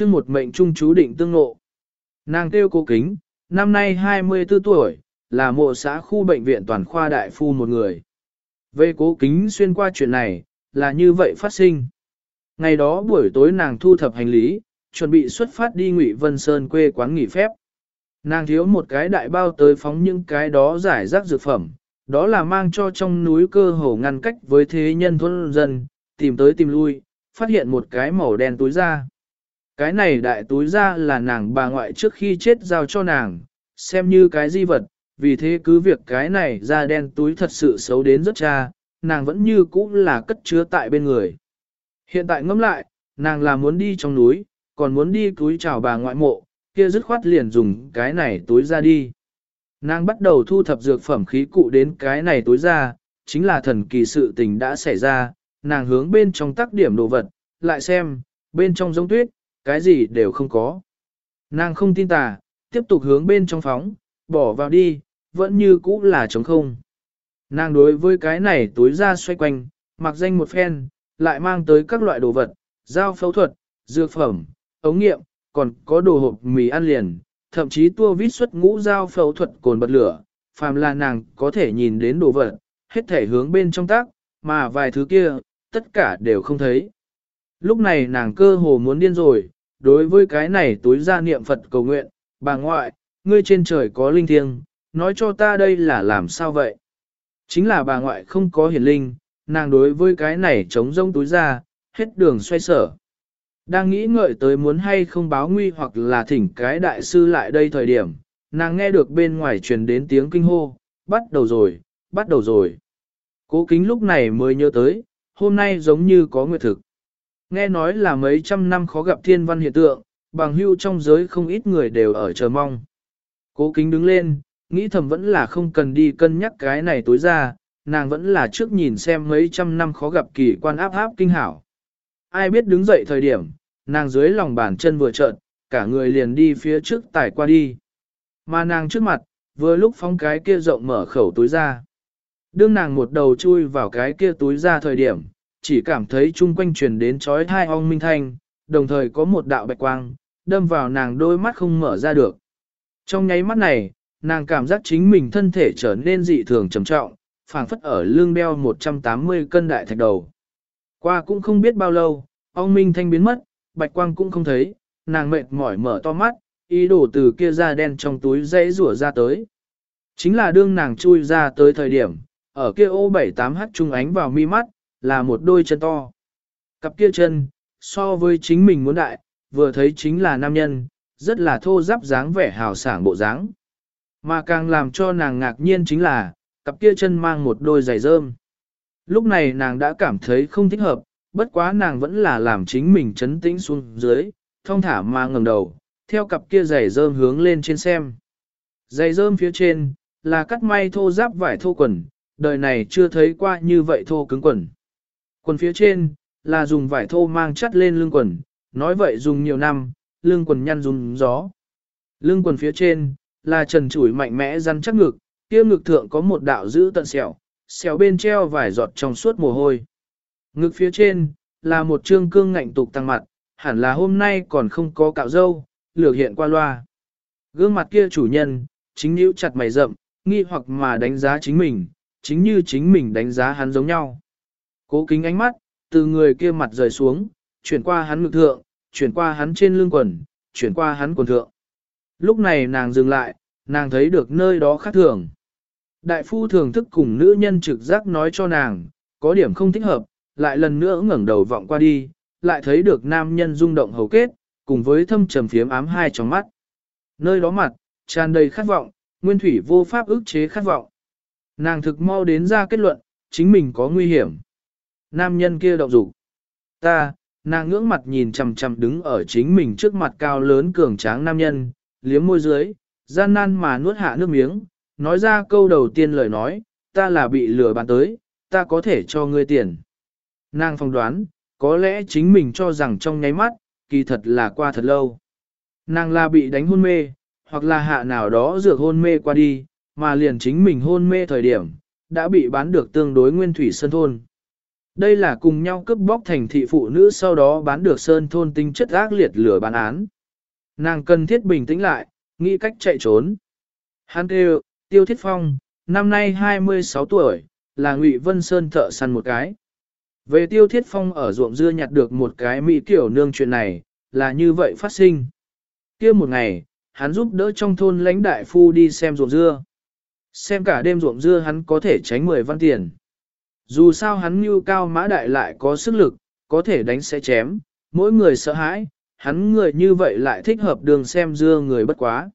chương một mệnh trung chú định tương ngộ. Nàng tiêu cố kính, năm nay 24 tuổi, là mộ xã khu bệnh viện toàn khoa đại phu một người. Về cố kính xuyên qua chuyện này, là như vậy phát sinh. Ngày đó buổi tối nàng thu thập hành lý, chuẩn bị xuất phát đi Ngụy Vân Sơn quê quán nghỉ phép. Nàng thiếu một cái đại bao tới phóng những cái đó giải rác dược phẩm, đó là mang cho trong núi cơ hồ ngăn cách với thế nhân thôn dân, tìm tới tìm lui, phát hiện một cái màu đen túi ra cái này đại túi ra là nàng bà ngoại trước khi chết giao cho nàng, xem như cái di vật, vì thế cứ việc cái này da đen túi thật sự xấu đến rất cha, nàng vẫn như cũ là cất chứa tại bên người. Hiện tại ngẫm lại, nàng là muốn đi trong núi, còn muốn đi túi chào bà ngoại mộ, kia dứt khoát liền dùng cái này túi ra đi. Nàng bắt đầu thu thập dược phẩm khí cụ đến cái này túi ra, chính là thần kỳ sự tình đã xảy ra, nàng hướng bên trong tác điểm đồ vật, lại xem, bên trong giống tuyết, cái gì đều không có. Nàng không tin tà, tiếp tục hướng bên trong phóng, bỏ vào đi, vẫn như cũ là trống không. Nàng đối với cái này túi ra xoay quanh, mặc danh một phen, lại mang tới các loại đồ vật, dao phẫu thuật, dược phẩm, ống nghiệm, còn có đồ hộp mì ăn liền, thậm chí tua vít xuất ngũ dao phẫu thuật cồn bật lửa, phàm là nàng có thể nhìn đến đồ vật, hết thể hướng bên trong tác, mà vài thứ kia, tất cả đều không thấy. Lúc này nàng cơ hồ muốn điên rồi, đối với cái này túi ra niệm Phật cầu nguyện, bà ngoại, ngươi trên trời có linh thiêng, nói cho ta đây là làm sao vậy? Chính là bà ngoại không có hiển linh, nàng đối với cái này chống rông túi ra, hết đường xoay sở. Đang nghĩ ngợi tới muốn hay không báo nguy hoặc là thỉnh cái đại sư lại đây thời điểm, nàng nghe được bên ngoài truyền đến tiếng kinh hô, bắt đầu rồi, bắt đầu rồi. Cố kính lúc này mới nhớ tới, hôm nay giống như có nguyệt thực. Nghe nói là mấy trăm năm khó gặp thiên văn hiện tượng, bằng hưu trong giới không ít người đều ở chờ mong. Cố kính đứng lên, nghĩ thầm vẫn là không cần đi cân nhắc cái này tối ra, nàng vẫn là trước nhìn xem mấy trăm năm khó gặp kỳ quan áp áp kinh hảo. Ai biết đứng dậy thời điểm, nàng dưới lòng bàn chân vừa trợn, cả người liền đi phía trước tải qua đi. Mà nàng trước mặt, vừa lúc phóng cái kia rộng mở khẩu túi ra. Đương nàng một đầu chui vào cái kia túi ra thời điểm, chỉ cảm thấy chung quanh truyền đến chói thai ong minh thanh, đồng thời có một đạo bạch quang, đâm vào nàng đôi mắt không mở ra được. Trong nháy mắt này, nàng cảm giác chính mình thân thể trở nên dị thường trầm trọng, phảng phất ở lưng đeo 180 cân đại thạch đầu. Qua cũng không biết bao lâu, ong minh thanh biến mất, bạch quang cũng không thấy, nàng mệt mỏi mở to mắt, ý đồ từ kia ra đen trong túi dãy rủa ra tới. Chính là đương nàng chui ra tới thời điểm, ở kia ô 78H trung ánh vào mi mắt, là một đôi chân to. Cặp kia chân, so với chính mình muốn đại, vừa thấy chính là nam nhân, rất là thô giáp dáng vẻ hào sảng bộ dáng. Mà càng làm cho nàng ngạc nhiên chính là, cặp kia chân mang một đôi giày rơm. Lúc này nàng đã cảm thấy không thích hợp, bất quá nàng vẫn là làm chính mình chấn tĩnh xuống dưới, thông thả mà ngẩng đầu, theo cặp kia giày rơm hướng lên trên xem. Giày rơm phía trên, là cắt may thô giáp vải thô quần, đời này chưa thấy qua như vậy thô cứng quần. Quần phía trên, là dùng vải thô mang chắt lên lưng quần, nói vậy dùng nhiều năm, lưng quần nhăn dùng gió. Lưng quần phía trên, là trần chủi mạnh mẽ rắn chắc ngực, kia ngực thượng có một đạo giữ tận sẹo, sẹo bên treo vải giọt trong suốt mồ hôi. Ngực phía trên, là một trương cương ngạnh tục tăng mặt, hẳn là hôm nay còn không có cạo dâu, lược hiện qua loa. Gương mặt kia chủ nhân, chính nhíu chặt mày rậm, nghi hoặc mà đánh giá chính mình, chính như chính mình đánh giá hắn giống nhau. Cố kính ánh mắt, từ người kia mặt rời xuống, chuyển qua hắn ngực thượng, chuyển qua hắn trên lưng quần, chuyển qua hắn quần thượng. Lúc này nàng dừng lại, nàng thấy được nơi đó khác thường. Đại phu thường thức cùng nữ nhân trực giác nói cho nàng, có điểm không thích hợp, lại lần nữa ngẩng đầu vọng qua đi, lại thấy được nam nhân rung động hầu kết, cùng với thâm trầm phiếm ám hai trong mắt. Nơi đó mặt, tràn đầy khát vọng, nguyên thủy vô pháp ức chế khát vọng. Nàng thực mau đến ra kết luận, chính mình có nguy hiểm. Nam nhân kia động dục Ta, nàng ngưỡng mặt nhìn chằm chằm đứng ở chính mình trước mặt cao lớn cường tráng nam nhân, liếm môi dưới, gian nan mà nuốt hạ nước miếng, nói ra câu đầu tiên lời nói, ta là bị lừa bán tới, ta có thể cho ngươi tiền. Nàng phong đoán, có lẽ chính mình cho rằng trong nháy mắt, kỳ thật là qua thật lâu. Nàng là bị đánh hôn mê, hoặc là hạ nào đó dược hôn mê qua đi, mà liền chính mình hôn mê thời điểm, đã bị bán được tương đối nguyên thủy sân thôn. Đây là cùng nhau cướp bóc thành thị phụ nữ sau đó bán được sơn thôn tinh chất ác liệt lửa bán án. Nàng cần thiết bình tĩnh lại, nghĩ cách chạy trốn. Hắn kêu, Tiêu Thiết Phong, năm nay 26 tuổi, là Ngụy Vân Sơn thợ săn một cái. Về Tiêu Thiết Phong ở ruộng dưa nhặt được một cái mỹ tiểu nương chuyện này, là như vậy phát sinh. kia một ngày, hắn giúp đỡ trong thôn lãnh đại phu đi xem ruộng dưa. Xem cả đêm ruộng dưa hắn có thể tránh 10 văn tiền. Dù sao hắn như cao mã đại lại có sức lực, có thể đánh sẽ chém, mỗi người sợ hãi, hắn người như vậy lại thích hợp đường xem dưa người bất quá.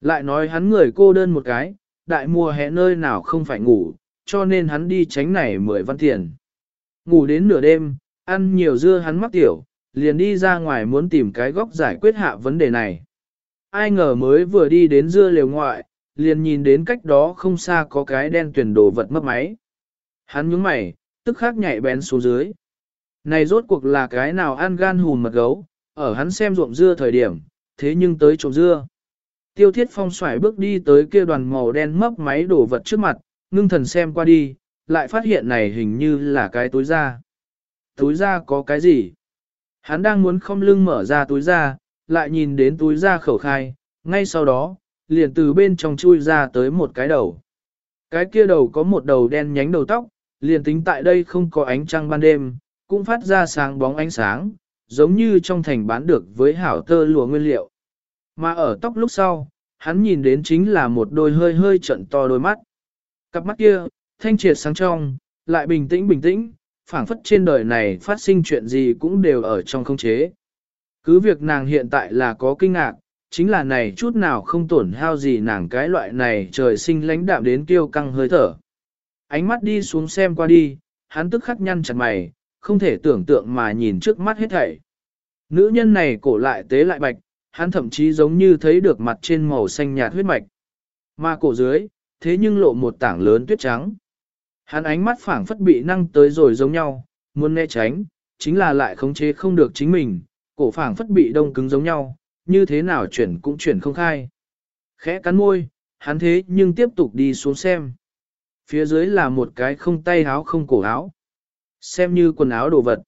Lại nói hắn người cô đơn một cái, đại mùa hè nơi nào không phải ngủ, cho nên hắn đi tránh này 10 văn tiền. Ngủ đến nửa đêm, ăn nhiều dưa hắn mắc tiểu, liền đi ra ngoài muốn tìm cái góc giải quyết hạ vấn đề này. Ai ngờ mới vừa đi đến dưa liều ngoại, liền nhìn đến cách đó không xa có cái đen tuyển đồ vật mất máy. Hắn nhướng mày, tức khắc nhảy bén xuống dưới. Này rốt cuộc là cái nào ăn gan hùn mật gấu, ở hắn xem ruộng dưa thời điểm, thế nhưng tới trộm dưa. Tiêu thiết phong xoải bước đi tới kia đoàn màu đen mấp máy đổ vật trước mặt, ngưng thần xem qua đi, lại phát hiện này hình như là cái túi da. Túi da có cái gì? Hắn đang muốn không lưng mở ra túi da, lại nhìn đến túi da khẩu khai, ngay sau đó, liền từ bên trong chui ra tới một cái đầu. Cái kia đầu có một đầu đen nhánh đầu tóc, liền tính tại đây không có ánh trăng ban đêm, cũng phát ra sáng bóng ánh sáng, giống như trong thành bán được với hảo tơ lụa nguyên liệu. Mà ở tóc lúc sau, hắn nhìn đến chính là một đôi hơi hơi trận to đôi mắt. Cặp mắt kia, thanh triệt sáng trong, lại bình tĩnh bình tĩnh, phảng phất trên đời này phát sinh chuyện gì cũng đều ở trong không chế. Cứ việc nàng hiện tại là có kinh ngạc, chính là này chút nào không tổn hao gì nàng cái loại này trời sinh lãnh đạm đến kiêu căng hơi thở. Ánh mắt đi xuống xem qua đi, hắn tức khắc nhăn chặt mày, không thể tưởng tượng mà nhìn trước mắt hết thảy. Nữ nhân này cổ lại tế lại bạch, hắn thậm chí giống như thấy được mặt trên màu xanh nhạt huyết mạch. Mà cổ dưới, thế nhưng lộ một tảng lớn tuyết trắng. Hắn ánh mắt phảng phất bị năng tới rồi giống nhau, muốn né tránh, chính là lại khống chế không được chính mình, cổ phảng phất bị đông cứng giống nhau, như thế nào chuyển cũng chuyển không khai. Khẽ cắn môi, hắn thế nhưng tiếp tục đi xuống xem. Phía dưới là một cái không tay áo không cổ áo. Xem như quần áo đồ vật.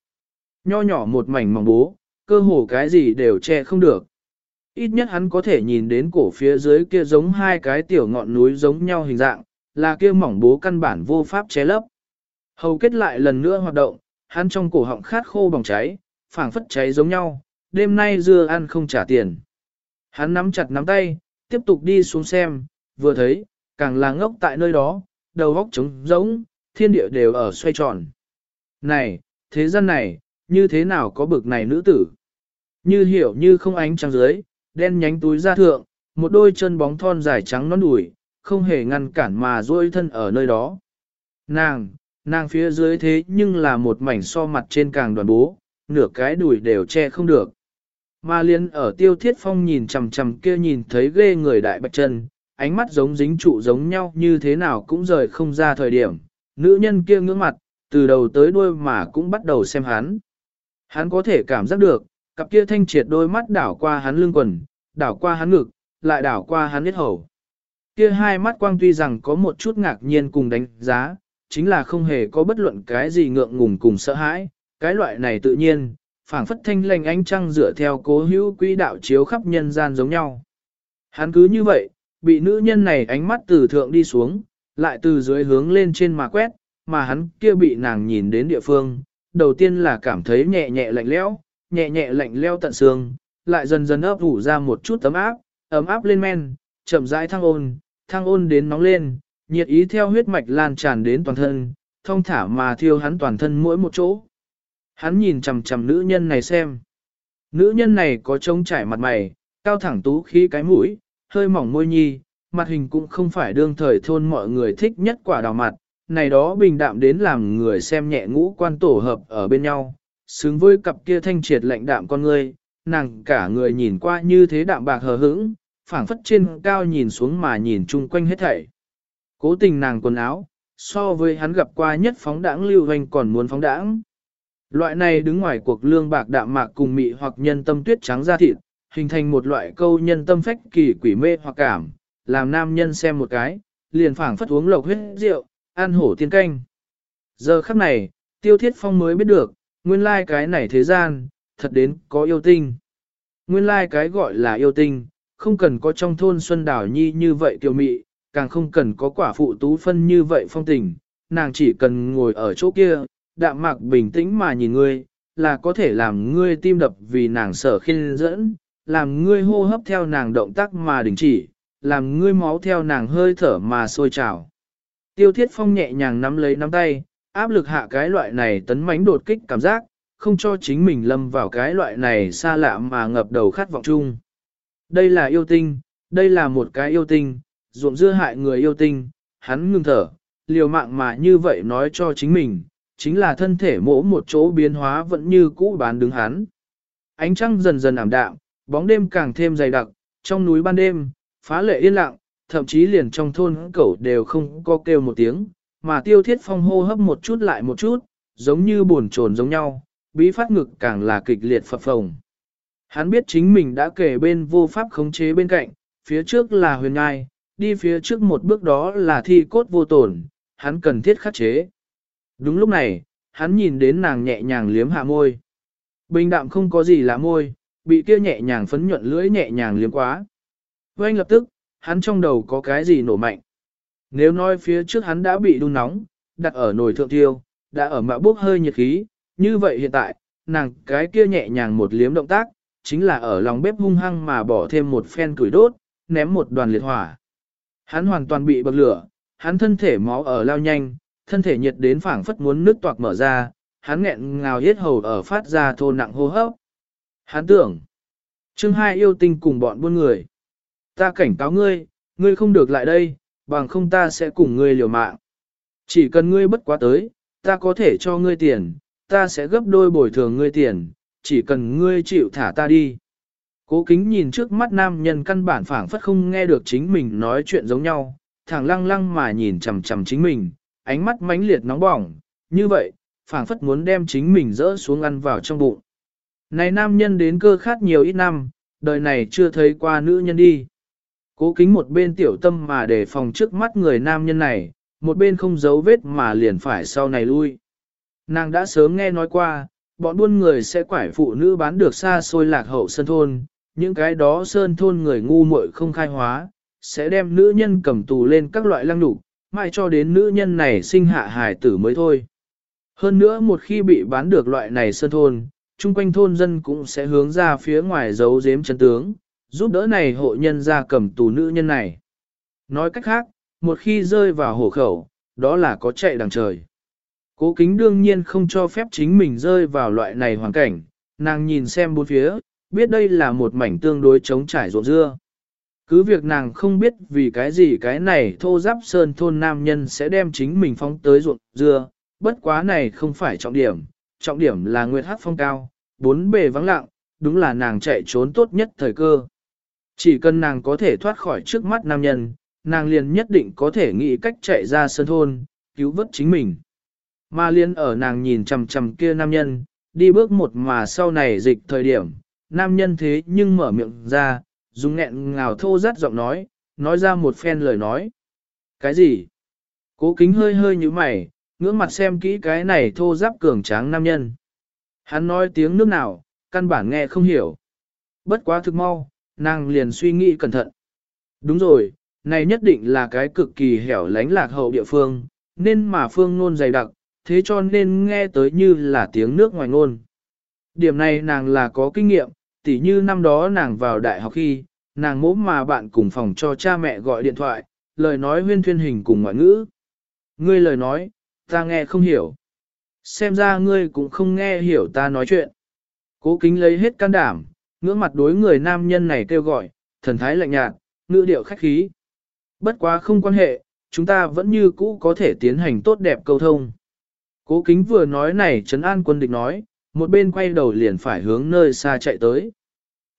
Nho nhỏ một mảnh mỏng bố, cơ hồ cái gì đều che không được. Ít nhất hắn có thể nhìn đến cổ phía dưới kia giống hai cái tiểu ngọn núi giống nhau hình dạng, là kia mỏng bố căn bản vô pháp che lấp. Hầu kết lại lần nữa hoạt động, hắn trong cổ họng khát khô bỏng cháy, phảng phất cháy giống nhau, đêm nay dưa ăn không trả tiền. Hắn nắm chặt nắm tay, tiếp tục đi xuống xem, vừa thấy, càng là ngốc tại nơi đó, đầu góc trống rỗng, thiên địa đều ở xoay tròn. Này, thế gian này, như thế nào có bực này nữ tử? Như hiểu như không ánh trăng dưới, đen nhánh túi da thượng, một đôi chân bóng thon dài trắng non đùi, không hề ngăn cản mà duỗi thân ở nơi đó. Nàng, nàng phía dưới thế nhưng là một mảnh so mặt trên càng đoàn bố, nửa cái đùi đều che không được. Mà liên ở tiêu thiết phong nhìn chằm chằm kia nhìn thấy ghê người đại bạch chân, ánh mắt giống dính trụ giống nhau như thế nào cũng rời không ra thời điểm, nữ nhân kia ngưỡng mặt, từ đầu tới đuôi mà cũng bắt đầu xem hắn. Hắn có thể cảm giác được, cặp kia thanh triệt đôi mắt đảo qua hắn lưng quần, đảo qua hắn ngực, lại đảo qua hắn huyết hầu. Kia hai mắt quang tuy rằng có một chút ngạc nhiên cùng đánh giá, chính là không hề có bất luận cái gì ngượng ngùng cùng sợ hãi, cái loại này tự nhiên, phảng phất thanh lành ánh trăng dựa theo cố hữu quỹ đạo chiếu khắp nhân gian giống nhau. Hắn cứ như vậy, bị nữ nhân này ánh mắt từ thượng đi xuống, lại từ dưới hướng lên trên mà quét, mà hắn kia bị nàng nhìn đến địa phương, đầu tiên là cảm thấy nhẹ nhẹ lạnh lẽo, nhẹ nhẹ lạnh leo tận xương, lại dần dần ấp ủ ra một chút ấm áp, ấm áp lên men, chậm rãi thăng ôn, thăng ôn đến nóng lên, nhiệt ý theo huyết mạch lan tràn đến toàn thân, thông thả mà thiêu hắn toàn thân mỗi một chỗ. Hắn nhìn chằm chằm nữ nhân này xem. Nữ nhân này có trông trải mặt mày, cao thẳng tú khí cái mũi, hơi mỏng môi nhi, mặt hình cũng không phải đương thời thôn mọi người thích nhất quả đào mặt, này đó bình đạm đến làm người xem nhẹ ngũ quan tổ hợp ở bên nhau, xứng với cặp kia thanh triệt lạnh đạm con ngươi, nàng cả người nhìn qua như thế đạm bạc hờ hững, phảng phất trên cao nhìn xuống mà nhìn chung quanh hết thảy. Cố tình nàng quần áo, so với hắn gặp qua nhất phóng đãng lưu hoành còn muốn phóng đãng. Loại này đứng ngoài cuộc lương bạc đạm mạc cùng mị hoặc nhân tâm tuyết trắng da thịt, hình thành một loại câu nhân tâm phách kỳ quỷ mê hoặc cảm, làm nam nhân xem một cái, liền phảng phất uống lộc huyết rượu, ăn hổ tiên canh. Giờ khắc này, Tiêu Thiết Phong mới biết được, nguyên lai cái này thế gian, thật đến có yêu tinh. Nguyên lai cái gọi là yêu tinh, không cần có trong thôn Xuân Đảo Nhi như vậy tiểu mị, càng không cần có quả phụ tú phân như vậy phong tình, nàng chỉ cần ngồi ở chỗ kia, đạm mạc bình tĩnh mà nhìn ngươi, là có thể làm ngươi tim đập vì nàng sở khiên dẫn, làm ngươi hô hấp theo nàng động tác mà đình chỉ, làm ngươi máu theo nàng hơi thở mà sôi trào. Tiêu thiết phong nhẹ nhàng nắm lấy nắm tay, áp lực hạ cái loại này tấn mãnh đột kích cảm giác, không cho chính mình lâm vào cái loại này xa lạ mà ngập đầu khát vọng chung. Đây là yêu tinh, đây là một cái yêu tinh, ruộng dưa hại người yêu tinh, hắn ngưng thở, liều mạng mà như vậy nói cho chính mình, chính là thân thể mỗ một chỗ biến hóa vẫn như cũ bán đứng hắn. Ánh trăng dần dần ảm đạm, bóng đêm càng thêm dày đặc, trong núi ban đêm, phá lệ yên lặng, thậm chí liền trong thôn cẩu đều không có kêu một tiếng, mà tiêu thiết phong hô hấp một chút lại một chút, giống như buồn trồn giống nhau, bí phát ngực càng là kịch liệt phập phồng. Hắn biết chính mình đã kể bên vô pháp khống chế bên cạnh, phía trước là huyền ngai, đi phía trước một bước đó là thi cốt vô tổn, hắn cần thiết khắc chế. Đúng lúc này, hắn nhìn đến nàng nhẹ nhàng liếm hạ môi. Bình đạm không có gì là môi, bị kia nhẹ nhàng phấn nhuận lưỡi nhẹ nhàng liếm quá. Với anh lập tức, hắn trong đầu có cái gì nổ mạnh. Nếu nói phía trước hắn đã bị đun nóng, đặt ở nồi thượng tiêu, đã ở mạ bốc hơi nhiệt khí, như vậy hiện tại, nàng cái kia nhẹ nhàng một liếm động tác, chính là ở lòng bếp hung hăng mà bỏ thêm một phen củi đốt, ném một đoàn liệt hỏa. Hắn hoàn toàn bị bậc lửa, hắn thân thể máu ở lao nhanh, thân thể nhiệt đến phảng phất muốn nước toạc mở ra, hắn nghẹn ngào hết hầu ở phát ra thô nặng hô hấp. Hắn tưởng, chương hai yêu tinh cùng bọn buôn người. Ta cảnh cáo ngươi, ngươi không được lại đây, bằng không ta sẽ cùng ngươi liều mạng. Chỉ cần ngươi bất quá tới, ta có thể cho ngươi tiền, ta sẽ gấp đôi bồi thường ngươi tiền, chỉ cần ngươi chịu thả ta đi. Cố kính nhìn trước mắt nam nhân căn bản phảng phất không nghe được chính mình nói chuyện giống nhau, thẳng lăng lăng mà nhìn chầm chầm chính mình, ánh mắt mãnh liệt nóng bỏng, như vậy, phảng phất muốn đem chính mình rỡ xuống ăn vào trong bụng. Này nam nhân đến cơ khát nhiều ít năm, đời này chưa thấy qua nữ nhân đi. Cố kính một bên tiểu tâm mà để phòng trước mắt người nam nhân này, một bên không giấu vết mà liền phải sau này lui. Nàng đã sớm nghe nói qua, bọn buôn người sẽ quải phụ nữ bán được xa xôi lạc hậu sơn thôn, những cái đó sơn thôn người ngu muội không khai hóa, sẽ đem nữ nhân cầm tù lên các loại lăng đủ, mãi cho đến nữ nhân này sinh hạ hài tử mới thôi. Hơn nữa một khi bị bán được loại này sơn thôn, chung quanh thôn dân cũng sẽ hướng ra phía ngoài giấu giếm chân tướng, giúp đỡ này hộ nhân ra cầm tù nữ nhân này. Nói cách khác, một khi rơi vào hổ khẩu, đó là có chạy đằng trời. Cố kính đương nhiên không cho phép chính mình rơi vào loại này hoàn cảnh, nàng nhìn xem bốn phía, biết đây là một mảnh tương đối chống trải ruộng dưa. Cứ việc nàng không biết vì cái gì cái này thô giáp sơn thôn nam nhân sẽ đem chính mình phóng tới ruộng dưa, bất quá này không phải trọng điểm, trọng điểm là nguyệt hắc phong cao, bốn bề vắng lặng, đúng là nàng chạy trốn tốt nhất thời cơ. Chỉ cần nàng có thể thoát khỏi trước mắt nam nhân, nàng liền nhất định có thể nghĩ cách chạy ra sơn thôn, cứu vớt chính mình. Mà liên ở nàng nhìn chằm chằm kia nam nhân, đi bước một mà sau này dịch thời điểm, nam nhân thế nhưng mở miệng ra, dùng nghẹn ngào thô rát giọng nói, nói ra một phen lời nói. Cái gì? Cố kính hơi hơi như mày, ngưỡng mặt xem kỹ cái này thô giáp cường tráng nam nhân. Hắn nói tiếng nước nào, căn bản nghe không hiểu. Bất quá thực mau, nàng liền suy nghĩ cẩn thận. Đúng rồi, này nhất định là cái cực kỳ hẻo lánh lạc hậu địa phương, nên mà phương nôn dày đặc, thế cho nên nghe tới như là tiếng nước ngoài ngôn. Điểm này nàng là có kinh nghiệm, tỉ như năm đó nàng vào đại học khi, nàng mỗ mà bạn cùng phòng cho cha mẹ gọi điện thoại, lời nói huyên thuyên hình cùng ngoại ngữ. Ngươi lời nói, ta nghe không hiểu. Xem ra ngươi cũng không nghe hiểu ta nói chuyện. Cố kính lấy hết can đảm, ngưỡng mặt đối người nam nhân này kêu gọi, thần thái lạnh nhạt, ngữ điệu khách khí. Bất quá không quan hệ, chúng ta vẫn như cũ có thể tiến hành tốt đẹp câu thông. Cố kính vừa nói này trấn an quân địch nói, một bên quay đầu liền phải hướng nơi xa chạy tới.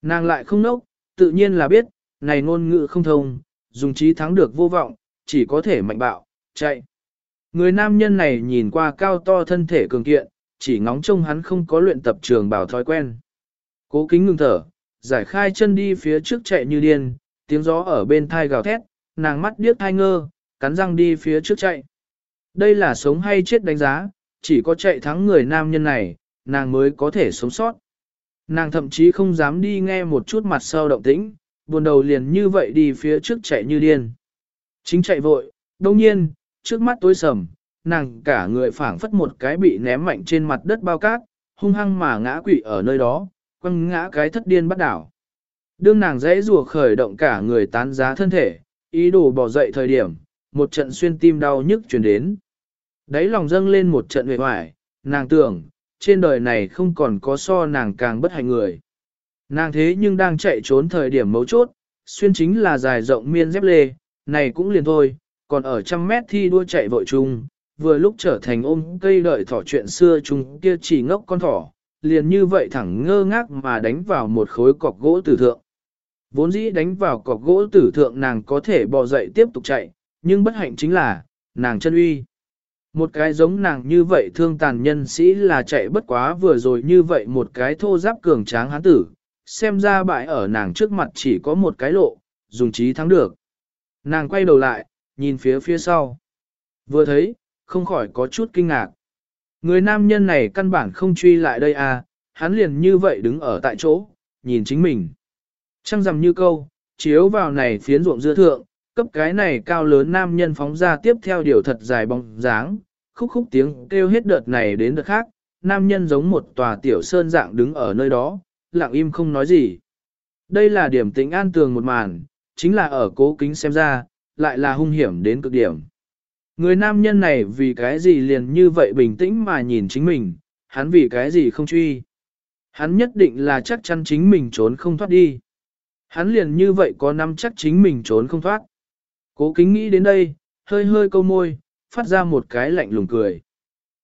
Nàng lại không nốc, tự nhiên là biết, này ngôn ngữ không thông, dùng trí thắng được vô vọng, chỉ có thể mạnh bạo, chạy. Người nam nhân này nhìn qua cao to thân thể cường kiện, chỉ ngóng trông hắn không có luyện tập trường bảo thói quen. Cố kính ngừng thở, giải khai chân đi phía trước chạy như điên, tiếng gió ở bên thai gào thét, nàng mắt điếc thai ngơ, cắn răng đi phía trước chạy. Đây là sống hay chết đánh giá, chỉ có chạy thắng người nam nhân này, nàng mới có thể sống sót. Nàng thậm chí không dám đi nghe một chút mặt sau động tĩnh, buồn đầu liền như vậy đi phía trước chạy như điên. Chính chạy vội, đồng nhiên, trước mắt tối sầm, nàng cả người phảng phất một cái bị ném mạnh trên mặt đất bao cát, hung hăng mà ngã quỵ ở nơi đó, quăng ngã cái thất điên bắt đảo. Đương nàng dễ rùa khởi động cả người tán giá thân thể, ý đồ bỏ dậy thời điểm, một trận xuyên tim đau nhức chuyển đến. Đấy lòng dâng lên một trận hề hoài, nàng tưởng, trên đời này không còn có so nàng càng bất hạnh người. Nàng thế nhưng đang chạy trốn thời điểm mấu chốt, xuyên chính là dài rộng miên dép lê, này cũng liền thôi, còn ở trăm mét thi đua chạy vội chung, vừa lúc trở thành ôm cây đợi thỏ chuyện xưa chung kia chỉ ngốc con thỏ, liền như vậy thẳng ngơ ngác mà đánh vào một khối cọc gỗ tử thượng. Vốn dĩ đánh vào cọc gỗ tử thượng nàng có thể bò dậy tiếp tục chạy, nhưng bất hạnh chính là, nàng chân uy. Một cái giống nàng như vậy thương tàn nhân sĩ là chạy bất quá vừa rồi như vậy một cái thô giáp cường tráng hán tử, xem ra bại ở nàng trước mặt chỉ có một cái lộ, dùng trí thắng được. Nàng quay đầu lại, nhìn phía phía sau. Vừa thấy, không khỏi có chút kinh ngạc. Người nam nhân này căn bản không truy lại đây à, hắn liền như vậy đứng ở tại chỗ, nhìn chính mình. Trăng rằm như câu, chiếu vào này phiến ruộng dưa thượng, cấp cái này cao lớn nam nhân phóng ra tiếp theo điều thật dài bóng dáng, khúc khúc tiếng kêu hết đợt này đến đợt khác, nam nhân giống một tòa tiểu sơn dạng đứng ở nơi đó, lặng im không nói gì. Đây là điểm tĩnh an tường một màn, chính là ở cố kính xem ra, lại là hung hiểm đến cực điểm. Người nam nhân này vì cái gì liền như vậy bình tĩnh mà nhìn chính mình, hắn vì cái gì không truy. Hắn nhất định là chắc chắn chính mình trốn không thoát đi. Hắn liền như vậy có năm chắc chính mình trốn không thoát. Cố kính nghĩ đến đây, hơi hơi câu môi, phát ra một cái lạnh lùng cười.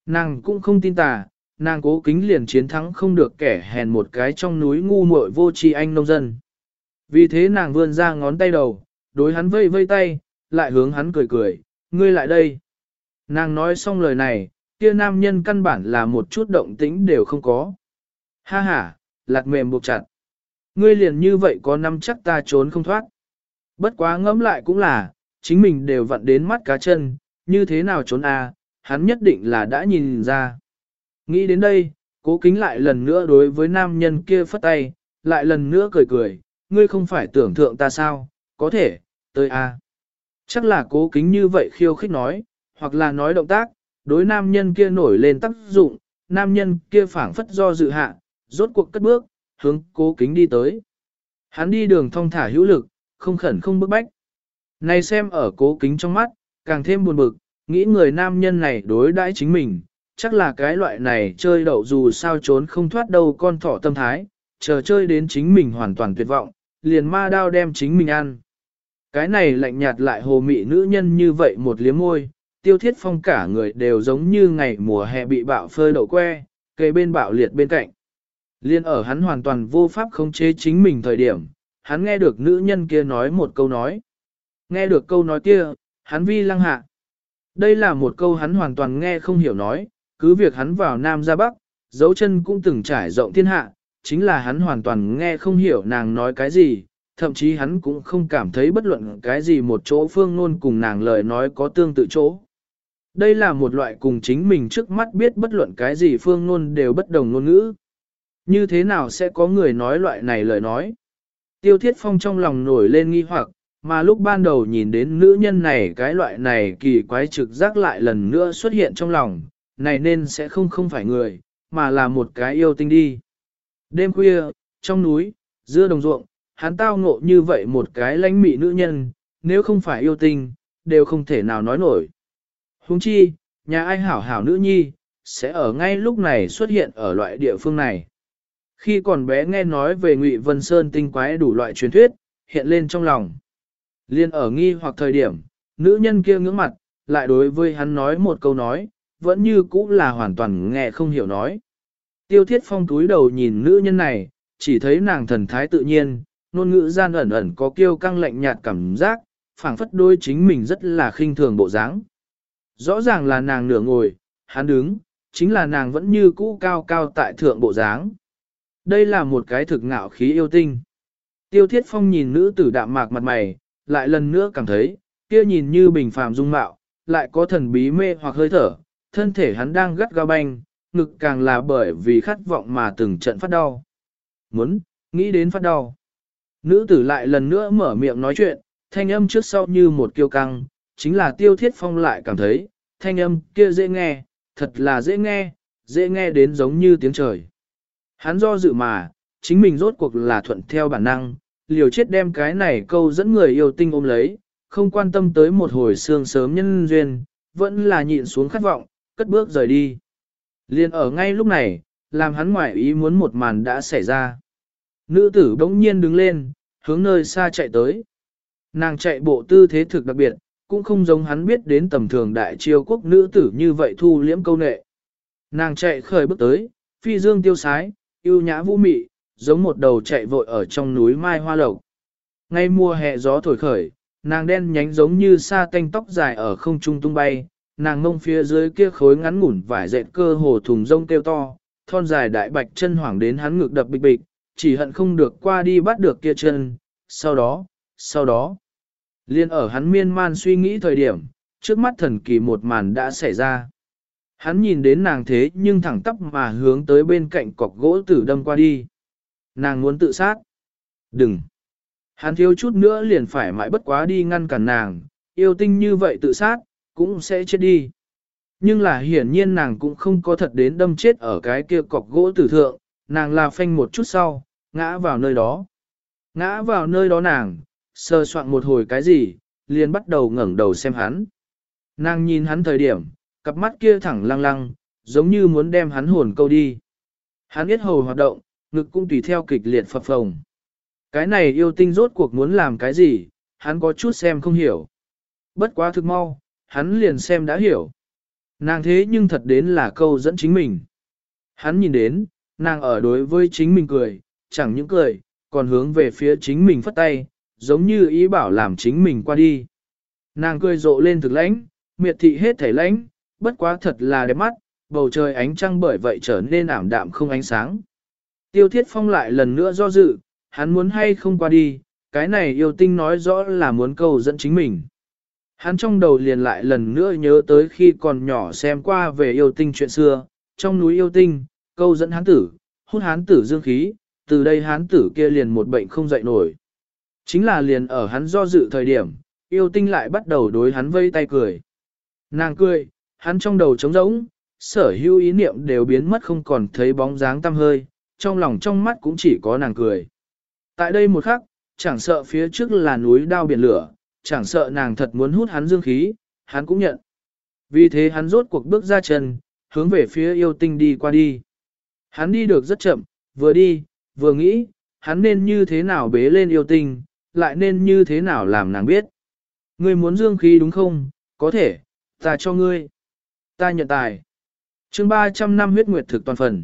Nàng cũng không tin tà, nàng cố kính liền chiến thắng không được kẻ hèn một cái trong núi ngu muội vô tri anh nông dân. Vì thế nàng vươn ra ngón tay đầu, đối hắn vây vây tay, lại hướng hắn cười cười, ngươi lại đây. Nàng nói xong lời này, kia nam nhân căn bản là một chút động tĩnh đều không có. Ha ha, lạt mềm buộc chặt. Ngươi liền như vậy có năm chắc ta trốn không thoát. Bất quá ngẫm lại cũng là, chính mình đều vặn đến mắt cá chân, như thế nào trốn à, hắn nhất định là đã nhìn ra. Nghĩ đến đây, cố kính lại lần nữa đối với nam nhân kia phất tay, lại lần nữa cười cười, ngươi không phải tưởng thượng ta sao, có thể, tới à. Chắc là cố kính như vậy khiêu khích nói, hoặc là nói động tác, đối nam nhân kia nổi lên tác dụng, nam nhân kia phảng phất do dự hạ, rốt cuộc cất bước, hướng cố kính đi tới. Hắn đi đường thong thả hữu lực, không khẩn không bức bách. Này xem ở cố kính trong mắt, càng thêm buồn bực, nghĩ người nam nhân này đối đãi chính mình, chắc là cái loại này chơi đậu dù sao trốn không thoát đâu con thỏ tâm thái, chờ chơi đến chính mình hoàn toàn tuyệt vọng, liền ma đao đem chính mình ăn. Cái này lạnh nhạt lại hồ mị nữ nhân như vậy một liếm môi, tiêu thiết phong cả người đều giống như ngày mùa hè bị bạo phơi đậu que, kề bên bạo liệt bên cạnh. Liên ở hắn hoàn toàn vô pháp khống chế chính mình thời điểm, hắn nghe được nữ nhân kia nói một câu nói. Nghe được câu nói kia, hắn vi lăng hạ. Đây là một câu hắn hoàn toàn nghe không hiểu nói, cứ việc hắn vào Nam ra Bắc, dấu chân cũng từng trải rộng thiên hạ, chính là hắn hoàn toàn nghe không hiểu nàng nói cái gì, thậm chí hắn cũng không cảm thấy bất luận cái gì một chỗ phương nôn cùng nàng lời nói có tương tự chỗ. Đây là một loại cùng chính mình trước mắt biết bất luận cái gì phương nôn đều bất đồng ngôn ngữ. Như thế nào sẽ có người nói loại này lời nói? Tiêu thiết phong trong lòng nổi lên nghi hoặc, mà lúc ban đầu nhìn đến nữ nhân này cái loại này kỳ quái trực giác lại lần nữa xuất hiện trong lòng, này nên sẽ không không phải người, mà là một cái yêu tinh đi. Đêm khuya, trong núi, giữa đồng ruộng, hắn tao ngộ như vậy một cái lãnh mị nữ nhân, nếu không phải yêu tinh, đều không thể nào nói nổi. Huống chi, nhà ai hảo hảo nữ nhi, sẽ ở ngay lúc này xuất hiện ở loại địa phương này. Khi còn bé nghe nói về Ngụy Vân Sơn tinh quái đủ loại truyền thuyết, hiện lên trong lòng. Liên ở nghi hoặc thời điểm, nữ nhân kia ngưỡng mặt, lại đối với hắn nói một câu nói, vẫn như cũ là hoàn toàn nghe không hiểu nói. Tiêu thiết phong túi đầu nhìn nữ nhân này, chỉ thấy nàng thần thái tự nhiên, ngôn ngữ gian ẩn ẩn có kiêu căng lạnh nhạt cảm giác, phảng phất đôi chính mình rất là khinh thường bộ dáng. Rõ ràng là nàng nửa ngồi, hắn đứng, chính là nàng vẫn như cũ cao cao tại thượng bộ dáng. Đây là một cái thực ngạo khí yêu tinh. Tiêu thiết phong nhìn nữ tử đạm mạc mặt mày, lại lần nữa cảm thấy, kia nhìn như bình phàm dung mạo, lại có thần bí mê hoặc hơi thở, thân thể hắn đang gắt gao banh, ngực càng là bởi vì khát vọng mà từng trận phát đau. Muốn, nghĩ đến phát đau. Nữ tử lại lần nữa mở miệng nói chuyện, thanh âm trước sau như một kiêu căng, chính là tiêu thiết phong lại cảm thấy, thanh âm kia dễ nghe, thật là dễ nghe, dễ nghe đến giống như tiếng trời. Hắn do dự mà, chính mình rốt cuộc là thuận theo bản năng, liều chết đem cái này câu dẫn người yêu tinh ôm lấy, không quan tâm tới một hồi sương sớm nhân duyên, vẫn là nhịn xuống khát vọng, cất bước rời đi. Liên ở ngay lúc này, làm hắn ngoại ý muốn một màn đã xảy ra. Nữ tử bỗng nhiên đứng lên, hướng nơi xa chạy tới. Nàng chạy bộ tư thế thực đặc biệt, cũng không giống hắn biết đến tầm thường đại triều quốc nữ tử như vậy thu liễm câu nệ. Nàng chạy khởi bước tới, phi dương tiêu sái, yêu nhã vũ mị, giống một đầu chạy vội ở trong núi mai hoa lộc. Ngay mùa hè gió thổi khởi, nàng đen nhánh giống như sa tanh tóc dài ở không trung tung bay, nàng ngông phía dưới kia khối ngắn ngủn vải dệt cơ hồ thùng rông kêu to, thon dài đại bạch chân hoảng đến hắn ngực đập bịch bịch, chỉ hận không được qua đi bắt được kia chân, sau đó, sau đó. Liên ở hắn miên man suy nghĩ thời điểm, trước mắt thần kỳ một màn đã xảy ra. Hắn nhìn đến nàng thế nhưng thẳng tắp mà hướng tới bên cạnh cọc gỗ tử đâm qua đi. Nàng muốn tự sát. Đừng. Hắn thiếu chút nữa liền phải mãi bất quá đi ngăn cản nàng, yêu tinh như vậy tự sát, cũng sẽ chết đi. Nhưng là hiển nhiên nàng cũng không có thật đến đâm chết ở cái kia cọc gỗ tử thượng, nàng là phanh một chút sau, ngã vào nơi đó. Ngã vào nơi đó nàng, sơ soạn một hồi cái gì, liền bắt đầu ngẩng đầu xem hắn. Nàng nhìn hắn thời điểm, cặp mắt kia thẳng lăng lăng, giống như muốn đem hắn hồn câu đi. Hắn biết hầu hoạt động, ngực cũng tùy theo kịch liệt phập phồng. Cái này yêu tinh rốt cuộc muốn làm cái gì, hắn có chút xem không hiểu. Bất quá thực mau, hắn liền xem đã hiểu. Nàng thế nhưng thật đến là câu dẫn chính mình. Hắn nhìn đến, nàng ở đối với chính mình cười, chẳng những cười, còn hướng về phía chính mình phất tay, giống như ý bảo làm chính mình qua đi. Nàng cười rộ lên thực lãnh, miệt thị hết thể lãnh, bất quá thật là đẹp mắt, bầu trời ánh trăng bởi vậy trở nên ảm đạm không ánh sáng. Tiêu thiết phong lại lần nữa do dự, hắn muốn hay không qua đi, cái này yêu tinh nói rõ là muốn cầu dẫn chính mình. Hắn trong đầu liền lại lần nữa nhớ tới khi còn nhỏ xem qua về yêu tinh chuyện xưa, trong núi yêu tinh, câu dẫn hắn tử, hút hắn tử dương khí, từ đây hán tử kia liền một bệnh không dậy nổi. Chính là liền ở hắn do dự thời điểm, yêu tinh lại bắt đầu đối hắn vây tay cười. Nàng cười, hắn trong đầu trống rỗng, sở hữu ý niệm đều biến mất không còn thấy bóng dáng tăm hơi, trong lòng trong mắt cũng chỉ có nàng cười. Tại đây một khắc, chẳng sợ phía trước là núi đao biển lửa, chẳng sợ nàng thật muốn hút hắn dương khí, hắn cũng nhận. Vì thế hắn rốt cuộc bước ra chân, hướng về phía yêu tinh đi qua đi. Hắn đi được rất chậm, vừa đi, vừa nghĩ, hắn nên như thế nào bế lên yêu tinh, lại nên như thế nào làm nàng biết. Ngươi muốn dương khí đúng không? Có thể, ta cho ngươi. Ta nhận tài. chương 300 năm huyết nguyệt thực toàn phần.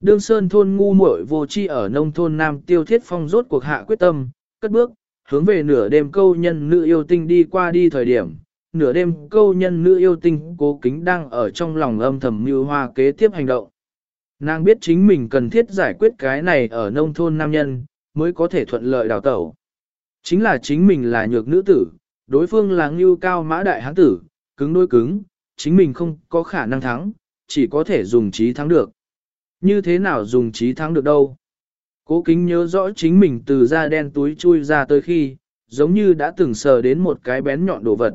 Đương Sơn thôn ngu muội vô chi ở nông thôn Nam Tiêu Thiết Phong rốt cuộc hạ quyết tâm, cất bước, hướng về nửa đêm câu nhân nữ yêu tinh đi qua đi thời điểm. Nửa đêm câu nhân nữ yêu tinh cố kính đang ở trong lòng âm thầm mưu hoa kế tiếp hành động. Nàng biết chính mình cần thiết giải quyết cái này ở nông thôn nam nhân, mới có thể thuận lợi đào tẩu. Chính là chính mình là nhược nữ tử, đối phương là ngưu cao mã đại hán tử, cứng đôi cứng, chính mình không có khả năng thắng, chỉ có thể dùng trí thắng được. Như thế nào dùng trí thắng được đâu? Cố kính nhớ rõ chính mình từ da đen túi chui ra tới khi, giống như đã từng sờ đến một cái bén nhọn đồ vật.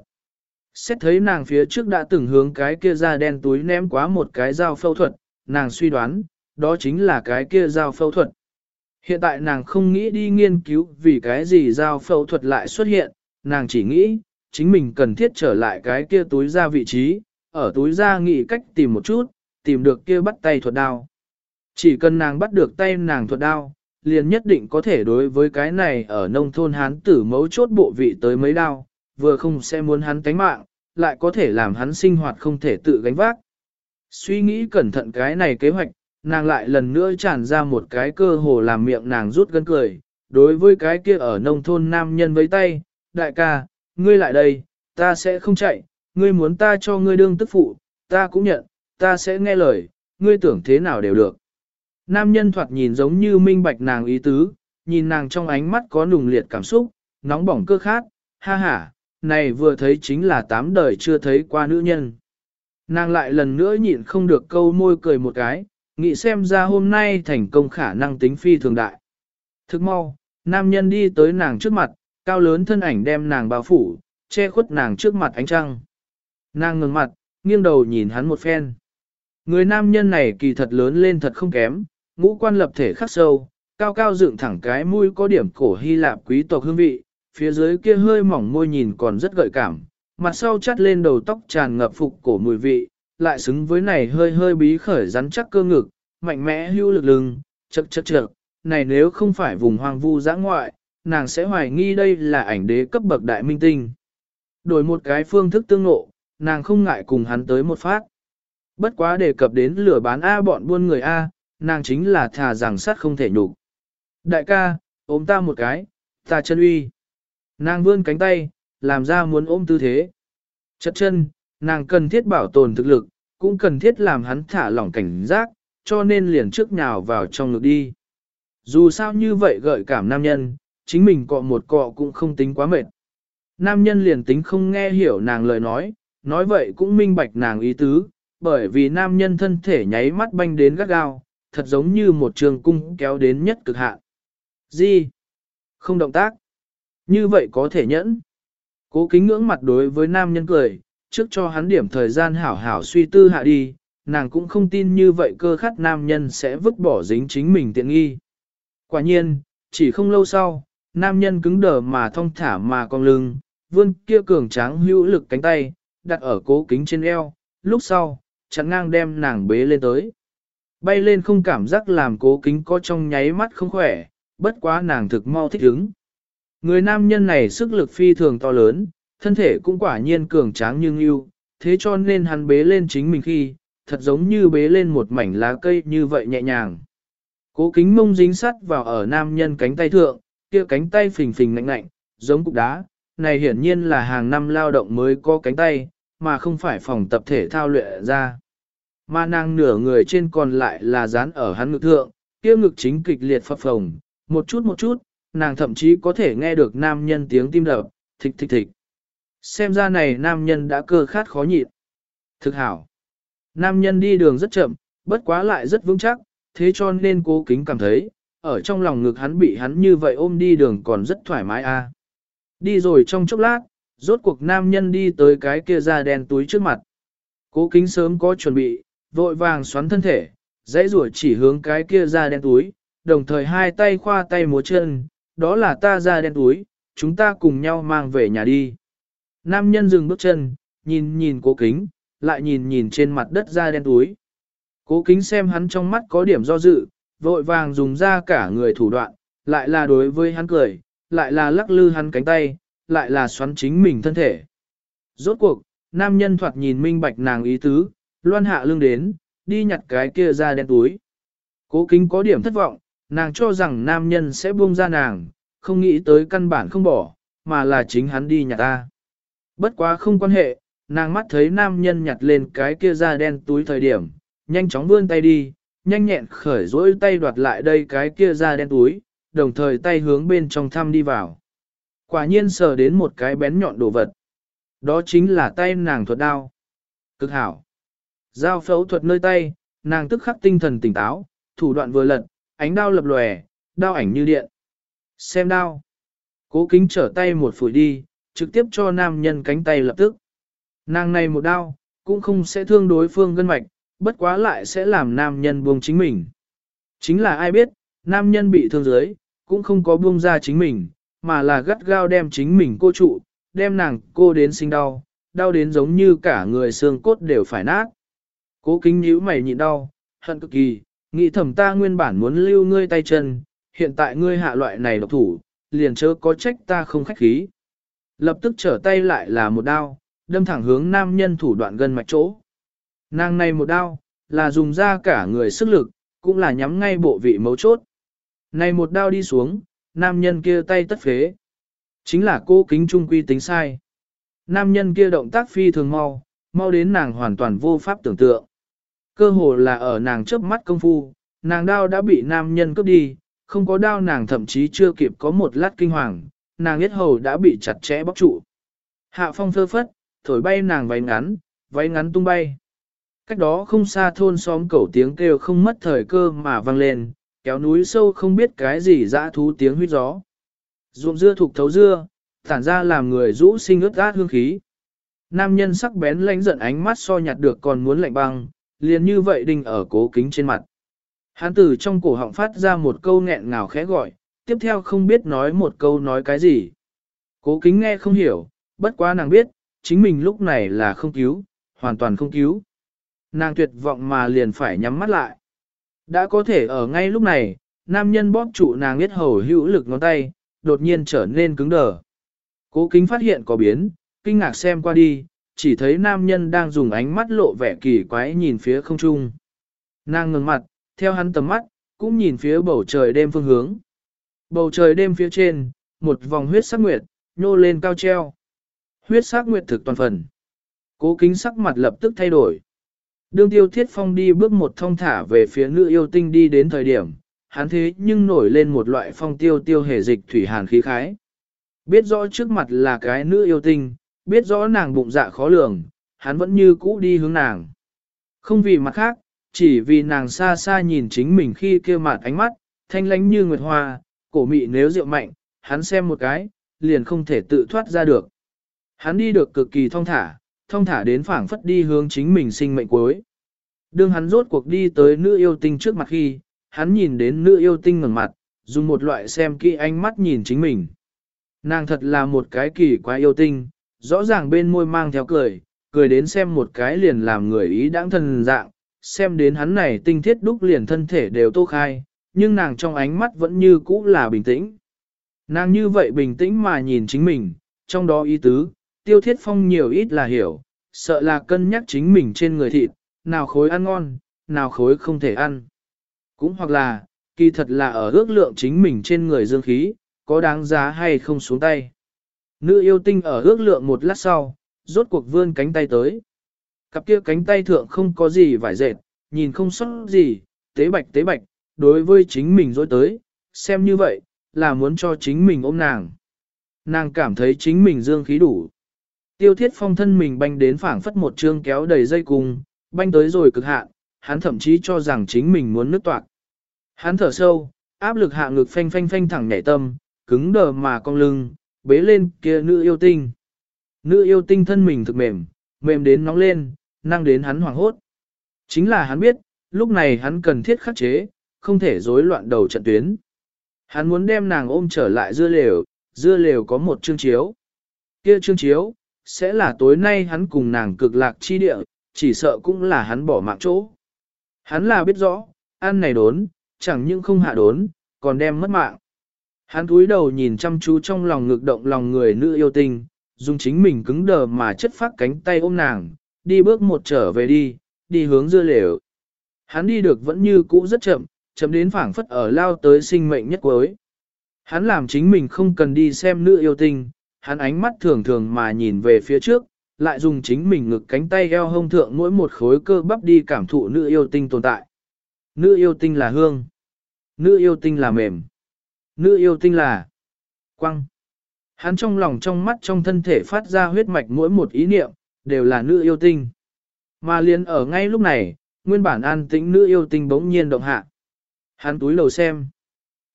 Xét thấy nàng phía trước đã từng hướng cái kia da đen túi ném quá một cái dao phẫu thuật, nàng suy đoán, đó chính là cái kia dao phẫu thuật. Hiện tại nàng không nghĩ đi nghiên cứu vì cái gì dao phẫu thuật lại xuất hiện, nàng chỉ nghĩ, chính mình cần thiết trở lại cái kia túi ra vị trí, ở túi ra nghĩ cách tìm một chút, tìm được kia bắt tay thuật đao. Chỉ cần nàng bắt được tay nàng thuật đao, liền nhất định có thể đối với cái này ở nông thôn hán tử mấu chốt bộ vị tới mấy đao, vừa không sẽ muốn hắn tánh mạng, lại có thể làm hắn sinh hoạt không thể tự gánh vác. Suy nghĩ cẩn thận cái này kế hoạch, nàng lại lần nữa tràn ra một cái cơ hồ làm miệng nàng rút gân cười, đối với cái kia ở nông thôn nam nhân với tay, đại ca, ngươi lại đây, ta sẽ không chạy, ngươi muốn ta cho ngươi đương tức phụ, ta cũng nhận, ta sẽ nghe lời, ngươi tưởng thế nào đều được. Nam nhân thoạt nhìn giống như minh bạch nàng ý tứ, nhìn nàng trong ánh mắt có nùng liệt cảm xúc, nóng bỏng cơ khát, ha ha, này vừa thấy chính là tám đời chưa thấy qua nữ nhân. Nàng lại lần nữa nhịn không được câu môi cười một cái, nghĩ xem ra hôm nay thành công khả năng tính phi thường đại. Thức mau, nam nhân đi tới nàng trước mặt, cao lớn thân ảnh đem nàng bao phủ, che khuất nàng trước mặt ánh trăng. Nàng ngừng mặt, nghiêng đầu nhìn hắn một phen. Người nam nhân này kỳ thật lớn lên thật không kém, ngũ quan lập thể khắc sâu, cao cao dựng thẳng cái mũi có điểm cổ Hy Lạp quý tộc hương vị, phía dưới kia hơi mỏng môi nhìn còn rất gợi cảm, mặt sau chắt lên đầu tóc tràn ngập phục cổ mùi vị, lại xứng với này hơi hơi bí khởi rắn chắc cơ ngực, mạnh mẽ hưu lực lưng, chật chật chật, này nếu không phải vùng hoang vu giã ngoại, nàng sẽ hoài nghi đây là ảnh đế cấp bậc đại minh tinh. Đổi một cái phương thức tương ngộ, nàng không ngại cùng hắn tới một phát. Bất quá đề cập đến lửa bán A bọn buôn người A, nàng chính là thà rằng sát không thể nhục. Đại ca, ôm ta một cái, ta chân uy. Nàng vươn cánh tay, làm ra muốn ôm tư thế. Chất chân, nàng cần thiết bảo tồn thực lực, cũng cần thiết làm hắn thả lỏng cảnh giác, cho nên liền trước nhào vào trong ngực đi. Dù sao như vậy gợi cảm nam nhân, chính mình cọ một cọ cũng không tính quá mệt. Nam nhân liền tính không nghe hiểu nàng lời nói, nói vậy cũng minh bạch nàng ý tứ, bởi vì nam nhân thân thể nháy mắt banh đến gắt gao, thật giống như một trường cung kéo đến nhất cực hạn. Gì? Không động tác. Như vậy có thể nhẫn. Cố kính ngưỡng mặt đối với nam nhân cười, trước cho hắn điểm thời gian hảo hảo suy tư hạ đi, nàng cũng không tin như vậy cơ khát nam nhân sẽ vứt bỏ dính chính mình tiện nghi. Quả nhiên, chỉ không lâu sau, nam nhân cứng đờ mà thong thả mà cong lưng, vươn kia cường tráng hữu lực cánh tay, đặt ở cố kính trên eo, lúc sau, chặn ngang đem nàng bế lên tới. Bay lên không cảm giác làm cố kính có trong nháy mắt không khỏe, bất quá nàng thực mau thích ứng. Người nam nhân này sức lực phi thường to lớn, thân thể cũng quả nhiên cường tráng như yêu, thế cho nên hắn bế lên chính mình khi, thật giống như bế lên một mảnh lá cây như vậy nhẹ nhàng. Cố kính mông dính sắt vào ở nam nhân cánh tay thượng, kia cánh tay phình phình lạnh lạnh, giống cục đá, này hiển nhiên là hàng năm lao động mới có cánh tay, mà không phải phòng tập thể thao luyện ra. Mà nàng nửa người trên còn lại là dán ở hắn ngực thượng, kia ngực chính kịch liệt phập phồng, một chút một chút, nàng thậm chí có thể nghe được nam nhân tiếng tim đập, thịch thịch thịch. Xem ra này nam nhân đã cơ khát khó nhịn. Thực hảo. Nam nhân đi đường rất chậm, bất quá lại rất vững chắc, thế cho nên cố kính cảm thấy, ở trong lòng ngực hắn bị hắn như vậy ôm đi đường còn rất thoải mái a. Đi rồi trong chốc lát, rốt cuộc nam nhân đi tới cái kia da đen túi trước mặt. Cố kính sớm có chuẩn bị, vội vàng xoắn thân thể, dãy rủa chỉ hướng cái kia da đen túi, đồng thời hai tay khoa tay múa chân, đó là ta ra đen túi, chúng ta cùng nhau mang về nhà đi. Nam nhân dừng bước chân, nhìn nhìn cố kính, lại nhìn nhìn trên mặt đất ra đen túi. Cố kính xem hắn trong mắt có điểm do dự, vội vàng dùng ra cả người thủ đoạn, lại là đối với hắn cười, lại là lắc lư hắn cánh tay, lại là xoắn chính mình thân thể. Rốt cuộc, nam nhân thoạt nhìn minh bạch nàng ý tứ, loan hạ lưng đến, đi nhặt cái kia ra đen túi. Cố kính có điểm thất vọng, nàng cho rằng nam nhân sẽ buông ra nàng, không nghĩ tới căn bản không bỏ, mà là chính hắn đi nhặt ta. Bất quá không quan hệ, nàng mắt thấy nam nhân nhặt lên cái kia da đen túi thời điểm, nhanh chóng vươn tay đi, nhanh nhẹn khởi rỗi tay đoạt lại đây cái kia da đen túi, đồng thời tay hướng bên trong thăm đi vào. Quả nhiên sờ đến một cái bén nhọn đồ vật. Đó chính là tay nàng thuật đao. Cực hảo. Giao phẫu thuật nơi tay, nàng tức khắc tinh thần tỉnh táo, thủ đoạn vừa lật, ánh đao lập lòe, đao ảnh như điện. Xem đao. Cố kính trở tay một phủi đi, trực tiếp cho nam nhân cánh tay lập tức. Nàng này một đao, cũng không sẽ thương đối phương gân mạch, bất quá lại sẽ làm nam nhân buông chính mình. Chính là ai biết, nam nhân bị thương dưới, cũng không có buông ra chính mình, mà là gắt gao đem chính mình cô trụ, đem nàng cô đến sinh đau, đau đến giống như cả người xương cốt đều phải nát. Cố kính nhíu mày nhịn đau, hận cực kỳ, nghĩ thầm ta nguyên bản muốn lưu ngươi tay chân, hiện tại ngươi hạ loại này độc thủ, liền chớ có trách ta không khách khí. Lập tức trở tay lại là một đao, đâm thẳng hướng nam nhân thủ đoạn gần mạch chỗ. Nàng này một đao, là dùng ra cả người sức lực, cũng là nhắm ngay bộ vị mấu chốt. Này một đao đi xuống, nam nhân kia tay tất phế. Chính là cô kính trung quy tính sai. Nam nhân kia động tác phi thường mau, mau đến nàng hoàn toàn vô pháp tưởng tượng. Cơ hồ là ở nàng chớp mắt công phu, nàng đao đã bị nam nhân cướp đi, không có đao nàng thậm chí chưa kịp có một lát kinh hoàng, nàng yết hầu đã bị chặt chẽ bóc trụ. Hạ phong phơ phất, thổi bay nàng váy ngắn, váy ngắn tung bay. Cách đó không xa thôn xóm cẩu tiếng kêu không mất thời cơ mà vang lên, kéo núi sâu không biết cái gì dã thú tiếng huyết gió. Ruộng dưa thuộc thấu dưa, tản ra làm người rũ sinh ướt át hương khí. Nam nhân sắc bén lãnh giận ánh mắt so nhạt được còn muốn lạnh băng, liền như vậy đinh ở cố kính trên mặt. Hán tử trong cổ họng phát ra một câu nghẹn ngào khẽ gọi, tiếp theo không biết nói một câu nói cái gì. Cố kính nghe không hiểu, bất quá nàng biết, chính mình lúc này là không cứu, hoàn toàn không cứu. Nàng tuyệt vọng mà liền phải nhắm mắt lại. Đã có thể ở ngay lúc này, nam nhân bóp trụ nàng biết hầu hữu lực ngón tay, đột nhiên trở nên cứng đờ. Cố kính phát hiện có biến, kinh ngạc xem qua đi, chỉ thấy nam nhân đang dùng ánh mắt lộ vẻ kỳ quái nhìn phía không trung. Nàng ngừng mặt, theo hắn tầm mắt, cũng nhìn phía bầu trời đêm phương hướng. Bầu trời đêm phía trên, một vòng huyết sắc nguyệt, nhô lên cao treo. Huyết sắc nguyệt thực toàn phần. Cố kính sắc mặt lập tức thay đổi. Đương tiêu thiết phong đi bước một thông thả về phía nữ yêu tinh đi đến thời điểm, hắn thế nhưng nổi lên một loại phong tiêu tiêu hề dịch thủy hàn khí khái. Biết rõ trước mặt là cái nữ yêu tinh, biết rõ nàng bụng dạ khó lường, hắn vẫn như cũ đi hướng nàng. Không vì mặt khác, chỉ vì nàng xa xa nhìn chính mình khi kia mặt ánh mắt, thanh lánh như nguyệt hoa, cổ mị nếu rượu mạnh, hắn xem một cái, liền không thể tự thoát ra được. Hắn đi được cực kỳ thong thả, thong thả đến phảng phất đi hướng chính mình sinh mệnh cuối. Đương hắn rốt cuộc đi tới nữ yêu tinh trước mặt khi, hắn nhìn đến nữ yêu tinh ngẩng mặt, dùng một loại xem kỹ ánh mắt nhìn chính mình. Nàng thật là một cái kỳ quá yêu tinh, rõ ràng bên môi mang theo cười, cười đến xem một cái liền làm người ý đáng thần dạng, xem đến hắn này tinh thiết đúc liền thân thể đều tô khai, nhưng nàng trong ánh mắt vẫn như cũ là bình tĩnh. Nàng như vậy bình tĩnh mà nhìn chính mình, trong đó ý tứ, tiêu thiết phong nhiều ít là hiểu, sợ là cân nhắc chính mình trên người thịt, nào khối ăn ngon, nào khối không thể ăn. Cũng hoặc là, kỳ thật là ở ước lượng chính mình trên người dương khí, có đáng giá hay không xuống tay. Nữ yêu tinh ở ước lượng một lát sau, rốt cuộc vươn cánh tay tới. Cặp kia cánh tay thượng không có gì vải dệt, nhìn không sót gì, tế bạch tế bạch, đối với chính mình dối tới, xem như vậy, là muốn cho chính mình ôm nàng. Nàng cảm thấy chính mình dương khí đủ. Tiêu thiết phong thân mình banh đến phảng phất một chương kéo đầy dây cung, banh tới rồi cực hạn, hắn thậm chí cho rằng chính mình muốn nứt toạc. Hắn thở sâu, áp lực hạ ngực phanh phanh phanh thẳng nhảy tâm, cứng đờ mà cong lưng, bế lên kia nữ yêu tinh. Nữ yêu tinh thân mình thực mềm, mềm đến nóng lên, năng đến hắn hoảng hốt. Chính là hắn biết, lúc này hắn cần thiết khắc chế, không thể rối loạn đầu trận tuyến. Hắn muốn đem nàng ôm trở lại dưa lều, dưa lều có một chương chiếu. Kia chương chiếu, sẽ là tối nay hắn cùng nàng cực lạc chi địa, chỉ sợ cũng là hắn bỏ mạng chỗ. Hắn là biết rõ, ăn này đốn, chẳng những không hạ đốn, còn đem mất mạng. Hắn cúi đầu nhìn chăm chú trong lòng ngực động lòng người nữ yêu tinh, dùng chính mình cứng đờ mà chất phát cánh tay ôm nàng, đi bước một trở về đi, đi hướng dưa lều. Hắn đi được vẫn như cũ rất chậm, chậm đến phảng phất ở lao tới sinh mệnh nhất cuối. Hắn làm chính mình không cần đi xem nữ yêu tinh, hắn ánh mắt thường thường mà nhìn về phía trước, lại dùng chính mình ngực cánh tay eo hông thượng mỗi một khối cơ bắp đi cảm thụ nữ yêu tinh tồn tại. Nữ yêu tinh là hương. Nữ yêu tinh là mềm. Nữ yêu tinh là quăng. Hắn trong lòng trong mắt trong thân thể phát ra huyết mạch mỗi một ý niệm, đều là nữ yêu tinh. Mà liền ở ngay lúc này, nguyên bản an tĩnh nữ yêu tinh bỗng nhiên động hạ. Hắn túi lầu xem.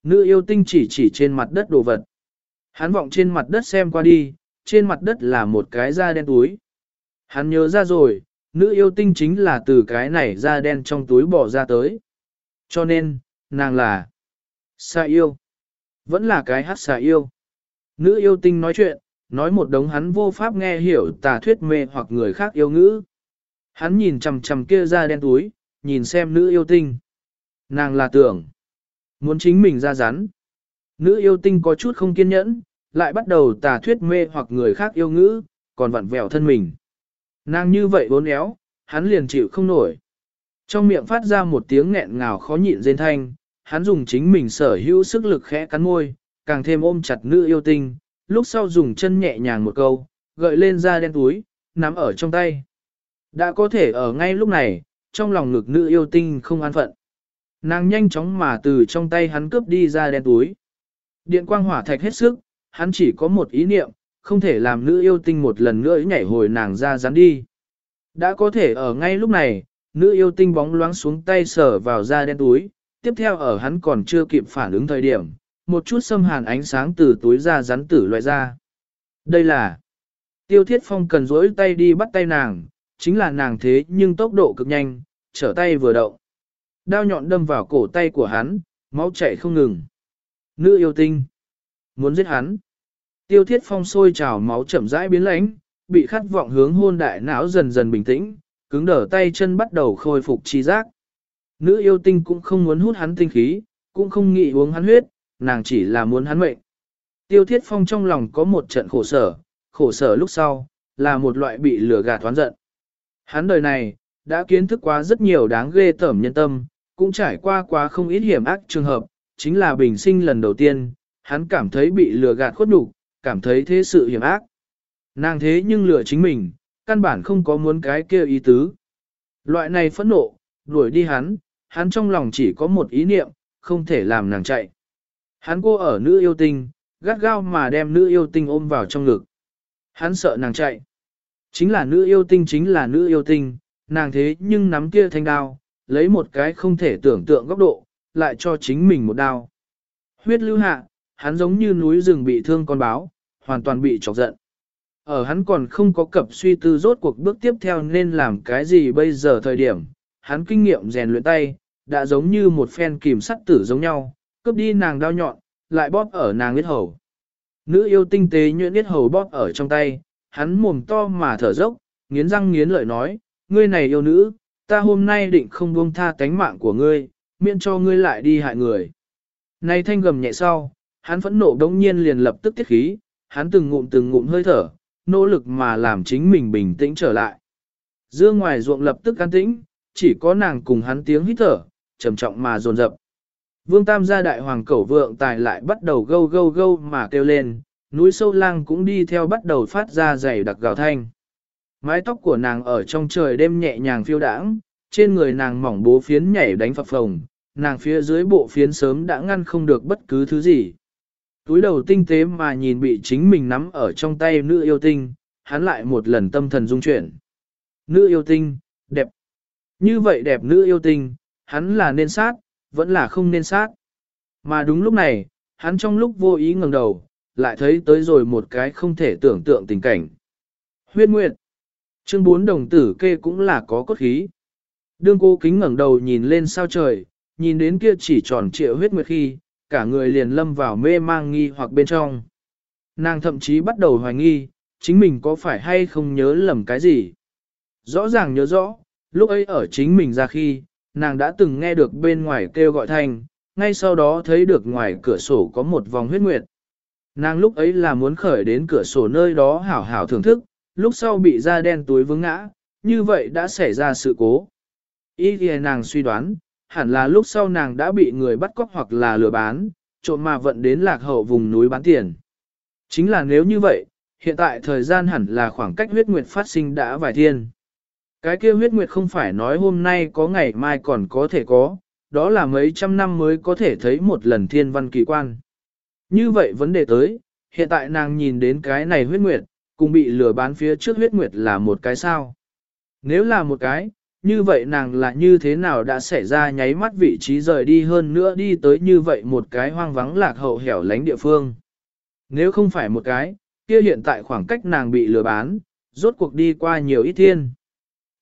Nữ yêu tinh chỉ chỉ trên mặt đất đồ vật. Hắn vọng trên mặt đất xem qua đi, trên mặt đất là một cái da đen túi. Hắn nhớ ra rồi, nữ yêu tinh chính là từ cái này da đen trong túi bỏ ra tới. Cho nên, nàng là sa yêu. Vẫn là cái hát xà yêu. Nữ yêu tinh nói chuyện, nói một đống hắn vô pháp nghe hiểu tà thuyết mê hoặc người khác yêu ngữ. Hắn nhìn chằm chằm kia ra đen túi, nhìn xem nữ yêu tinh. Nàng là tưởng. Muốn chính mình ra rắn. Nữ yêu tinh có chút không kiên nhẫn, lại bắt đầu tà thuyết mê hoặc người khác yêu ngữ, còn vặn vẹo thân mình. Nàng như vậy bốn éo, hắn liền chịu không nổi. Trong miệng phát ra một tiếng nghẹn ngào khó nhịn rên thanh, hắn dùng chính mình sở hữu sức lực khẽ cắn môi, càng thêm ôm chặt nữ yêu tinh, lúc sau dùng chân nhẹ nhàng một câu, gợi lên da đen túi, nắm ở trong tay. Đã có thể ở ngay lúc này, trong lòng ngực nữ yêu tinh không an phận. Nàng nhanh chóng mà từ trong tay hắn cướp đi ra đen túi. Điện quang hỏa thạch hết sức, hắn chỉ có một ý niệm, không thể làm nữ yêu tinh một lần nữa nhảy hồi nàng ra rắn đi. Đã có thể ở ngay lúc này, nữ yêu tinh bóng loáng xuống tay sờ vào da đen túi, tiếp theo ở hắn còn chưa kịp phản ứng thời điểm, một chút xâm hàn ánh sáng từ túi ra rắn tử loại ra. Đây là Tiêu Thiết Phong cần rỗi tay đi bắt tay nàng, chính là nàng thế nhưng tốc độ cực nhanh, trở tay vừa động. Đao nhọn đâm vào cổ tay của hắn, máu chảy không ngừng. Nữ yêu tinh. Muốn giết hắn. Tiêu Thiết Phong sôi trào máu chậm rãi biến lãnh, bị khát vọng hướng hôn đại não dần dần bình tĩnh, cứng đở tay chân bắt đầu khôi phục chi giác. Nữ yêu tinh cũng không muốn hút hắn tinh khí, cũng không nghĩ uống hắn huyết, nàng chỉ là muốn hắn mệnh. Tiêu Thiết Phong trong lòng có một trận khổ sở, khổ sở lúc sau, là một loại bị lừa gạt thoán giận. Hắn đời này, đã kiến thức quá rất nhiều đáng ghê tởm nhân tâm, cũng trải qua quá không ít hiểm ác trường hợp, chính là bình sinh lần đầu tiên, hắn cảm thấy bị lừa gạt khuất nhục, cảm thấy thế sự hiểm ác. Nàng thế nhưng lừa chính mình, căn bản không có muốn cái kia ý tứ. Loại này phẫn nộ, đuổi đi hắn, hắn trong lòng chỉ có một ý niệm, không thể làm nàng chạy. Hắn cô ở nữ yêu tinh, gắt gao mà đem nữ yêu tinh ôm vào trong ngực. Hắn sợ nàng chạy. Chính là nữ yêu tinh chính là nữ yêu tinh, nàng thế nhưng nắm kia thanh đao, lấy một cái không thể tưởng tượng góc độ, lại cho chính mình một đao. Huyết lưu hạ, hắn giống như núi rừng bị thương con báo, hoàn toàn bị chọc giận. Ở hắn còn không có cập suy tư rốt cuộc bước tiếp theo nên làm cái gì bây giờ thời điểm, hắn kinh nghiệm rèn luyện tay, đã giống như một phen kìm sắt tử giống nhau, cướp đi nàng đao nhọn, lại bóp ở nàng huyết hầu. Nữ yêu tinh tế nhuyễn huyết hầu bóp ở trong tay, hắn mồm to mà thở dốc, nghiến răng nghiến lợi nói, ngươi này yêu nữ, ta hôm nay định không buông tha tánh mạng của ngươi, miễn cho ngươi lại đi hại người. Này thanh gầm nhẹ sau, hắn phẫn nộ đống nhiên liền lập tức tiết khí, hắn từng ngụm từng ngụm hơi thở, nỗ lực mà làm chính mình bình tĩnh trở lại. Dương ngoài ruộng lập tức an tĩnh, chỉ có nàng cùng hắn tiếng hít thở, trầm trọng mà dồn dập. Vương Tam gia đại hoàng cẩu vượng tài lại bắt đầu gâu gâu gâu mà kêu lên, núi sâu lang cũng đi theo bắt đầu phát ra dày đặc gào thanh. Mái tóc của nàng ở trong trời đêm nhẹ nhàng phiêu đãng, trên người nàng mỏng bố phiến nhảy đánh phập phồng, nàng phía dưới bộ phiến sớm đã ngăn không được bất cứ thứ gì. Túi đầu tinh tế mà nhìn bị chính mình nắm ở trong tay nữ yêu tinh, hắn lại một lần tâm thần dung chuyển. Nữ yêu tinh, đẹp. Như vậy đẹp nữ yêu tinh, hắn là nên sát, vẫn là không nên sát. Mà đúng lúc này, hắn trong lúc vô ý ngẩng đầu, lại thấy tới rồi một cái không thể tưởng tượng tình cảnh. Huyết Nguyệt. Chương 4 đồng tử kê cũng là có cốt khí. Đương cô kính ngẩng đầu nhìn lên sao trời, nhìn đến kia chỉ tròn trịa huyết nguyệt khi, cả người liền lâm vào mê mang nghi hoặc bên trong. Nàng thậm chí bắt đầu hoài nghi, chính mình có phải hay không nhớ lầm cái gì. Rõ ràng nhớ rõ, lúc ấy ở chính mình ra khi, nàng đã từng nghe được bên ngoài kêu gọi thanh, ngay sau đó thấy được ngoài cửa sổ có một vòng huyết nguyệt. Nàng lúc ấy là muốn khởi đến cửa sổ nơi đó hảo hảo thưởng thức, lúc sau bị da đen túi vướng ngã, như vậy đã xảy ra sự cố. Ý thì nàng suy đoán, hẳn là lúc sau nàng đã bị người bắt cóc hoặc là lừa bán, trộm mà vận đến lạc hậu vùng núi bán tiền. Chính là nếu như vậy, hiện tại thời gian hẳn là khoảng cách huyết nguyệt phát sinh đã vài thiên. Cái kia huyết nguyệt không phải nói hôm nay có ngày mai còn có thể có, đó là mấy trăm năm mới có thể thấy một lần thiên văn kỳ quan. Như vậy vấn đề tới, hiện tại nàng nhìn đến cái này huyết nguyệt, cùng bị lừa bán phía trước huyết nguyệt là một cái sao. Nếu là một cái, như vậy nàng là như thế nào đã xảy ra nháy mắt vị trí rời đi hơn nữa đi tới như vậy một cái hoang vắng lạc hậu hẻo lánh địa phương. Nếu không phải một cái, kia hiện tại khoảng cách nàng bị lừa bán, rốt cuộc đi qua nhiều ít thiên.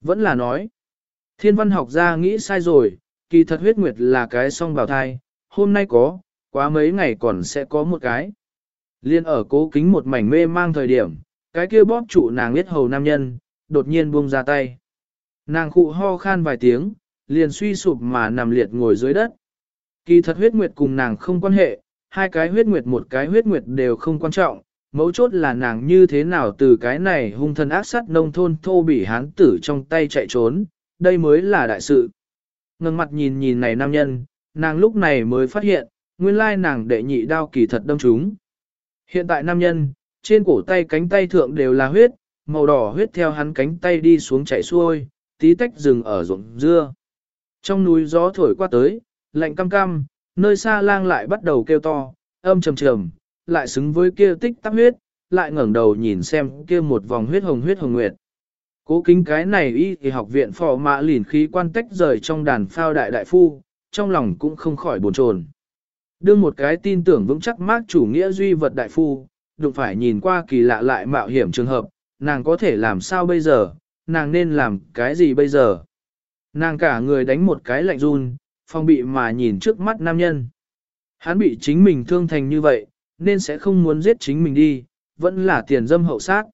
Vẫn là nói, thiên văn học gia nghĩ sai rồi, kỳ thật huyết nguyệt là cái song bào thai, hôm nay có, quá mấy ngày còn sẽ có một cái. Liên ở cố kính một mảnh mê mang thời điểm, cái kia bóp trụ nàng biết hầu nam nhân, đột nhiên buông ra tay. Nàng khụ ho khan vài tiếng, liền suy sụp mà nằm liệt ngồi dưới đất. Kỳ thật huyết nguyệt cùng nàng không quan hệ, hai cái huyết nguyệt một cái huyết nguyệt đều không quan trọng, mấu chốt là nàng như thế nào từ cái này hung thần ác sát nông thôn thô bỉ hán tử trong tay chạy trốn, đây mới là đại sự. Ngừng mặt nhìn nhìn này nam nhân, nàng lúc này mới phát hiện, nguyên lai nàng đệ nhị đao kỳ thật đâm chúng. Hiện tại nam nhân, trên cổ tay cánh tay thượng đều là huyết, màu đỏ huyết theo hắn cánh tay đi xuống chảy xuôi, tí tách rừng ở ruộng dưa. Trong núi gió thổi qua tới, lạnh cam cam, nơi xa lang lại bắt đầu kêu to, âm trầm trầm, lại xứng với kia tích tắc huyết, lại ngẩng đầu nhìn xem kia một vòng huyết hồng huyết hồng nguyệt. Cố kính cái này y thì học viện phò mã lìn khí quan tách rời trong đàn phao đại đại phu, trong lòng cũng không khỏi buồn chồn. Đương một cái tin tưởng vững chắc mác chủ nghĩa duy vật đại phu, đụng phải nhìn qua kỳ lạ lại mạo hiểm trường hợp, nàng có thể làm sao bây giờ, nàng nên làm cái gì bây giờ. Nàng cả người đánh một cái lạnh run, phong bị mà nhìn trước mắt nam nhân. Hắn bị chính mình thương thành như vậy, nên sẽ không muốn giết chính mình đi, vẫn là tiền dâm hậu sát.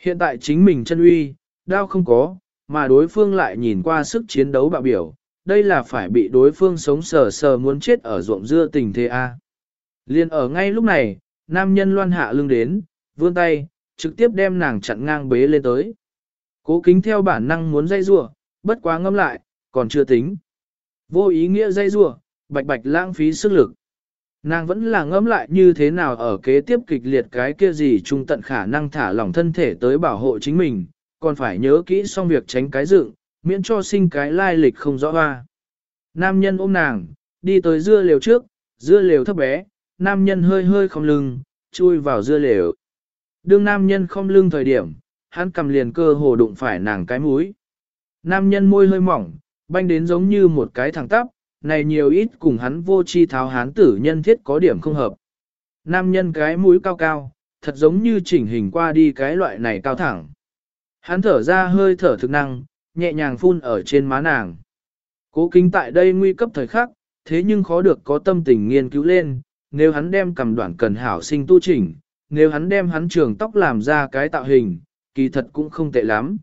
Hiện tại chính mình chân uy, đau không có, mà đối phương lại nhìn qua sức chiến đấu bạo biểu, đây là phải bị đối phương sống sờ sờ muốn chết ở ruộng dưa tình thế A. Liên ở ngay lúc này, nam nhân loan hạ lưng đến, vươn tay, trực tiếp đem nàng chặn ngang bế lên tới. Cố kính theo bản năng muốn dây rua, bất quá ngâm lại, còn chưa tính. Vô ý nghĩa dây rua, bạch bạch lãng phí sức lực. Nàng vẫn là ngẫm lại như thế nào ở kế tiếp kịch liệt cái kia gì trung tận khả năng thả lỏng thân thể tới bảo hộ chính mình, còn phải nhớ kỹ xong việc tránh cái dựng, miễn cho sinh cái lai lịch không rõ hoa. Nam nhân ôm nàng, đi tới dưa lều trước, dưa lều thấp bé, nam nhân hơi hơi không lưng, chui vào dưa lều. Đương nam nhân không lưng thời điểm, hắn cầm liền cơ hồ đụng phải nàng cái mũi. Nam nhân môi hơi mỏng, banh đến giống như một cái thẳng tắp, này nhiều ít cùng hắn vô chi tháo hán tử nhân thiết có điểm không hợp. Nam nhân cái mũi cao cao, thật giống như chỉnh hình qua đi cái loại này cao thẳng. Hắn thở ra hơi thở thực năng, nhẹ nhàng phun ở trên má nàng. Cố kính tại đây nguy cấp thời khắc, thế nhưng khó được có tâm tình nghiên cứu lên, nếu hắn đem cầm đoạn cần hảo sinh tu chỉnh, nếu hắn đem hắn trường tóc làm ra cái tạo hình, kỳ thật cũng không tệ lắm.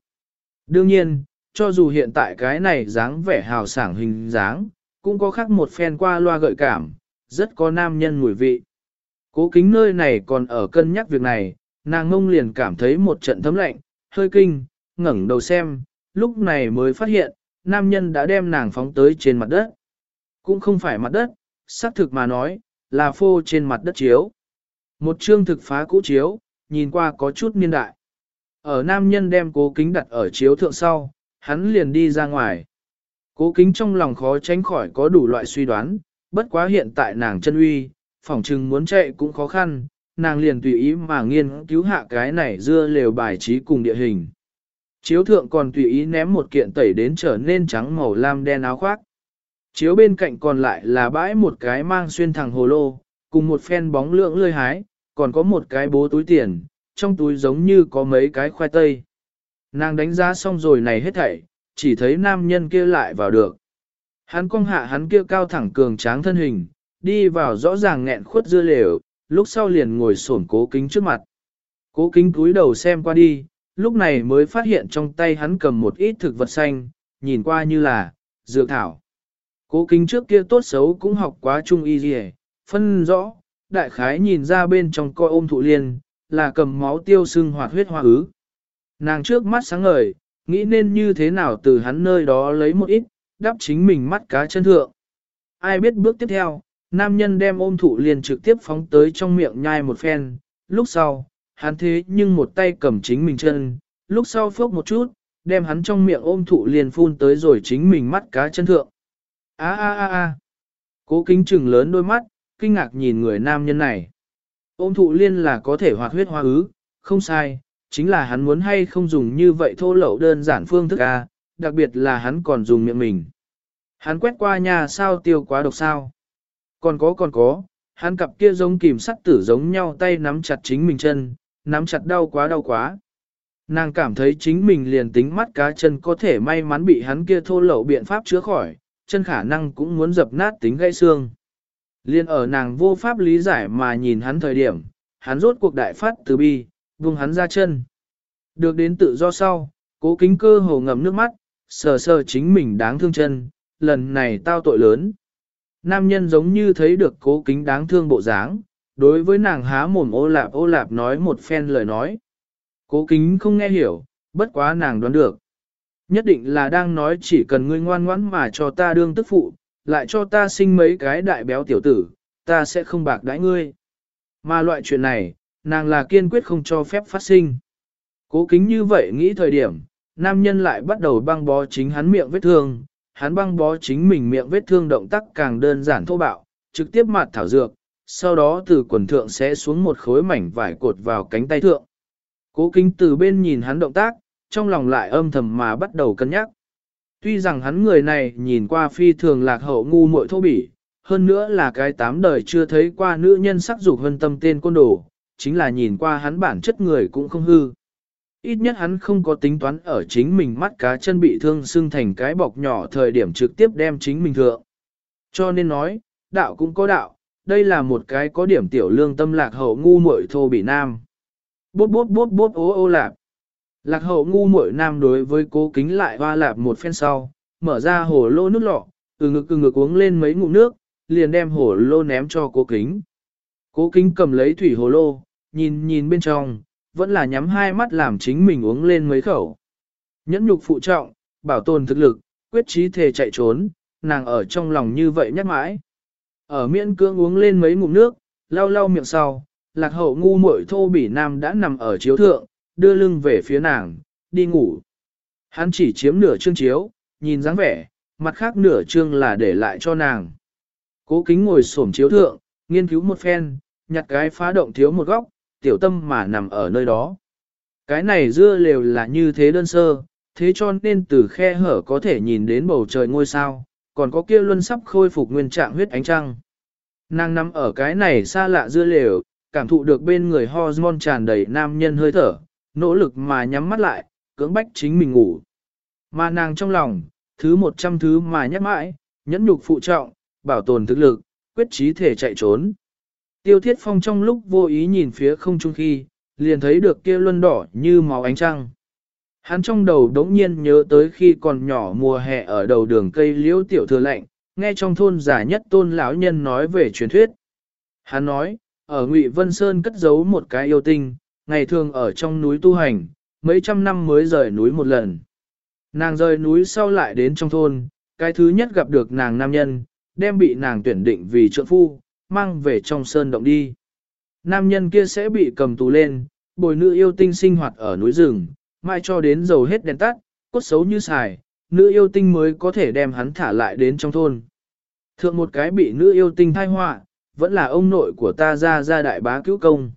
Đương nhiên, cho dù hiện tại cái này dáng vẻ hào sảng hình dáng, cũng có khác một phen qua loa gợi cảm, rất có nam nhân mùi vị. Cố kính nơi này còn ở cân nhắc việc này, nàng ngông liền cảm thấy một trận thấm lạnh, hơi kinh, ngẩng đầu xem, lúc này mới phát hiện, nam nhân đã đem nàng phóng tới trên mặt đất. Cũng không phải mặt đất, xác thực mà nói, là phô trên mặt đất chiếu. Một chương thực phá cũ chiếu, nhìn qua có chút niên đại. Ở nam nhân đem cố kính đặt ở chiếu thượng sau, hắn liền đi ra ngoài. Cố kính trong lòng khó tránh khỏi có đủ loại suy đoán, bất quá hiện tại nàng chân uy, phỏng chừng muốn chạy cũng khó khăn, nàng liền tùy ý mà nghiên cứu hạ cái này dưa lều bài trí cùng địa hình. Chiếu thượng còn tùy ý ném một kiện tẩy đến trở nên trắng màu lam đen áo khoác. Chiếu bên cạnh còn lại là bãi một cái mang xuyên thẳng hồ lô, cùng một phen bóng lượng lươi hái, còn có một cái bố túi tiền, trong túi giống như có mấy cái khoai tây. Nàng đánh giá xong rồi này hết thảy, chỉ thấy nam nhân kia lại vào được. Hắn cong hạ hắn kia cao thẳng cường tráng thân hình, đi vào rõ ràng nghẹn khuất dưa lều, lúc sau liền ngồi xổm cố kính trước mặt. Cố kính cúi đầu xem qua đi, lúc này mới phát hiện trong tay hắn cầm một ít thực vật xanh, nhìn qua như là, dược thảo. Cố kính trước kia tốt xấu cũng học quá trung y gì phân rõ, đại khái nhìn ra bên trong coi ôm thụ liên, là cầm máu tiêu sưng hoạt huyết hoa ứ. Nàng trước mắt sáng ngời, nghĩ nên như thế nào từ hắn nơi đó lấy một ít, đắp chính mình mắt cá chân thượng. Ai biết bước tiếp theo, nam nhân đem ôm thụ liền trực tiếp phóng tới trong miệng nhai một phen, lúc sau, hắn thế nhưng một tay cầm chính mình chân, lúc sau phước một chút, đem hắn trong miệng ôm thụ liền phun tới rồi chính mình mắt cá chân thượng. A a a a. Cố kính trừng lớn đôi mắt, kinh ngạc nhìn người nam nhân này. Ôm thụ liên là có thể hoạt huyết hoa ứ, không sai, chính là hắn muốn hay không dùng như vậy thô lậu đơn giản phương thức A, đặc biệt là hắn còn dùng miệng mình. Hắn quét qua nhà sao tiêu quá độc sao. Còn có còn có, hắn cặp kia giống kìm sắt tử giống nhau tay nắm chặt chính mình chân, nắm chặt đau quá đau quá. Nàng cảm thấy chính mình liền tính mắt cá chân có thể may mắn bị hắn kia thô lậu biện pháp chữa khỏi, chân khả năng cũng muốn dập nát tính gãy xương. Liên ở nàng vô pháp lý giải mà nhìn hắn thời điểm, hắn rốt cuộc đại phát từ bi, buông hắn ra chân. Được đến tự do sau, cố kính cơ hồ ngầm nước mắt, sờ sờ chính mình đáng thương chân, lần này tao tội lớn. Nam nhân giống như thấy được cố kính đáng thương bộ dáng, đối với nàng há mồm ô lạp ô lạp nói một phen lời nói. Cố kính không nghe hiểu, bất quá nàng đoán được. Nhất định là đang nói chỉ cần ngươi ngoan ngoãn mà cho ta đương tức phụ, lại cho ta sinh mấy cái đại béo tiểu tử, ta sẽ không bạc đãi ngươi. Mà loại chuyện này, nàng là kiên quyết không cho phép phát sinh. Cố kính như vậy nghĩ thời điểm, nam nhân lại bắt đầu băng bó chính hắn miệng vết thương, hắn băng bó chính mình miệng vết thương động tác càng đơn giản thô bạo, trực tiếp mặt thảo dược, sau đó từ quần thượng sẽ xuống một khối mảnh vải cột vào cánh tay thượng. Cố kính từ bên nhìn hắn động tác, trong lòng lại âm thầm mà bắt đầu cân nhắc. Tuy rằng hắn người này nhìn qua phi thường lạc hậu ngu muội thô bỉ, hơn nữa là cái tám đời chưa thấy qua nữ nhân sắc dục hơn tâm tên côn đồ, chính là nhìn qua hắn bản chất người cũng không hư. Ít nhất hắn không có tính toán ở chính mình mắt cá chân bị thương xưng thành cái bọc nhỏ thời điểm trực tiếp đem chính mình thượng. Cho nên nói, đạo cũng có đạo, đây là một cái có điểm tiểu lương tâm lạc hậu ngu muội thô bị nam. Bốt bốt bốt bốt ố ô lạp. Lạc hậu ngu muội nam đối với cố kính lại hoa lạp một phen sau, mở ra hồ lô nước lọ, từ ngực từ ngực uống lên mấy ngụm nước, liền đem hồ lô ném cho cố kính. Cố kính cầm lấy thủy hồ lô, nhìn nhìn bên trong, vẫn là nhắm hai mắt làm chính mình uống lên mấy khẩu. Nhẫn nhục phụ trọng, bảo tồn thực lực, quyết trí thể chạy trốn, nàng ở trong lòng như vậy nhắc mãi. Ở miễn cưỡng uống lên mấy ngụm nước, lau lau miệng sau, lạc hậu ngu muội thô bỉ nam đã nằm ở chiếu thượng, đưa lưng về phía nàng, đi ngủ. Hắn chỉ chiếm nửa chương chiếu, nhìn dáng vẻ, mặt khác nửa chương là để lại cho nàng. Cố kính ngồi xổm chiếu thượng, nghiên cứu một phen, nhặt cái phá động thiếu một góc, tiểu tâm mà nằm ở nơi đó. Cái này dưa lều là như thế đơn sơ, thế cho nên từ khe hở có thể nhìn đến bầu trời ngôi sao, còn có kia luân sắp khôi phục nguyên trạng huyết ánh trăng. Nàng nằm ở cái này xa lạ dưa lều, cảm thụ được bên người hormone tràn đầy nam nhân hơi thở, nỗ lực mà nhắm mắt lại, cưỡng bách chính mình ngủ. Mà nàng trong lòng, thứ một trăm thứ mà nhắc mãi, nhẫn nhục phụ trọng, bảo tồn thực lực, quyết trí thể chạy trốn. Tiêu thiết phong trong lúc vô ý nhìn phía không trung khi, liền thấy được kia luân đỏ như máu ánh trăng. Hắn trong đầu đống nhiên nhớ tới khi còn nhỏ mùa hè ở đầu đường cây liễu tiểu thừa lạnh, nghe trong thôn giả nhất tôn lão nhân nói về truyền thuyết. Hắn nói, ở Ngụy Vân Sơn cất giấu một cái yêu tinh, ngày thường ở trong núi tu hành, mấy trăm năm mới rời núi một lần. Nàng rời núi sau lại đến trong thôn, cái thứ nhất gặp được nàng nam nhân, đem bị nàng tuyển định vì trợ phu, mang về trong sơn động đi. Nam nhân kia sẽ bị cầm tù lên, bồi nữ yêu tinh sinh hoạt ở núi rừng, mai cho đến dầu hết đèn tắt, cốt xấu như xài, nữ yêu tinh mới có thể đem hắn thả lại đến trong thôn. Thượng một cái bị nữ yêu tinh thai họa, vẫn là ông nội của ta ra ra đại bá cứu công.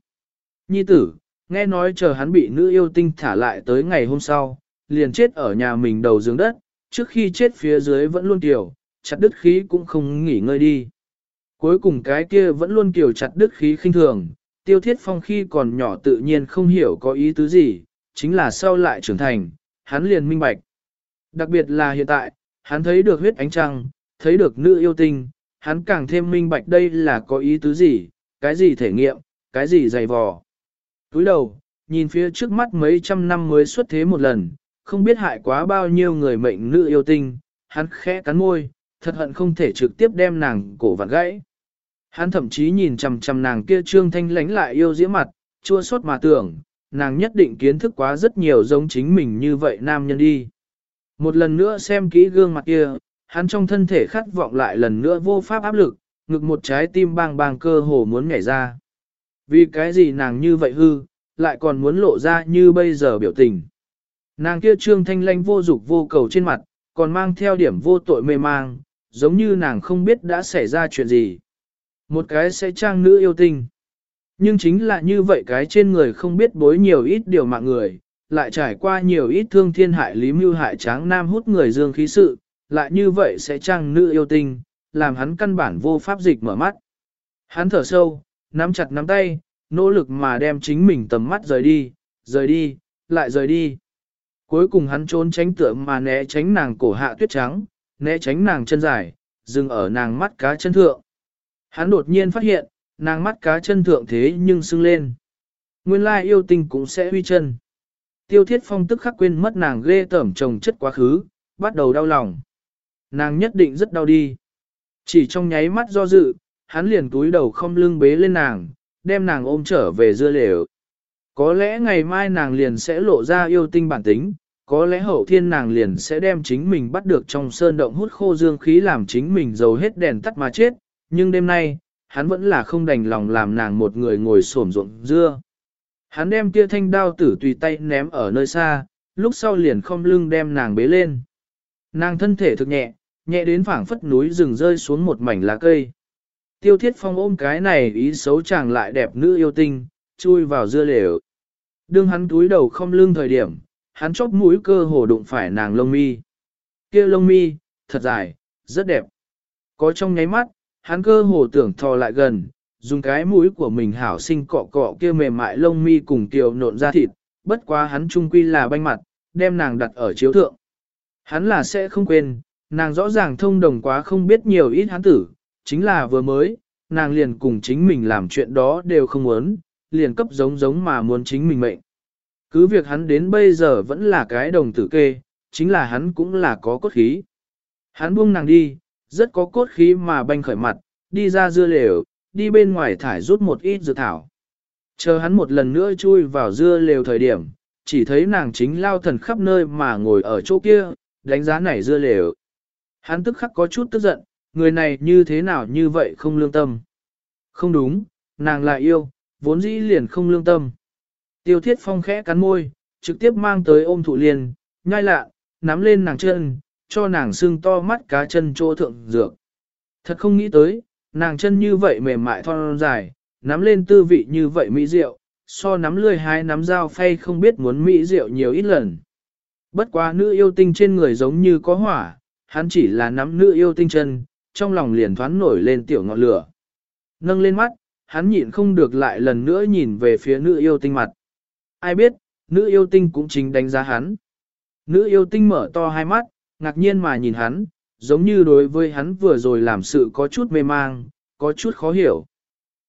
Nhi tử, nghe nói chờ hắn bị nữ yêu tinh thả lại tới ngày hôm sau, liền chết ở nhà mình đầu giường đất, trước khi chết phía dưới vẫn luôn tiểu, chặt đứt khí cũng không nghỉ ngơi đi. Cuối cùng cái kia vẫn luôn kiểu chặt đứt khí khinh thường, tiêu thiết phong khi còn nhỏ tự nhiên không hiểu có ý tứ gì, chính là sau lại trưởng thành, hắn liền minh bạch. Đặc biệt là hiện tại, hắn thấy được huyết ánh trăng, thấy được nữ yêu tinh, hắn càng thêm minh bạch đây là có ý tứ gì, cái gì thể nghiệm, cái gì dày vò. Túi đầu, nhìn phía trước mắt mấy trăm năm mới xuất thế một lần, không biết hại quá bao nhiêu người mệnh nữ yêu tinh, hắn khẽ cắn môi, thật hận không thể trực tiếp đem nàng cổ vặn gãy. Hắn thậm chí nhìn chằm chằm nàng kia trương thanh lánh lại yêu diễm mặt, chua xót mà tưởng, nàng nhất định kiến thức quá rất nhiều giống chính mình như vậy nam nhân đi. Một lần nữa xem kỹ gương mặt kia, hắn trong thân thể khát vọng lại lần nữa vô pháp áp lực, ngực một trái tim bang bang cơ hồ muốn nhảy ra. Vì cái gì nàng như vậy hư, lại còn muốn lộ ra như bây giờ biểu tình. Nàng kia trương thanh lanh vô dục vô cầu trên mặt, còn mang theo điểm vô tội mê mang, giống như nàng không biết đã xảy ra chuyện gì. Một cái sẽ trang nữ yêu tinh. Nhưng chính là như vậy cái trên người không biết bối nhiều ít điều mạng người, lại trải qua nhiều ít thương thiên hại lý mưu hại tráng nam hút người dương khí sự, lại như vậy sẽ trang nữ yêu tinh, làm hắn căn bản vô pháp dịch mở mắt. Hắn thở sâu, nắm chặt nắm tay, nỗ lực mà đem chính mình tầm mắt rời đi, rời đi, lại rời đi. Cuối cùng hắn trốn tránh tựa mà né tránh nàng cổ hạ tuyết trắng, né tránh nàng chân dài, dừng ở nàng mắt cá chân thượng. Hắn đột nhiên phát hiện, nàng mắt cá chân thượng thế nhưng sưng lên. Nguyên lai yêu tinh cũng sẽ huy chân. Tiêu thiết phong tức khắc quên mất nàng ghê tởm chồng chất quá khứ, bắt đầu đau lòng. Nàng nhất định rất đau đi. Chỉ trong nháy mắt do dự, hắn liền túi đầu không lưng bế lên nàng, đem nàng ôm trở về dưa lều. Có lẽ ngày mai nàng liền sẽ lộ ra yêu tinh bản tính, có lẽ hậu thiên nàng liền sẽ đem chính mình bắt được trong sơn động hút khô dương khí làm chính mình dầu hết đèn tắt mà chết, nhưng đêm nay, hắn vẫn là không đành lòng làm nàng một người ngồi xổm ruộng dưa. Hắn đem kia thanh đao tử tùy tay ném ở nơi xa, lúc sau liền không lưng đem nàng bế lên. Nàng thân thể thực nhẹ, nhẹ đến phảng phất núi rừng rơi xuống một mảnh lá cây. Tiêu thiết phong ôm cái này ý xấu chàng lại đẹp nữ yêu tinh, chui vào dưa lều. Đương hắn túi đầu không lưng thời điểm, hắn chóp mũi cơ hồ đụng phải nàng lông mi. Kia lông mi, thật dài, rất đẹp. Có trong nháy mắt, hắn cơ hồ tưởng thò lại gần, dùng cái mũi của mình hảo sinh cọ cọ kia mềm mại lông mi cùng kiều nộn ra thịt, bất quá hắn trung quy là banh mặt, đem nàng đặt ở chiếu thượng. Hắn là sẽ không quên, nàng rõ ràng thông đồng quá không biết nhiều ít hắn tử, chính là vừa mới, nàng liền cùng chính mình làm chuyện đó đều không muốn, liền cấp giống giống mà muốn chính mình mệnh. Cứ việc hắn đến bây giờ vẫn là cái đồng tử kê, chính là hắn cũng là có cốt khí. Hắn buông nàng đi, rất có cốt khí mà banh khởi mặt, đi ra dưa lều, đi bên ngoài thải rút một ít dược thảo. Chờ hắn một lần nữa chui vào dưa lều thời điểm, chỉ thấy nàng chính lao thần khắp nơi mà ngồi ở chỗ kia, đánh giá nảy dưa lều. Hắn tức khắc có chút tức giận, người này như thế nào như vậy không lương tâm. Không đúng, nàng là yêu, vốn dĩ liền không lương tâm. Tiêu thiết phong khẽ cắn môi, trực tiếp mang tới ôm thụ liền, nhai lạ, nắm lên nàng chân, cho nàng sưng to mắt cá chân chỗ thượng dược. Thật không nghĩ tới, nàng chân như vậy mềm mại thon dài, nắm lên tư vị như vậy mỹ rượu, so nắm lười hai nắm dao phay không biết muốn mỹ rượu nhiều ít lần. Bất quá nữ yêu tinh trên người giống như có hỏa, hắn chỉ là nắm nữ yêu tinh chân, trong lòng liền thoáng nổi lên tiểu ngọn lửa. Nâng lên mắt, hắn nhịn không được lại lần nữa nhìn về phía nữ yêu tinh mặt. Ai biết, nữ yêu tinh cũng chính đánh giá hắn. Nữ yêu tinh mở to hai mắt, ngạc nhiên mà nhìn hắn, giống như đối với hắn vừa rồi làm sự có chút mê mang, có chút khó hiểu.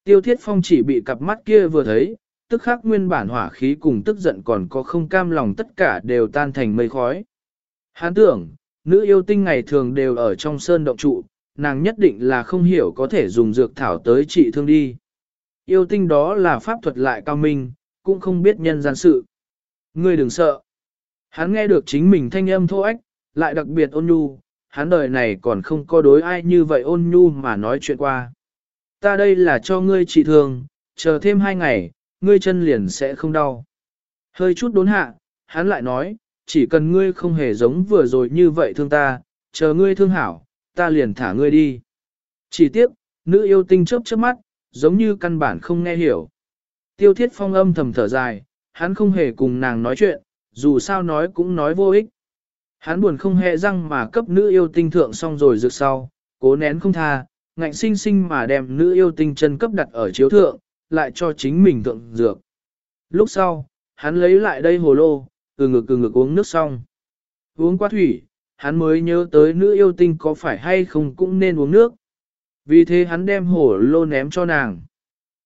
Tiêu thiết phong chỉ bị cặp mắt kia vừa thấy, tức khắc nguyên bản hỏa khí cùng tức giận còn có không cam lòng tất cả đều tan thành mây khói. Hắn tưởng, nữ yêu tinh ngày thường đều ở trong sơn động trụ, nàng nhất định là không hiểu có thể dùng dược thảo tới trị thương đi. Yêu tinh đó là pháp thuật lại cao minh, cũng không biết nhân gian sự. Ngươi đừng sợ. Hắn nghe được chính mình thanh âm thô ách, lại đặc biệt ôn nhu, hắn đời này còn không có đối ai như vậy ôn nhu mà nói chuyện qua. Ta đây là cho ngươi trị thương, chờ thêm hai ngày, ngươi chân liền sẽ không đau. Hơi chút đốn hạ, hắn lại nói, chỉ cần ngươi không hề giống vừa rồi như vậy thương ta, chờ ngươi thương hảo, ta liền thả ngươi đi. Chỉ tiếp, nữ yêu tinh chớp chớp mắt, giống như căn bản không nghe hiểu. Tiêu thiết phong âm thầm thở dài, hắn không hề cùng nàng nói chuyện, dù sao nói cũng nói vô ích. Hắn buồn không hề răng mà cấp nữ yêu tinh thượng xong rồi rực sau, cố nén không tha, ngạnh sinh sinh mà đem nữ yêu tinh chân cấp đặt ở chiếu thượng, lại cho chính mình thượng dược. Lúc sau, hắn lấy lại đây hồ lô, từ ngực từ ngực uống nước xong. Uống qua thủy, hắn mới nhớ tới nữ yêu tinh có phải hay không cũng nên uống nước. Vì thế hắn đem hồ lô ném cho nàng.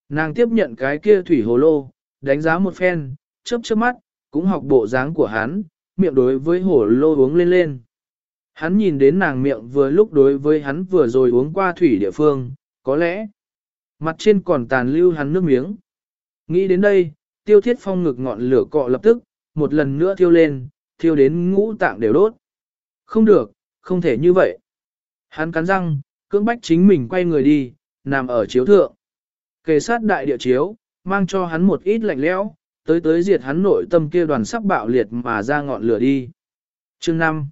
Nàng tiếp nhận cái kia thủy hồ lô, đánh giá một phen, chớp chớp mắt, cũng học bộ dáng của hắn, miệng đối với hổ lô uống lên lên. Hắn nhìn đến nàng miệng vừa lúc đối với hắn vừa rồi uống qua thủy địa phương, có lẽ mặt trên còn tàn lưu hắn nước miếng. Nghĩ đến đây, tiêu thiết phong ngực ngọn lửa cọ lập tức, một lần nữa thiêu lên, thiêu đến ngũ tạng đều đốt. Không được, không thể như vậy. Hắn cắn răng, cưỡng bách chính mình quay người đi, nằm ở chiếu thượng. Kề sát đại địa chiếu, mang cho hắn một ít lạnh lẽo, tới tới diệt hắn nội tâm kia đoàn sắp bạo liệt mà ra ngọn lửa đi. Chương 5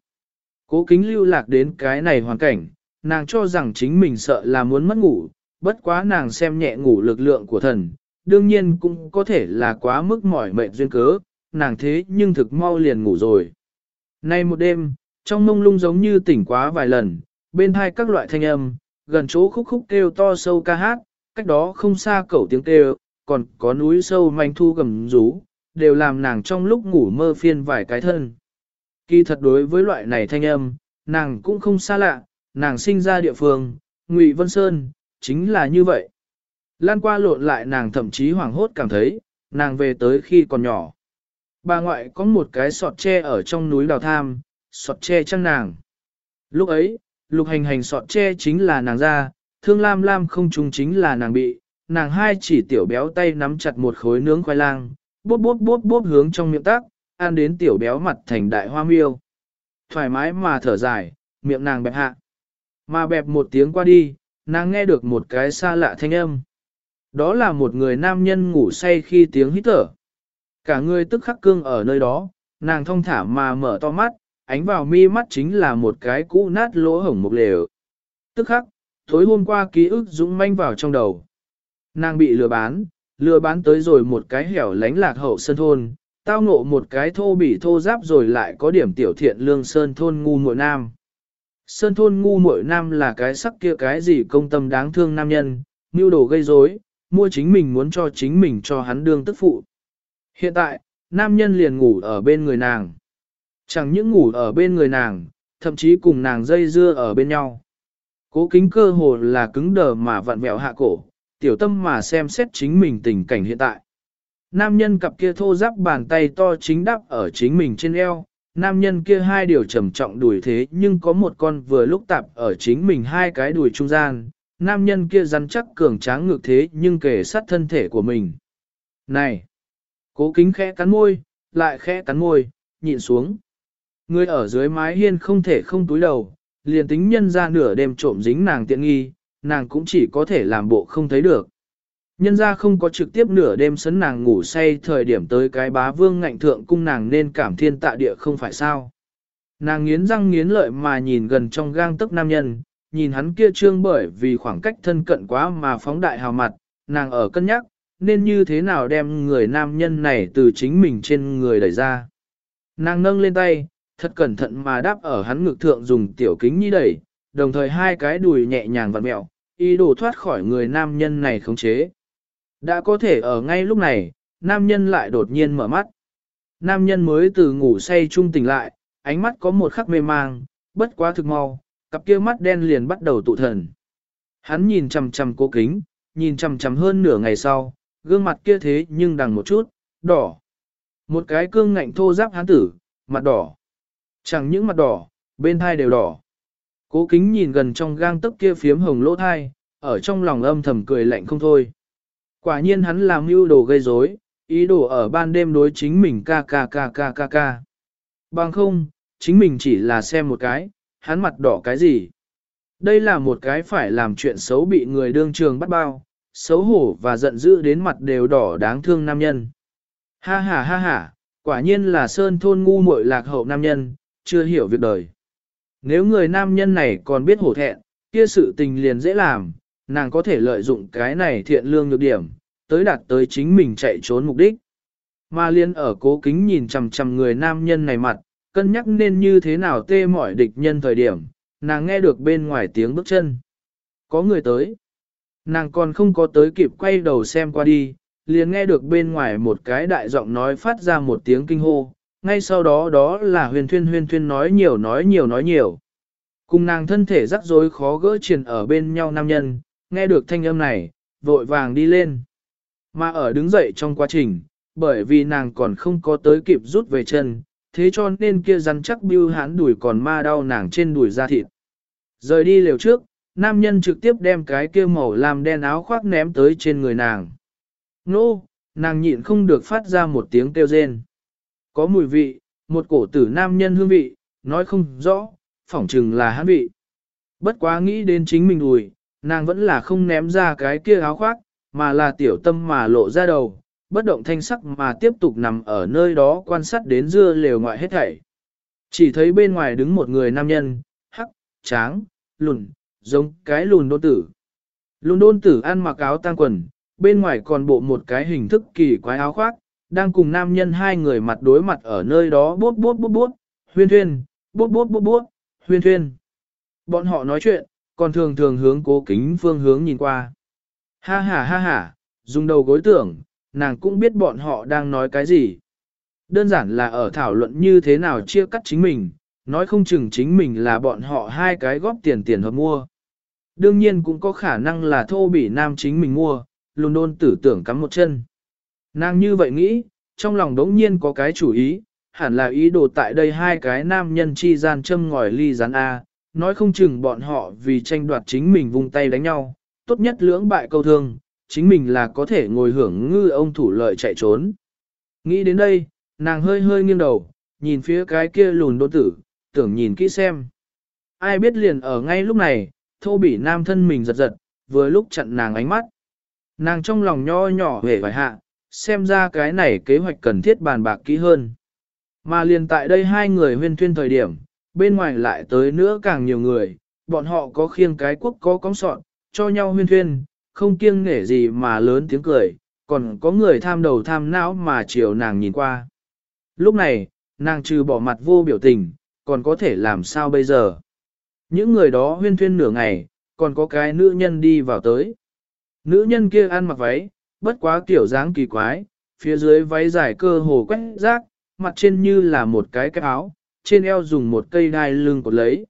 Cố kính lưu lạc đến cái này hoàn cảnh, nàng cho rằng chính mình sợ là muốn mất ngủ, bất quá nàng xem nhẹ ngủ lực lượng của thần, đương nhiên cũng có thể là quá mức mỏi mệt duyên cớ, nàng thế nhưng thực mau liền ngủ rồi. Nay một đêm, trong mông lung giống như tỉnh quá vài lần, bên hai các loại thanh âm, gần chỗ khúc khúc kêu to sâu ca hát, cách đó không xa cẩu tiếng kêu, còn có núi sâu manh thu gầm rú, đều làm nàng trong lúc ngủ mơ phiên vài cái thân. Kỳ thật đối với loại này thanh âm, nàng cũng không xa lạ, nàng sinh ra địa phương, Ngụy Vân Sơn, chính là như vậy. Lan qua lộn lại nàng thậm chí hoảng hốt cảm thấy, nàng về tới khi còn nhỏ. Bà ngoại có một cái sọt tre ở trong núi đào tham, sọt tre chăng nàng. Lúc ấy, lục hành hành sọt tre chính là nàng ra, thương lam lam không trùng chính là nàng bị, nàng hai chỉ tiểu béo tay nắm chặt một khối nướng khoai lang, bốp bốp bốp bốp hướng trong miệng tác, ăn đến tiểu béo mặt thành đại hoa miêu. Thoải mái mà thở dài, miệng nàng bẹp hạ. Mà bẹp một tiếng qua đi, nàng nghe được một cái xa lạ thanh âm. Đó là một người nam nhân ngủ say khi tiếng hít thở. Cả người tức khắc cương ở nơi đó, nàng thông thả mà mở to mắt, ánh vào mi mắt chính là một cái cũ nát lỗ hổng một lều. Tức khắc, tối hôm qua ký ức dũng manh vào trong đầu. Nàng bị lừa bán, lừa bán tới rồi một cái hẻo lánh lạc hậu sơn thôn, tao ngộ một cái thô bỉ thô giáp rồi lại có điểm tiểu thiện lương sơn thôn ngu muội nam. Sơn thôn ngu muội nam là cái sắc kia cái gì công tâm đáng thương nam nhân, mưu đồ gây rối, mua chính mình muốn cho chính mình cho hắn đương tức phụ. Hiện tại, nam nhân liền ngủ ở bên người nàng. Chẳng những ngủ ở bên người nàng, thậm chí cùng nàng dây dưa ở bên nhau. Cố kính cơ hồ là cứng đờ mà vặn vẹo hạ cổ, tiểu tâm mà xem xét chính mình tình cảnh hiện tại. Nam nhân cặp kia thô giáp bàn tay to chính đắp ở chính mình trên eo, nam nhân kia hai điều trầm trọng đuổi thế nhưng có một con vừa lúc tạp ở chính mình hai cái đùi trung gian, nam nhân kia rắn chắc cường tráng ngược thế nhưng kể sát thân thể của mình. Này! Cố kính khẽ cắn môi, lại khẽ cắn môi, nhịn xuống. Người ở dưới mái hiên không thể không túi đầu, liền tính nhân ra nửa đêm trộm dính nàng tiện nghi, nàng cũng chỉ có thể làm bộ không thấy được. Nhân ra không có trực tiếp nửa đêm sấn nàng ngủ say thời điểm tới cái bá vương ngạnh thượng cung nàng nên cảm thiên tạ địa không phải sao. Nàng nghiến răng nghiến lợi mà nhìn gần trong gang tức nam nhân, nhìn hắn kia trương bởi vì khoảng cách thân cận quá mà phóng đại hào mặt, nàng ở cân nhắc, nên như thế nào đem người nam nhân này từ chính mình trên người đẩy ra. Nàng nâng lên tay, thật cẩn thận mà đáp ở hắn ngực thượng dùng tiểu kính nhi đẩy, đồng thời hai cái đùi nhẹ nhàng vặn mẹo, ý đồ thoát khỏi người nam nhân này khống chế. Đã có thể ở ngay lúc này, nam nhân lại đột nhiên mở mắt. Nam nhân mới từ ngủ say trung tỉnh lại, ánh mắt có một khắc mê mang, bất quá thực mau, cặp kia mắt đen liền bắt đầu tụ thần. Hắn nhìn chằm chằm cố kính, nhìn chằm chằm hơn nửa ngày sau, gương mặt kia thế nhưng đằng một chút, đỏ. Một cái cương ngạnh thô giáp hắn tử, mặt đỏ. Chẳng những mặt đỏ, bên thai đều đỏ. Cố kính nhìn gần trong gang tấc kia phiếm hồng lỗ thai, ở trong lòng âm thầm cười lạnh không thôi. Quả nhiên hắn làm mưu đồ gây rối, ý đồ ở ban đêm đối chính mình ca ca ca ca ca ca. Bằng không, chính mình chỉ là xem một cái, hắn mặt đỏ cái gì. Đây là một cái phải làm chuyện xấu bị người đương trường bắt bao, xấu hổ và giận dữ đến mặt đều đỏ đáng thương nam nhân. Ha ha ha ha, quả nhiên là sơn thôn ngu muội lạc hậu nam nhân, chưa hiểu việc đời. Nếu người nam nhân này còn biết hổ thẹn, kia sự tình liền dễ làm, nàng có thể lợi dụng cái này thiện lương nhược điểm, tới đạt tới chính mình chạy trốn mục đích. Mà liên ở cố kính nhìn chầm chầm người nam nhân này mặt, cân nhắc nên như thế nào tê mỏi địch nhân thời điểm, nàng nghe được bên ngoài tiếng bước chân. Có người tới. Nàng còn không có tới kịp quay đầu xem qua đi, liền nghe được bên ngoài một cái đại giọng nói phát ra một tiếng kinh hô, ngay sau đó đó là huyền thuyên huyền thuyên nói nhiều nói nhiều nói nhiều. Cùng nàng thân thể rắc rối khó gỡ triền ở bên nhau nam nhân, nghe được thanh âm này, vội vàng đi lên. Mà ở đứng dậy trong quá trình, bởi vì nàng còn không có tới kịp rút về chân, thế cho nên kia rắn chắc bưu hán đuổi còn ma đau nàng trên đùi da thịt. Rời đi liều trước, nam nhân trực tiếp đem cái kia màu làm đen áo khoác ném tới trên người nàng. Nô, nàng nhịn không được phát ra một tiếng kêu rên. Có mùi vị, một cổ tử nam nhân hương vị, nói không rõ, phỏng chừng là hắn vị. Bất quá nghĩ đến chính mình đùi, nàng vẫn là không ném ra cái kia áo khoác, mà là tiểu tâm mà lộ ra đầu, bất động thanh sắc mà tiếp tục nằm ở nơi đó quan sát đến dưa lều ngoại hết thảy. Chỉ thấy bên ngoài đứng một người nam nhân, hắc, tráng, lùn, giống cái lùn đôn tử. Lùn đôn tử ăn mặc áo tang quần, bên ngoài còn bộ một cái hình thức kỳ quái áo khoác, đang cùng nam nhân hai người mặt đối mặt ở nơi đó bút bút bút bút huyên thuyên, bút bút bút bút huyên thuyên. Bọn họ nói chuyện, còn thường thường hướng cố kính phương hướng nhìn qua. Ha ha ha ha, dùng đầu gối tưởng, nàng cũng biết bọn họ đang nói cái gì. Đơn giản là ở thảo luận như thế nào chia cắt chính mình, nói không chừng chính mình là bọn họ hai cái góp tiền tiền hợp mua. Đương nhiên cũng có khả năng là thô bỉ nam chính mình mua, luôn đôn tử tưởng cắm một chân. Nàng như vậy nghĩ, trong lòng đống nhiên có cái chủ ý, hẳn là ý đồ tại đây hai cái nam nhân chi gian châm ngòi ly rán A, nói không chừng bọn họ vì tranh đoạt chính mình vung tay đánh nhau, tốt nhất lưỡng bại câu thương, chính mình là có thể ngồi hưởng ngư ông thủ lợi chạy trốn. Nghĩ đến đây, nàng hơi hơi nghiêng đầu, nhìn phía cái kia lùn đô tử, tưởng nhìn kỹ xem. Ai biết liền ở ngay lúc này, thô bỉ nam thân mình giật giật, vừa lúc chặn nàng ánh mắt. Nàng trong lòng nho nhỏ hề vài hạ, xem ra cái này kế hoạch cần thiết bàn bạc kỹ hơn. Mà liền tại đây hai người huyên thuyên thời điểm, bên ngoài lại tới nữa càng nhiều người, bọn họ có khiêng cái quốc có cóng sọn, cho nhau huyên thuyên, không kiêng nể gì mà lớn tiếng cười, còn có người tham đầu tham não mà chiều nàng nhìn qua. Lúc này, nàng trừ bỏ mặt vô biểu tình, còn có thể làm sao bây giờ? Những người đó huyên thuyên nửa ngày, còn có cái nữ nhân đi vào tới. Nữ nhân kia ăn mặc váy, bất quá kiểu dáng kỳ quái, phía dưới váy dài cơ hồ quét rác, mặt trên như là một cái cái áo, trên eo dùng một cây đai lưng cột lấy.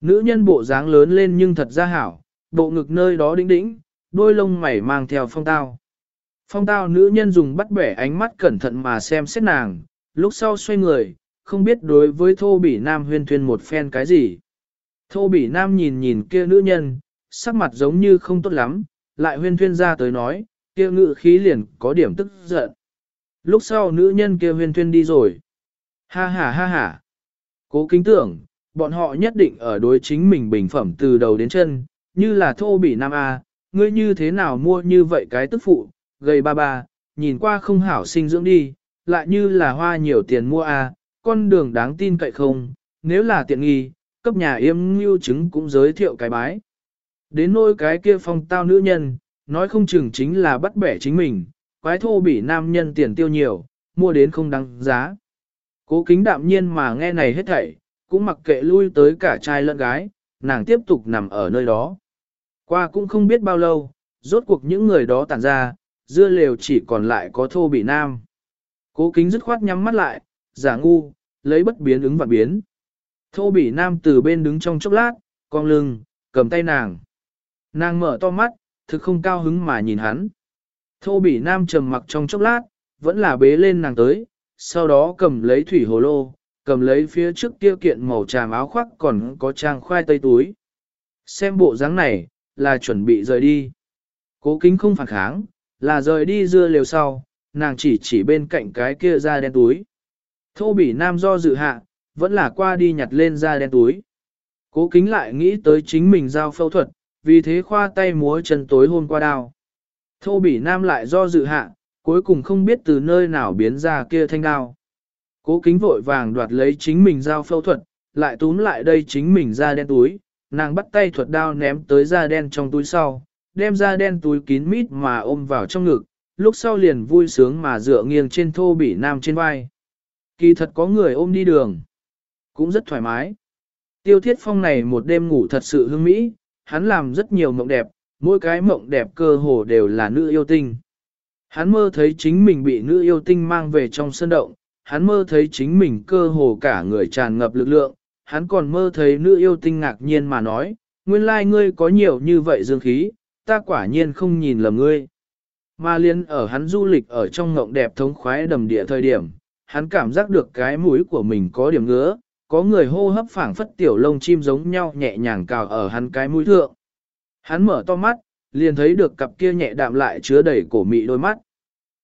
Nữ nhân bộ dáng lớn lên nhưng thật ra hảo, bộ ngực nơi đó đĩnh đĩnh, đôi lông mày mang theo phong tao. Phong tao nữ nhân dùng bắt bẻ ánh mắt cẩn thận mà xem xét nàng, lúc sau xoay người, không biết đối với thô bỉ nam huyên thuyên một phen cái gì. Thô bỉ nam nhìn nhìn kia nữ nhân, sắc mặt giống như không tốt lắm, lại huyên thuyên ra tới nói, kia ngự khí liền có điểm tức giận. Lúc sau nữ nhân kia huyên thuyên đi rồi. Ha ha ha ha. Cố kính tưởng, bọn họ nhất định ở đối chính mình bình phẩm từ đầu đến chân, như là thô bỉ nam A, ngươi như thế nào mua như vậy cái tức phụ, gầy ba ba, nhìn qua không hảo sinh dưỡng đi, lại như là hoa nhiều tiền mua A, con đường đáng tin cậy không, nếu là tiện nghi, cấp nhà yêm ngưu chứng cũng giới thiệu cái bái. Đến nôi cái kia phong tao nữ nhân, nói không chừng chính là bắt bẻ chính mình, quái thô bị nam nhân tiền tiêu nhiều, mua đến không đáng giá. Cố kính đạm nhiên mà nghe này hết thảy, cũng mặc kệ lui tới cả trai lẫn gái, nàng tiếp tục nằm ở nơi đó. Qua cũng không biết bao lâu, rốt cuộc những người đó tản ra, dưa lều chỉ còn lại có thô bị nam. Cố kính dứt khoát nhắm mắt lại, giả ngu, lấy bất biến ứng và biến. Thô bị nam từ bên đứng trong chốc lát, cong lưng, cầm tay nàng. Nàng mở to mắt, thực không cao hứng mà nhìn hắn. Thô Bỉ nam trầm mặc trong chốc lát, vẫn là bế lên nàng tới, sau đó cầm lấy thủy hồ lô, cầm lấy phía trước kia kiện màu tràm áo khoác còn có trang khoai tây túi. Xem bộ dáng này, là chuẩn bị rời đi. Cố kính không phản kháng, là rời đi dưa liều sau, nàng chỉ chỉ bên cạnh cái kia ra đen túi. Thô bỉ nam do dự hạ, vẫn là qua đi nhặt lên ra đen túi. Cố kính lại nghĩ tới chính mình giao phẫu thuật, vì thế khoa tay múa chân tối hôm qua đao. Thô bỉ nam lại do dự hạ, cuối cùng không biết từ nơi nào biến ra kia thanh đao. Cố kính vội vàng đoạt lấy chính mình giao phẫu thuật, lại túm lại đây chính mình ra đen túi, nàng bắt tay thuật đao ném tới da đen trong túi sau, đem da đen túi kín mít mà ôm vào trong ngực, lúc sau liền vui sướng mà dựa nghiêng trên thô bỉ nam trên vai. Kỳ thật có người ôm đi đường, cũng rất thoải mái. Tiêu thiết phong này một đêm ngủ thật sự hương mỹ, hắn làm rất nhiều mộng đẹp, mỗi cái mộng đẹp cơ hồ đều là nữ yêu tinh. Hắn mơ thấy chính mình bị nữ yêu tinh mang về trong sân động, hắn mơ thấy chính mình cơ hồ cả người tràn ngập lực lượng, hắn còn mơ thấy nữ yêu tinh ngạc nhiên mà nói, nguyên lai ngươi có nhiều như vậy dương khí, ta quả nhiên không nhìn lầm ngươi. Mà liên ở hắn du lịch ở trong ngộng đẹp thống khoái đầm địa thời điểm, hắn cảm giác được cái mũi của mình có điểm ngứa, có người hô hấp phảng phất tiểu lông chim giống nhau nhẹ nhàng cào ở hắn cái mũi thượng. Hắn mở to mắt, liền thấy được cặp kia nhẹ đạm lại chứa đầy cổ mị đôi mắt.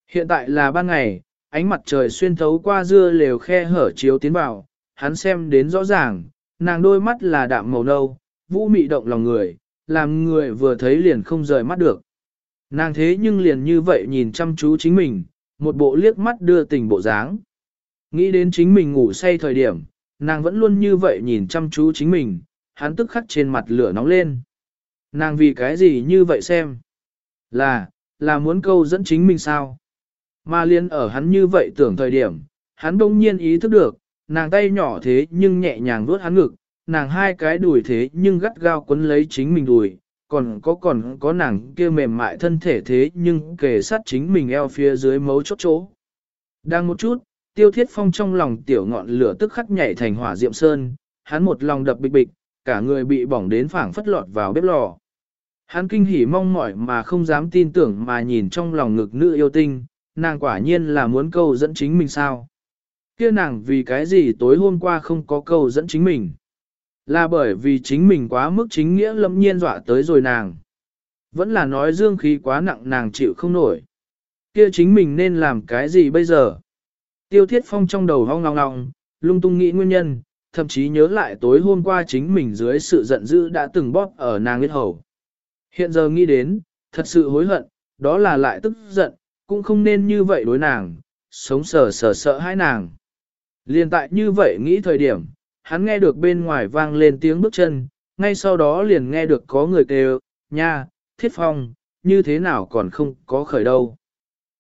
Hiện tại là ban ngày, ánh mặt trời xuyên thấu qua dưa lều khe hở chiếu tiến vào, hắn xem đến rõ ràng, nàng đôi mắt là đạm màu nâu, vũ mị động lòng người, làm người vừa thấy liền không rời mắt được. Nàng thế nhưng liền như vậy nhìn chăm chú chính mình, một bộ liếc mắt đưa tình bộ dáng. Nghĩ đến chính mình ngủ say thời điểm, nàng vẫn luôn như vậy nhìn chăm chú chính mình, hắn tức khắc trên mặt lửa nóng lên. Nàng vì cái gì như vậy xem? Là, là muốn câu dẫn chính mình sao? Mà liên ở hắn như vậy tưởng thời điểm, hắn đông nhiên ý thức được, nàng tay nhỏ thế nhưng nhẹ nhàng vuốt hắn ngực, nàng hai cái đùi thế nhưng gắt gao quấn lấy chính mình đùi, còn có còn có nàng kia mềm mại thân thể thế nhưng kề sát chính mình eo phía dưới mấu chốt chỗ. Đang một chút, tiêu thiết phong trong lòng tiểu ngọn lửa tức khắc nhảy thành hỏa diệm sơn, hắn một lòng đập bịch bịch, cả người bị bỏng đến phảng phất lọt vào bếp lò. Hắn kinh hỉ mong mỏi mà không dám tin tưởng mà nhìn trong lòng ngực nữ yêu tinh, nàng quả nhiên là muốn câu dẫn chính mình sao. Kia nàng vì cái gì tối hôm qua không có câu dẫn chính mình. Là bởi vì chính mình quá mức chính nghĩa lâm nhiên dọa tới rồi nàng. Vẫn là nói dương khí quá nặng nàng chịu không nổi. Kia chính mình nên làm cái gì bây giờ? Tiêu thiết phong trong đầu hoang ngong ngong, lung tung nghĩ nguyên nhân, thậm chí nhớ lại tối hôm qua chính mình dưới sự giận dữ đã từng bóp ở nàng huyết hầu. Hiện giờ nghĩ đến, thật sự hối hận, đó là lại tức giận, cũng không nên như vậy đối nàng, sống sờ sờ sợ hãi nàng. Liên tại như vậy nghĩ thời điểm, hắn nghe được bên ngoài vang lên tiếng bước chân, ngay sau đó liền nghe được có người kêu, nha, thiết phong, như thế nào còn không có khởi đâu.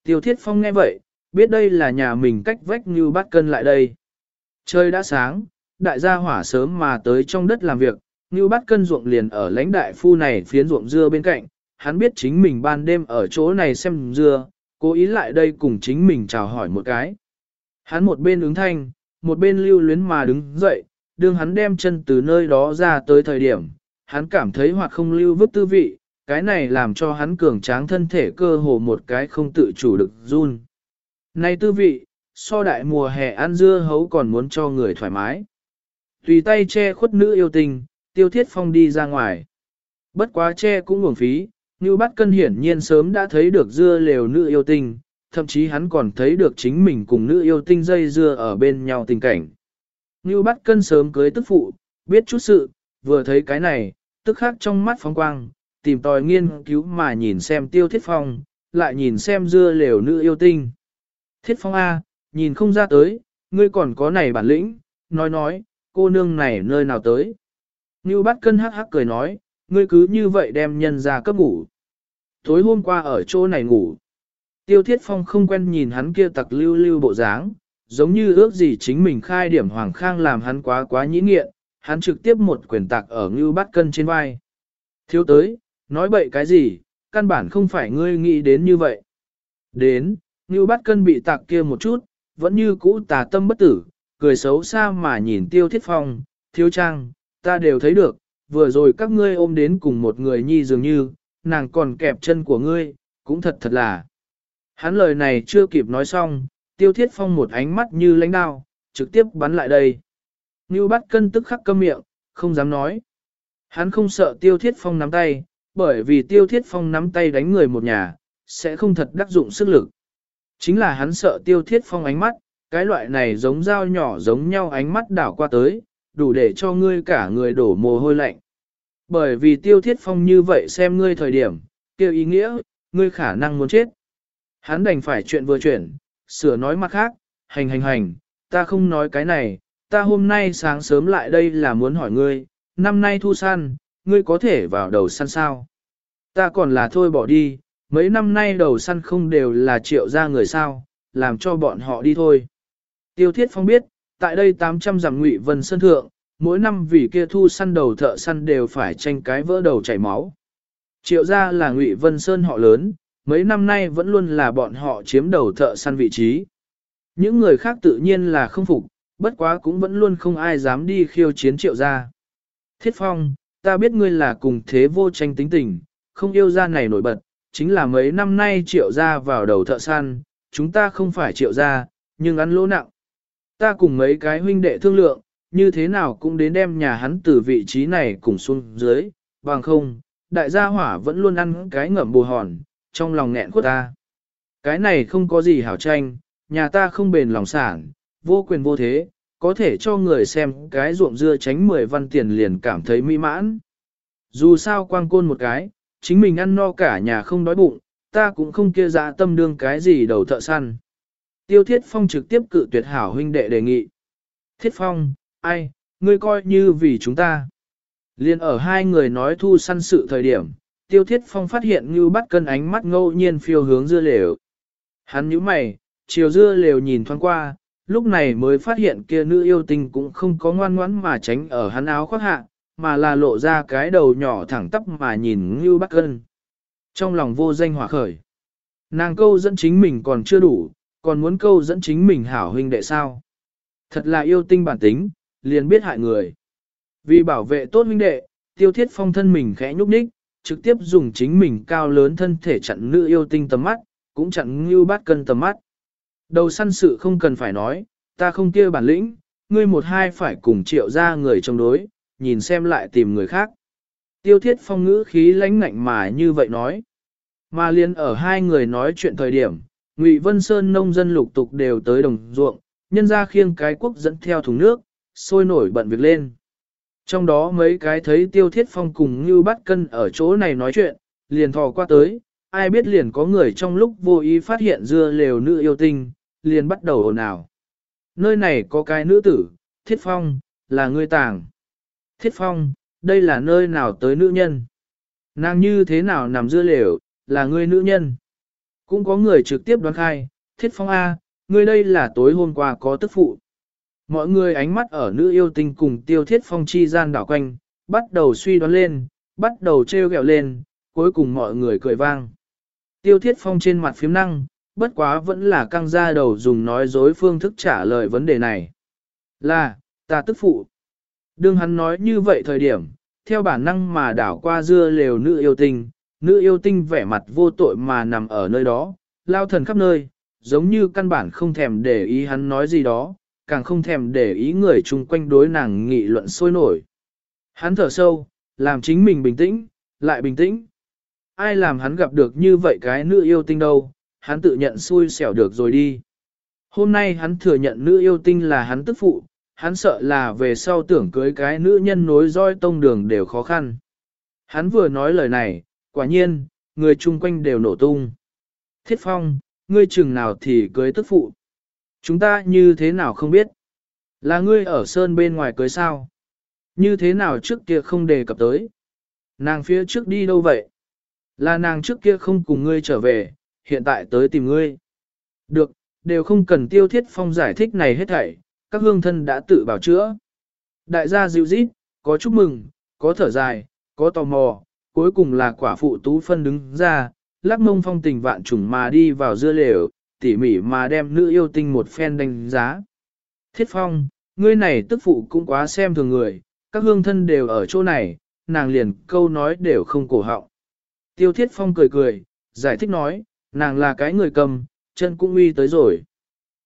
Tiêu thiết phong nghe vậy, biết đây là nhà mình cách vách như bắt cân lại đây. Trời đã sáng, đại gia hỏa sớm mà tới trong đất làm việc, như bắt cân ruộng liền ở lãnh đại phu này phiến ruộng dưa bên cạnh, hắn biết chính mình ban đêm ở chỗ này xem dưa, cố ý lại đây cùng chính mình chào hỏi một cái. Hắn một bên ứng thanh, một bên lưu luyến mà đứng dậy, đương hắn đem chân từ nơi đó ra tới thời điểm, hắn cảm thấy hoặc không lưu vứt tư vị, cái này làm cho hắn cường tráng thân thể cơ hồ một cái không tự chủ được run. Này tư vị, so đại mùa hè ăn dưa hấu còn muốn cho người thoải mái. Tùy tay che khuất nữ yêu tình, tiêu thiết phong đi ra ngoài. Bất quá che cũng uổng phí, như bắt cân hiển nhiên sớm đã thấy được dưa lều nữ yêu tinh, thậm chí hắn còn thấy được chính mình cùng nữ yêu tinh dây dưa ở bên nhau tình cảnh. Như bắt cân sớm cưới tức phụ, biết chút sự, vừa thấy cái này, tức khắc trong mắt phóng quang, tìm tòi nghiên cứu mà nhìn xem tiêu thiết phong, lại nhìn xem dưa lều nữ yêu tinh. Thiết phong A, nhìn không ra tới, ngươi còn có này bản lĩnh, nói nói, cô nương này nơi nào tới. Như bắt cân hắc hắc cười nói, ngươi cứ như vậy đem nhân ra cấp ngủ. Tối hôm qua ở chỗ này ngủ. Tiêu thiết phong không quen nhìn hắn kia tặc lưu lưu bộ dáng, giống như ước gì chính mình khai điểm hoàng khang làm hắn quá quá nhĩ nghiện, hắn trực tiếp một quyền tạc ở ngưu bắt cân trên vai. Thiếu tới, nói bậy cái gì, căn bản không phải ngươi nghĩ đến như vậy. Đến, ngưu bắt cân bị tạc kia một chút, vẫn như cũ tà tâm bất tử, cười xấu xa mà nhìn tiêu thiết phong, thiếu trang, ta đều thấy được, vừa rồi các ngươi ôm đến cùng một người nhi dường như, nàng còn kẹp chân của ngươi, cũng thật thật là. Hắn lời này chưa kịp nói xong, tiêu thiết phong một ánh mắt như lãnh đao, trực tiếp bắn lại đây. Ngưu bắt cân tức khắc câm miệng, không dám nói. Hắn không sợ tiêu thiết phong nắm tay, bởi vì tiêu thiết phong nắm tay đánh người một nhà, sẽ không thật đắc dụng sức lực. Chính là hắn sợ tiêu thiết phong ánh mắt, cái loại này giống dao nhỏ giống nhau ánh mắt đảo qua tới, đủ để cho ngươi cả người đổ mồ hôi lạnh. Bởi vì tiêu thiết phong như vậy xem ngươi thời điểm, kêu ý nghĩa, ngươi khả năng muốn chết. Hắn đành phải chuyện vừa chuyển, sửa nói mặt khác, hành hành hành, ta không nói cái này, ta hôm nay sáng sớm lại đây là muốn hỏi ngươi, năm nay thu săn, ngươi có thể vào đầu săn sao? Ta còn là thôi bỏ đi, mấy năm nay đầu săn không đều là triệu ra người sao, làm cho bọn họ đi thôi. Tiêu Thiết Phong biết, tại đây 800 dặm ngụy vân sơn thượng, mỗi năm vì kia thu săn đầu thợ săn đều phải tranh cái vỡ đầu chảy máu. Triệu ra là ngụy vân sơn họ lớn, mấy năm nay vẫn luôn là bọn họ chiếm đầu thợ săn vị trí. Những người khác tự nhiên là không phục, bất quá cũng vẫn luôn không ai dám đi khiêu chiến triệu gia. Thiết Phong, ta biết ngươi là cùng thế vô tranh tính tình, không yêu gia này nổi bật, chính là mấy năm nay triệu gia vào đầu thợ săn, chúng ta không phải triệu gia, nhưng ăn lỗ nặng. Ta cùng mấy cái huynh đệ thương lượng, như thế nào cũng đến đem nhà hắn từ vị trí này cùng xuống dưới, bằng không, đại gia hỏa vẫn luôn ăn cái ngậm bù hòn, trong lòng nghẹn khuất ta. Cái này không có gì hảo tranh, nhà ta không bền lòng sản, vô quyền vô thế, có thể cho người xem cái ruộng dưa tránh 10 văn tiền liền cảm thấy mỹ mãn. Dù sao quang côn một cái, chính mình ăn no cả nhà không đói bụng, ta cũng không kia dạ tâm đương cái gì đầu thợ săn. Tiêu Thiết Phong trực tiếp cự tuyệt hảo huynh đệ đề nghị. Thiết Phong, ai, ngươi coi như vì chúng ta. Liên ở hai người nói thu săn sự thời điểm, Tiêu Thiết Phong phát hiện Ngưu bắt cân ánh mắt ngẫu nhiên phiêu hướng dưa lều. Hắn nhíu mày, chiều dưa lều nhìn thoáng qua, lúc này mới phát hiện kia nữ yêu tinh cũng không có ngoan ngoãn mà tránh ở hắn áo khoác hạ, mà là lộ ra cái đầu nhỏ thẳng tắp mà nhìn như Bắc cân. Trong lòng vô danh hỏa khởi. Nàng câu dẫn chính mình còn chưa đủ, còn muốn câu dẫn chính mình hảo huynh đệ sao. Thật là yêu tinh bản tính, liền biết hại người. Vì bảo vệ tốt huynh đệ, tiêu thiết phong thân mình khẽ nhúc nhích, trực tiếp dùng chính mình cao lớn thân thể chặn nữ yêu tinh tầm mắt, cũng chặn Ngưu Bắc cân tầm mắt. Đầu săn sự không cần phải nói, ta không kia bản lĩnh, ngươi một hai phải cùng triệu ra người chống đối, nhìn xem lại tìm người khác. Tiêu thiết phong ngữ khí lãnh ngạnh mà như vậy nói. Mà liên ở hai người nói chuyện thời điểm, Ngụy Vân Sơn nông dân lục tục đều tới đồng ruộng, nhân ra khiêng cái quốc dẫn theo thùng nước, sôi nổi bận việc lên. Trong đó mấy cái thấy tiêu thiết phong cùng như bắt cân ở chỗ này nói chuyện, liền thò qua tới, ai biết liền có người trong lúc vô ý phát hiện dưa lều nữ yêu tinh, liền bắt đầu ồn ào. Nơi này có cái nữ tử, thiết phong, là người tàng. Thiết phong, đây là nơi nào tới nữ nhân? Nàng như thế nào nằm dưa lều, là người nữ nhân? Cũng có người trực tiếp đoán khai, thiết phong A, ngươi đây là tối hôm qua có tức phụ. Mọi người ánh mắt ở nữ yêu tinh cùng tiêu thiết phong chi gian đảo quanh, bắt đầu suy đoán lên, bắt đầu trêu ghẹo lên, cuối cùng mọi người cười vang. Tiêu thiết phong trên mặt phím năng, bất quá vẫn là căng ra đầu dùng nói dối phương thức trả lời vấn đề này. Là, ta tức phụ. Đương hắn nói như vậy thời điểm, theo bản năng mà đảo qua dưa lều nữ yêu tinh, nữ yêu tinh vẻ mặt vô tội mà nằm ở nơi đó, lao thần khắp nơi, giống như căn bản không thèm để ý hắn nói gì đó, càng không thèm để ý người chung quanh đối nàng nghị luận sôi nổi. Hắn thở sâu, làm chính mình bình tĩnh, lại bình tĩnh. Ai làm hắn gặp được như vậy cái nữ yêu tinh đâu, hắn tự nhận xui xẻo được rồi đi. Hôm nay hắn thừa nhận nữ yêu tinh là hắn tức phụ, hắn sợ là về sau tưởng cưới cái nữ nhân nối roi tông đường đều khó khăn. Hắn vừa nói lời này, quả nhiên, người chung quanh đều nổ tung. Thiết phong, ngươi chừng nào thì cưới tức phụ. Chúng ta như thế nào không biết. Là ngươi ở sơn bên ngoài cưới sao? Như thế nào trước kia không đề cập tới? Nàng phía trước đi đâu vậy? Là nàng trước kia không cùng ngươi trở về, hiện tại tới tìm ngươi. Được, đều không cần tiêu thiết phong giải thích này hết thảy, các hương thân đã tự bảo chữa. Đại gia dịu rít, có chúc mừng, có thở dài, có tò mò, cuối cùng là quả phụ tú phân đứng ra, lắc mông phong tình vạn trùng mà đi vào dưa lều, tỉ mỉ mà đem nữ yêu tinh một phen đánh giá. Thiết phong, ngươi này tức phụ cũng quá xem thường người, các hương thân đều ở chỗ này, nàng liền câu nói đều không cổ họng. Tiêu thiết phong cười cười, giải thích nói, nàng là cái người cầm, chân cũng uy tới rồi.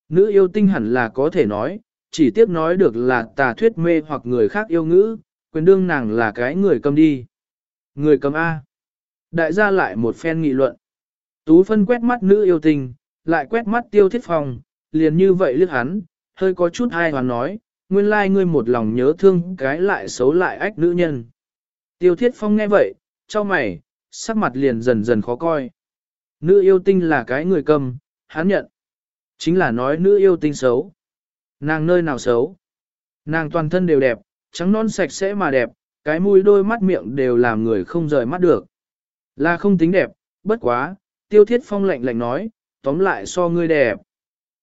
Nữ yêu tinh hẳn là có thể nói, chỉ tiếp nói được là tà thuyết mê hoặc người khác yêu ngữ, quyền đương nàng là cái người cầm đi. Người cầm A. Đại gia lại một phen nghị luận. Tú phân quét mắt nữ yêu tinh, lại quét mắt tiêu thiết phong, liền như vậy liếc hắn, hơi có chút ai hoàn nói, nguyên lai ngươi một lòng nhớ thương cái lại xấu lại ách nữ nhân. Tiêu thiết phong nghe vậy, cho mày, sắc mặt liền dần dần khó coi. Nữ yêu tinh là cái người cầm, hắn nhận. Chính là nói nữ yêu tinh xấu. Nàng nơi nào xấu? Nàng toàn thân đều đẹp, trắng non sạch sẽ mà đẹp, cái mũi đôi mắt miệng đều làm người không rời mắt được. Là không tính đẹp, bất quá, tiêu thiết phong lạnh lạnh nói, tóm lại so ngươi đẹp.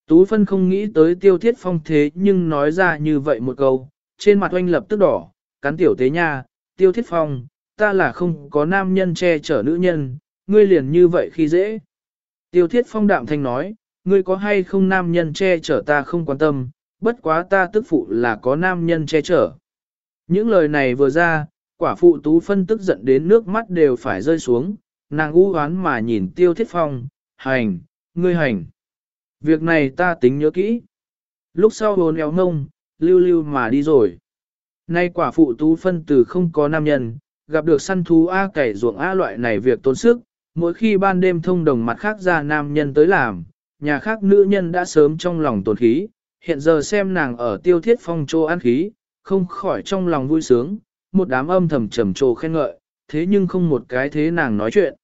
Tú phân không nghĩ tới tiêu thiết phong thế nhưng nói ra như vậy một câu, trên mặt oanh lập tức đỏ, cắn tiểu tế nha, tiêu thiết phong, ta là không có nam nhân che chở nữ nhân, ngươi liền như vậy khi dễ. Tiêu thiết phong đạm thanh nói, ngươi có hay không nam nhân che chở ta không quan tâm, bất quá ta tức phụ là có nam nhân che chở. Những lời này vừa ra, quả phụ tú phân tức giận đến nước mắt đều phải rơi xuống, nàng u hoán mà nhìn tiêu thiết phong, hành, ngươi hành. Việc này ta tính nhớ kỹ. Lúc sau hồn éo ngông, lưu lưu mà đi rồi. Nay quả phụ tú phân từ không có nam nhân, gặp được săn thú A cày ruộng A loại này việc tốn sức, mỗi khi ban đêm thông đồng mặt khác ra nam nhân tới làm, nhà khác nữ nhân đã sớm trong lòng tổn khí, hiện giờ xem nàng ở tiêu thiết phong trô ăn khí, không khỏi trong lòng vui sướng, một đám âm thầm trầm trồ khen ngợi, thế nhưng không một cái thế nàng nói chuyện.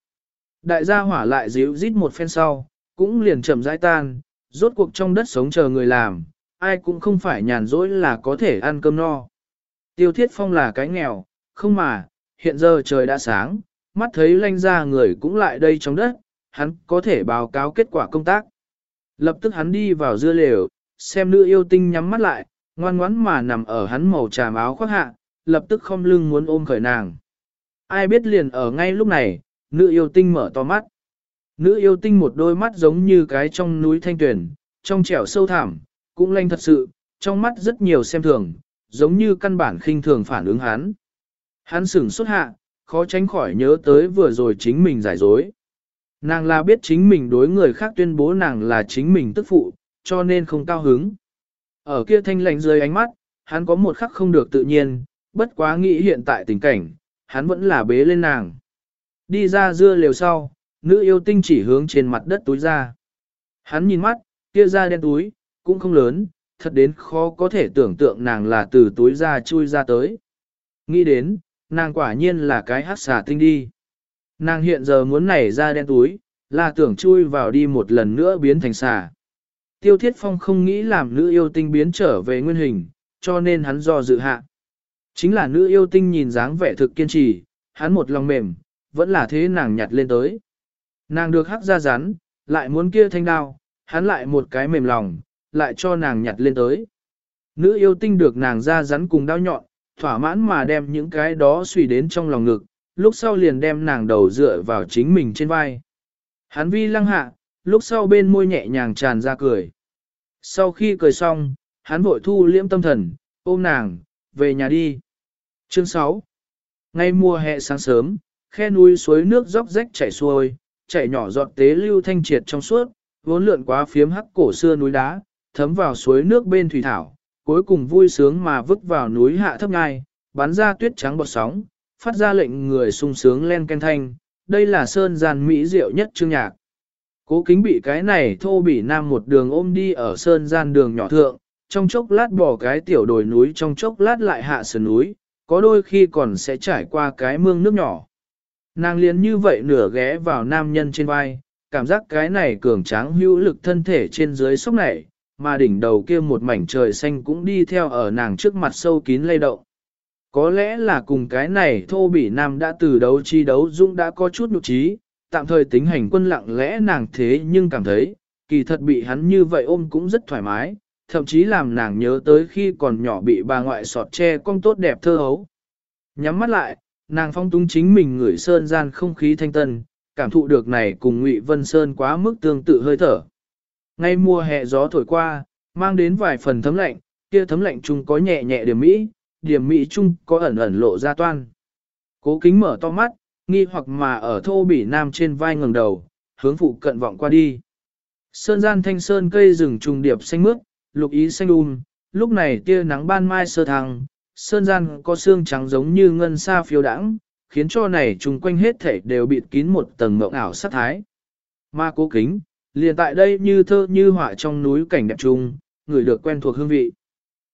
Đại gia hỏa lại dịu rít một phen sau, cũng liền chậm rãi tan, rốt cuộc trong đất sống chờ người làm, ai cũng không phải nhàn rỗi là có thể ăn cơm no. Tiêu thiết phong là cái nghèo, không mà, hiện giờ trời đã sáng, mắt thấy lanh ra người cũng lại đây trong đất, hắn có thể báo cáo kết quả công tác. Lập tức hắn đi vào dưa lều, xem nữ yêu tinh nhắm mắt lại, ngoan ngoãn mà nằm ở hắn màu trà áo khoác hạ, lập tức không lưng muốn ôm khởi nàng. Ai biết liền ở ngay lúc này, nữ yêu tinh mở to mắt. Nữ yêu tinh một đôi mắt giống như cái trong núi thanh tuyển, trong trẻo sâu thẳm, cũng lanh thật sự, trong mắt rất nhiều xem thường, giống như căn bản khinh thường phản ứng hắn. Hắn sửng xuất hạ, khó tránh khỏi nhớ tới vừa rồi chính mình giải dối. Nàng là biết chính mình đối người khác tuyên bố nàng là chính mình tức phụ, cho nên không cao hứng. Ở kia thanh lạnh dưới ánh mắt, hắn có một khắc không được tự nhiên, bất quá nghĩ hiện tại tình cảnh, hắn vẫn là bế lên nàng. Đi ra dưa liều sau, nữ yêu tinh chỉ hướng trên mặt đất túi ra. Hắn nhìn mắt, kia ra đen túi, cũng không lớn, thật đến khó có thể tưởng tượng nàng là từ túi ra chui ra tới. Nghĩ đến, nàng quả nhiên là cái hát xà tinh đi. Nàng hiện giờ muốn nảy ra đen túi, là tưởng chui vào đi một lần nữa biến thành xà. Tiêu Thiết Phong không nghĩ làm nữ yêu tinh biến trở về nguyên hình, cho nên hắn do dự hạ. Chính là nữ yêu tinh nhìn dáng vẻ thực kiên trì, hắn một lòng mềm, vẫn là thế nàng nhặt lên tới. Nàng được hắc ra rắn, lại muốn kia thanh đao, hắn lại một cái mềm lòng, lại cho nàng nhặt lên tới. Nữ yêu tinh được nàng ra rắn cùng đao nhọn, thỏa mãn mà đem những cái đó suy đến trong lòng ngực, lúc sau liền đem nàng đầu dựa vào chính mình trên vai. Hắn vi lăng hạ, lúc sau bên môi nhẹ nhàng tràn ra cười. Sau khi cười xong, hắn vội thu liễm tâm thần, ôm nàng, về nhà đi. Chương 6 Ngay mùa hè sáng sớm, khe núi suối nước róc rách chảy xuôi, chảy nhỏ giọt tế lưu thanh triệt trong suốt, vốn lượn quá phiếm hắc cổ xưa núi đá, thấm vào suối nước bên thủy thảo, cuối cùng vui sướng mà vứt vào núi hạ thấp ngai, bắn ra tuyết trắng bọt sóng, phát ra lệnh người sung sướng len ken thanh, đây là sơn giàn mỹ diệu nhất chương nhạc. Cố kính bị cái này thô bỉ nam một đường ôm đi ở sơn gian đường nhỏ thượng, trong chốc lát bỏ cái tiểu đồi núi trong chốc lát lại hạ sườn núi, có đôi khi còn sẽ trải qua cái mương nước nhỏ. Nàng liền như vậy nửa ghé vào nam nhân trên vai, cảm giác cái này cường tráng hữu lực thân thể trên dưới sốc này, mà đỉnh đầu kia một mảnh trời xanh cũng đi theo ở nàng trước mặt sâu kín lay động. Có lẽ là cùng cái này thô bỉ nam đã từ đấu chi đấu dũng đã có chút nhục trí, tạm thời tính hành quân lặng lẽ nàng thế nhưng cảm thấy, kỳ thật bị hắn như vậy ôm cũng rất thoải mái, thậm chí làm nàng nhớ tới khi còn nhỏ bị bà ngoại sọt che cong tốt đẹp thơ hấu. Nhắm mắt lại, nàng phong túng chính mình ngửi sơn gian không khí thanh tân, cảm thụ được này cùng Ngụy Vân Sơn quá mức tương tự hơi thở. Ngay mùa hè gió thổi qua, mang đến vài phần thấm lạnh, kia thấm lạnh chung có nhẹ nhẹ điểm mỹ, điểm mỹ chung có ẩn ẩn lộ ra toan. Cố kính mở to mắt, nghi hoặc mà ở thô bỉ nam trên vai ngẩng đầu, hướng phụ cận vọng qua đi. Sơn gian thanh sơn cây rừng trùng điệp xanh mướt, lục ý xanh um, lúc này tia nắng ban mai sơ thăng, sơn gian có xương trắng giống như ngân sa phiêu đãng, khiến cho này trùng quanh hết thể đều bịt kín một tầng mộng ảo sát thái. Ma cố kính, liền tại đây như thơ như họa trong núi cảnh đẹp trùng người được quen thuộc hương vị.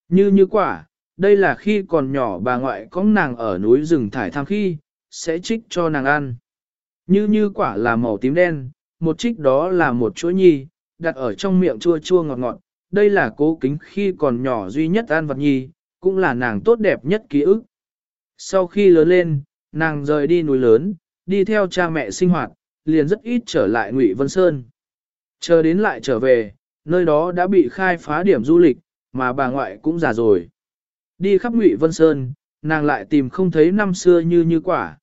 Như như quả, đây là khi còn nhỏ bà ngoại có nàng ở núi rừng thải tham khi, sẽ trích cho nàng ăn. Như như quả là màu tím đen, một trích đó là một chuỗi nhi, đặt ở trong miệng chua chua ngọt ngọt, đây là cố kính khi còn nhỏ duy nhất ăn vật nhi, cũng là nàng tốt đẹp nhất ký ức. Sau khi lớn lên, nàng rời đi núi lớn, đi theo cha mẹ sinh hoạt, liền rất ít trở lại Ngụy Vân Sơn. Chờ đến lại trở về, nơi đó đã bị khai phá điểm du lịch, mà bà ngoại cũng già rồi. Đi khắp Ngụy Vân Sơn, nàng lại tìm không thấy năm xưa như như quả.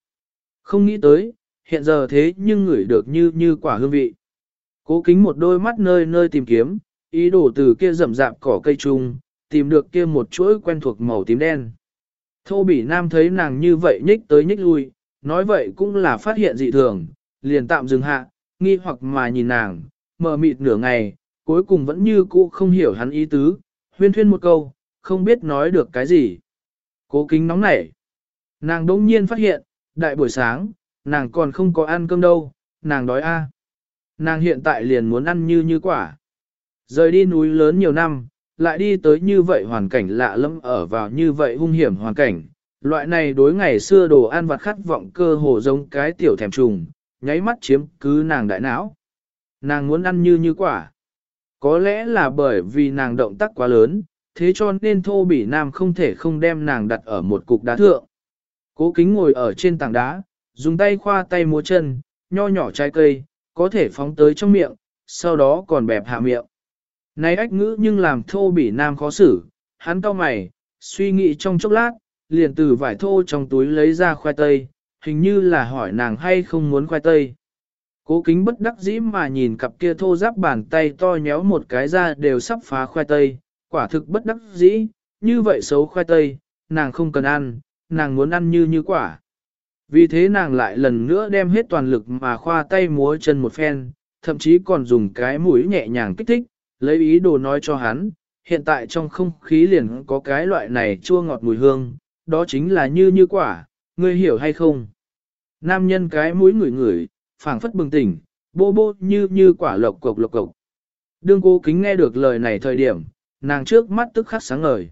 Không nghĩ tới, hiện giờ thế nhưng ngửi được như như quả hương vị. Cố kính một đôi mắt nơi nơi tìm kiếm, ý đồ từ kia rậm rạp cỏ cây trùng, tìm được kia một chuỗi quen thuộc màu tím đen. Thô bỉ nam thấy nàng như vậy nhích tới nhích lui, nói vậy cũng là phát hiện dị thường, liền tạm dừng hạ, nghi hoặc mà nhìn nàng, mờ mịt nửa ngày, cuối cùng vẫn như cũ không hiểu hắn ý tứ, huyên thuyên một câu, không biết nói được cái gì. Cố kính nóng nảy. Nàng đông nhiên phát hiện, đại buổi sáng, nàng còn không có ăn cơm đâu, nàng đói a. À. Nàng hiện tại liền muốn ăn như như quả. Rời đi núi lớn nhiều năm, lại đi tới như vậy hoàn cảnh lạ lẫm ở vào như vậy hung hiểm hoàn cảnh. Loại này đối ngày xưa đồ ăn vặt khát vọng cơ hồ giống cái tiểu thèm trùng, nháy mắt chiếm cứ nàng đại não. Nàng muốn ăn như như quả. Có lẽ là bởi vì nàng động tác quá lớn, thế cho nên thô bỉ nam không thể không đem nàng đặt ở một cục đá thượng. Cố kính ngồi ở trên tảng đá, dùng tay khoa tay múa chân, nho nhỏ trái cây, có thể phóng tới trong miệng, sau đó còn bẹp hạ miệng. Này ách ngữ nhưng làm thô bỉ nam khó xử, hắn cao mày, suy nghĩ trong chốc lát, liền từ vải thô trong túi lấy ra khoai tây, hình như là hỏi nàng hay không muốn khoai tây. Cố kính bất đắc dĩ mà nhìn cặp kia thô giáp bàn tay to nhéo một cái ra đều sắp phá khoai tây, quả thực bất đắc dĩ, như vậy xấu khoai tây, nàng không cần ăn, nàng muốn ăn như như quả. Vì thế nàng lại lần nữa đem hết toàn lực mà khoa tay múa chân một phen, thậm chí còn dùng cái mũi nhẹ nhàng kích thích, lấy ý đồ nói cho hắn, hiện tại trong không khí liền có cái loại này chua ngọt mùi hương, đó chính là như như quả, ngươi hiểu hay không? Nam nhân cái mũi ngửi ngửi, phảng phất bừng tỉnh, bô bô như như quả lộc cộc lộc cộc. Đương cô kính nghe được lời này thời điểm, nàng trước mắt tức khắc sáng ngời.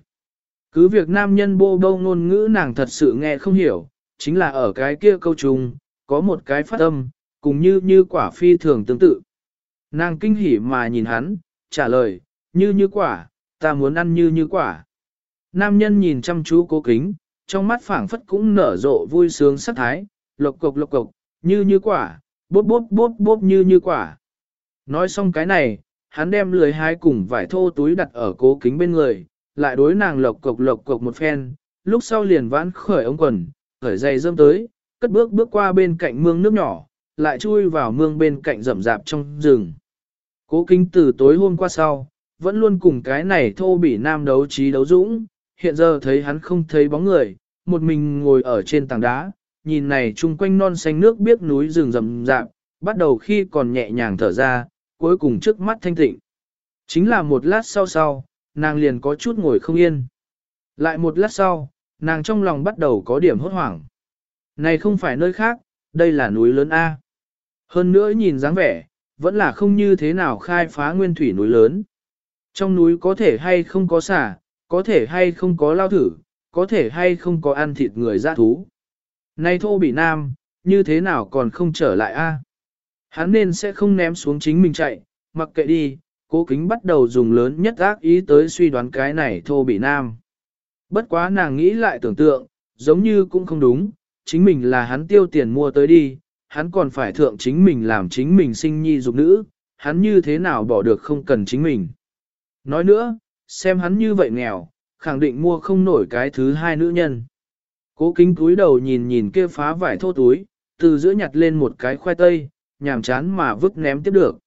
Cứ việc nam nhân bô bô ngôn ngữ nàng thật sự nghe không hiểu, chính là ở cái kia câu trùng, có một cái phát âm, cùng như như quả phi thường tương tự. Nàng kinh hỉ mà nhìn hắn, trả lời, như như quả, ta muốn ăn như như quả. Nam nhân nhìn chăm chú cố kính, trong mắt phảng phất cũng nở rộ vui sướng sắc thái, lộc cộc lộc cộc, như như quả, bốp bốp bốp bốp như như quả. Nói xong cái này, hắn đem lười hái cùng vải thô túi đặt ở cố kính bên người, lại đối nàng lộc cộc lộc cộc một phen, lúc sau liền vãn khởi ống quần, khởi dây dâm tới, cất bước bước qua bên cạnh mương nước nhỏ, lại chui vào mương bên cạnh rậm rạp trong rừng. Cố kính từ tối hôm qua sau, vẫn luôn cùng cái này thô bỉ nam đấu trí đấu dũng, hiện giờ thấy hắn không thấy bóng người, một mình ngồi ở trên tảng đá, nhìn này chung quanh non xanh nước biếc núi rừng rậm rạp, bắt đầu khi còn nhẹ nhàng thở ra, cuối cùng trước mắt thanh tịnh. Chính là một lát sau sau, nàng liền có chút ngồi không yên. Lại một lát sau, nàng trong lòng bắt đầu có điểm hốt hoảng. Này không phải nơi khác, đây là núi lớn A. Hơn nữa nhìn dáng vẻ, vẫn là không như thế nào khai phá nguyên thủy núi lớn. Trong núi có thể hay không có xả, có thể hay không có lao thử, có thể hay không có ăn thịt người dã thú. Này thô bị nam, như thế nào còn không trở lại a? Hắn nên sẽ không ném xuống chính mình chạy, mặc kệ đi, cố kính bắt đầu dùng lớn nhất ác ý tới suy đoán cái này thô bị nam. Bất quá nàng nghĩ lại tưởng tượng, giống như cũng không đúng, chính mình là hắn tiêu tiền mua tới đi, hắn còn phải thượng chính mình làm chính mình sinh nhi dục nữ, hắn như thế nào bỏ được không cần chính mình. Nói nữa, xem hắn như vậy nghèo, khẳng định mua không nổi cái thứ hai nữ nhân. Cố kính túi đầu nhìn nhìn kia phá vải thô túi, từ giữa nhặt lên một cái khoai tây, nhàm chán mà vứt ném tiếp được.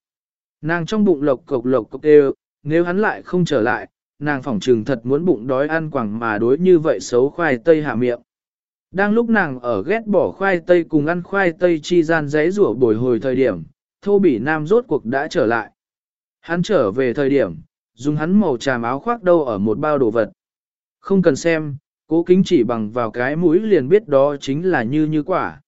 Nàng trong bụng lộc cộc lộc cộc đều, nếu hắn lại không trở lại, nàng phỏng trừng thật muốn bụng đói ăn quẳng mà đối như vậy xấu khoai tây hạ miệng. Đang lúc nàng ở ghét bỏ khoai tây cùng ăn khoai tây chi gian giấy rủa bồi hồi thời điểm, thô bỉ nam rốt cuộc đã trở lại. Hắn trở về thời điểm, dùng hắn màu tràm áo khoác đâu ở một bao đồ vật. Không cần xem, cố kính chỉ bằng vào cái mũi liền biết đó chính là như như quả.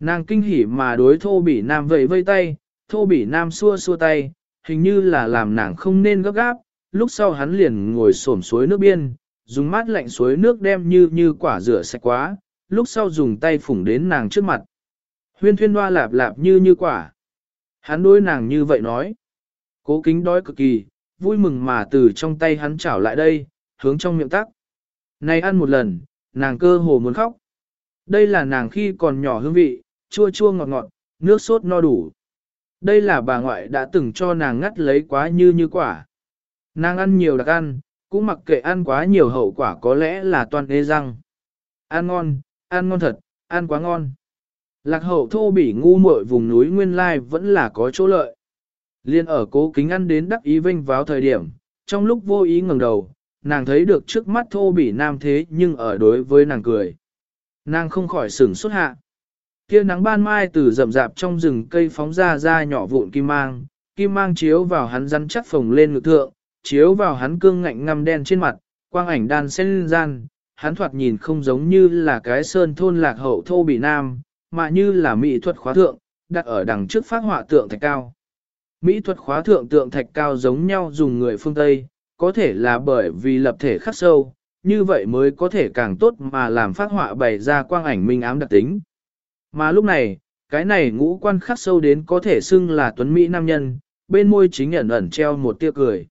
Nàng kinh hỉ mà đối thô bỉ nam vẫy vây tay, thô bỉ nam xua xua tay, hình như là làm nàng không nên gấp gáp, lúc sau hắn liền ngồi xổm suối nước biên, dùng mát lạnh suối nước đem như như quả rửa sạch quá, lúc sau dùng tay phủng đến nàng trước mặt. Huyên thuyên hoa lạp lạp như như quả. Hắn đối nàng như vậy nói. Cố kính đói cực kỳ, vui mừng mà từ trong tay hắn chảo lại đây, hướng trong miệng tắc. Này ăn một lần, nàng cơ hồ muốn khóc. Đây là nàng khi còn nhỏ hương vị, chua chua ngọt ngọt, nước sốt no đủ. Đây là bà ngoại đã từng cho nàng ngắt lấy quá như như quả. Nàng ăn nhiều đặc ăn, cũng mặc kệ ăn quá nhiều hậu quả có lẽ là toàn đê răng. Ăn ngon, ăn ngon thật, ăn quá ngon. Lạc hậu thô bỉ ngu muội vùng núi nguyên lai vẫn là có chỗ lợi. Liên ở cố kính ăn đến đắc ý vinh vào thời điểm, trong lúc vô ý ngẩng đầu, nàng thấy được trước mắt thô bỉ nam thế nhưng ở đối với nàng cười. Nàng không khỏi sửng xuất hạ. Kia nắng ban mai từ rậm rạp trong rừng cây phóng ra ra nhỏ vụn kim mang, kim mang chiếu vào hắn rắn chắc phồng lên ngực thượng, chiếu vào hắn cương ngạnh ngăm đen trên mặt, quang ảnh đan xen gian, hắn thoạt nhìn không giống như là cái sơn thôn lạc hậu thô bị nam, mà như là mỹ thuật khóa thượng, đặt ở đằng trước phát họa tượng thạch cao. Mỹ thuật khóa thượng tượng thạch cao giống nhau dùng người phương Tây, có thể là bởi vì lập thể khắc sâu, như vậy mới có thể càng tốt mà làm phát họa bày ra quang ảnh minh ám đặc tính. Mà lúc này, cái này ngũ quan khắc sâu đến có thể xưng là tuấn Mỹ nam nhân, bên môi chính ẩn ẩn treo một tia cười.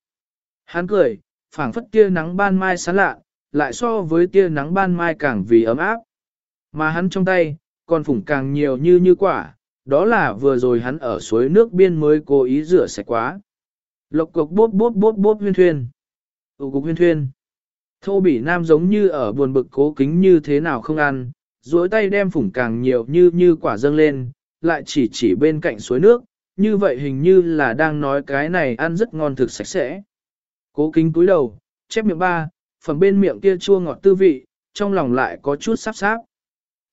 Hắn cười, phảng phất tia nắng ban mai sáng lạ, lại so với tia nắng ban mai càng vì ấm áp. Mà hắn trong tay, còn phủng càng nhiều như như quả, đó là vừa rồi hắn ở suối nước biên mới cố ý rửa sạch quá. Lộc cục bốp bốp bốp bốp huyên thuyên. Tụ cục huyên thuyên. Thô bỉ nam giống như ở buồn bực cố kính như thế nào không ăn, duỗi tay đem phủng càng nhiều như như quả dâng lên, lại chỉ chỉ bên cạnh suối nước, như vậy hình như là đang nói cái này ăn rất ngon thực sạch sẽ. Cố kính cúi đầu, chép miệng ba, phần bên miệng kia chua ngọt tư vị, trong lòng lại có chút sắp sáp.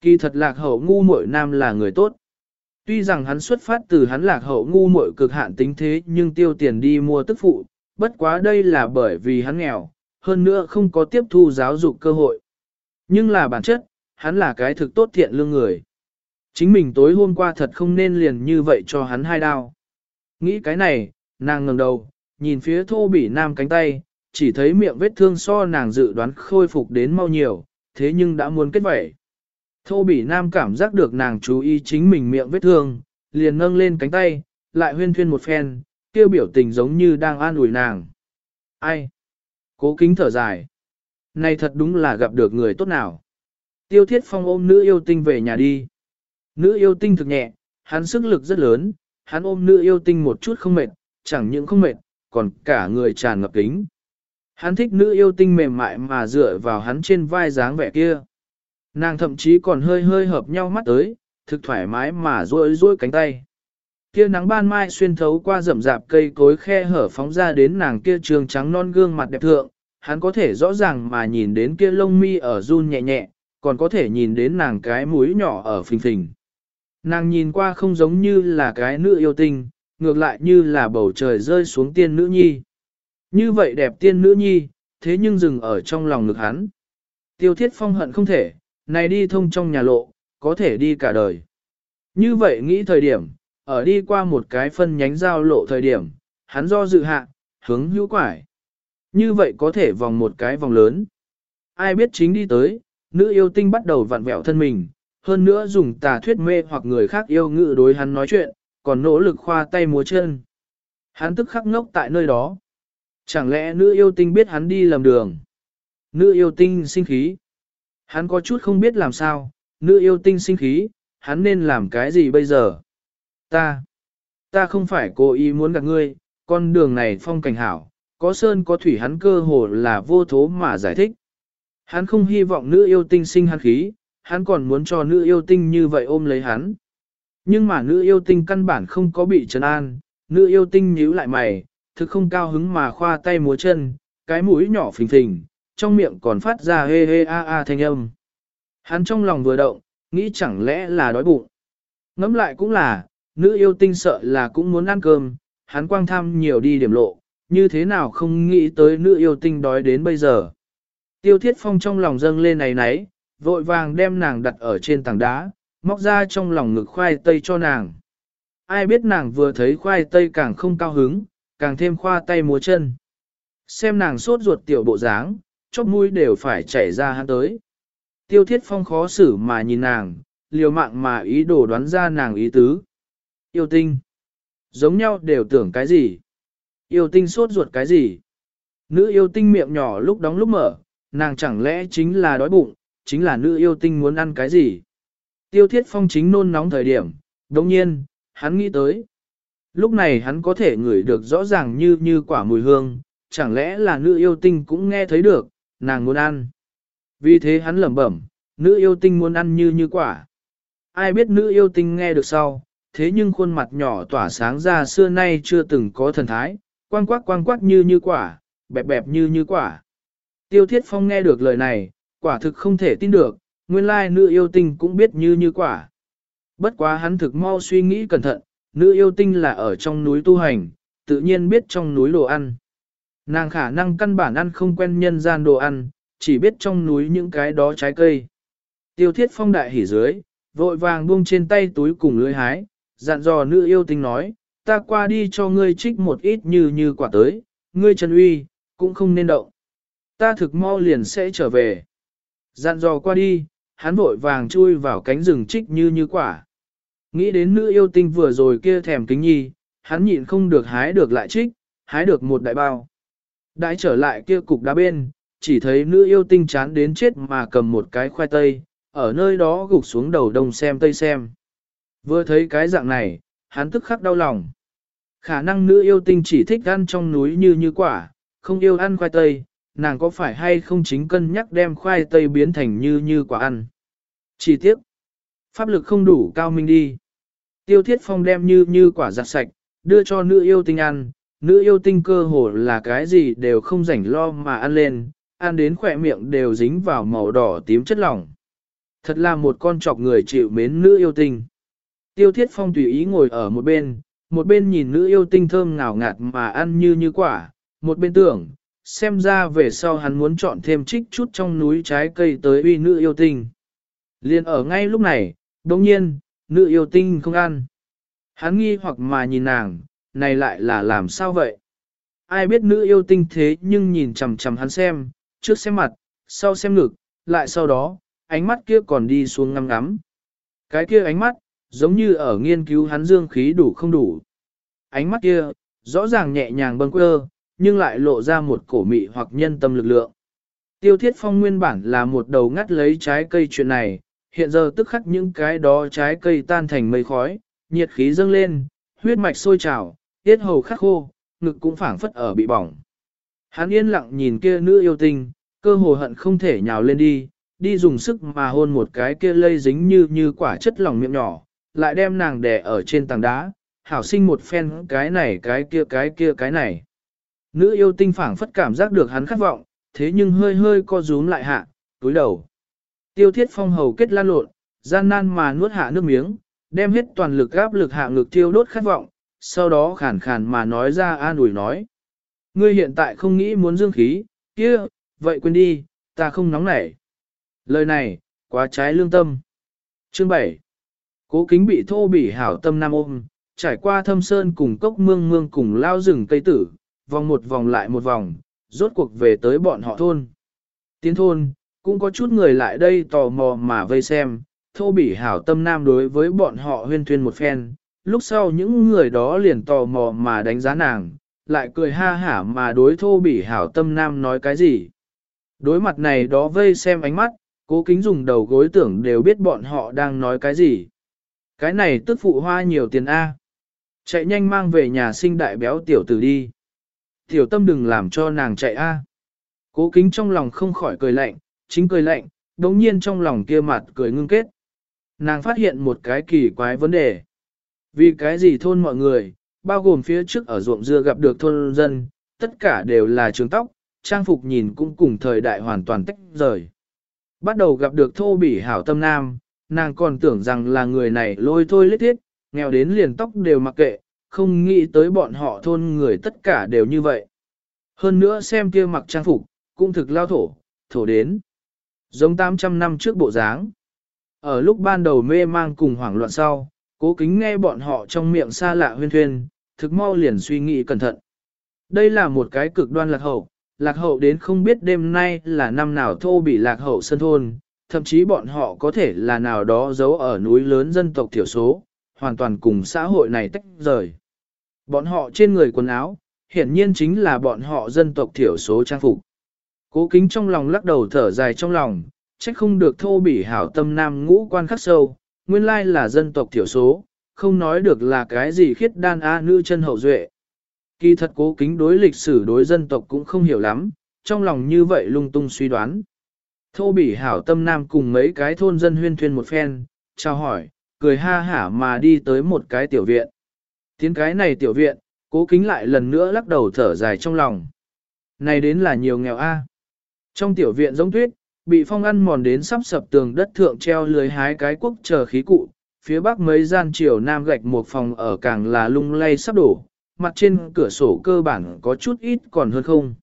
Kỳ thật lạc hậu ngu muội nam là người tốt. Tuy rằng hắn xuất phát từ hắn lạc hậu ngu muội cực hạn tính thế nhưng tiêu tiền đi mua tức phụ, bất quá đây là bởi vì hắn nghèo, hơn nữa không có tiếp thu giáo dục cơ hội. Nhưng là bản chất, hắn là cái thực tốt thiện lương người. Chính mình tối hôm qua thật không nên liền như vậy cho hắn hai đao. Nghĩ cái này, nàng ngẩng đầu, nhìn phía thô bỉ nam cánh tay, chỉ thấy miệng vết thương so nàng dự đoán khôi phục đến mau nhiều, thế nhưng đã muốn kết vẩy. Thô bỉ nam cảm giác được nàng chú ý chính mình miệng vết thương, liền nâng lên cánh tay, lại huyên thuyên một phen, kêu biểu tình giống như đang an ủi nàng. Ai? Cố kính thở dài. Này thật đúng là gặp được người tốt nào. Tiêu thiết phong ôm nữ yêu tinh về nhà đi. Nữ yêu tinh thực nhẹ, hắn sức lực rất lớn, hắn ôm nữ yêu tinh một chút không mệt, chẳng những không mệt, còn cả người tràn ngập kính. Hắn thích nữ yêu tinh mềm mại mà dựa vào hắn trên vai dáng vẻ kia. Nàng thậm chí còn hơi hơi hợp nhau mắt tới, thực thoải mái mà rôi rôi cánh tay. Kia nắng ban mai xuyên thấu qua rậm rạp cây cối khe hở phóng ra đến nàng kia trường trắng non gương mặt đẹp thượng, hắn có thể rõ ràng mà nhìn đến kia lông mi ở run nhẹ nhẹ, còn có thể nhìn đến nàng cái mũi nhỏ ở phình phình. Nàng nhìn qua không giống như là cái nữ yêu tinh, ngược lại như là bầu trời rơi xuống tiên nữ nhi. Như vậy đẹp tiên nữ nhi, thế nhưng dừng ở trong lòng ngực hắn. Tiêu thiết phong hận không thể, này đi thông trong nhà lộ, có thể đi cả đời. Như vậy nghĩ thời điểm, ở đi qua một cái phân nhánh giao lộ thời điểm, hắn do dự hạ, hướng hữu quải. Như vậy có thể vòng một cái vòng lớn. Ai biết chính đi tới, nữ yêu tinh bắt đầu vặn vẹo thân mình, hơn nữa dùng tà thuyết mê hoặc người khác yêu ngự đối hắn nói chuyện, còn nỗ lực khoa tay múa chân. Hắn tức khắc ngốc tại nơi đó. Chẳng lẽ nữ yêu tinh biết hắn đi lầm đường? Nữ yêu tinh sinh khí. Hắn có chút không biết làm sao, nữ yêu tinh sinh khí, hắn nên làm cái gì bây giờ? Ta, ta không phải cố ý muốn gặp ngươi, con đường này phong cảnh hảo, có sơn có thủy hắn cơ hồ là vô thố mà giải thích. Hắn không hy vọng nữ yêu tinh sinh hắn khí, hắn còn muốn cho nữ yêu tinh như vậy ôm lấy hắn. Nhưng mà nữ yêu tinh căn bản không có bị trấn an, nữ yêu tinh nhíu lại mày, thực không cao hứng mà khoa tay múa chân, cái mũi nhỏ phình phình, trong miệng còn phát ra hê hê a a thanh âm. Hắn trong lòng vừa động, nghĩ chẳng lẽ là đói bụng. Ngẫm lại cũng là, nữ yêu tinh sợ là cũng muốn ăn cơm, hắn quang tham nhiều đi điểm lộ, như thế nào không nghĩ tới nữ yêu tinh đói đến bây giờ. Tiêu thiết phong trong lòng dâng lên này nấy, vội vàng đem nàng đặt ở trên tảng đá, móc ra trong lòng ngực khoai tây cho nàng. Ai biết nàng vừa thấy khoai tây càng không cao hứng, càng thêm khoa tay múa chân. Xem nàng sốt ruột tiểu bộ dáng, chóp mũi đều phải chảy ra hắn tới. Tiêu thiết phong khó xử mà nhìn nàng, liều mạng mà ý đồ đoán ra nàng ý tứ. Yêu tinh. Giống nhau đều tưởng cái gì? Yêu tinh sốt ruột cái gì? Nữ yêu tinh miệng nhỏ lúc đóng lúc mở, nàng chẳng lẽ chính là đói bụng, chính là nữ yêu tinh muốn ăn cái gì? Tiêu thiết phong chính nôn nóng thời điểm, đồng nhiên, hắn nghĩ tới. Lúc này hắn có thể ngửi được rõ ràng như như quả mùi hương, chẳng lẽ là nữ yêu tinh cũng nghe thấy được, nàng muốn ăn. Vì thế hắn lẩm bẩm, nữ yêu tinh muốn ăn như như quả. Ai biết nữ yêu tinh nghe được sau, thế nhưng khuôn mặt nhỏ tỏa sáng ra xưa nay chưa từng có thần thái, quang quắc quang quắc như như quả, bẹp bẹp như như quả. Tiêu thiết phong nghe được lời này, quả thực không thể tin được, nguyên lai nữ yêu tinh cũng biết như như quả. Bất quá hắn thực mau suy nghĩ cẩn thận, nữ yêu tinh là ở trong núi tu hành, tự nhiên biết trong núi đồ ăn. Nàng khả năng căn bản ăn không quen nhân gian đồ ăn, chỉ biết trong núi những cái đó trái cây. Tiêu thiết phong đại hỉ dưới, vội vàng buông trên tay túi cùng lưới hái, dặn dò nữ yêu tinh nói, ta qua đi cho ngươi trích một ít như như quả tới, ngươi trần uy, cũng không nên động. Ta thực mau liền sẽ trở về. Dặn dò qua đi, hắn vội vàng chui vào cánh rừng trích như như quả. Nghĩ đến nữ yêu tinh vừa rồi kia thèm kính nhi, hắn nhịn không được hái được lại trích, hái được một đại bao. Đãi trở lại kia cục đá bên, chỉ thấy nữ yêu tinh chán đến chết mà cầm một cái khoai tây, ở nơi đó gục xuống đầu đông xem tây xem. Vừa thấy cái dạng này, hắn tức khắc đau lòng. Khả năng nữ yêu tinh chỉ thích ăn trong núi như như quả, không yêu ăn khoai tây, nàng có phải hay không chính cân nhắc đem khoai tây biến thành như như quả ăn. Chỉ tiếc, pháp lực không đủ cao minh đi. Tiêu thiết phong đem như như quả giặt sạch, đưa cho nữ yêu tinh ăn, nữ yêu tinh cơ hồ là cái gì đều không rảnh lo mà ăn lên, ăn đến khỏe miệng đều dính vào màu đỏ tím chất lỏng. Thật là một con chọc người chịu mến nữ yêu tinh. Tiêu thiết phong tùy ý ngồi ở một bên, một bên nhìn nữ yêu tinh thơm ngào ngạt mà ăn như như quả, một bên tưởng, xem ra về sau hắn muốn chọn thêm trích chút trong núi trái cây tới uy nữ yêu tinh. Liên ở ngay lúc này, đồng nhiên, nữ yêu tinh không ăn. Hắn nghi hoặc mà nhìn nàng, này lại là làm sao vậy? Ai biết nữ yêu tinh thế nhưng nhìn chằm chằm hắn xem, trước xem mặt, sau xem ngực, lại sau đó, ánh mắt kia còn đi xuống ngắm ngắm. Cái kia ánh mắt, giống như ở nghiên cứu hắn dương khí đủ không đủ. Ánh mắt kia, rõ ràng nhẹ nhàng bâng quơ, nhưng lại lộ ra một cổ mị hoặc nhân tâm lực lượng. Tiêu thiết phong nguyên bản là một đầu ngắt lấy trái cây chuyện này, hiện giờ tức khắc những cái đó trái cây tan thành mây khói, nhiệt khí dâng lên, huyết mạch sôi trào, tiết hầu khắc khô, ngực cũng phảng phất ở bị bỏng. Hắn yên lặng nhìn kia nữ yêu tinh, cơ hồ hận không thể nhào lên đi, đi dùng sức mà hôn một cái kia lây dính như như quả chất lỏng miệng nhỏ, lại đem nàng đè ở trên tảng đá, hảo sinh một phen cái này cái kia cái kia cái này. Nữ yêu tinh phảng phất cảm giác được hắn khát vọng, thế nhưng hơi hơi co rúm lại hạ, túi đầu. Tiêu thiết phong hầu kết lan lộn, gian nan mà nuốt hạ nước miếng, đem hết toàn lực áp lực hạ ngực tiêu đốt khát vọng, sau đó khàn khàn mà nói ra an ủi nói. Ngươi hiện tại không nghĩ muốn dương khí, kia, vậy quên đi, ta không nóng nảy. Lời này, quá trái lương tâm. Chương 7. Cố kính bị thô bỉ hảo tâm nam ôm, trải qua thâm sơn cùng cốc mương mương cùng lao rừng cây tử, vòng một vòng lại một vòng, rốt cuộc về tới bọn họ thôn. Tiến thôn, cũng có chút người lại đây tò mò mà vây xem, thô bỉ hảo tâm nam đối với bọn họ huyên thuyên một phen, lúc sau những người đó liền tò mò mà đánh giá nàng, lại cười ha hả mà đối thô bỉ hảo tâm nam nói cái gì. Đối mặt này đó vây xem ánh mắt, cố kính dùng đầu gối tưởng đều biết bọn họ đang nói cái gì. Cái này tức phụ hoa nhiều tiền A. Chạy nhanh mang về nhà sinh đại béo tiểu tử đi. Tiểu tâm đừng làm cho nàng chạy A. Cố kính trong lòng không khỏi cười lạnh, chính cười lạnh, đống nhiên trong lòng kia mặt cười ngưng kết. Nàng phát hiện một cái kỳ quái vấn đề. Vì cái gì thôn mọi người, bao gồm phía trước ở ruộng dưa gặp được thôn dân, tất cả đều là trường tóc, trang phục nhìn cũng cùng thời đại hoàn toàn tách rời. Bắt đầu gặp được thô bỉ hảo tâm nam, nàng còn tưởng rằng là người này lôi thôi lết thiết, nghèo đến liền tóc đều mặc kệ, không nghĩ tới bọn họ thôn người tất cả đều như vậy. Hơn nữa xem kia mặc trang phục, cũng thực lao thổ, thổ đến. Giống 800 năm trước bộ dáng. Ở lúc ban đầu mê mang cùng hoảng loạn sau, cố kính nghe bọn họ trong miệng xa lạ huyên thuyên, thực mau liền suy nghĩ cẩn thận. Đây là một cái cực đoan lạc hậu, lạc hậu đến không biết đêm nay là năm nào thô bị lạc hậu sân thôn, thậm chí bọn họ có thể là nào đó giấu ở núi lớn dân tộc thiểu số, hoàn toàn cùng xã hội này tách rời. Bọn họ trên người quần áo, hiển nhiên chính là bọn họ dân tộc thiểu số trang phục. Cố kính trong lòng lắc đầu thở dài trong lòng, trách không được thô bỉ hảo tâm nam ngũ quan khắc sâu, nguyên lai là dân tộc thiểu số, không nói được là cái gì khiết đan a nữ chân hậu duệ. Kỳ thật cố kính đối lịch sử đối dân tộc cũng không hiểu lắm, trong lòng như vậy lung tung suy đoán. Thô bỉ hảo tâm nam cùng mấy cái thôn dân huyên thuyên một phen, chào hỏi, cười ha hả mà đi tới một cái tiểu viện. Tiến cái này tiểu viện, cố kính lại lần nữa lắc đầu thở dài trong lòng. Này đến là nhiều nghèo a. Trong tiểu viện giống tuyết, bị phong ăn mòn đến sắp sập tường đất thượng treo lưới hái cái quốc chờ khí cụ, phía bắc mấy gian chiều nam gạch một phòng ở càng là lung lay sắp đổ, mặt trên cửa sổ cơ bản có chút ít còn hơn không.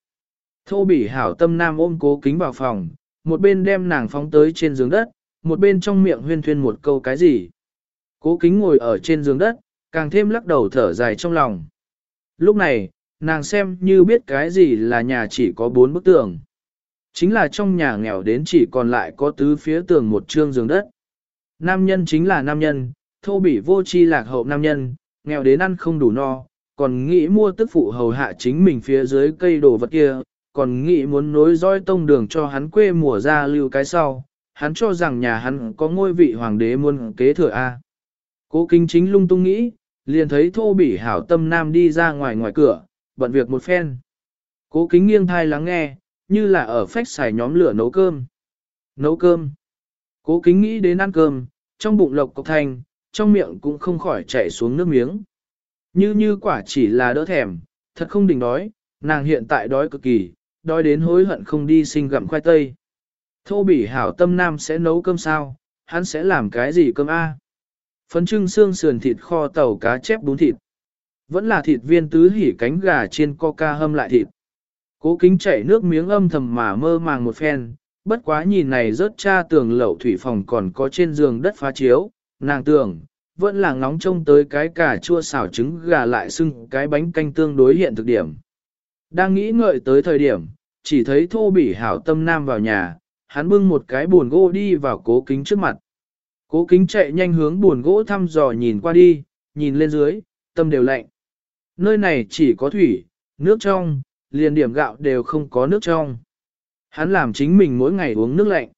Thô bỉ hảo tâm nam ôm cố kính vào phòng, một bên đem nàng phóng tới trên giường đất, một bên trong miệng huyên thuyên một câu cái gì. Cố kính ngồi ở trên giường đất, càng thêm lắc đầu thở dài trong lòng. Lúc này, nàng xem như biết cái gì là nhà chỉ có bốn bức tường. Chính là trong nhà nghèo đến chỉ còn lại có tứ phía tường một trương giường đất. Nam nhân chính là nam nhân, thô bỉ vô chi lạc hậu nam nhân, nghèo đến ăn không đủ no, còn nghĩ mua tức phụ hầu hạ chính mình phía dưới cây đồ vật kia, còn nghĩ muốn nối dõi tông đường cho hắn quê mùa ra lưu cái sau, hắn cho rằng nhà hắn có ngôi vị hoàng đế muôn kế thừa A. Cố kinh chính lung tung nghĩ, liền thấy thô bỉ hảo tâm nam đi ra ngoài ngoài cửa, bận việc một phen. Cố kính nghiêng thai lắng nghe, như là ở phách xài nhóm lửa nấu cơm. Nấu cơm. Cố kính nghĩ đến ăn cơm, trong bụng lộc cọc thành, trong miệng cũng không khỏi chảy xuống nước miếng. Như như quả chỉ là đỡ thèm, thật không đỉnh đói, nàng hiện tại đói cực kỳ, đói đến hối hận không đi sinh gặm khoai tây. Thô bỉ hảo tâm nam sẽ nấu cơm sao, hắn sẽ làm cái gì cơm A? Phấn trưng xương sườn thịt kho tàu cá chép bún thịt. Vẫn là thịt viên tứ hỉ cánh gà chiên coca hâm lại thịt. Cố kính chảy nước miếng âm thầm mà mơ màng một phen, bất quá nhìn này rớt cha tường lậu thủy phòng còn có trên giường đất phá chiếu, nàng tưởng, vẫn là ngóng trông tới cái cà chua xào trứng gà lại xưng cái bánh canh tương đối hiện thực điểm. Đang nghĩ ngợi tới thời điểm, chỉ thấy thô bỉ hảo tâm nam vào nhà, hắn bưng một cái buồn gỗ đi vào cố kính trước mặt. Cố kính chạy nhanh hướng buồn gỗ thăm dò nhìn qua đi, nhìn lên dưới, tâm đều lạnh. Nơi này chỉ có thủy, nước trong, liền điểm gạo đều không có nước trong. Hắn làm chính mình mỗi ngày uống nước lạnh.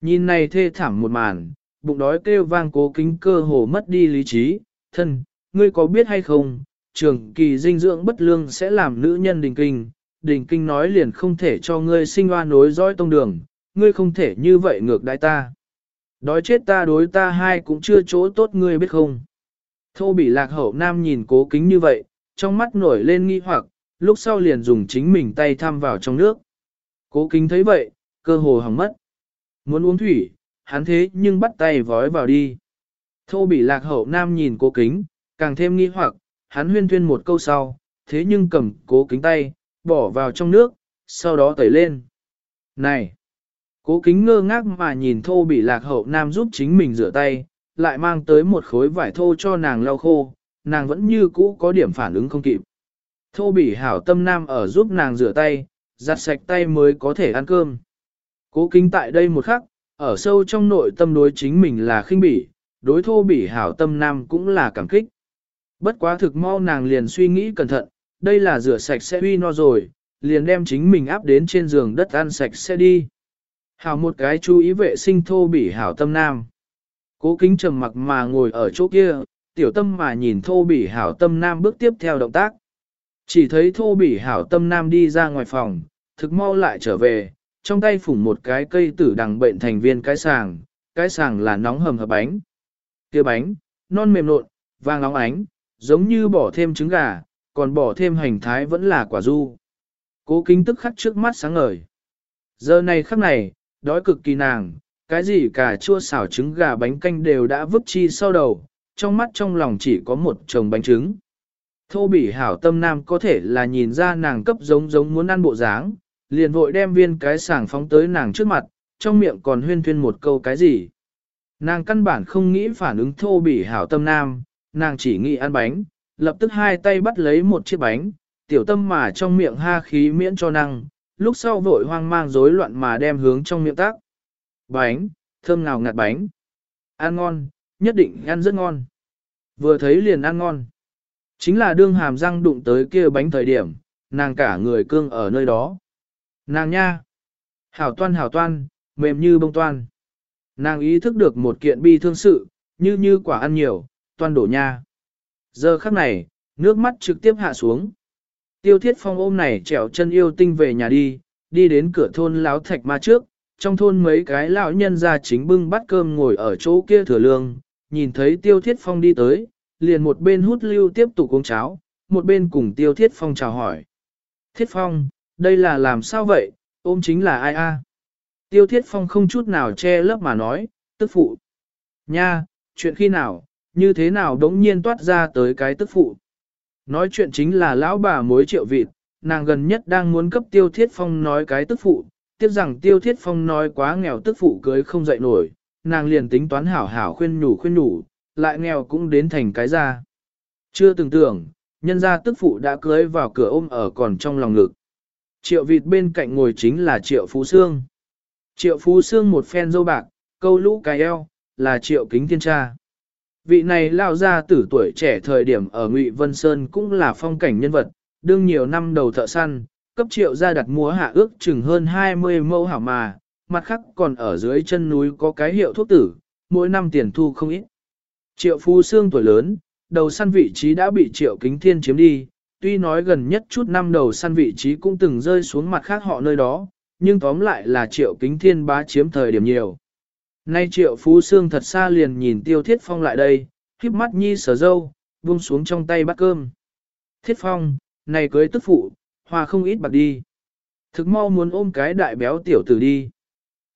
Nhìn này thê thảm một màn, bụng đói kêu vang cố kính cơ hồ mất đi lý trí, thân, ngươi có biết hay không, trường kỳ dinh dưỡng bất lương sẽ làm nữ nhân đình kinh. Đình kinh nói liền không thể cho ngươi sinh hoa nối dõi tông đường, ngươi không thể như vậy ngược đại ta. Đói chết ta đối ta hai cũng chưa chỗ tốt ngươi biết không. Thô bị lạc hậu nam nhìn cố kính như vậy, trong mắt nổi lên nghi hoặc, lúc sau liền dùng chính mình tay thăm vào trong nước. Cố kính thấy vậy, cơ hồ hỏng mất. Muốn uống thủy, hắn thế nhưng bắt tay vói vào đi. Thô bị lạc hậu nam nhìn cố kính, càng thêm nghi hoặc, hắn huyên thuyên một câu sau, thế nhưng cầm cố kính tay, bỏ vào trong nước, sau đó tẩy lên. Này! Cố kính ngơ ngác mà nhìn thô bị lạc hậu nam giúp chính mình rửa tay, lại mang tới một khối vải thô cho nàng lau khô, nàng vẫn như cũ có điểm phản ứng không kịp. Thô bỉ hảo tâm nam ở giúp nàng rửa tay, giặt sạch tay mới có thể ăn cơm. Cố kính tại đây một khắc, ở sâu trong nội tâm đối chính mình là khinh bỉ, đối thô bỉ hảo tâm nam cũng là cảm kích. Bất quá thực mau nàng liền suy nghĩ cẩn thận, đây là rửa sạch sẽ uy no rồi, liền đem chính mình áp đến trên giường đất ăn sạch sẽ đi. Hảo một cái chú ý vệ sinh thô bỉ hảo tâm nam. Cố kính trầm mặc mà ngồi ở chỗ kia, tiểu tâm mà nhìn thô bỉ hảo tâm nam bước tiếp theo động tác. Chỉ thấy thô bỉ hảo tâm nam đi ra ngoài phòng, thực mau lại trở về, trong tay phủng một cái cây tử đằng bệnh thành viên cái sàng, cái sàng là nóng hầm hập bánh. kia bánh, non mềm nộn, vàng nóng ánh, giống như bỏ thêm trứng gà, còn bỏ thêm hành thái vẫn là quả du. Cố kính tức khắc trước mắt sáng ngời. Giờ này khắc này, đói cực kỳ nàng, cái gì cả chua xào trứng gà bánh canh đều đã vứt chi sau đầu, trong mắt trong lòng chỉ có một chồng bánh trứng. Thô bỉ hảo tâm nam có thể là nhìn ra nàng cấp giống giống muốn ăn bộ dáng, liền vội đem viên cái sàng phóng tới nàng trước mặt, trong miệng còn huyên thuyên một câu cái gì. Nàng căn bản không nghĩ phản ứng thô bỉ hảo tâm nam, nàng chỉ nghĩ ăn bánh, lập tức hai tay bắt lấy một chiếc bánh, tiểu tâm mà trong miệng ha khí miễn cho năng, lúc sau vội hoang mang rối loạn mà đem hướng trong miệng tác. Bánh, thơm nào ngạt bánh. Ăn ngon, nhất định ăn rất ngon. Vừa thấy liền ăn ngon. Chính là đương hàm răng đụng tới kia bánh thời điểm, nàng cả người cương ở nơi đó. Nàng nha. Hảo toan hảo toan, mềm như bông toan. Nàng ý thức được một kiện bi thương sự, như như quả ăn nhiều, toan đổ nha. Giờ khắc này, nước mắt trực tiếp hạ xuống. Tiêu thiết phong ôm này trèo chân yêu tinh về nhà đi, đi đến cửa thôn láo thạch ma trước, trong thôn mấy cái lão nhân ra chính bưng bát cơm ngồi ở chỗ kia thừa lương, nhìn thấy tiêu thiết phong đi tới, liền một bên hút lưu tiếp tục uống cháo, một bên cùng tiêu thiết phong chào hỏi. Thiết phong, đây là làm sao vậy, ôm chính là ai a? Tiêu thiết phong không chút nào che lấp mà nói, tức phụ. Nha, chuyện khi nào, như thế nào đống nhiên toát ra tới cái tức phụ. Nói chuyện chính là lão bà mối triệu vịt, nàng gần nhất đang muốn cấp tiêu thiết phong nói cái tức phụ, tiếc rằng tiêu thiết phong nói quá nghèo tức phụ cưới không dậy nổi, nàng liền tính toán hảo hảo khuyên nhủ khuyên nhủ, lại nghèo cũng đến thành cái ra. Chưa từng tưởng, nhân gia tức phụ đã cưới vào cửa ôm ở còn trong lòng ngực. Triệu vịt bên cạnh ngồi chính là Triệu Phú Sương. Triệu Phú Sương một phen dâu bạc, câu lũ cài eo, là Triệu Kính Thiên Cha. Vị này lao ra tử tuổi trẻ thời điểm ở Ngụy Vân Sơn cũng là phong cảnh nhân vật, đương nhiều năm đầu thợ săn, cấp triệu ra đặt múa hạ ước chừng hơn 20 mẫu hảo mà, mặt khác còn ở dưới chân núi có cái hiệu thuốc tử, mỗi năm tiền thu không ít. Triệu Phú Sương tuổi lớn, đầu săn vị trí đã bị Triệu Kính Thiên chiếm đi, tuy nói gần nhất chút năm đầu săn vị trí cũng từng rơi xuống mặt khác họ nơi đó, nhưng tóm lại là Triệu Kính Thiên bá chiếm thời điểm nhiều. Nay Triệu Phú xương thật xa liền nhìn Tiêu Thiết Phong lại đây, khiếp mắt nhi sở dâu, buông xuống trong tay bát cơm. Thiết Phong, này cưới tức phụ, hòa không ít bạc đi. Thực mau muốn ôm cái đại béo tiểu tử đi.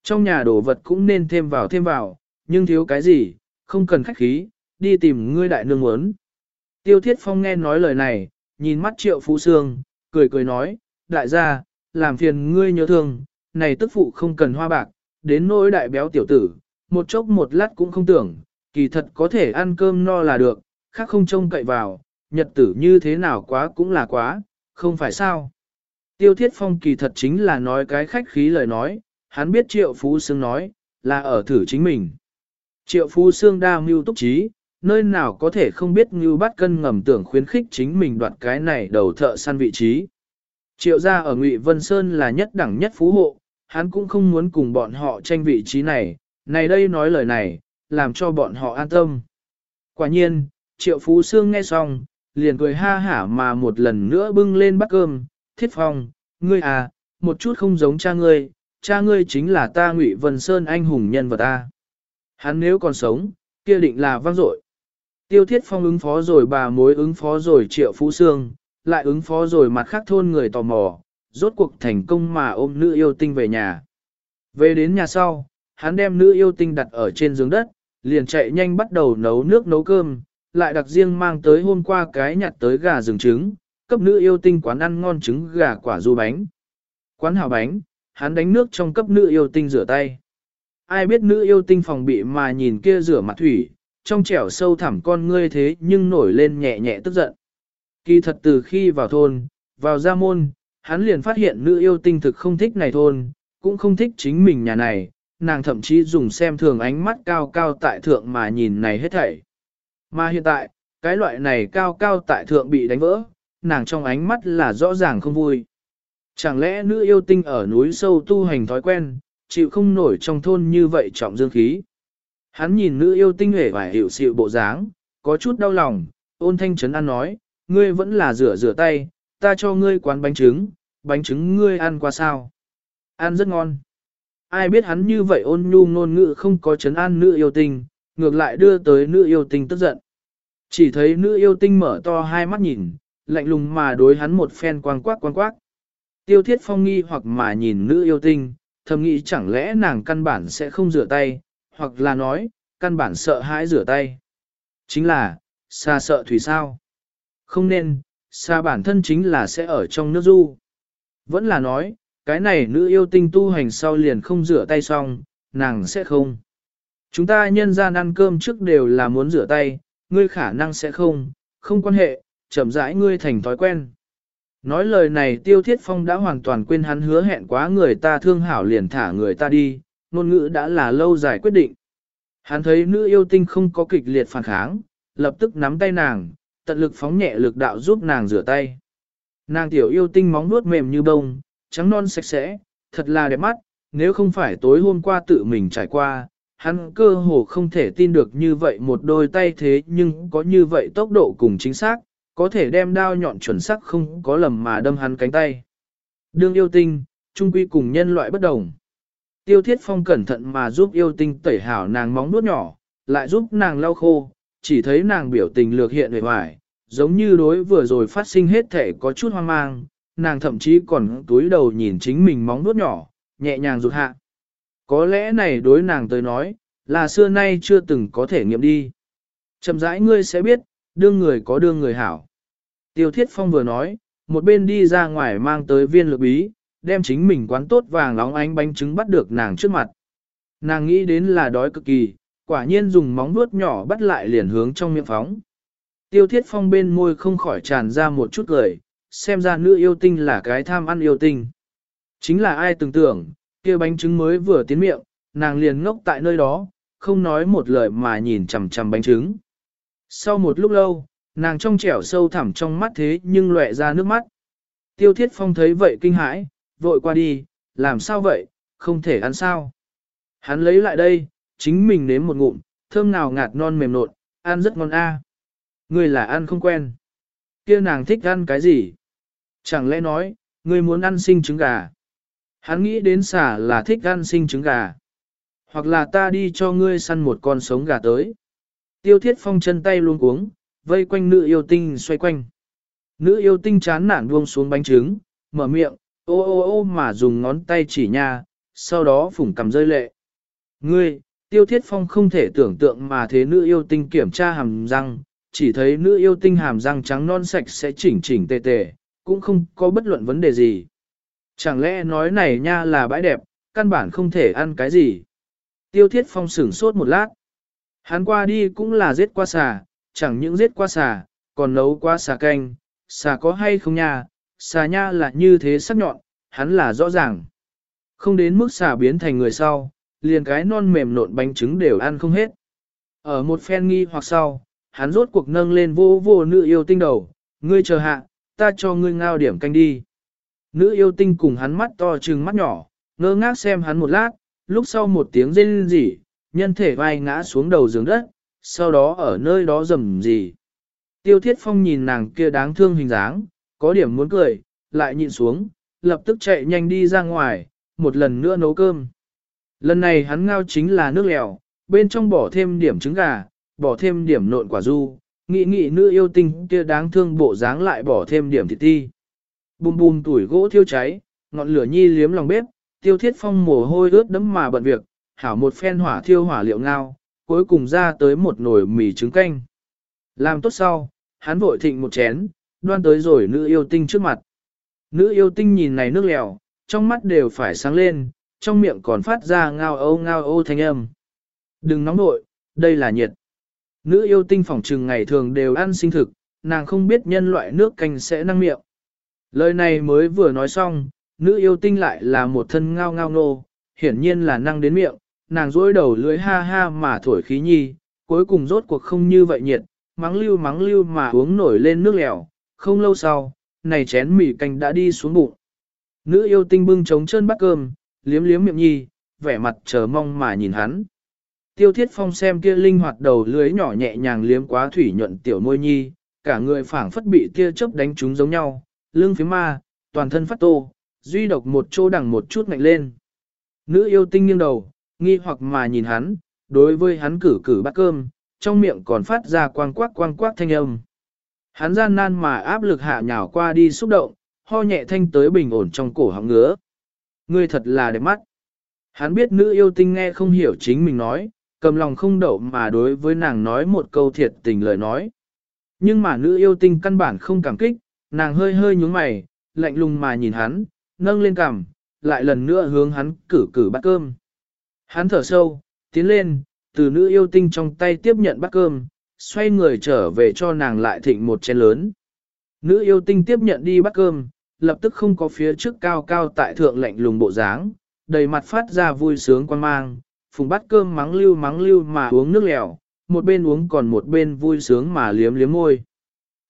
Trong nhà đồ vật cũng nên thêm vào thêm vào, nhưng thiếu cái gì, không cần khách khí, đi tìm ngươi đại nương muốn. Tiêu Thiết Phong nghe nói lời này, nhìn mắt Triệu Phú xương, cười cười nói, đại gia, làm phiền ngươi nhớ thương, này tức phụ không cần hoa bạc, đến nỗi đại béo tiểu tử, một chốc một lát cũng không tưởng, kỳ thật có thể ăn cơm no là được, khác không trông cậy vào, nhật tử như thế nào quá cũng là quá, không phải sao. Tiêu Thiết Phong kỳ thật chính là nói cái khách khí lời nói, hắn biết Triệu Phú Sương nói, là ở thử chính mình. Triệu Phú Sương đa mưu túc trí, nơi nào có thể không biết như bắt cân ngầm tưởng khuyến khích chính mình đoạt cái này đầu thợ săn vị trí. Triệu gia ở Ngụy Vân Sơn là nhất đẳng nhất phú hộ, hắn cũng không muốn cùng bọn họ tranh vị trí này, này đây nói lời này, làm cho bọn họ an tâm. Quả nhiên, Triệu Phú Sương nghe xong, liền cười ha hả mà một lần nữa bưng lên bát cơm, thiết phong, ngươi à, một chút không giống cha ngươi, cha ngươi chính là ta Ngụy Vân Sơn anh hùng nhân vật ta. Hắn nếu còn sống, kia định là vang dội. Tiêu thiết phong ứng phó rồi bà mối ứng phó rồi triệu phú xương, lại ứng phó rồi mặt khác thôn người tò mò, rốt cuộc thành công mà ôm nữ yêu tinh về nhà. Về đến nhà sau, hắn đem nữ yêu tinh đặt ở trên giường đất, liền chạy nhanh bắt đầu nấu nước nấu cơm, lại đặc riêng mang tới hôm qua cái nhặt tới gà rừng trứng, cấp nữ yêu tinh quán ăn ngon trứng gà quả du bánh. Quán hào bánh, hắn đánh nước trong cấp nữ yêu tinh rửa tay. Ai biết nữ yêu tinh phòng bị mà nhìn kia rửa mặt thủy, trong trẻo sâu thẳm con ngươi thế nhưng nổi lên nhẹ nhẹ tức giận. Kỳ thật từ khi vào thôn, vào gia môn, hắn liền phát hiện nữ yêu tinh thực không thích này thôn, cũng không thích chính mình nhà này, nàng thậm chí dùng xem thường ánh mắt cao cao tại thượng mà nhìn này hết thảy. Mà hiện tại, cái loại này cao cao tại thượng bị đánh vỡ, nàng trong ánh mắt là rõ ràng không vui. Chẳng lẽ nữ yêu tinh ở núi sâu tu hành thói quen, chịu không nổi trong thôn như vậy trọng dương khí. Hắn nhìn nữ yêu tinh hề và hiểu sự bộ dáng, có chút đau lòng, ôn thanh trấn ăn nói, ngươi vẫn là rửa rửa tay, ta cho ngươi quán bánh trứng, bánh trứng ngươi ăn qua sao. Ăn rất ngon. Ai biết hắn như vậy ôn nhu ngôn ngữ không có chấn an nữ yêu tinh, ngược lại đưa tới nữ yêu tinh tức giận. Chỉ thấy nữ yêu tinh mở to hai mắt nhìn, lạnh lùng mà đối hắn một phen quang quác quang quác. Tiêu thiết phong nghi hoặc mà nhìn nữ yêu tinh, thầm nghĩ chẳng lẽ nàng căn bản sẽ không rửa tay, hoặc là nói, căn bản sợ hãi rửa tay. Chính là, xa sợ thủy sao. Không nên, xa bản thân chính là sẽ ở trong nước du. Vẫn là nói, cái này nữ yêu tinh tu hành sau liền không rửa tay xong, nàng sẽ không. Chúng ta nhân gian ăn cơm trước đều là muốn rửa tay, ngươi khả năng sẽ không, không quan hệ, chậm rãi ngươi thành thói quen. Nói lời này tiêu thiết phong đã hoàn toàn quên hắn hứa hẹn quá người ta thương hảo liền thả người ta đi, ngôn ngữ đã là lâu dài quyết định. Hắn thấy nữ yêu tinh không có kịch liệt phản kháng, lập tức nắm tay nàng, tận lực phóng nhẹ lực đạo giúp nàng rửa tay. Nàng tiểu yêu tinh móng nuốt mềm như bông, trắng non sạch sẽ, thật là đẹp mắt, nếu không phải tối hôm qua tự mình trải qua, hắn cơ hồ không thể tin được như vậy một đôi tay thế nhưng có như vậy tốc độ cùng chính xác, có thể đem đao nhọn chuẩn xác không có lầm mà đâm hắn cánh tay. Đương yêu tinh, trung quy cùng nhân loại bất đồng. Tiêu thiết phong cẩn thận mà giúp yêu tinh tẩy hảo nàng móng nuốt nhỏ, lại giúp nàng lau khô, chỉ thấy nàng biểu tình lược hiện hề hoài, giống như đối vừa rồi phát sinh hết thể có chút hoang mang, nàng thậm chí còn túi đầu nhìn chính mình móng nuốt nhỏ, nhẹ nhàng rụt hạ. Có lẽ này đối nàng tới nói, là xưa nay chưa từng có thể nghiệm đi. Chậm rãi ngươi sẽ biết, đương người có đương người hảo. Tiêu Thiết Phong vừa nói, một bên đi ra ngoài mang tới viên lược bí, đem chính mình quán tốt vàng nóng ánh bánh trứng bắt được nàng trước mặt. Nàng nghĩ đến là đói cực kỳ, quả nhiên dùng móng vuốt nhỏ bắt lại liền hướng trong miệng phóng. Tiêu Thiết Phong bên môi không khỏi tràn ra một chút cười, xem ra nữ yêu tinh là cái tham ăn yêu tinh. Chính là ai tưởng tưởng, kia bánh trứng mới vừa tiến miệng, nàng liền ngốc tại nơi đó, không nói một lời mà nhìn chằm chằm bánh trứng. Sau một lúc lâu, nàng trong trẻo sâu thẳm trong mắt thế nhưng lệ ra nước mắt. Tiêu thiết phong thấy vậy kinh hãi, vội qua đi, làm sao vậy, không thể ăn sao. Hắn lấy lại đây, chính mình nếm một ngụm, thơm nào ngạt non mềm nộn, ăn rất ngon a. À. Người là ăn không quen. kia nàng thích ăn cái gì? Chẳng lẽ nói, người muốn ăn sinh trứng gà? Hắn nghĩ đến xả là thích ăn sinh trứng gà. Hoặc là ta đi cho ngươi săn một con sống gà tới. Tiêu thiết phong chân tay luôn cuống, vây quanh nữ yêu tinh xoay quanh. Nữ yêu tinh chán nản buông xuống bánh trứng, mở miệng, ô ô ô mà dùng ngón tay chỉ nha, sau đó phủng cầm rơi lệ. Ngươi, tiêu thiết phong không thể tưởng tượng mà thế nữ yêu tinh kiểm tra hàm răng, chỉ thấy nữ yêu tinh hàm răng trắng non sạch sẽ chỉnh chỉnh tề tề, cũng không có bất luận vấn đề gì. Chẳng lẽ nói này nha là bãi đẹp, căn bản không thể ăn cái gì. Tiêu thiết phong sửng sốt một lát. Hắn qua đi cũng là giết qua xà, chẳng những giết qua xà, còn nấu qua xà canh, xà có hay không nha, xà nha là như thế sắc nhọn, hắn là rõ ràng. Không đến mức xà biến thành người sau, liền cái non mềm nộn bánh trứng đều ăn không hết. Ở một phen nghi hoặc sau, hắn rốt cuộc nâng lên vô vô nữ yêu tinh đầu, ngươi chờ hạ, ta cho ngươi ngao điểm canh đi. Nữ yêu tinh cùng hắn mắt to trừng mắt nhỏ, ngơ ngác xem hắn một lát, lúc sau một tiếng rên rỉ, nhân thể vai ngã xuống đầu giường đất, sau đó ở nơi đó rầm gì. Tiêu thiết phong nhìn nàng kia đáng thương hình dáng, có điểm muốn cười, lại nhịn xuống, lập tức chạy nhanh đi ra ngoài, một lần nữa nấu cơm. Lần này hắn ngao chính là nước lèo, bên trong bỏ thêm điểm trứng gà, bỏ thêm điểm nộn quả du, nghĩ nghĩ nữ yêu tinh kia đáng thương bộ dáng lại bỏ thêm điểm thịt ti. Bùm bùm tuổi gỗ thiêu cháy, ngọn lửa nhi liếm lòng bếp, tiêu thiết phong mồ hôi ướt đẫm mà bận việc, hảo một phen hỏa thiêu hỏa liệu ngao, cuối cùng ra tới một nồi mì trứng canh. Làm tốt sau, hắn vội thịnh một chén, đoan tới rồi nữ yêu tinh trước mặt. Nữ yêu tinh nhìn này nước lèo, trong mắt đều phải sáng lên, trong miệng còn phát ra ngao ô ngao ô thanh âm. Đừng nóng nội, đây là nhiệt. Nữ yêu tinh phỏng trừng ngày thường đều ăn sinh thực, nàng không biết nhân loại nước canh sẽ năng miệng. Lời này mới vừa nói xong, nữ yêu tinh lại là một thân ngao ngao nô, hiển nhiên là năng đến miệng, nàng dối đầu lưới ha ha mà thổi khí nhi, cuối cùng rốt cuộc không như vậy nhiệt, mắng lưu mắng lưu mà uống nổi lên nước lèo, không lâu sau, này chén mì canh đã đi xuống bụng. Nữ yêu tinh bưng trống chân bắt cơm, liếm liếm miệng nhi, vẻ mặt chờ mong mà nhìn hắn. Tiêu thiết phong xem kia linh hoạt đầu lưới nhỏ nhẹ nhàng liếm quá thủy nhuận tiểu môi nhi, cả người phảng phất bị tia chớp đánh trúng giống nhau, lưng phía ma, toàn thân phát tô, duy độc một chỗ đằng một chút ngạnh lên. Nữ yêu tinh nghiêng đầu, nghi hoặc mà nhìn hắn, đối với hắn cử cử bát cơm, trong miệng còn phát ra quang quắc quang quắc thanh âm. Hắn gian nan mà áp lực hạ nhào qua đi xúc động, ho nhẹ thanh tới bình ổn trong cổ họng ngứa. Ngươi thật là đẹp mắt. Hắn biết nữ yêu tinh nghe không hiểu chính mình nói, cầm lòng không đậu mà đối với nàng nói một câu thiệt tình lời nói. Nhưng mà nữ yêu tinh căn bản không cảm kích, nàng hơi hơi nhúng mày, lạnh lùng mà nhìn hắn, nâng lên cằm, lại lần nữa hướng hắn cử cử bát cơm. Hắn thở sâu, tiến lên, từ nữ yêu tinh trong tay tiếp nhận bát cơm, xoay người trở về cho nàng lại thịnh một chén lớn. Nữ yêu tinh tiếp nhận đi bát cơm, lập tức không có phía trước cao cao tại thượng lạnh lùng bộ dáng, đầy mặt phát ra vui sướng quan mang, phùng bát cơm mắng lưu mắng lưu mà uống nước lèo, một bên uống còn một bên vui sướng mà liếm liếm môi.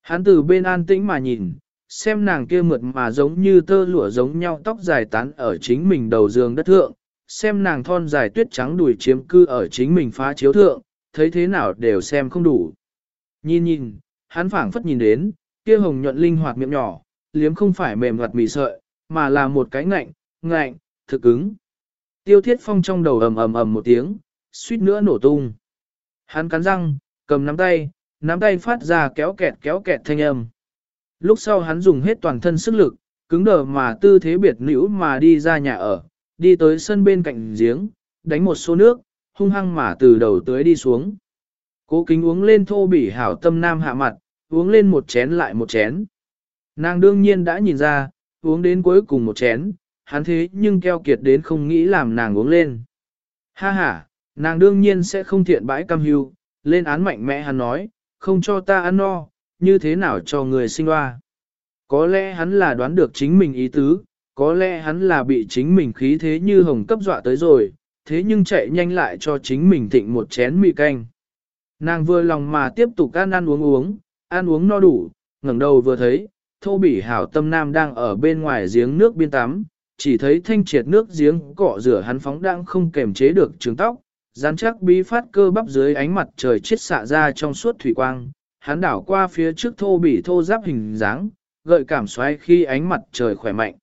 Hắn từ bên an tĩnh mà nhìn, xem nàng kia mượt mà giống như tơ lụa giống nhau tóc dài tán ở chính mình đầu giường đất thượng, xem nàng thon dài tuyết trắng đùi chiếm cư ở chính mình phá chiếu thượng, thấy thế nào đều xem không đủ. Nhìn nhìn, hắn phảng phất nhìn đến, kia hồng nhuận linh hoạt miệng nhỏ, liếm không phải mềm hoạt mì sợi, mà là một cái ngạnh, ngạnh, thực ứng. Tiêu thiết phong trong đầu ầm ầm ầm một tiếng, suýt nữa nổ tung. Hắn cắn răng, cầm nắm tay, nắm tay phát ra kéo kẹt kéo kẹt thanh âm. Lúc sau hắn dùng hết toàn thân sức lực, cứng đờ mà tư thế biệt nữ mà đi ra nhà ở, đi tới sân bên cạnh giếng, đánh một số nước, hung hăng mà từ đầu tới đi xuống. Cố kính uống lên thô bỉ hảo tâm nam hạ mặt, uống lên một chén lại một chén. Nàng đương nhiên đã nhìn ra, uống đến cuối cùng một chén, hắn thế nhưng keo kiệt đến không nghĩ làm nàng uống lên. Ha ha, nàng đương nhiên sẽ không thiện bãi cam hưu, lên án mạnh mẽ hắn nói, không cho ta ăn no, như thế nào cho người sinh hoa. Có lẽ hắn là đoán được chính mình ý tứ, có lẽ hắn là bị chính mình khí thế như hồng cấp dọa tới rồi, thế nhưng chạy nhanh lại cho chính mình thịnh một chén mì canh. Nàng vừa lòng mà tiếp tục ăn ăn uống uống, ăn uống no đủ, ngẩng đầu vừa thấy, thô bỉ hảo tâm nam đang ở bên ngoài giếng nước biên tắm, chỉ thấy thanh triệt nước giếng cọ rửa hắn phóng đang không kềm chế được trường tóc, rắn chắc bí phát cơ bắp dưới ánh mặt trời chết xạ ra trong suốt thủy quang, hắn đảo qua phía trước thô bỉ thô giáp hình dáng, gợi cảm xoay khi ánh mặt trời khỏe mạnh.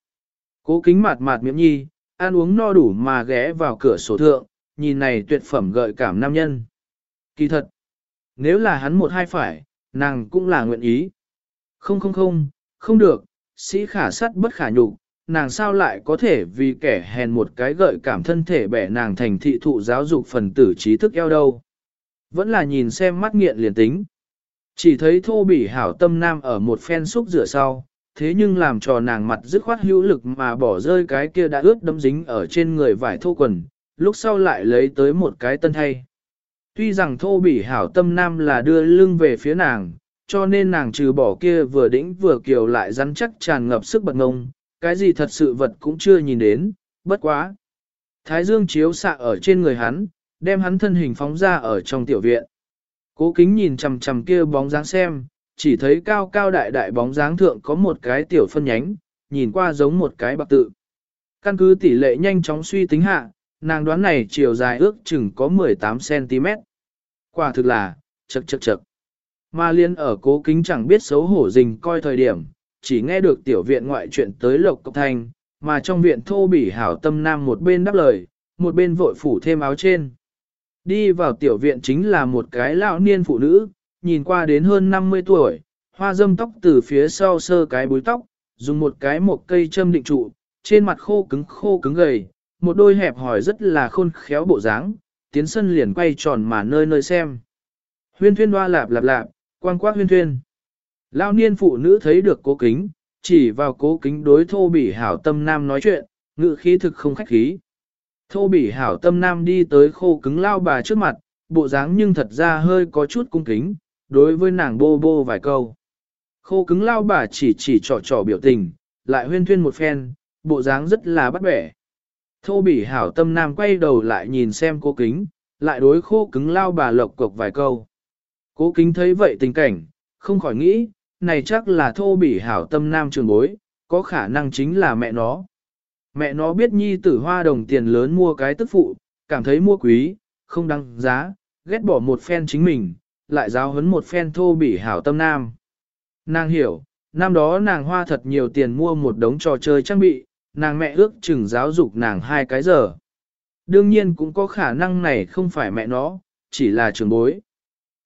Cố kính mạt mạt miệng nhi, ăn uống no đủ mà ghé vào cửa sổ thượng, nhìn này tuyệt phẩm gợi cảm nam nhân. Kỳ thật, nếu là hắn một hai phải, nàng cũng là nguyện ý. Không không không, không được, sĩ khả sắt bất khả nhục, nàng sao lại có thể vì kẻ hèn một cái gợi cảm thân thể bẻ nàng thành thị thụ giáo dục phần tử trí thức eo đâu. Vẫn là nhìn xem mắt nghiện liền tính. Chỉ thấy thô bỉ hảo tâm nam ở một phen xúc rửa sau, thế nhưng làm cho nàng mặt dứt khoát hữu lực mà bỏ rơi cái kia đã ướt đấm dính ở trên người vải thô quần, lúc sau lại lấy tới một cái tân thay. Tuy rằng thô bỉ hảo tâm nam là đưa lưng về phía nàng, cho nên nàng trừ bỏ kia vừa đĩnh vừa kiều lại rắn chắc tràn ngập sức bật ngông, cái gì thật sự vật cũng chưa nhìn đến, bất quá. Thái dương chiếu xạ ở trên người hắn, đem hắn thân hình phóng ra ở trong tiểu viện. Cố kính nhìn chằm chằm kia bóng dáng xem, chỉ thấy cao cao đại đại bóng dáng thượng có một cái tiểu phân nhánh, nhìn qua giống một cái bạc tự. Căn cứ tỷ lệ nhanh chóng suy tính hạ, nàng đoán này chiều dài ước chừng có 18cm. Quả thực là, chật chật chật. Mà liên ở cố kính chẳng biết xấu hổ rình coi thời điểm, chỉ nghe được tiểu viện ngoại chuyện tới lộc cốc thành, mà trong viện thô bỉ hảo tâm nam một bên đáp lời, một bên vội phủ thêm áo trên. Đi vào tiểu viện chính là một cái lão niên phụ nữ, nhìn qua đến hơn 50 tuổi, hoa dâm tóc từ phía sau sơ cái búi tóc, dùng một cái một cây châm định trụ, trên mặt khô cứng khô cứng gầy, một đôi hẹp hỏi rất là khôn khéo bộ dáng, tiến sân liền quay tròn mà nơi nơi xem. Huyên thuyên đoa lạp lạp lạp, quang quát huyên thuyên. Lao niên phụ nữ thấy được cố kính, chỉ vào cố kính đối thô bỉ hảo tâm nam nói chuyện, ngự khí thực không khách khí. Thô bỉ hảo tâm nam đi tới khô cứng lao bà trước mặt, bộ dáng nhưng thật ra hơi có chút cung kính, đối với nàng bô bô vài câu. Khô cứng lao bà chỉ chỉ trò trò biểu tình, lại huyên thuyên một phen, bộ dáng rất là bắt bẻ. Thô bỉ hảo tâm nam quay đầu lại nhìn xem cô kính, lại đối khô cứng lao bà lộc cộc vài câu. Cố kính thấy vậy tình cảnh, không khỏi nghĩ, này chắc là thô bỉ hảo tâm nam trường bối, có khả năng chính là mẹ nó. Mẹ nó biết nhi tử hoa đồng tiền lớn mua cái tức phụ, cảm thấy mua quý, không đăng giá, ghét bỏ một phen chính mình, lại giáo huấn một phen thô bỉ hảo tâm nam. Nàng hiểu, năm đó nàng hoa thật nhiều tiền mua một đống trò chơi trang bị, nàng mẹ ước chừng giáo dục nàng hai cái giờ. Đương nhiên cũng có khả năng này không phải mẹ nó, chỉ là trường bối.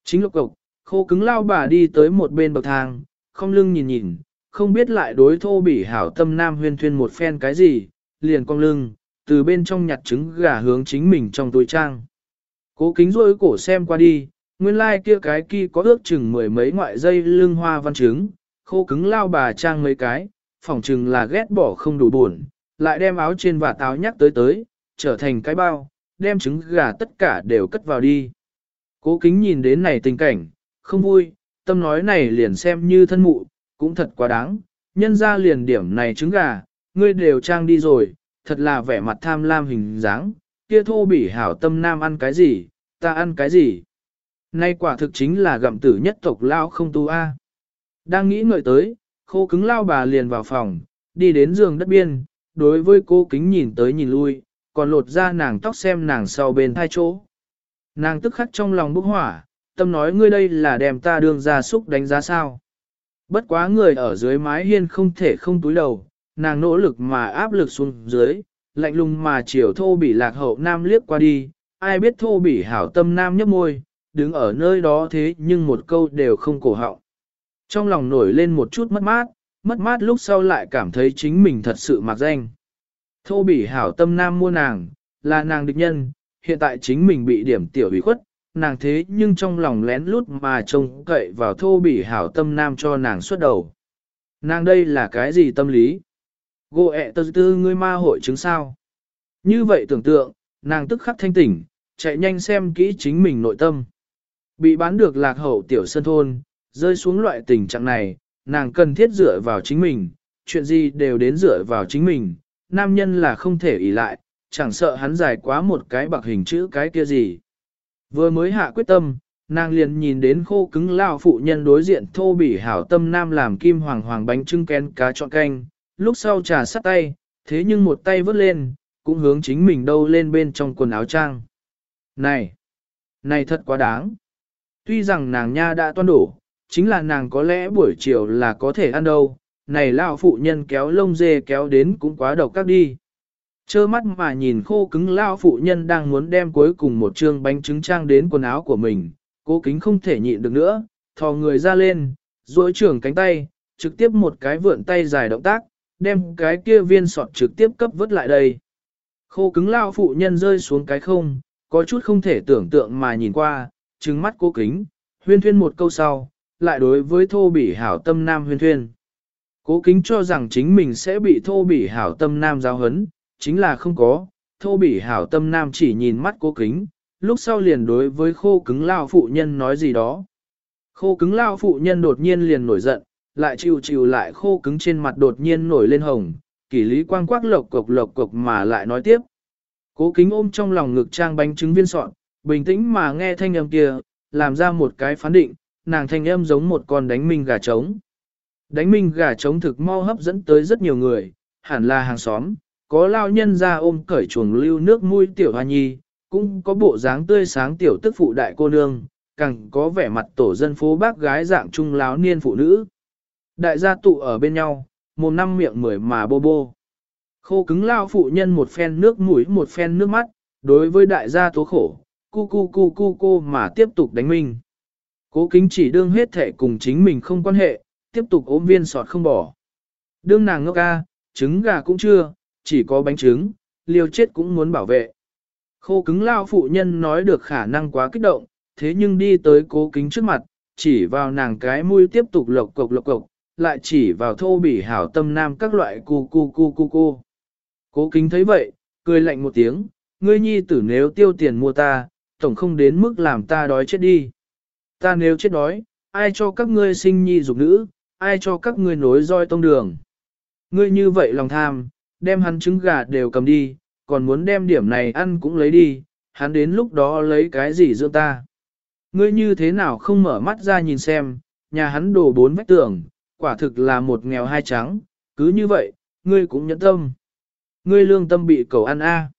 Chính lục cộc, khô cứng lao bà đi tới một bên bậc thang, không lưng nhìn nhìn, không biết lại đối thô bỉ hảo tâm nam huyên thuyên một phen cái gì, liền cong lưng, từ bên trong nhặt trứng gà hướng chính mình trong túi trang. Cố kính rôi cổ xem qua đi, nguyên lai like kia cái kia có ước chừng mười mấy ngoại dây lưng hoa văn trứng, khô cứng lao bà trang mấy cái, phỏng chừng là ghét bỏ không đủ buồn, lại đem áo trên và táo nhắc tới tới, trở thành cái bao, đem trứng gà tất cả đều cất vào đi. Cố kính nhìn đến này tình cảnh, không vui, tâm nói này liền xem như thân mụ, cũng thật quá đáng, nhân ra liền điểm này trứng gà, ngươi đều trang đi rồi, thật là vẻ mặt tham lam hình dáng, kia thô bỉ hảo tâm nam ăn cái gì, ta ăn cái gì. Nay quả thực chính là gặm tử nhất tộc lao không tu a. Đang nghĩ ngợi tới, khô cứng lao bà liền vào phòng, đi đến giường đất biên, đối với cô kính nhìn tới nhìn lui, còn lột ra nàng tóc xem nàng sau bên hai chỗ. Nàng tức khắc trong lòng bốc hỏa, tâm nói ngươi đây là đem ta đương ra súc đánh giá sao. Bất quá người ở dưới mái hiên không thể không túi đầu, nàng nỗ lực mà áp lực xuống dưới, lạnh lùng mà chiều thô bỉ lạc hậu nam liếc qua đi, ai biết thô bỉ hảo tâm nam nhấp môi, đứng ở nơi đó thế nhưng một câu đều không cổ họng. Trong lòng nổi lên một chút mất mát, mất mát lúc sau lại cảm thấy chính mình thật sự mặc danh. Thô bỉ hảo tâm nam mua nàng, là nàng địch nhân, hiện tại chính mình bị điểm tiểu bị khuất, nàng thế nhưng trong lòng lén lút mà trông cậy vào thô bỉ hảo tâm nam cho nàng xuất đầu. Nàng đây là cái gì tâm lý? Gô ẹ tơ tư ngươi ma hội chứng sao? Như vậy tưởng tượng, nàng tức khắc thanh tỉnh, chạy nhanh xem kỹ chính mình nội tâm. Bị bán được lạc hậu tiểu sân thôn, rơi xuống loại tình trạng này, nàng cần thiết dựa vào chính mình, chuyện gì đều đến dựa vào chính mình, nam nhân là không thể ỷ lại, chẳng sợ hắn dài quá một cái bạc hình chữ cái kia gì. Vừa mới hạ quyết tâm, nàng liền nhìn đến khô cứng lao phụ nhân đối diện thô bỉ hảo tâm nam làm kim hoàng hoàng bánh trưng kén cá trọn canh, lúc sau trà sắt tay, thế nhưng một tay vớt lên, cũng hướng chính mình đâu lên bên trong quần áo trang. Này! Này thật quá đáng! Tuy rằng nàng nha đã toan đổ, chính là nàng có lẽ buổi chiều là có thể ăn đâu, này lao phụ nhân kéo lông dê kéo đến cũng quá độc các đi. Chơ mắt mà nhìn khô cứng lao phụ nhân đang muốn đem cuối cùng một chương bánh trứng trang đến quần áo của mình, cố kính không thể nhịn được nữa, thò người ra lên, duỗi trưởng cánh tay, trực tiếp một cái vượn tay dài động tác, đem cái kia viên sọt trực tiếp cấp vứt lại đây. Khô cứng lao phụ nhân rơi xuống cái không, có chút không thể tưởng tượng mà nhìn qua, trừng mắt cố kính, huyên thuyên một câu sau, lại đối với thô bỉ hảo tâm nam huyên thuyên. Cố kính cho rằng chính mình sẽ bị thô bỉ hảo tâm nam giáo hấn, chính là không có, thô bỉ hảo tâm nam chỉ nhìn mắt cố kính, lúc sau liền đối với khô cứng lao phụ nhân nói gì đó. Khô cứng lao phụ nhân đột nhiên liền nổi giận, lại chịu chịu lại khô cứng trên mặt đột nhiên nổi lên hồng, kỷ lý quang quắc lộc cộc lộc cộc mà lại nói tiếp. Cố kính ôm trong lòng ngực trang bánh trứng viên sọn, bình tĩnh mà nghe thanh âm kia, làm ra một cái phán định, nàng thanh âm giống một con đánh minh gà trống. Đánh minh gà trống thực mau hấp dẫn tới rất nhiều người, hẳn là hàng xóm, có lao nhân ra ôm cởi chuồng lưu nước mũi tiểu hoa nhi, cũng có bộ dáng tươi sáng tiểu tức phụ đại cô nương, càng có vẻ mặt tổ dân phố bác gái dạng trung láo niên phụ nữ. Đại gia tụ ở bên nhau, một năm miệng mười mà bô bô. Khô cứng lao phụ nhân một phen nước mũi một phen nước mắt, đối với đại gia tố khổ, cu cu cu cu cô mà tiếp tục đánh mình Cố kính chỉ đương hết thể cùng chính mình không quan hệ, tiếp tục ốm viên sọt không bỏ. Đương nàng ngốc ca, trứng gà cũng chưa, chỉ có bánh trứng, liều chết cũng muốn bảo vệ. Khô cứng lao phụ nhân nói được khả năng quá kích động, thế nhưng đi tới cố kính trước mặt, chỉ vào nàng cái mũi tiếp tục lộc cộc lộc cộc, lại chỉ vào thô bỉ hảo tâm nam các loại cu cu cu cu cu. Cố kính thấy vậy, cười lạnh một tiếng, ngươi nhi tử nếu tiêu tiền mua ta, tổng không đến mức làm ta đói chết đi. Ta nếu chết đói, ai cho các ngươi sinh nhi dục nữ, ai cho các ngươi nối roi tông đường. Ngươi như vậy lòng tham, đem hắn trứng gà đều cầm đi, còn muốn đem điểm này ăn cũng lấy đi, hắn đến lúc đó lấy cái gì dưỡng ta. Ngươi như thế nào không mở mắt ra nhìn xem, nhà hắn đổ bốn vách tường, quả thực là một nghèo hai trắng, cứ như vậy, ngươi cũng nhẫn tâm. Ngươi lương tâm bị cầu ăn a.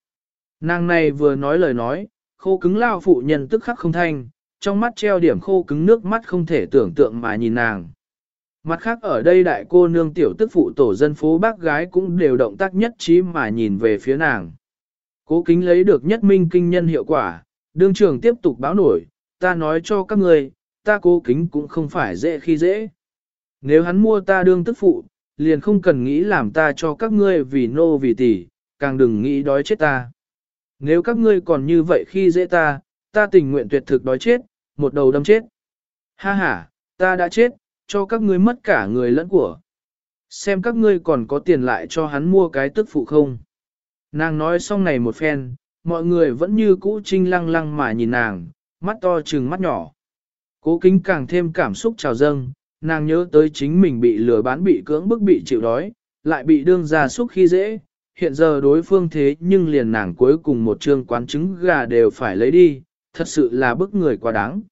Nàng này vừa nói lời nói, khô cứng lao phụ nhân tức khắc không thanh, trong mắt treo điểm khô cứng nước mắt không thể tưởng tượng mà nhìn nàng. Mặt khác ở đây đại cô nương tiểu tức phụ tổ dân phố bác gái cũng đều động tác nhất trí mà nhìn về phía nàng. Cố kính lấy được nhất minh kinh nhân hiệu quả, đương trường tiếp tục báo nổi, ta nói cho các người, ta cố kính cũng không phải dễ khi dễ. Nếu hắn mua ta đương tức phụ, liền không cần nghĩ làm ta cho các ngươi vì nô vì tỷ, càng đừng nghĩ đói chết ta. Nếu các ngươi còn như vậy khi dễ ta, ta tình nguyện tuyệt thực đói chết, một đầu đâm chết. Ha ha, ta đã chết, cho các ngươi mất cả người lẫn của. Xem các ngươi còn có tiền lại cho hắn mua cái tức phụ không. Nàng nói xong này một phen, mọi người vẫn như cũ trinh lăng lăng mà nhìn nàng, mắt to trừng mắt nhỏ. Cố kính càng thêm cảm xúc trào dâng, nàng nhớ tới chính mình bị lừa bán bị cưỡng bức bị chịu đói, lại bị đương ra xúc khi dễ, hiện giờ đối phương thế nhưng liền nàng cuối cùng một trương quán trứng gà đều phải lấy đi, thật sự là bức người quá đáng.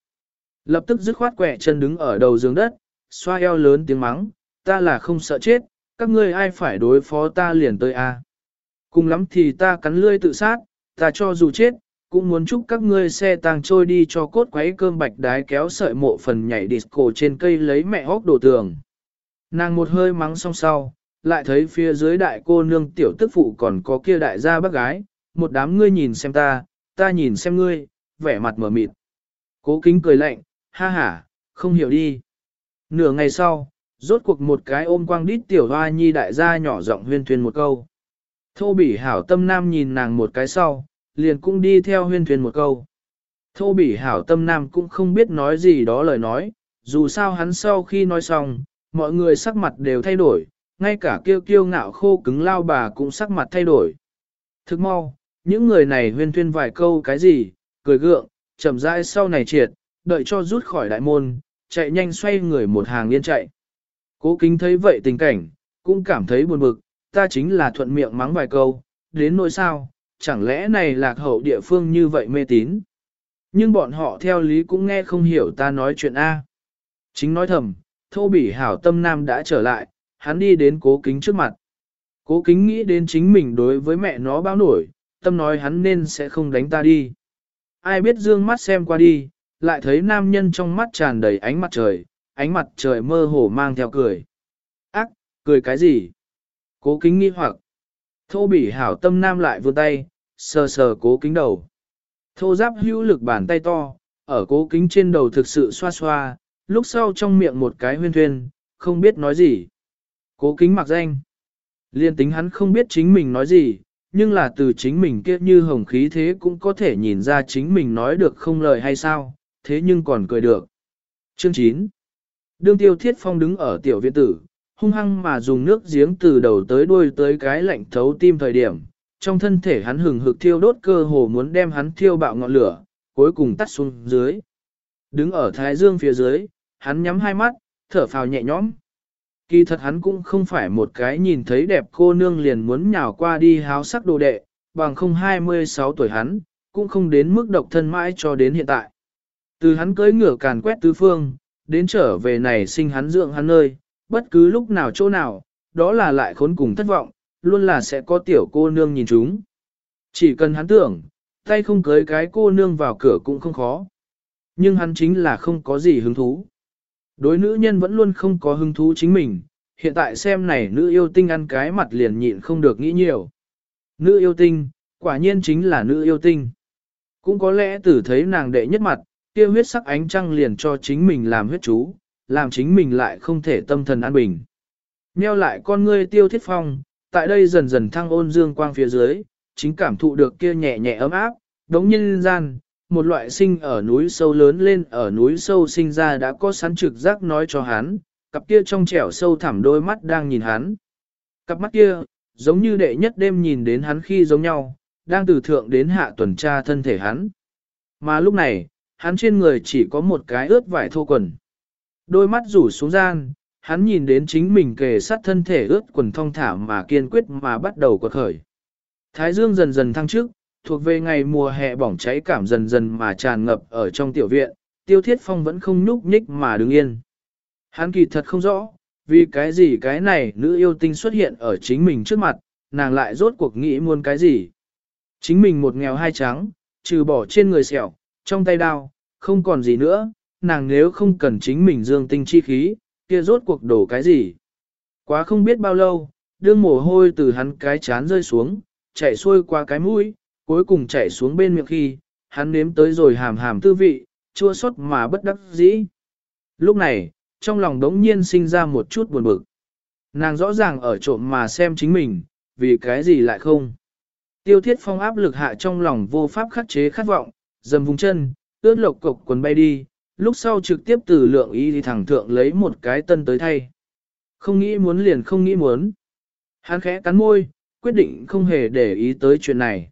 Lập tức dứt khoát quẹ chân đứng ở đầu giường đất, xoa eo lớn tiếng mắng, ta là không sợ chết, các ngươi ai phải đối phó ta liền tới a. Cùng lắm thì ta cắn lươi tự sát, ta cho dù chết, cũng muốn chúc các ngươi xe tàng trôi đi cho cốt quấy cơm bạch đái kéo sợi mộ phần nhảy disco trên cây lấy mẹ hốc đổ tường. Nàng một hơi mắng xong sau, lại thấy phía dưới đại cô nương tiểu tức phụ còn có kia đại gia bác gái, một đám ngươi nhìn xem ta, ta nhìn xem ngươi, vẻ mặt mở mịt. Cố kính cười lạnh, ha ha, không hiểu đi. Nửa ngày sau, rốt cuộc một cái ôm quang đít tiểu hoa nhi đại gia nhỏ giọng huyên thuyền một câu. Thô bỉ hảo tâm nam nhìn nàng một cái sau, liền cũng đi theo huyên thuyền một câu. Thô bỉ hảo tâm nam cũng không biết nói gì đó lời nói, dù sao hắn sau khi nói xong, mọi người sắc mặt đều thay đổi, ngay cả kêu kiêu ngạo khô cứng lao bà cũng sắc mặt thay đổi. Thức mau, những người này huyên thuyên vài câu cái gì, cười gượng, chậm rãi sau này triệt, đợi cho rút khỏi đại môn, chạy nhanh xoay người một hàng liên chạy. Cố kính thấy vậy tình cảnh, cũng cảm thấy buồn bực, ta chính là thuận miệng mắng vài câu, đến nỗi sao, chẳng lẽ này lạc hậu địa phương như vậy mê tín. Nhưng bọn họ theo lý cũng nghe không hiểu ta nói chuyện A. Chính nói thầm, thô bỉ hảo tâm nam đã trở lại, hắn đi đến cố kính trước mặt. Cố kính nghĩ đến chính mình đối với mẹ nó bao nổi, tâm nói hắn nên sẽ không đánh ta đi. Ai biết dương mắt xem qua đi, lại thấy nam nhân trong mắt tràn đầy ánh mặt trời, ánh mặt trời mơ hồ mang theo cười. Ác, cười cái gì? Cố kính nghi hoặc. Thô bỉ hảo tâm nam lại vươn tay, sờ sờ cố kính đầu. Thô giáp hữu lực bàn tay to, ở cố kính trên đầu thực sự xoa xoa, lúc sau trong miệng một cái huyên thuyên, không biết nói gì. Cố kính mặc danh. Liên tính hắn không biết chính mình nói gì, nhưng là từ chính mình kia như hồng khí thế cũng có thể nhìn ra chính mình nói được không lời hay sao, thế nhưng còn cười được. Chương 9 Đương tiêu thiết phong đứng ở tiểu viện tử, hung hăng mà dùng nước giếng từ đầu tới đuôi tới cái lạnh thấu tim thời điểm, trong thân thể hắn hừng hực thiêu đốt cơ hồ muốn đem hắn thiêu bạo ngọn lửa, cuối cùng tắt xuống dưới. Đứng ở thái dương phía dưới, hắn nhắm hai mắt, thở phào nhẹ nhõm. Kỳ thật hắn cũng không phải một cái nhìn thấy đẹp cô nương liền muốn nhào qua đi háo sắc đồ đệ, bằng không 26 tuổi hắn, cũng không đến mức độc thân mãi cho đến hiện tại. Từ hắn cưỡi ngựa càn quét tứ phương, đến trở về này sinh hắn dưỡng hắn nơi, bất cứ lúc nào chỗ nào, đó là lại khốn cùng thất vọng, luôn là sẽ có tiểu cô nương nhìn chúng. Chỉ cần hắn tưởng, tay không cưới cái cô nương vào cửa cũng không khó. Nhưng hắn chính là không có gì hứng thú. Đối nữ nhân vẫn luôn không có hứng thú chính mình, hiện tại xem này nữ yêu tinh ăn cái mặt liền nhịn không được nghĩ nhiều. Nữ yêu tinh, quả nhiên chính là nữ yêu tinh. Cũng có lẽ tử thấy nàng đệ nhất mặt, kia huyết sắc ánh trăng liền cho chính mình làm huyết chú, làm chính mình lại không thể tâm thần an bình. Nheo lại con ngươi tiêu thiết phong, tại đây dần dần thăng ôn dương quang phía dưới, chính cảm thụ được kia nhẹ nhẹ ấm áp, đống nhân gian, một loại sinh ở núi sâu lớn lên ở núi sâu sinh ra đã có sắn trực giác nói cho hắn, cặp kia trong trẻo sâu thẳm đôi mắt đang nhìn hắn. Cặp mắt kia, giống như đệ nhất đêm nhìn đến hắn khi giống nhau, đang từ thượng đến hạ tuần tra thân thể hắn. Mà lúc này, hắn trên người chỉ có một cái ướt vải thô quần. Đôi mắt rủ xuống gian, hắn nhìn đến chính mình kề sát thân thể ướt quần thong thả mà kiên quyết mà bắt đầu quật khởi. Thái dương dần dần thăng trước, thuộc về ngày mùa hè bỏng cháy cảm dần dần mà tràn ngập ở trong tiểu viện, tiêu thiết phong vẫn không nhúc nhích mà đứng yên. Hắn kỳ thật không rõ, vì cái gì cái này nữ yêu tinh xuất hiện ở chính mình trước mặt, nàng lại rốt cuộc nghĩ muốn cái gì. Chính mình một nghèo hai trắng, trừ bỏ trên người sẹo, trong tay đao, không còn gì nữa, nàng nếu không cần chính mình dương tinh chi khí, kia rốt cuộc đổ cái gì. Quá không biết bao lâu, đương mồ hôi từ hắn cái chán rơi xuống, chạy xuôi qua cái mũi, cuối cùng chạy xuống bên miệng khi, hắn nếm tới rồi hàm hàm tư vị, chua xót mà bất đắc dĩ. Lúc này, trong lòng đống nhiên sinh ra một chút buồn bực. Nàng rõ ràng ở trộm mà xem chính mình, vì cái gì lại không. Tiêu thiết phong áp lực hạ trong lòng vô pháp khắc chế khát vọng, dầm vùng chân, ướt lộc cục quần bay đi, lúc sau trực tiếp từ lượng ý thì thẳng thượng lấy một cái tân tới thay. Không nghĩ muốn liền không nghĩ muốn. Hắn khẽ cắn môi, quyết định không hề để ý tới chuyện này.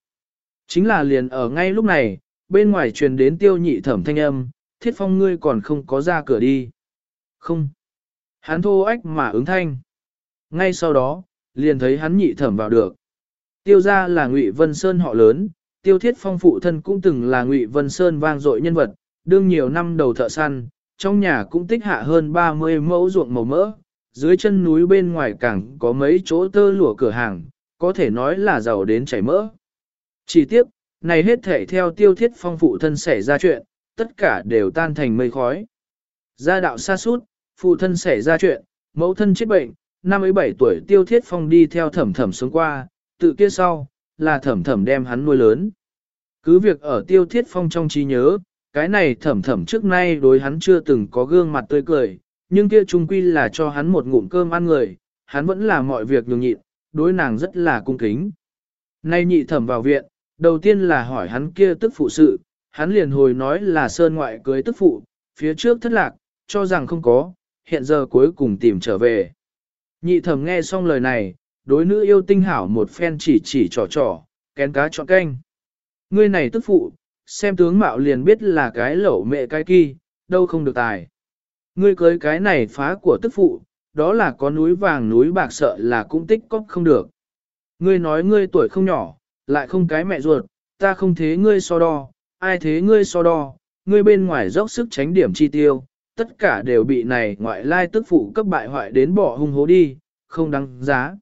Chính là liền ở ngay lúc này, bên ngoài truyền đến tiêu nhị thẩm thanh âm, thiết phong ngươi còn không có ra cửa đi. Không. Hắn thô ách mà ứng thanh. Ngay sau đó, liền thấy hắn nhị thẩm vào được. Tiêu ra là Ngụy Vân Sơn họ lớn, tiêu thiết phong phụ thân cũng từng là Ngụy Vân Sơn vang dội nhân vật, đương nhiều năm đầu thợ săn, trong nhà cũng tích hạ hơn 30 mẫu ruộng màu mỡ, dưới chân núi bên ngoài càng có mấy chỗ tơ lụa cửa hàng, có thể nói là giàu đến chảy mỡ. Chỉ tiếc, này hết thể theo tiêu thiết phong phụ thân xảy ra chuyện, tất cả đều tan thành mây khói. Gia đạo xa sút phụ thân xảy ra chuyện, mẫu thân chết bệnh, năm ấy bảy tuổi tiêu thiết phong đi theo thẩm thẩm xuống qua, tự kia sau, là thẩm thẩm đem hắn nuôi lớn. Cứ việc ở tiêu thiết phong trong trí nhớ, cái này thẩm thẩm trước nay đối hắn chưa từng có gương mặt tươi cười, nhưng kia trung quy là cho hắn một ngụm cơm ăn người, hắn vẫn làm mọi việc nhường nhịn, đối nàng rất là cung kính. Nay nhị thẩm vào viện, đầu tiên là hỏi hắn kia tức phụ sự, hắn liền hồi nói là sơn ngoại cưới tức phụ, phía trước thất lạc, cho rằng không có, hiện giờ cuối cùng tìm trở về. Nhị thẩm nghe xong lời này, đối nữ yêu tinh hảo một phen chỉ chỉ trò trò, kén cá chọn canh. Ngươi này tức phụ, xem tướng mạo liền biết là cái lẩu mẹ cái kỳ, đâu không được tài. Ngươi cưới cái này phá của tức phụ, đó là có núi vàng núi bạc sợ là cũng tích cóp không được. Ngươi nói ngươi tuổi không nhỏ, lại không cái mẹ ruột, ta không thế ngươi so đo, ai thế ngươi so đo, ngươi bên ngoài dốc sức tránh điểm chi tiêu, tất cả đều bị này ngoại lai tức phụ cấp bại hoại đến bỏ hung hố đi, không đáng giá.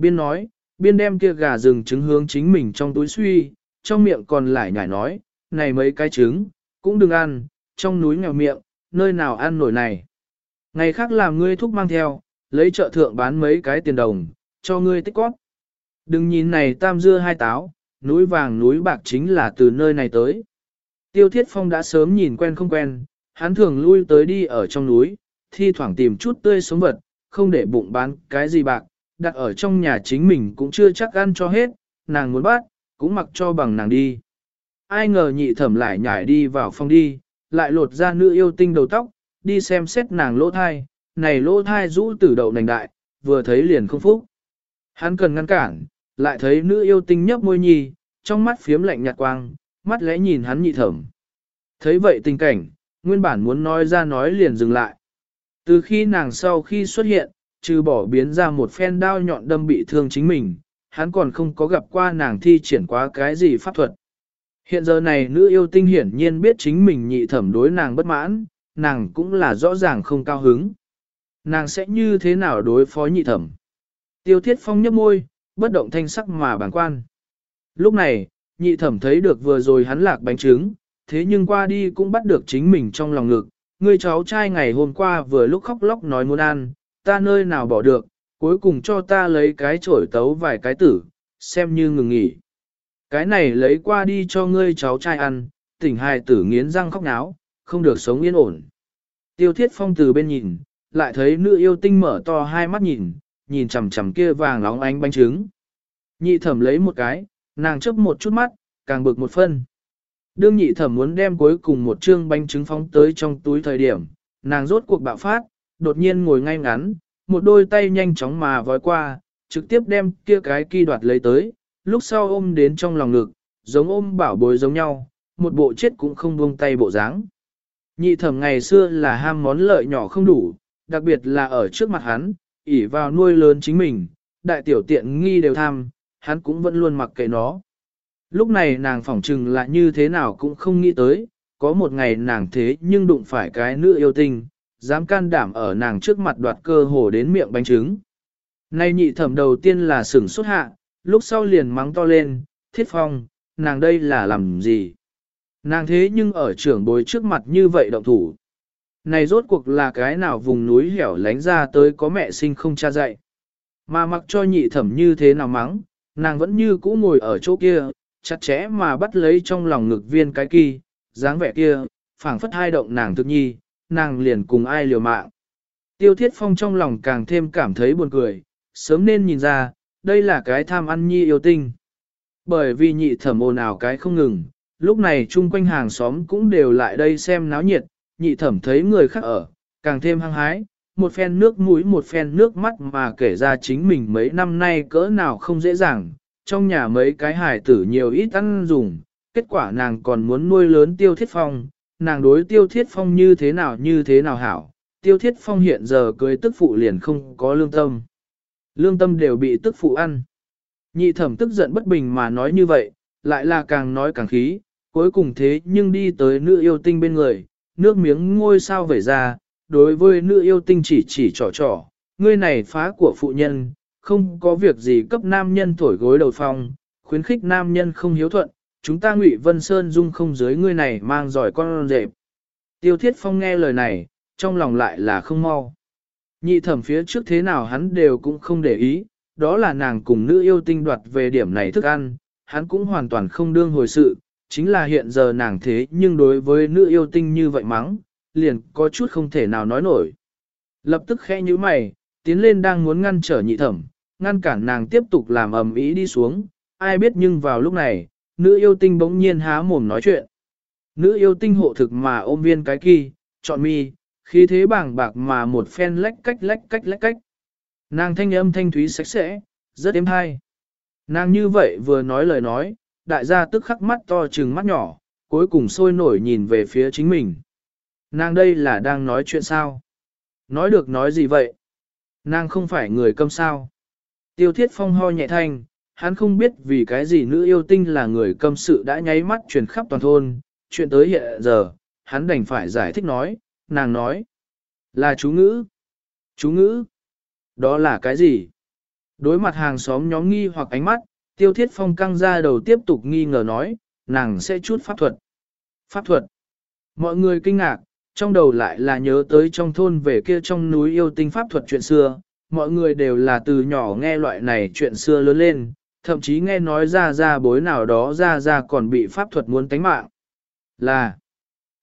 Biên nói, biên đem kia gà rừng trứng hướng chính mình trong túi suy, trong miệng còn lại nhảy nói, này mấy cái trứng, cũng đừng ăn, trong núi nghèo miệng, nơi nào ăn nổi này. Ngày khác làm ngươi thúc mang theo, lấy chợ thượng bán mấy cái tiền đồng, cho ngươi tích cóp. Đừng nhìn này tam dưa hai táo, núi vàng núi bạc chính là từ nơi này tới. Tiêu Thiết Phong đã sớm nhìn quen không quen, hắn thường lui tới đi ở trong núi, thi thoảng tìm chút tươi sống vật, không để bụng bán cái gì bạc, đặt ở trong nhà chính mình cũng chưa chắc ăn cho hết, nàng muốn bắt, cũng mặc cho bằng nàng đi. Ai ngờ nhị thẩm lại nhảy đi vào phòng đi, lại lột ra nữ yêu tinh đầu tóc, đi xem xét nàng lỗ thai, này lỗ thai rũ tử đầu nành đại, vừa thấy liền không phúc. Hắn cần ngăn cản, lại thấy nữ yêu tinh nhấp môi nhi, trong mắt phiếm lạnh nhạt quang, mắt lẽ nhìn hắn nhị thẩm. Thấy vậy tình cảnh, nguyên bản muốn nói ra nói liền dừng lại. Từ khi nàng sau khi xuất hiện, trừ bỏ biến ra một phen đao nhọn đâm bị thương chính mình, hắn còn không có gặp qua nàng thi triển quá cái gì pháp thuật. Hiện giờ này nữ yêu tinh hiển nhiên biết chính mình nhị thẩm đối nàng bất mãn, nàng cũng là rõ ràng không cao hứng. Nàng sẽ như thế nào đối phó nhị thẩm? Tiêu thiết phong nhấp môi, bất động thanh sắc mà bàng quan. Lúc này, nhị thẩm thấy được vừa rồi hắn lạc bánh trứng, thế nhưng qua đi cũng bắt được chính mình trong lòng ngực. Người cháu trai ngày hôm qua vừa lúc khóc lóc nói muốn ăn, ta nơi nào bỏ được, cuối cùng cho ta lấy cái chổi tấu vài cái tử, xem như ngừng nghỉ. Cái này lấy qua đi cho ngươi cháu trai ăn, tỉnh hài tử nghiến răng khóc náo, không được sống yên ổn. Tiêu thiết phong từ bên nhìn, lại thấy nữ yêu tinh mở to hai mắt nhìn, nhìn chằm chằm kia vàng nóng ánh bánh trứng. Nhị thẩm lấy một cái, nàng chấp một chút mắt, càng bực một phân. Đương nhị thẩm muốn đem cuối cùng một chương bánh trứng phóng tới trong túi thời điểm, nàng rốt cuộc bạo phát, đột nhiên ngồi ngay ngắn, một đôi tay nhanh chóng mà vói qua, trực tiếp đem kia cái kỳ đoạt lấy tới, lúc sau ôm đến trong lòng ngực, giống ôm bảo bối giống nhau, một bộ chết cũng không buông tay bộ dáng. Nhị thẩm ngày xưa là ham món lợi nhỏ không đủ, đặc biệt là ở trước mặt hắn, ỉ vào nuôi lớn chính mình, đại tiểu tiện nghi đều tham, hắn cũng vẫn luôn mặc kệ nó. Lúc này nàng phỏng trừng là như thế nào cũng không nghĩ tới, có một ngày nàng thế nhưng đụng phải cái nữ yêu tình dám can đảm ở nàng trước mặt đoạt cơ hồ đến miệng bánh trứng. Nay nhị thẩm đầu tiên là sửng xuất hạ, lúc sau liền mắng to lên, thiết phong, nàng đây là làm gì? Nàng thế nhưng ở trưởng bối trước mặt như vậy động thủ. Này rốt cuộc là cái nào vùng núi hẻo lánh ra tới có mẹ sinh không cha dạy. Mà mặc cho nhị thẩm như thế nào mắng, nàng vẫn như cũ ngồi ở chỗ kia, chặt chẽ mà bắt lấy trong lòng ngực viên cái kỳ, dáng vẻ kia, phảng phất hai động nàng thực nhi, nàng liền cùng ai liều mạng. Tiêu thiết phong trong lòng càng thêm cảm thấy buồn cười, sớm nên nhìn ra, đây là cái tham ăn nhi yêu tinh. Bởi vì nhị thẩm ồn ào cái không ngừng, lúc này chung quanh hàng xóm cũng đều lại đây xem náo nhiệt, nhị thẩm thấy người khác ở, càng thêm hăng hái, một phen nước mũi một phen nước mắt mà kể ra chính mình mấy năm nay cỡ nào không dễ dàng, trong nhà mấy cái hải tử nhiều ít ăn dùng, kết quả nàng còn muốn nuôi lớn tiêu thiết phong, nàng đối tiêu thiết phong như thế nào như thế nào hảo, tiêu thiết phong hiện giờ cưới tức phụ liền không có lương tâm. Lương tâm đều bị tức phụ ăn. Nhị thẩm tức giận bất bình mà nói như vậy, lại là càng nói càng khí, cuối cùng thế nhưng đi tới nữ yêu tinh bên người, nước miếng ngôi sao vẩy ra, đối với nữ yêu tinh chỉ chỉ trò trò, ngươi này phá của phụ nhân, không có việc gì cấp nam nhân thổi gối đầu phong, khuyến khích nam nhân không hiếu thuận, chúng ta ngụy Vân Sơn dung không dưới ngươi này mang giỏi con rệp. Tiêu thiết phong nghe lời này, trong lòng lại là không mau. Nhị thẩm phía trước thế nào hắn đều cũng không để ý, đó là nàng cùng nữ yêu tinh đoạt về điểm này thức ăn, hắn cũng hoàn toàn không đương hồi sự, chính là hiện giờ nàng thế nhưng đối với nữ yêu tinh như vậy mắng, liền có chút không thể nào nói nổi. Lập tức khẽ như mày, tiến lên đang muốn ngăn trở nhị thẩm, ngăn cản nàng tiếp tục làm ầm ĩ đi xuống, ai biết nhưng vào lúc này, nữ yêu tinh bỗng nhiên há mồm nói chuyện. Nữ yêu tinh hộ thực mà ôm viên cái kỳ, chọn mi, khí thế bảng bạc mà một phen lách cách lách cách lách cách. Nàng thanh âm thanh thúy sạch sẽ, rất êm hay. Nàng như vậy vừa nói lời nói, đại gia tức khắc mắt to trừng mắt nhỏ, cuối cùng sôi nổi nhìn về phía chính mình. Nàng đây là đang nói chuyện sao? Nói được nói gì vậy? Nàng không phải người câm sao? Tiêu thiết phong ho nhẹ thanh, hắn không biết vì cái gì nữ yêu tinh là người câm sự đã nháy mắt truyền khắp toàn thôn, chuyện tới hiện giờ, hắn đành phải giải thích nói, nàng nói, là chú ngữ. Chú ngữ? Đó là cái gì? Đối mặt hàng xóm nhóm nghi hoặc ánh mắt, tiêu thiết phong căng ra đầu tiếp tục nghi ngờ nói, nàng sẽ chút pháp thuật. Pháp thuật. Mọi người kinh ngạc, trong đầu lại là nhớ tới trong thôn về kia trong núi yêu tinh pháp thuật chuyện xưa. Mọi người đều là từ nhỏ nghe loại này chuyện xưa lớn lên, thậm chí nghe nói ra ra bối nào đó ra ra còn bị pháp thuật muốn tánh mạng. Là,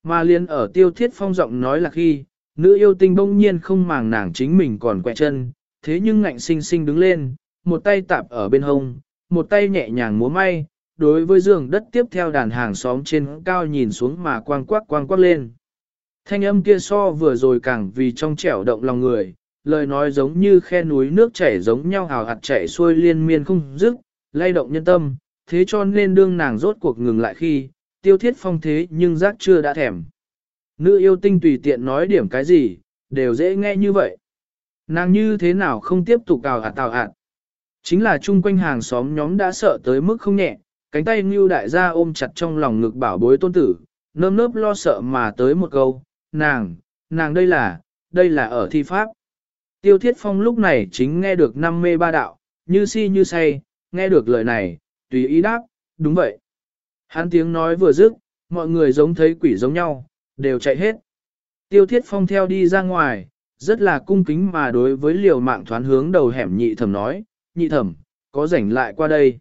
mà liên ở tiêu thiết phong giọng nói là khi, nữ yêu tinh bỗng nhiên không màng nàng chính mình còn quẹ chân, thế nhưng ngạnh sinh sinh đứng lên, một tay tạp ở bên hông, một tay nhẹ nhàng múa may, đối với giường đất tiếp theo đàn hàng xóm trên cao nhìn xuống mà quang quắc quang quắc lên. Thanh âm kia so vừa rồi càng vì trong trẻo động lòng người, lời nói giống như khe núi nước chảy giống nhau hào hạt chảy xuôi liên miên không dứt, lay động nhân tâm, thế cho nên đương nàng rốt cuộc ngừng lại khi, tiêu thiết phong thế nhưng giác chưa đã thèm. Nữ yêu tinh tùy tiện nói điểm cái gì, đều dễ nghe như vậy. Nàng như thế nào không tiếp tục cào hạt tào hạt. Chính là chung quanh hàng xóm nhóm đã sợ tới mức không nhẹ, cánh tay Ngưu đại gia ôm chặt trong lòng ngực bảo bối tôn tử, nơm nớp lo sợ mà tới một câu, nàng, nàng đây là, đây là ở thi pháp. Tiêu thiết phong lúc này chính nghe được năm mê ba đạo, như si như say, nghe được lời này, tùy ý đáp, đúng vậy. Hắn tiếng nói vừa dứt, Mọi người giống thấy quỷ giống nhau, đều chạy hết. Tiêu thiết phong theo đi ra ngoài, rất là cung kính mà đối với liều mạng thoán hướng đầu hẻm nhị thẩm nói, nhị thẩm, có rảnh lại qua đây.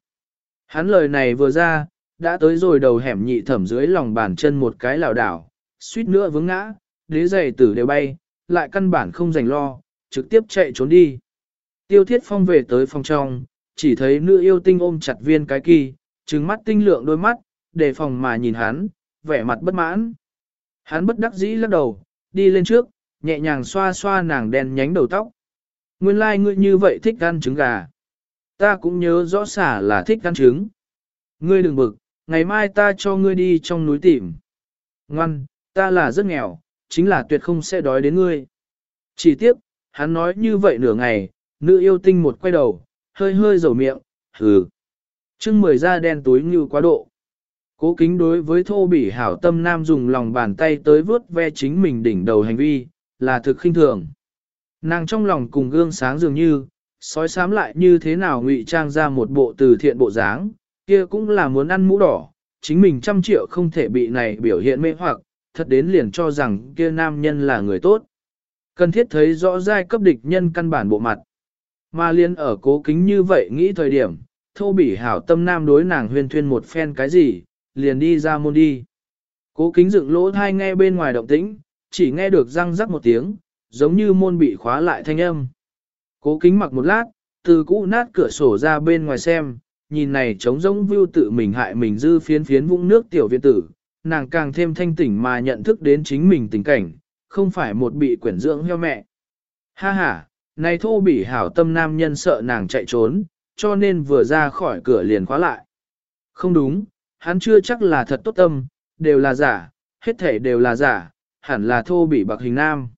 Hắn lời này vừa ra, đã tới rồi đầu hẻm nhị thẩm dưới lòng bàn chân một cái lảo đảo, suýt nữa vướng ngã, đế giày tử đều bay, lại căn bản không rảnh lo, trực tiếp chạy trốn đi. Tiêu thiết phong về tới phòng trong, chỉ thấy nữ yêu tinh ôm chặt viên cái kỳ, trừng mắt tinh lượng đôi mắt, đề phòng mà nhìn hắn, vẻ mặt bất mãn. Hắn bất đắc dĩ lắc đầu, đi lên trước, nhẹ nhàng xoa xoa nàng đen nhánh đầu tóc. Nguyên lai like ngươi như vậy thích ăn trứng gà. Ta cũng nhớ rõ xả là thích ăn trứng. Ngươi đừng bực, ngày mai ta cho ngươi đi trong núi tìm. Ngoan, ta là rất nghèo, chính là tuyệt không sẽ đói đến ngươi. Chỉ tiếc, hắn nói như vậy nửa ngày, nữ yêu tinh một quay đầu, hơi hơi dầu miệng, hừ. Trưng mười ra đen túi như quá độ. Cố kính đối với thô bỉ hảo tâm nam dùng lòng bàn tay tới vớt ve chính mình đỉnh đầu hành vi, là thực khinh thường. Nàng trong lòng cùng gương sáng dường như, sói sám lại như thế nào ngụy trang ra một bộ từ thiện bộ dáng, kia cũng là muốn ăn mũ đỏ, chính mình trăm triệu không thể bị này biểu hiện mê hoặc, thật đến liền cho rằng kia nam nhân là người tốt. Cần thiết thấy rõ giai cấp địch nhân căn bản bộ mặt. Mà liên ở cố kính như vậy nghĩ thời điểm, thô bỉ hảo tâm nam đối nàng huyên thuyên một phen cái gì, liền đi ra môn đi. Cố kính dựng lỗ thai nghe bên ngoài động tĩnh, chỉ nghe được răng rắc một tiếng, giống như môn bị khóa lại thanh âm. Cố kính mặc một lát, từ cũ nát cửa sổ ra bên ngoài xem, nhìn này trống rỗng view tự mình hại mình dư phiến phiến vũng nước tiểu viện tử, nàng càng thêm thanh tỉnh mà nhận thức đến chính mình tình cảnh, không phải một bị quyển dưỡng heo mẹ. Ha ha, này thô bỉ hảo tâm nam nhân sợ nàng chạy trốn, cho nên vừa ra khỏi cửa liền khóa lại. Không đúng, hắn chưa chắc là thật tốt tâm, đều là giả, hết thể đều là giả, hẳn là thô bỉ bạc hình nam.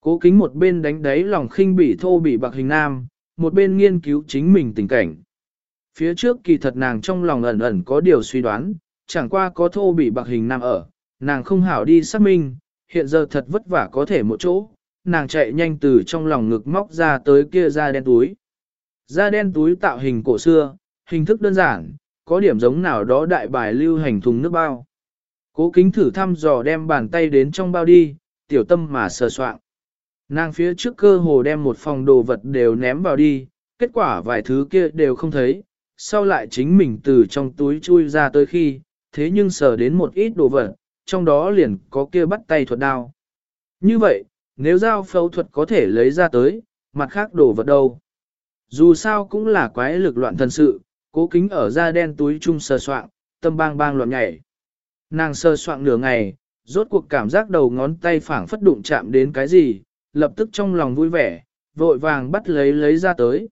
Cố kính một bên đánh đáy lòng khinh bỉ thô bỉ bạc hình nam, một bên nghiên cứu chính mình tình cảnh. Phía trước kỳ thật nàng trong lòng ẩn ẩn có điều suy đoán, chẳng qua có thô bỉ bạc hình nam ở, nàng không hảo đi xác minh, hiện giờ thật vất vả có thể một chỗ, nàng chạy nhanh từ trong lòng ngực móc ra tới kia da đen túi. Da đen túi tạo hình cổ xưa, hình thức đơn giản, có điểm giống nào đó đại bài lưu hành thùng nước bao. Cố kính thử thăm dò đem bàn tay đến trong bao đi, tiểu tâm mà sờ soạn. Nàng phía trước cơ hồ đem một phòng đồ vật đều ném vào đi, kết quả vài thứ kia đều không thấy, sau lại chính mình từ trong túi chui ra tới khi, thế nhưng sờ đến một ít đồ vật, trong đó liền có kia bắt tay thuật đao. Như vậy, nếu dao phẫu thuật có thể lấy ra tới, mặt khác đổ vật đâu. Dù sao cũng là quái lực loạn thân sự, cố kính ở da đen túi chung sờ soạn, tâm bang bang loạn nhảy. Nàng sờ soạn nửa ngày, rốt cuộc cảm giác đầu ngón tay phảng phất đụng chạm đến cái gì, lập tức trong lòng vui vẻ, vội vàng bắt lấy lấy ra tới.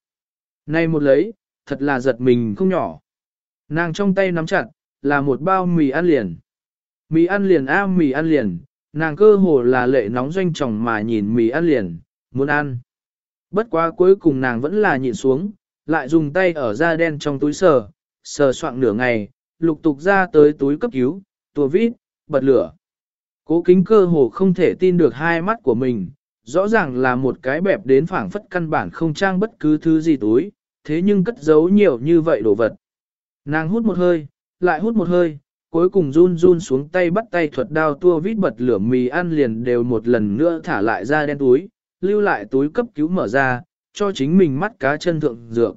Này một lấy, thật là giật mình không nhỏ. Nàng trong tay nắm chặt, là một bao mì ăn liền. Mì ăn liền a mì ăn liền, nàng cơ hồ là lệ nóng doanh chồng mà nhìn mì ăn liền, muốn ăn. Bất quá cuối cùng nàng vẫn là nhịn xuống, lại dùng tay ở da đen trong túi sờ, sờ soạn nửa ngày, lục tục ra tới túi cấp cứu, tua vít, bật lửa. Cố kính cơ hồ không thể tin được hai mắt của mình, rõ ràng là một cái bẹp đến phảng phất căn bản không trang bất cứ thứ gì túi, thế nhưng cất giấu nhiều như vậy đồ vật. Nàng hút một hơi, lại hút một hơi, cuối cùng run run xuống tay bắt tay thuật đao tua vít bật lửa mì ăn liền đều một lần nữa thả lại ra đen túi, lưu lại túi cấp cứu mở ra, cho chính mình mắt cá chân thượng dược.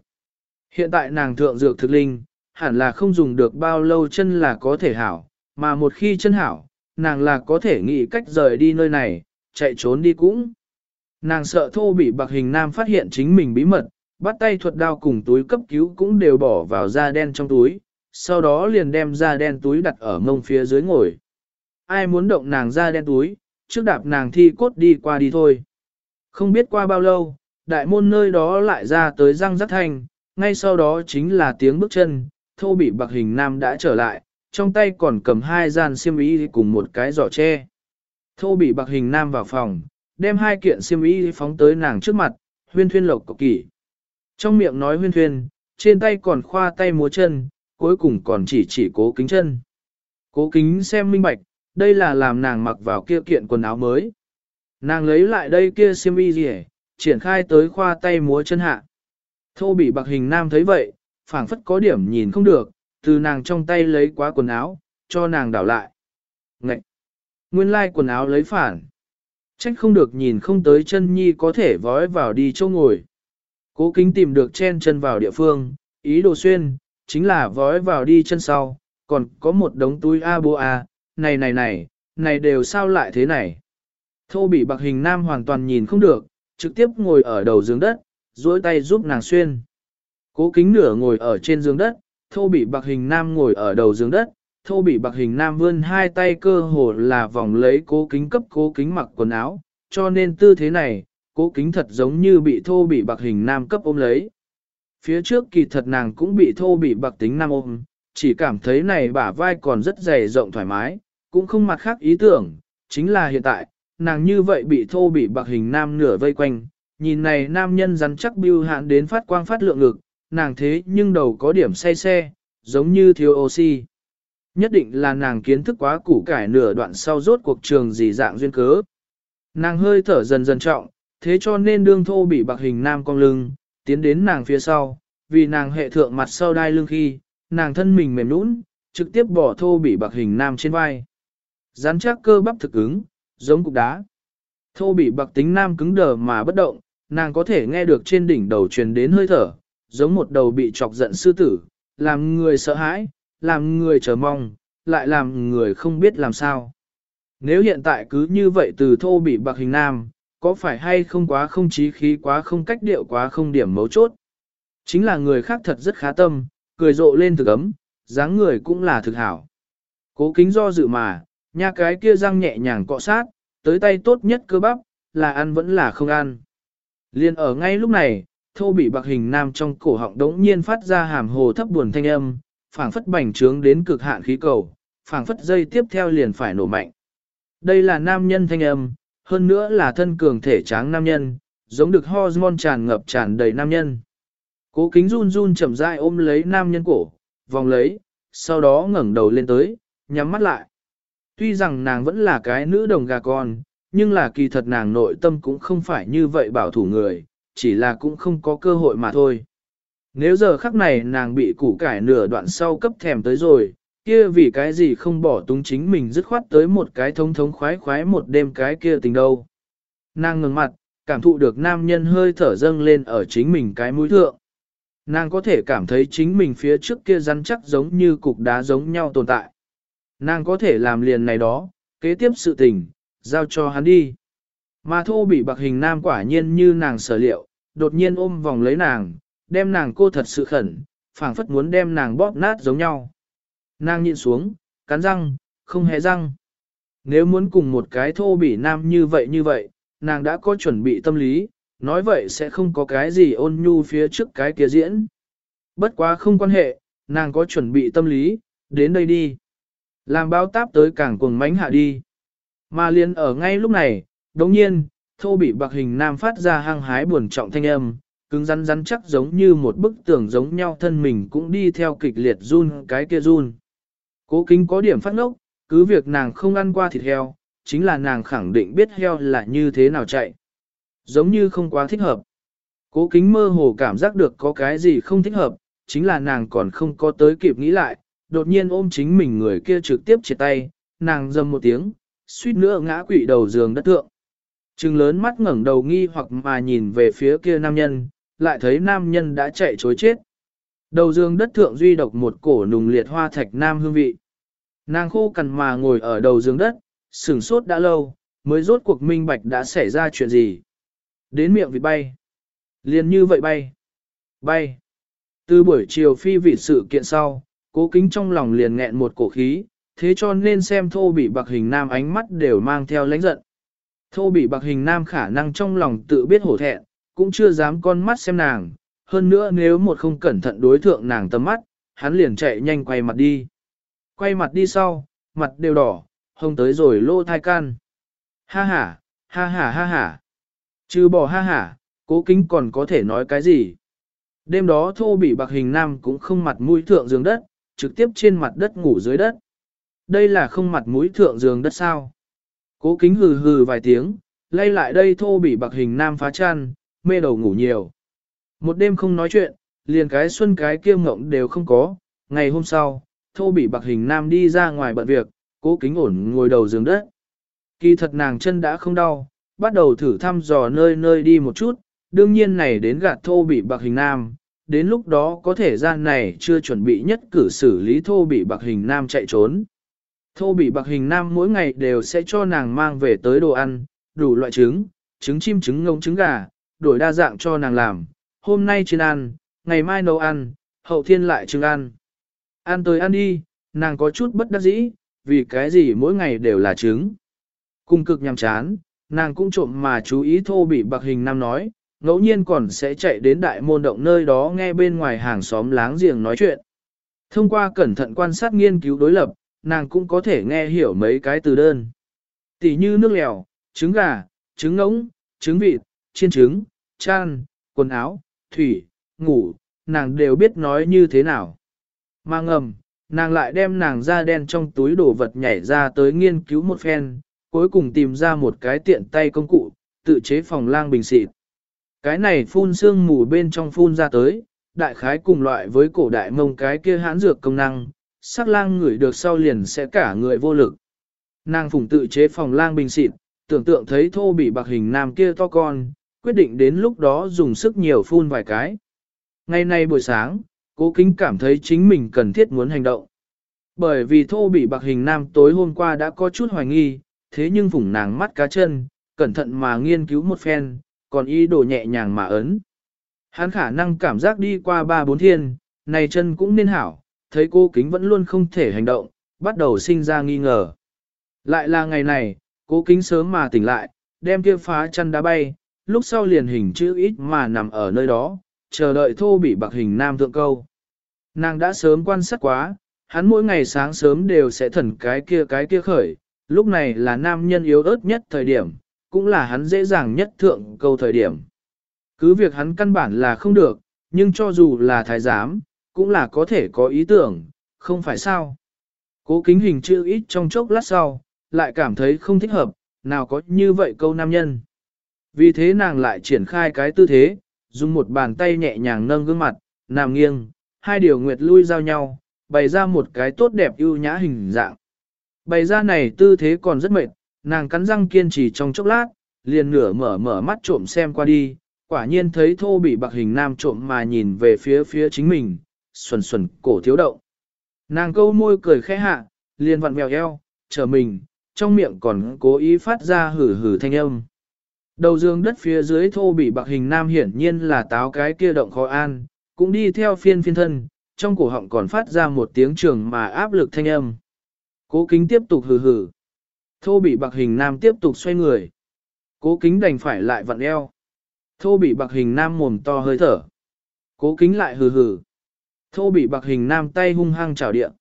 Hiện tại nàng thượng dược thực linh, hẳn là không dùng được bao lâu chân là có thể hảo, mà một khi chân hảo, nàng là có thể nghĩ cách rời đi nơi này, chạy trốn đi cũng. Nàng sợ thô bị bạc hình nam phát hiện chính mình bí mật, bắt tay thuật đao cùng túi cấp cứu cũng đều bỏ vào da đen trong túi, sau đó liền đem ra đen túi đặt ở mông phía dưới ngồi. Ai muốn động nàng ra đen túi, trước đạp nàng thi cốt đi qua đi thôi. Không biết qua bao lâu, đại môn nơi đó lại ra tới răng rắc thanh, ngay sau đó chính là tiếng bước chân, thô bị bạc hình nam đã trở lại, trong tay còn cầm hai gian xiêm y cùng một cái giỏ tre. Thô bị bạc hình nam vào phòng, đem hai kiện xiêm y phóng tới nàng trước mặt, huyên thuyên lộc cọc kỷ. Trong miệng nói huyên thuyên, trên tay còn khoa tay múa chân, cuối cùng còn chỉ chỉ cố kính chân. Cố kính xem minh bạch, đây là làm nàng mặc vào kia kiện quần áo mới. Nàng lấy lại đây kia xiêm y gì triển khai tới khoa tay múa chân hạ. Thô bị bạc hình nam thấy vậy, phảng phất có điểm nhìn không được, từ nàng trong tay lấy quá quần áo, cho nàng đảo lại. Ngậy! Nguyên lai quần áo lấy phản. Trách không được nhìn không tới chân nhi có thể vói vào đi chỗ ngồi. Cố kính tìm được chen chân vào địa phương, ý đồ xuyên, chính là vói vào đi chân sau, còn có một đống túi A bô A, này này này, này đều sao lại thế này. Thô bị bạc hình nam hoàn toàn nhìn không được, trực tiếp ngồi ở đầu giường đất, duỗi tay giúp nàng xuyên. Cố kính nửa ngồi ở trên giường đất, thô bị bạc hình nam ngồi ở đầu giường đất, thô bị bạc hình nam vươn hai tay cơ hồ là vòng lấy cố kính cấp cố kính mặc quần áo, cho nên tư thế này, cố kính thật giống như bị thô bị bạc hình nam cấp ôm lấy. Phía trước kỳ thật nàng cũng bị thô bị bạc tính nam ôm, chỉ cảm thấy này bả vai còn rất dày rộng thoải mái, cũng không mặt khác ý tưởng, chính là hiện tại, nàng như vậy bị thô bị bạc hình nam nửa vây quanh, nhìn này nam nhân rắn chắc bưu hạn đến phát quang phát lượng ngực, nàng thế nhưng đầu có điểm say xe, giống như thiếu oxy. Nhất định là nàng kiến thức quá củ cải nửa đoạn sau rốt cuộc trường gì dạng duyên cớ. Nàng hơi thở dần dần trọng, thế cho nên đương thô bị bạc hình nam cong lưng, tiến đến nàng phía sau, vì nàng hệ thượng mặt sau đai lưng khi, nàng thân mình mềm nũng, trực tiếp bỏ thô bị bạc hình nam trên vai. Rắn chắc cơ bắp thực ứng, giống cục đá. Thô bị bạc tính nam cứng đờ mà bất động, nàng có thể nghe được trên đỉnh đầu truyền đến hơi thở, giống một đầu bị chọc giận sư tử, làm người sợ hãi, làm người chờ mong, lại làm người không biết làm sao. Nếu hiện tại cứ như vậy từ thô bị bạc hình nam, có phải hay không quá không trí khí quá không cách điệu quá không điểm mấu chốt. Chính là người khác thật rất khá tâm, cười rộ lên thực ấm, dáng người cũng là thực hảo. Cố kính do dự mà, nha cái kia răng nhẹ nhàng cọ sát, tới tay tốt nhất cơ bắp, là ăn vẫn là không ăn. Liên ở ngay lúc này, thô bị bạc hình nam trong cổ họng đống nhiên phát ra hàm hồ thấp buồn thanh âm, phảng phất bành trướng đến cực hạn khí cầu, phảng phất dây tiếp theo liền phải nổ mạnh. Đây là nam nhân thanh âm, hơn nữa là thân cường thể tráng nam nhân, giống được hormone tràn ngập tràn đầy nam nhân. Cố kính run run chậm rãi ôm lấy nam nhân cổ, vòng lấy, sau đó ngẩng đầu lên tới, nhắm mắt lại. Tuy rằng nàng vẫn là cái nữ đồng gà con, nhưng là kỳ thật nàng nội tâm cũng không phải như vậy bảo thủ người, chỉ là cũng không có cơ hội mà thôi. Nếu giờ khắc này nàng bị củ cải nửa đoạn sau cấp thèm tới rồi, kia vì cái gì không bỏ túng chính mình dứt khoát tới một cái thống thống khoái khoái một đêm cái kia tình đâu. Nàng ngừng mặt, cảm thụ được nam nhân hơi thở dâng lên ở chính mình cái mũi thượng. Nàng có thể cảm thấy chính mình phía trước kia rắn chắc giống như cục đá giống nhau tồn tại. Nàng có thể làm liền này đó, kế tiếp sự tình, giao cho hắn đi. Mà thô bị bạc hình nam quả nhiên như nàng sở liệu, đột nhiên ôm vòng lấy nàng, đem nàng cô thật sự khẩn, phảng phất muốn đem nàng bóp nát giống nhau. Nàng nhịn xuống, cắn răng, không hề răng. Nếu muốn cùng một cái thô bỉ nam như vậy như vậy, nàng đã có chuẩn bị tâm lý, nói vậy sẽ không có cái gì ôn nhu phía trước cái kia diễn. Bất quá không quan hệ, nàng có chuẩn bị tâm lý, đến đây đi. Làm báo táp tới cảng cuồng mánh hạ đi. Mà liền ở ngay lúc này, đồng nhiên, thô bị bạc hình nam phát ra hăng hái buồn trọng thanh âm, cứng rắn rắn chắc giống như một bức tường giống nhau thân mình cũng đi theo kịch liệt run cái kia run. Cố kính có điểm phát ngốc, cứ việc nàng không ăn qua thịt heo, chính là nàng khẳng định biết heo là như thế nào chạy. Giống như không quá thích hợp. Cố kính mơ hồ cảm giác được có cái gì không thích hợp, chính là nàng còn không có tới kịp nghĩ lại, đột nhiên ôm chính mình người kia trực tiếp chia tay, nàng dầm một tiếng, suýt nữa ngã quỵ đầu giường đất thượng. Trừng lớn mắt ngẩng đầu nghi hoặc mà nhìn về phía kia nam nhân, lại thấy nam nhân đã chạy chối chết. Đầu giường đất thượng duy độc một cổ nùng liệt hoa thạch nam hương vị. Nàng khô cằn mà ngồi ở đầu giường đất, sửng sốt đã lâu, mới rốt cuộc minh bạch đã xảy ra chuyện gì. Đến miệng vịt bay. Liền như vậy bay. Bay. Từ buổi chiều phi vị sự kiện sau, cố kính trong lòng liền nghẹn một cổ khí, thế cho nên xem thô bị bạc hình nam ánh mắt đều mang theo lãnh giận. Thô bị bạc hình nam khả năng trong lòng tự biết hổ thẹn, cũng chưa dám con mắt xem nàng, hơn nữa nếu một không cẩn thận đối thượng nàng tầm mắt, hắn liền chạy nhanh quay mặt đi. Quay mặt đi sau, mặt đều đỏ, hông tới rồi lô thai can. Ha ha, ha ha ha ha. Trừ bỏ ha ha, cố kính còn có thể nói cái gì. Đêm đó thô bị bạc hình nam cũng không mặt mũi thượng giường đất, trực tiếp trên mặt đất ngủ dưới đất. Đây là không mặt mũi thượng giường đất sao. Cố kính hừ hừ vài tiếng, lay lại đây thô bị bạc hình nam phá chăn, mê đầu ngủ nhiều. Một đêm không nói chuyện, liền cái xuân cái kia ngộng đều không có, ngày hôm sau, thô bị bạc hình nam đi ra ngoài bận việc, cố kính ổn ngồi đầu giường đất. Kỳ thật nàng chân đã không đau, bắt đầu thử thăm dò nơi nơi đi một chút, đương nhiên này đến gạt thô bị bạc hình nam, đến lúc đó có thể gian này chưa chuẩn bị nhất cử xử lý thô bị bạc hình nam chạy trốn. Thô bị bạc hình nam mỗi ngày đều sẽ cho nàng mang về tới đồ ăn, đủ loại trứng, trứng chim trứng ngông trứng gà, đổi đa dạng cho nàng làm, hôm nay trên ăn, ngày mai nấu ăn, hậu thiên lại chừng ăn. Ăn tới ăn đi, nàng có chút bất đắc dĩ, vì cái gì mỗi ngày đều là trứng. Cung cực nhằm chán, nàng cũng trộm mà chú ý thô bị bạc hình nam nói, ngẫu nhiên còn sẽ chạy đến đại môn động nơi đó nghe bên ngoài hàng xóm láng giềng nói chuyện. Thông qua cẩn thận quan sát nghiên cứu đối lập, nàng cũng có thể nghe hiểu mấy cái từ đơn. Tỷ như nước lèo, trứng gà, trứng ngỗng, trứng vịt, chiên trứng, chan, quần áo, thủy, ngủ, nàng đều biết nói như thế nào. Mà ngầm, nàng lại đem nàng da đen trong túi đồ vật nhảy ra tới nghiên cứu một phen, cuối cùng tìm ra một cái tiện tay công cụ, tự chế phòng lang bình xịt. Cái này phun sương mù bên trong phun ra tới, đại khái cùng loại với cổ đại mông cái kia hãn dược công năng, sắc lang ngửi được sau liền sẽ cả người vô lực. Nàng phùng tự chế phòng lang bình xịt, tưởng tượng thấy thô bị bạc hình nam kia to con, quyết định đến lúc đó dùng sức nhiều phun vài cái. Ngày nay buổi sáng, cố kính cảm thấy chính mình cần thiết muốn hành động. Bởi vì thô bị bạc hình nam tối hôm qua đã có chút hoài nghi, thế nhưng vùng nàng mắt cá chân, cẩn thận mà nghiên cứu một phen, còn ý đồ nhẹ nhàng mà ấn. Hắn khả năng cảm giác đi qua ba bốn thiên, này chân cũng nên hảo, thấy cô kính vẫn luôn không thể hành động, bắt đầu sinh ra nghi ngờ. Lại là ngày này, cố kính sớm mà tỉnh lại, đem kia phá chân đá bay, lúc sau liền hình chữ ít mà nằm ở nơi đó, chờ đợi thô bị bạc hình nam thượng câu. Nàng đã sớm quan sát quá, hắn mỗi ngày sáng sớm đều sẽ thần cái kia cái kia khởi, lúc này là nam nhân yếu ớt nhất thời điểm, cũng là hắn dễ dàng nhất thượng câu thời điểm. Cứ việc hắn căn bản là không được, nhưng cho dù là thái giám, cũng là có thể có ý tưởng, không phải sao. Cố kính hình chữ ít trong chốc lát sau, lại cảm thấy không thích hợp, nào có như vậy câu nam nhân. Vì thế nàng lại triển khai cái tư thế, dùng một bàn tay nhẹ nhàng nâng gương mặt, nằm nghiêng, hai điều nguyệt lui giao nhau, bày ra một cái tốt đẹp ưu nhã hình dạng. Bày ra này tư thế còn rất mệt, nàng cắn răng kiên trì trong chốc lát, liền nửa mở mở mắt trộm xem qua đi, quả nhiên thấy thô bị bạc hình nam trộm mà nhìn về phía phía chính mình, xuẩn xuẩn cổ thiếu động. Nàng câu môi cười khẽ hạ, liền vặn mèo eo, chờ mình, trong miệng còn cố ý phát ra hử hử thanh âm. Đầu dương đất phía dưới thô bị bạc hình nam hiển nhiên là táo cái kia động khó an, cũng đi theo phiên phiên thân, trong cổ họng còn phát ra một tiếng trường mà áp lực thanh âm. Cố kính tiếp tục hừ hừ. Thô bị bạc hình nam tiếp tục xoay người. Cố kính đành phải lại vặn eo. Thô bị bạc hình nam mồm to hơi thở. Cố kính lại hừ hừ. Thô bị bạc hình nam tay hung hăng chảo điện.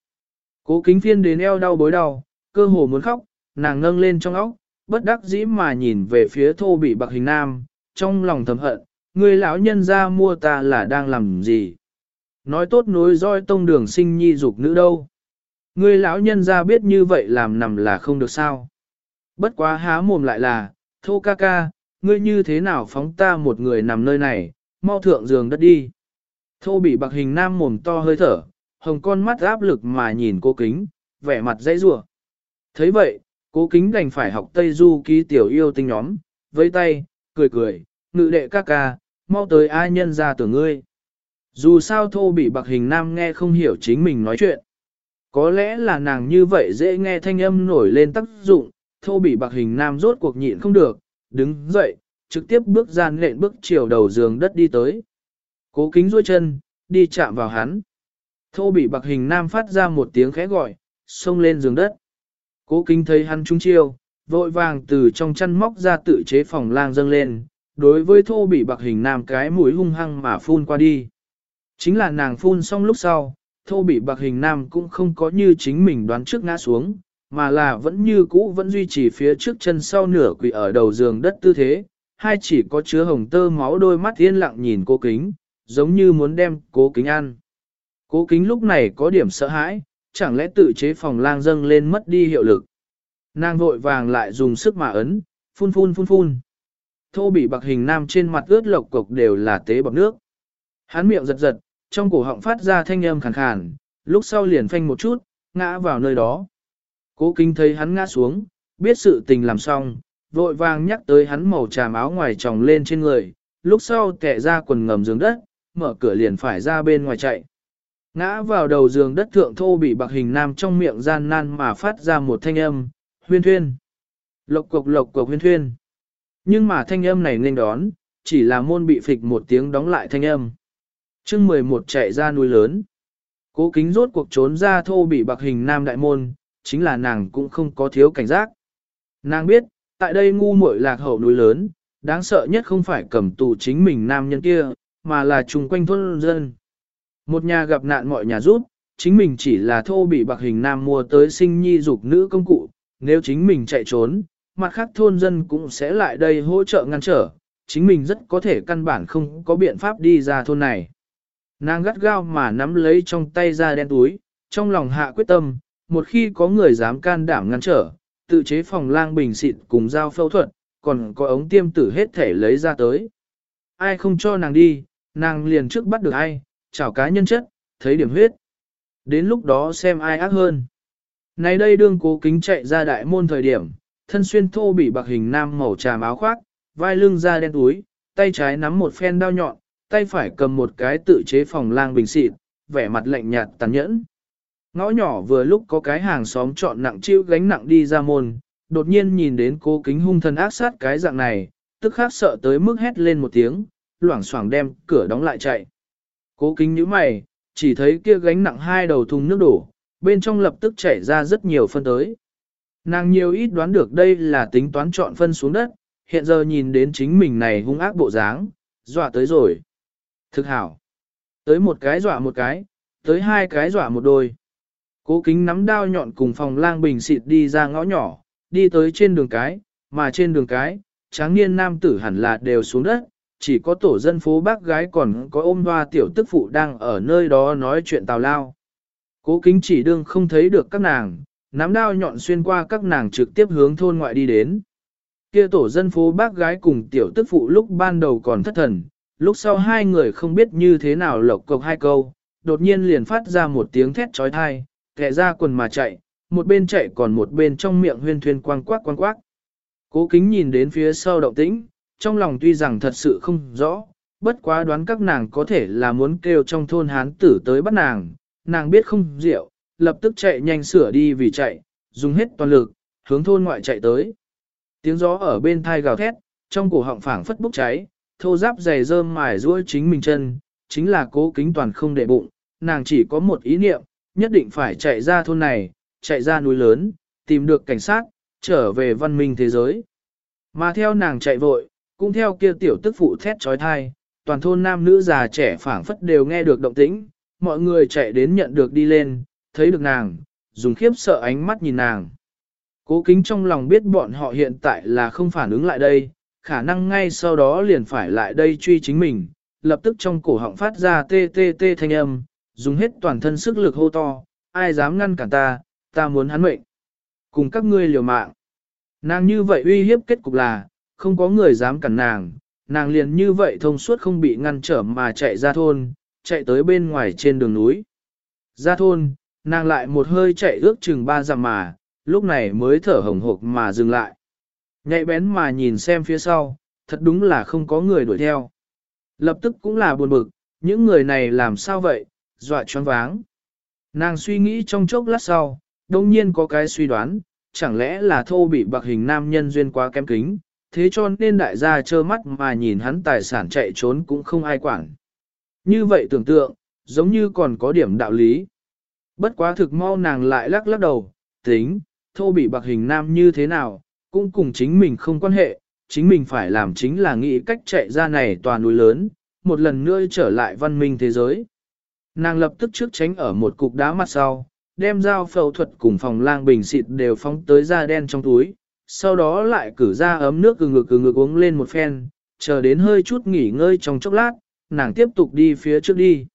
Cố kính phiên đến eo đau bối đau, cơ hồ muốn khóc, nàng ngâng lên trong óc, bất đắc dĩ mà nhìn về phía thô bị bạc hình nam, trong lòng thầm hận, người lão nhân ra mua ta là đang làm gì? Nói tốt nối roi tông đường sinh nhi dục nữ đâu? Người lão nhân ra biết như vậy làm nằm là không được sao? Bất quá há mồm lại là, thô ca ca, ngươi như thế nào phóng ta một người nằm nơi này, mau thượng giường đất đi. Thô bị bạc hình nam mồm to hơi thở, hồng con mắt áp lực mà nhìn cô kính, vẻ mặt dãy rủa. thấy vậy, cố kính đành phải học Tây Du ký tiểu yêu tinh nhóm, với tay, cười cười, ngự đệ ca ca, mau tới ai nhân ra tưởng ngươi. Dù sao thô bị bạc hình nam nghe không hiểu chính mình nói chuyện. Có lẽ là nàng như vậy dễ nghe thanh âm nổi lên tác dụng, thô bị bạc hình nam rốt cuộc nhịn không được, đứng dậy, trực tiếp bước ra nện bước chiều đầu giường đất đi tới. Cố kính duỗi chân, đi chạm vào hắn. Thô bị bạc hình nam phát ra một tiếng khẽ gọi, xông lên giường đất. Cố kính thấy hắn trúng chiêu, vội vàng từ trong chăn móc ra tự chế phòng lang dâng lên, đối với thô bị bạc hình nam cái mũi hung hăng mà phun qua đi. Chính là nàng phun xong lúc sau, thô bị bạc hình nam cũng không có như chính mình đoán trước ngã xuống, mà là vẫn như cũ vẫn duy trì phía trước chân sau nửa quỷ ở đầu giường đất tư thế, hai chỉ có chứa hồng tơ máu đôi mắt yên lặng nhìn cố kính, giống như muốn đem cố kính ăn. Cố kính lúc này có điểm sợ hãi, chẳng lẽ tự chế phòng lang dâng lên mất đi hiệu lực. Nàng vội vàng lại dùng sức mà ấn, phun phun phun phun. Thô bị bạc hình nam trên mặt ướt lộc cục đều là tế bọc nước. Hắn miệng giật giật, trong cổ họng phát ra thanh âm khàn khàn, lúc sau liền phanh một chút, ngã vào nơi đó. Cố Kinh thấy hắn ngã xuống, biết sự tình làm xong, vội vàng nhắc tới hắn màu tràm áo ngoài tròng lên trên người, lúc sau tẻ ra quần ngầm giường đất, mở cửa liền phải ra bên ngoài chạy. Ngã vào đầu giường đất thượng thô bị bạc hình nam trong miệng gian nan mà phát ra một thanh âm, huyên thuyên. Lộc cục lộc cục huyên thuyên. Nhưng mà thanh âm này nên đón, chỉ là môn bị phịch một tiếng đóng lại thanh âm. chương 11 chạy ra núi lớn. Cố kính rốt cuộc trốn ra thô bị bạc hình nam đại môn, chính là nàng cũng không có thiếu cảnh giác. Nàng biết, tại đây ngu muội lạc hậu núi lớn, đáng sợ nhất không phải cầm tù chính mình nam nhân kia, mà là chung quanh thôn dân. Một nhà gặp nạn mọi nhà giúp, chính mình chỉ là thô bị bạc hình nam mua tới sinh nhi dục nữ công cụ, nếu chính mình chạy trốn, mặt khác thôn dân cũng sẽ lại đây hỗ trợ ngăn trở, chính mình rất có thể căn bản không có biện pháp đi ra thôn này. Nàng gắt gao mà nắm lấy trong tay ra đen túi, trong lòng hạ quyết tâm, một khi có người dám can đảm ngăn trở, tự chế phòng lang bình xịt cùng dao phẫu thuật, còn có ống tiêm tử hết thể lấy ra tới. Ai không cho nàng đi, nàng liền trước bắt được ai, chào cá nhân chất, thấy điểm huyết. Đến lúc đó xem ai ác hơn. Này đây đương cố kính chạy ra đại môn thời điểm, thân xuyên thô bị bạc hình nam màu trà áo khoác, vai lưng da đen túi, tay trái nắm một phen đao nhọn, tay phải cầm một cái tự chế phòng lang bình xịt, vẻ mặt lạnh nhạt tàn nhẫn. Ngõ nhỏ vừa lúc có cái hàng xóm chọn nặng chịu gánh nặng đi ra môn, đột nhiên nhìn đến cố kính hung thần ác sát cái dạng này, tức khắc sợ tới mức hét lên một tiếng, loảng xoảng đem cửa đóng lại chạy. Cố kính như mày, chỉ thấy kia gánh nặng hai đầu thùng nước đổ, bên trong lập tức chảy ra rất nhiều phân tới. Nàng nhiều ít đoán được đây là tính toán chọn phân xuống đất, hiện giờ nhìn đến chính mình này hung ác bộ dáng, dọa tới rồi. Thực hảo. Tới một cái dọa một cái, tới hai cái dọa một đôi. Cố kính nắm đao nhọn cùng phòng lang bình xịt đi ra ngõ nhỏ, đi tới trên đường cái, mà trên đường cái, tráng niên nam tử hẳn là đều xuống đất, chỉ có tổ dân phố bác gái còn có ôm hoa tiểu tức phụ đang ở nơi đó nói chuyện tào lao. Cố kính chỉ đương không thấy được các nàng, nắm đao nhọn xuyên qua các nàng trực tiếp hướng thôn ngoại đi đến. Kia tổ dân phố bác gái cùng tiểu tức phụ lúc ban đầu còn thất thần, lúc sau hai người không biết như thế nào lộc cộc hai câu, đột nhiên liền phát ra một tiếng thét trói thai, kẻ ra quần mà chạy, một bên chạy còn một bên trong miệng huyên thuyên quang quác quang quác. Cố kính nhìn đến phía sau động tĩnh, trong lòng tuy rằng thật sự không rõ, bất quá đoán các nàng có thể là muốn kêu trong thôn hán tử tới bắt nàng, nàng biết không rượu, lập tức chạy nhanh sửa đi vì chạy, dùng hết toàn lực, hướng thôn ngoại chạy tới. Tiếng gió ở bên thai gào thét, trong cổ họng phảng phất bốc cháy, thô giáp dày rơm mài ruôi chính mình chân, chính là cố kính toàn không để bụng, nàng chỉ có một ý niệm, nhất định phải chạy ra thôn này, chạy ra núi lớn, tìm được cảnh sát, trở về văn minh thế giới. Mà theo nàng chạy vội, cũng theo kia tiểu tức phụ thét trói thai, toàn thôn nam nữ già trẻ phảng phất đều nghe được động tĩnh, mọi người chạy đến nhận được đi lên, thấy được nàng, dùng khiếp sợ ánh mắt nhìn nàng. Cố kính trong lòng biết bọn họ hiện tại là không phản ứng lại đây, khả năng ngay sau đó liền phải lại đây truy chính mình, lập tức trong cổ họng phát ra tê tê tê thanh âm, dùng hết toàn thân sức lực hô to, ai dám ngăn cản ta, ta muốn hắn mệnh. Cùng các ngươi liều mạng. Nàng như vậy uy hiếp kết cục là, không có người dám cản nàng, nàng liền như vậy thông suốt không bị ngăn trở mà chạy ra thôn, chạy tới bên ngoài trên đường núi. Ra thôn, nàng lại một hơi chạy ước chừng ba dặm mà, lúc này mới thở hồng hộc mà dừng lại. Nhạy bén mà nhìn xem phía sau, thật đúng là không có người đuổi theo. Lập tức cũng là buồn bực, những người này làm sao vậy, dọa choáng váng. Nàng suy nghĩ trong chốc lát sau, đồng nhiên có cái suy đoán, chẳng lẽ là thô bị bạc hình nam nhân duyên quá kém kính, thế cho nên đại gia trơ mắt mà nhìn hắn tài sản chạy trốn cũng không ai quản. Như vậy tưởng tượng, giống như còn có điểm đạo lý. Bất quá thực mau nàng lại lắc lắc đầu, tính, thô bị bạc hình nam như thế nào, cũng cùng chính mình không quan hệ, chính mình phải làm chính là nghĩ cách chạy ra này toàn núi lớn, một lần nữa trở lại văn minh thế giới. Nàng lập tức trước tránh ở một cục đá mặt sau, đem dao phẫu thuật cùng phòng lang bình xịt đều phóng tới da đen trong túi, sau đó lại cử ra ấm nước cừ ngực cừ ngực uống lên một phen, chờ đến hơi chút nghỉ ngơi trong chốc lát, nàng tiếp tục đi phía trước đi.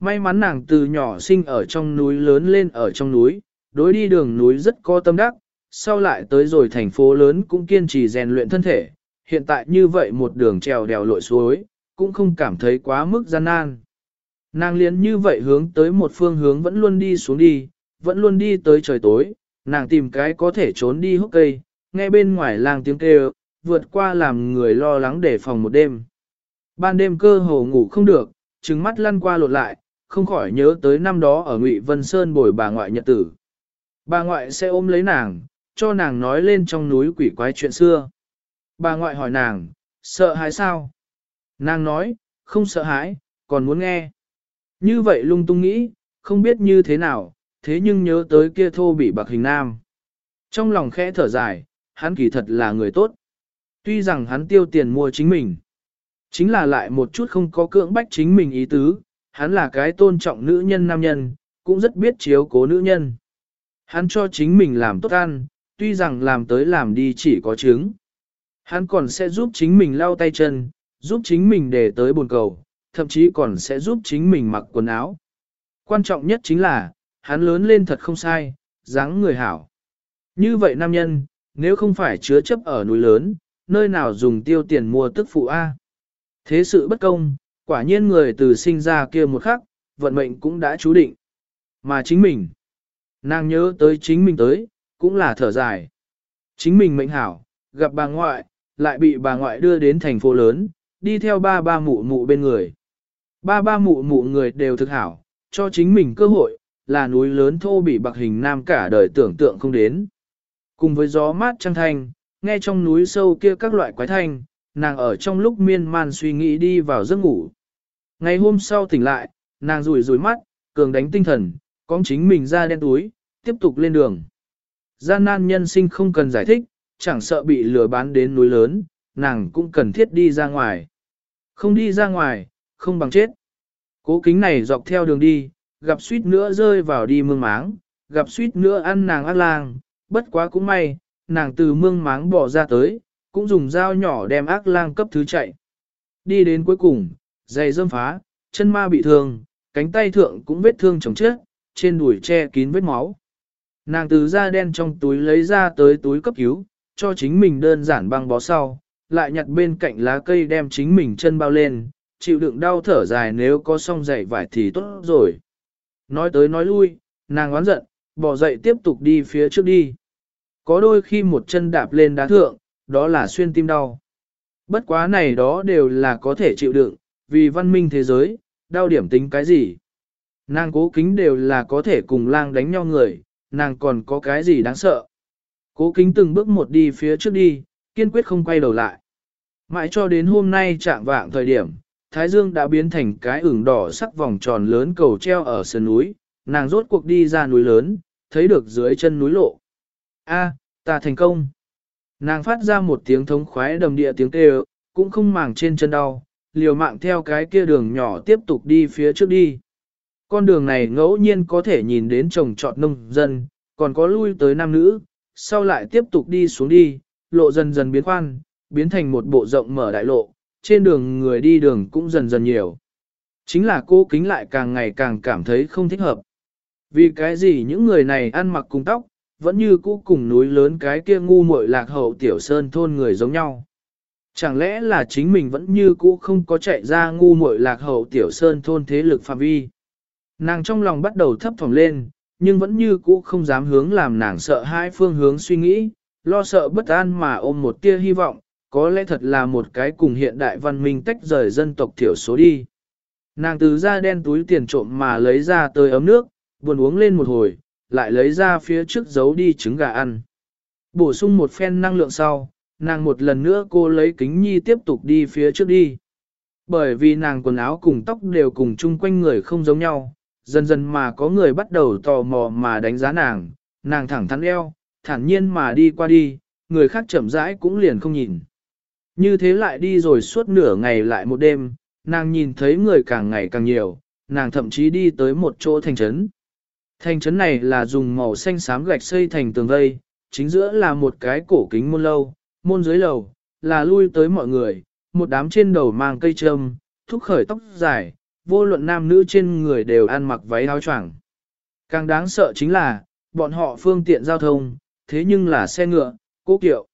May mắn nàng từ nhỏ sinh ở trong núi lớn lên ở trong núi, đối đi đường núi rất có tâm đắc, sau lại tới rồi thành phố lớn cũng kiên trì rèn luyện thân thể, hiện tại như vậy một đường trèo đèo lội suối, cũng không cảm thấy quá mức gian nan. Nàng liền như vậy hướng tới một phương hướng vẫn luôn đi xuống đi, vẫn luôn đi tới trời tối, nàng tìm cái có thể trốn đi hốc cây, nghe bên ngoài làng tiếng kêu, vượt qua làm người lo lắng để phòng một đêm. Ban đêm cơ hồ ngủ không được, trừng mắt lăn qua lột lại, không khỏi nhớ tới năm đó ở Ngụy Vân Sơn bồi bà ngoại nhật tử. Bà ngoại sẽ ôm lấy nàng, cho nàng nói lên trong núi quỷ quái chuyện xưa. Bà ngoại hỏi nàng, sợ hãi sao? Nàng nói, không sợ hãi, còn muốn nghe. Như vậy lung tung nghĩ, không biết như thế nào, thế nhưng nhớ tới kia thô bị bạc hình nam. Trong lòng khẽ thở dài, hắn kỳ thật là người tốt. Tuy rằng hắn tiêu tiền mua chính mình, chính là lại một chút không có cưỡng bách chính mình ý tứ, hắn là cái tôn trọng nữ nhân nam nhân, cũng rất biết chiếu cố nữ nhân. Hắn cho chính mình làm tốt ăn, tuy rằng làm tới làm đi chỉ có trứng. Hắn còn sẽ giúp chính mình lau tay chân, giúp chính mình để tới bồn cầu, thậm chí còn sẽ giúp chính mình mặc quần áo. Quan trọng nhất chính là, hắn lớn lên thật không sai, dáng người hảo. Như vậy nam nhân, nếu không phải chứa chấp ở núi lớn, nơi nào dùng tiêu tiền mua tức phụ A. Thế sự bất công, quả nhiên người từ sinh ra kia một khắc, vận mệnh cũng đã chú định. Mà chính mình, nàng nhớ tới chính mình tới, cũng là thở dài. Chính mình mệnh hảo, gặp bà ngoại, lại bị bà ngoại đưa đến thành phố lớn, đi theo ba ba mụ mụ bên người. Ba ba mụ mụ người đều thực hảo, cho chính mình cơ hội, là núi lớn thô bị bạc hình nam cả đời tưởng tượng không đến. Cùng với gió mát trăng thanh, nghe trong núi sâu kia các loại quái thanh, nàng ở trong lúc miên man suy nghĩ đi vào giấc ngủ. Ngày hôm sau tỉnh lại, nàng rủi rủi mắt, cường đánh tinh thần, con chính mình ra đen túi, tiếp tục lên đường. Gian nan nhân sinh không cần giải thích, chẳng sợ bị lừa bán đến núi lớn, nàng cũng cần thiết đi ra ngoài. Không đi ra ngoài, không bằng chết. Cố kính này dọc theo đường đi, gặp suýt nữa rơi vào đi mương máng, gặp suýt nữa ăn nàng ác lang, bất quá cũng may, nàng từ mương máng bỏ ra tới, cũng dùng dao nhỏ đem ác lang cấp thứ chạy. Đi đến cuối cùng, giày dâm phá, chân ma bị thương, cánh tay thượng cũng vết thương chồng chết, trên đùi che kín vết máu. Nàng từ da đen trong túi lấy ra tới túi cấp cứu, cho chính mình đơn giản băng bó sau, lại nhặt bên cạnh lá cây đem chính mình chân bao lên, chịu đựng đau thở dài nếu có song giày vải thì tốt rồi. Nói tới nói lui, nàng oán giận, bỏ dậy tiếp tục đi phía trước đi. Có đôi khi một chân đạp lên đá thượng, đó là xuyên tim đau. Bất quá này đó đều là có thể chịu đựng, vì văn minh thế giới, đau điểm tính cái gì. Nàng cố kính đều là có thể cùng lang đánh nhau người, nàng còn có cái gì đáng sợ. Cố kính từng bước một đi phía trước đi, kiên quyết không quay đầu lại. Mãi cho đến hôm nay trạng vạng thời điểm, Thái Dương đã biến thành cái ửng đỏ sắc vòng tròn lớn cầu treo ở sườn núi, nàng rốt cuộc đi ra núi lớn, thấy được dưới chân núi lộ. A, ta thành công. Nàng phát ra một tiếng thống khoái đầm địa tiếng kêu, cũng không màng trên chân đau, liều mạng theo cái kia đường nhỏ tiếp tục đi phía trước đi. Con đường này ngẫu nhiên có thể nhìn đến trồng trọt nông dân, còn có lui tới nam nữ, sau lại tiếp tục đi xuống đi, lộ dần dần biến khoan, biến thành một bộ rộng mở đại lộ, trên đường người đi đường cũng dần dần nhiều. Chính là cô kính lại càng ngày càng cảm thấy không thích hợp. Vì cái gì những người này ăn mặc cùng tóc, vẫn như cũ cùng núi lớn cái kia ngu muội lạc hậu tiểu sơn thôn người giống nhau. Chẳng lẽ là chính mình vẫn như cũ không có chạy ra ngu muội lạc hậu tiểu sơn thôn thế lực phạm vi. Nàng trong lòng bắt đầu thấp thỏm lên, nhưng vẫn như cũ không dám hướng làm nàng sợ hai phương hướng suy nghĩ, lo sợ bất an mà ôm một tia hy vọng, có lẽ thật là một cái cùng hiện đại văn minh tách rời dân tộc thiểu số đi. Nàng từ ra đen túi tiền trộm mà lấy ra tới ấm nước, buồn uống lên một hồi, lại lấy ra phía trước giấu đi trứng gà ăn. Bổ sung một phen năng lượng sau, nàng một lần nữa cô lấy kính nhi tiếp tục đi phía trước đi. Bởi vì nàng quần áo cùng tóc đều cùng chung quanh người không giống nhau, dần dần mà có người bắt đầu tò mò mà đánh giá nàng, nàng thẳng thắn eo, thản nhiên mà đi qua đi, người khác chậm rãi cũng liền không nhìn. Như thế lại đi rồi suốt nửa ngày lại một đêm, nàng nhìn thấy người càng ngày càng nhiều, nàng thậm chí đi tới một chỗ thành trấn. Thành trấn này là dùng màu xanh xám gạch xây thành tường vây, chính giữa là một cái cổ kính môn lâu, môn dưới lầu, là lui tới mọi người, một đám trên đầu mang cây trâm, thúc khởi tóc dài, vô luận nam nữ trên người đều ăn mặc váy áo choàng. Càng đáng sợ chính là, bọn họ phương tiện giao thông, thế nhưng là xe ngựa, cố kiệu.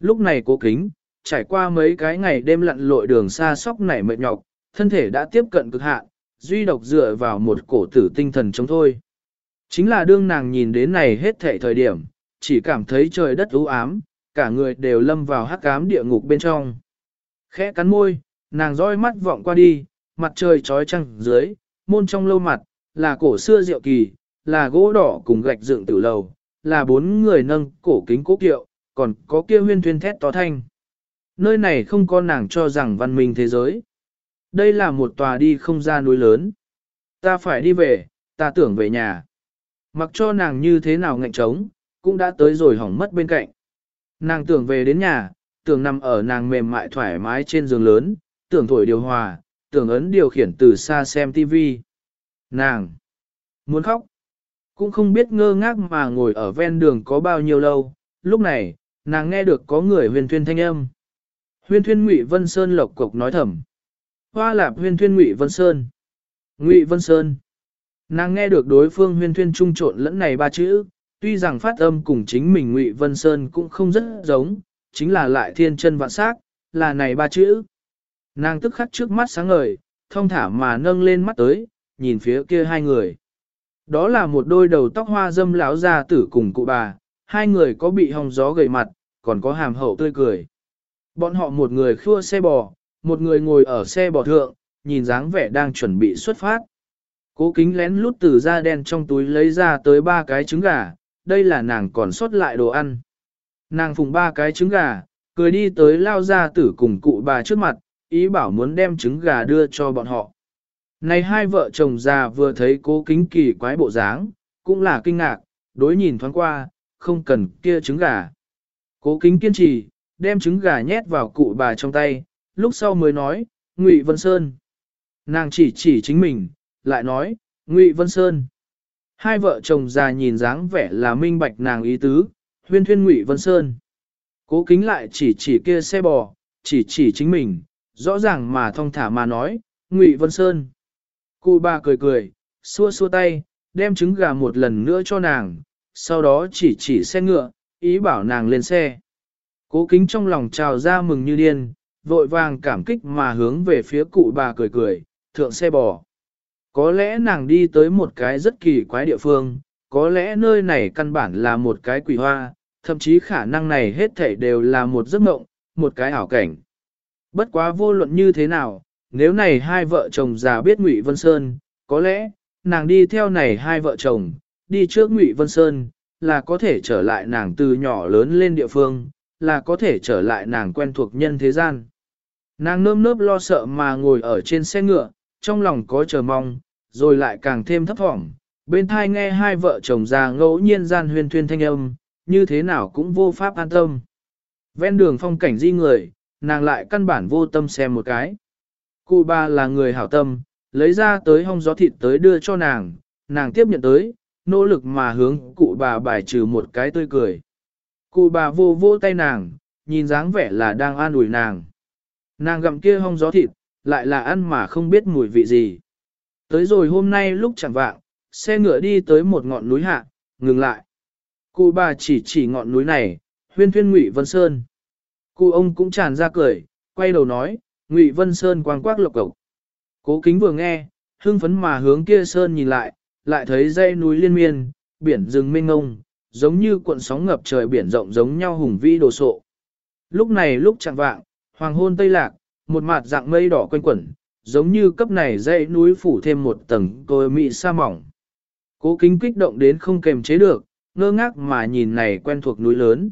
Lúc này cố kính, trải qua mấy cái ngày đêm lặn lội đường xa sóc nảy mệt nhọc, thân thể đã tiếp cận cực hạn, duy độc dựa vào một cổ tử tinh thần chống thôi. Chính là đương nàng nhìn đến này hết thảy thời điểm, chỉ cảm thấy trời đất u ám, cả người đều lâm vào hắc ám địa ngục bên trong. Khẽ cắn môi, nàng roi mắt vọng qua đi, mặt trời trói trăng dưới, môn trong lâu mặt, là cổ xưa rượu kỳ, là gỗ đỏ cùng gạch dựng tử lầu, là bốn người nâng cổ kính cố kiệu, còn có kia huyên thuyên thét to thanh. Nơi này không có nàng cho rằng văn minh thế giới. Đây là một tòa đi không ra núi lớn. Ta phải đi về, ta tưởng về nhà. Mặc cho nàng như thế nào ngạnh trống, cũng đã tới rồi hỏng mất bên cạnh. Nàng tưởng về đến nhà, tưởng nằm ở nàng mềm mại thoải mái trên giường lớn, tưởng thổi điều hòa, tưởng ấn điều khiển từ xa xem TV. Nàng muốn khóc, cũng không biết ngơ ngác mà ngồi ở ven đường có bao nhiêu lâu. Lúc này, nàng nghe được có người huyền thuyên thanh âm. Huyên thuyên Ngụy Vân Sơn lộc cục nói thầm. Hoa lạp huyên thuyên Ngụy Vân Sơn. Ngụy Vân Sơn. Nàng nghe được đối phương huyên thuyên trung trộn lẫn này ba chữ, tuy rằng phát âm cùng chính mình Ngụy Vân Sơn cũng không rất giống, chính là lại thiên chân vạn sắc, là này ba chữ. Nàng tức khắc trước mắt sáng ngời, thông thả mà nâng lên mắt tới, nhìn phía kia hai người. Đó là một đôi đầu tóc hoa dâm lão già tử cùng cụ bà, hai người có bị hong gió gầy mặt, còn có hàm hậu tươi cười. Bọn họ một người khua xe bò, một người ngồi ở xe bò thượng, nhìn dáng vẻ đang chuẩn bị xuất phát. Cố kính lén lút từ da đen trong túi lấy ra tới ba cái trứng gà, đây là nàng còn sót lại đồ ăn. Nàng phùng ba cái trứng gà, cười đi tới lao ra tử cùng cụ bà trước mặt, ý bảo muốn đem trứng gà đưa cho bọn họ. Này hai vợ chồng già vừa thấy cố kính kỳ quái bộ dáng, cũng là kinh ngạc, đối nhìn thoáng qua, không cần kia trứng gà. Cố kính kiên trì, đem trứng gà nhét vào cụ bà trong tay, lúc sau mới nói, Ngụy Vân Sơn. Nàng chỉ chỉ chính mình, lại nói, Ngụy Vân Sơn. Hai vợ chồng già nhìn dáng vẻ là minh bạch nàng ý tứ, huyên thuyên Ngụy Vân Sơn. Cố kính lại chỉ chỉ kia xe bò, chỉ chỉ chính mình, rõ ràng mà thong thả mà nói, Ngụy Vân Sơn. Cụ bà cười cười, xua xua tay, đem trứng gà một lần nữa cho nàng, sau đó chỉ chỉ xe ngựa, ý bảo nàng lên xe. Cố kính trong lòng trào ra mừng như điên, vội vàng cảm kích mà hướng về phía cụ bà cười cười, thượng xe bò. Có lẽ nàng đi tới một cái rất kỳ quái địa phương, có lẽ nơi này căn bản là một cái quỷ hoa, thậm chí khả năng này hết thảy đều là một giấc mộng, một cái ảo cảnh. Bất quá vô luận như thế nào, nếu này hai vợ chồng già biết Ngụy Vân Sơn, có lẽ, nàng đi theo này hai vợ chồng, đi trước Ngụy Vân Sơn, là có thể trở lại nàng từ nhỏ lớn lên địa phương, là có thể trở lại nàng quen thuộc nhân thế gian. Nàng nơm nớp lo sợ mà ngồi ở trên xe ngựa, trong lòng có chờ mong, rồi lại càng thêm thấp thỏm. Bên thai nghe hai vợ chồng già ngẫu nhiên gian huyên thuyên thanh âm, như thế nào cũng vô pháp an tâm. Ven đường phong cảnh di người, nàng lại căn bản vô tâm xem một cái. Cụ ba là người hảo tâm, lấy ra tới hong gió thịt tới đưa cho nàng, nàng tiếp nhận tới, nỗ lực mà hướng cụ bà bài trừ một cái tươi cười. Cụ bà vô vô tay nàng, nhìn dáng vẻ là đang an ủi nàng. Nàng gặm kia hong gió thịt, lại là ăn mà không biết mùi vị gì. Tới rồi hôm nay lúc chẳng vạng, xe ngựa đi tới một ngọn núi hạ, ngừng lại. Cụ bà chỉ chỉ ngọn núi này, huyên thuyên Ngụy Vân Sơn. Cụ ông cũng tràn ra cười, quay đầu nói, Ngụy Vân Sơn quang quác lộc cộc. Cố kính vừa nghe, hưng phấn mà hướng kia Sơn nhìn lại, lại thấy dãy núi liên miên, biển rừng mênh ngông, giống như cuộn sóng ngập trời biển rộng giống nhau hùng vĩ đồ sộ. Lúc này lúc chẳng vạng, hoàng hôn tây lạc, một mặt dạng mây đỏ quanh quẩn, giống như cấp này dãy núi phủ thêm một tầng tôi mị sa mỏng. Cố kính kích động đến không kềm chế được, ngơ ngác mà nhìn này quen thuộc núi lớn.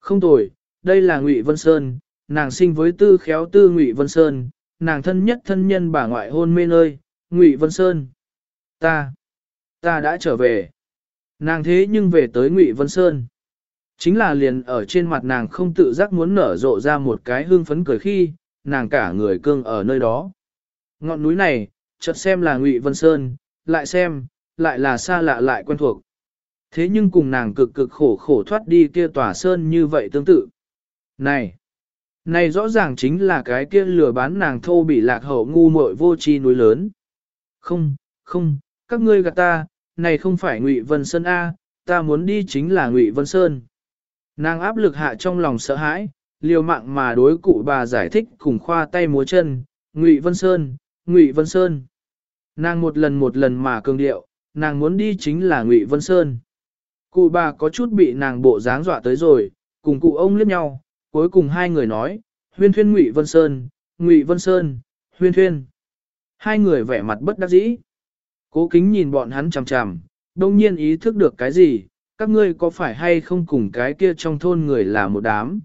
Không tồi, đây là Ngụy Vân Sơn, nàng sinh với tư khéo tư Ngụy Vân Sơn, nàng thân nhất thân nhân bà ngoại hôn mê nơi, Ngụy Vân Sơn. Ta, ta đã trở về. Nàng thế nhưng về tới Ngụy Vân Sơn. Chính là liền ở trên mặt nàng không tự giác muốn nở rộ ra một cái hương phấn cười khi, nàng cả người cương ở nơi đó. Ngọn núi này, chợt xem là Ngụy Vân Sơn, lại xem, lại là xa lạ lại quen thuộc. Thế nhưng cùng nàng cực cực khổ khổ thoát đi kia tòa sơn như vậy tương tự. Này! Này rõ ràng chính là cái kia lừa bán nàng thô bị lạc hậu ngu muội vô tri núi lớn. Không, không, các ngươi gạt ta, này không phải Ngụy Vân Sơn A, ta muốn đi chính là Ngụy Vân Sơn. Nàng áp lực hạ trong lòng sợ hãi, liều mạng mà đối cụ bà giải thích cùng khoa tay múa chân, Ngụy Vân Sơn, Ngụy Vân Sơn. Nàng một lần một lần mà cường điệu, nàng muốn đi chính là Ngụy Vân Sơn. Cụ bà có chút bị nàng bộ dáng dọa tới rồi, cùng cụ ông liếc nhau, cuối cùng hai người nói, huyên thuyên Ngụy Vân Sơn, Ngụy Vân Sơn, huyên thuyên. Hai người vẻ mặt bất đắc dĩ. Cố kính nhìn bọn hắn chằm chằm, đông nhiên ý thức được cái gì, các ngươi có phải hay không cùng cái kia trong thôn người là một đám.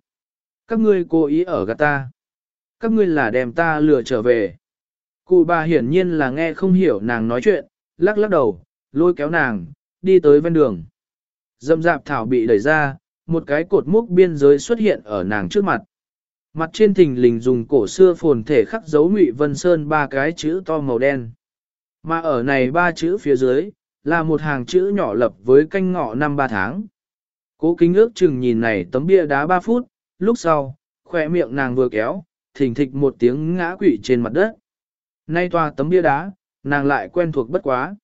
Các ngươi cố ý ở gạt ta. Các ngươi là đem ta lừa trở về. Cụ bà hiển nhiên là nghe không hiểu nàng nói chuyện, lắc lắc đầu, lôi kéo nàng, đi tới ven đường. Dâm dạp thảo bị đẩy ra, một cái cột mốc biên giới xuất hiện ở nàng trước mặt. Mặt trên thình lình dùng cổ xưa phồn thể khắc dấu Ngụy Vân Sơn ba cái chữ to màu đen. Mà ở này ba chữ phía dưới, là một hàng chữ nhỏ lập với canh ngọ năm ba tháng. Cố kính ước chừng nhìn này tấm bia đá ba phút, lúc sau, khỏe miệng nàng vừa kéo, thình thịch một tiếng ngã quỵ trên mặt đất. Nay tòa tấm bia đá, nàng lại quen thuộc bất quá.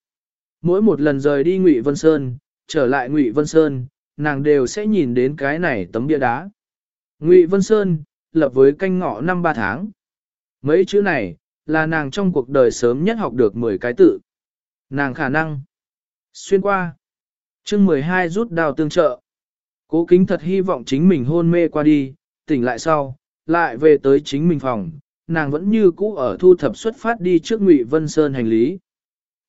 Mỗi một lần rời đi Ngụy Vân Sơn, trở lại Ngụy Vân Sơn, nàng đều sẽ nhìn đến cái này tấm bia đá. Ngụy Vân Sơn, lập với canh ngọ năm ba tháng. Mấy chữ này, là nàng trong cuộc đời sớm nhất học được 10 cái tự. Nàng khả năng. Xuyên qua. chương 12 rút đào tương trợ. Cố kính thật hy vọng chính mình hôn mê qua đi, tỉnh lại sau, lại về tới chính mình phòng, nàng vẫn như cũ ở thu thập xuất phát đi trước Ngụy Vân Sơn hành lý.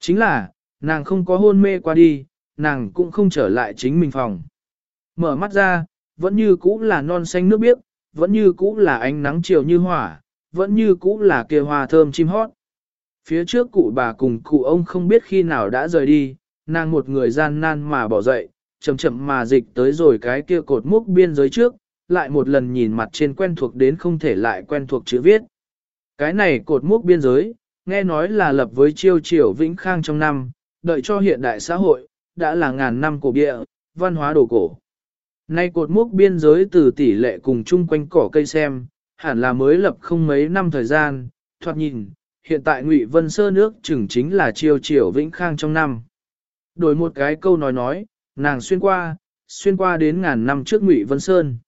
Chính là, nàng không có hôn mê qua đi, nàng cũng không trở lại chính mình phòng. Mở mắt ra, vẫn như cũ là non xanh nước biếc, vẫn như cũ là ánh nắng chiều như hỏa, vẫn như cũ là kia hoa thơm chim hót. Phía trước cụ bà cùng cụ ông không biết khi nào đã rời đi, nàng một người gian nan mà bỏ dậy, chậm chậm mà dịch tới rồi cái kia cột mốc biên giới trước, lại một lần nhìn mặt trên quen thuộc đến không thể lại quen thuộc chữ viết. Cái này cột mốc biên giới, nghe nói là lập với chiêu triều vĩnh khang trong năm, đợi cho hiện đại xã hội, đã là ngàn năm cổ địa, văn hóa đồ cổ. Nay cột mốc biên giới từ tỷ lệ cùng chung quanh cỏ cây xem, hẳn là mới lập không mấy năm thời gian, thoạt nhìn, hiện tại Ngụy Vân Sơ nước chừng chính là chiêu triều vĩnh khang trong năm. Đổi một cái câu nói nói, nàng xuyên qua, xuyên qua đến ngàn năm trước Ngụy Vân Sơn.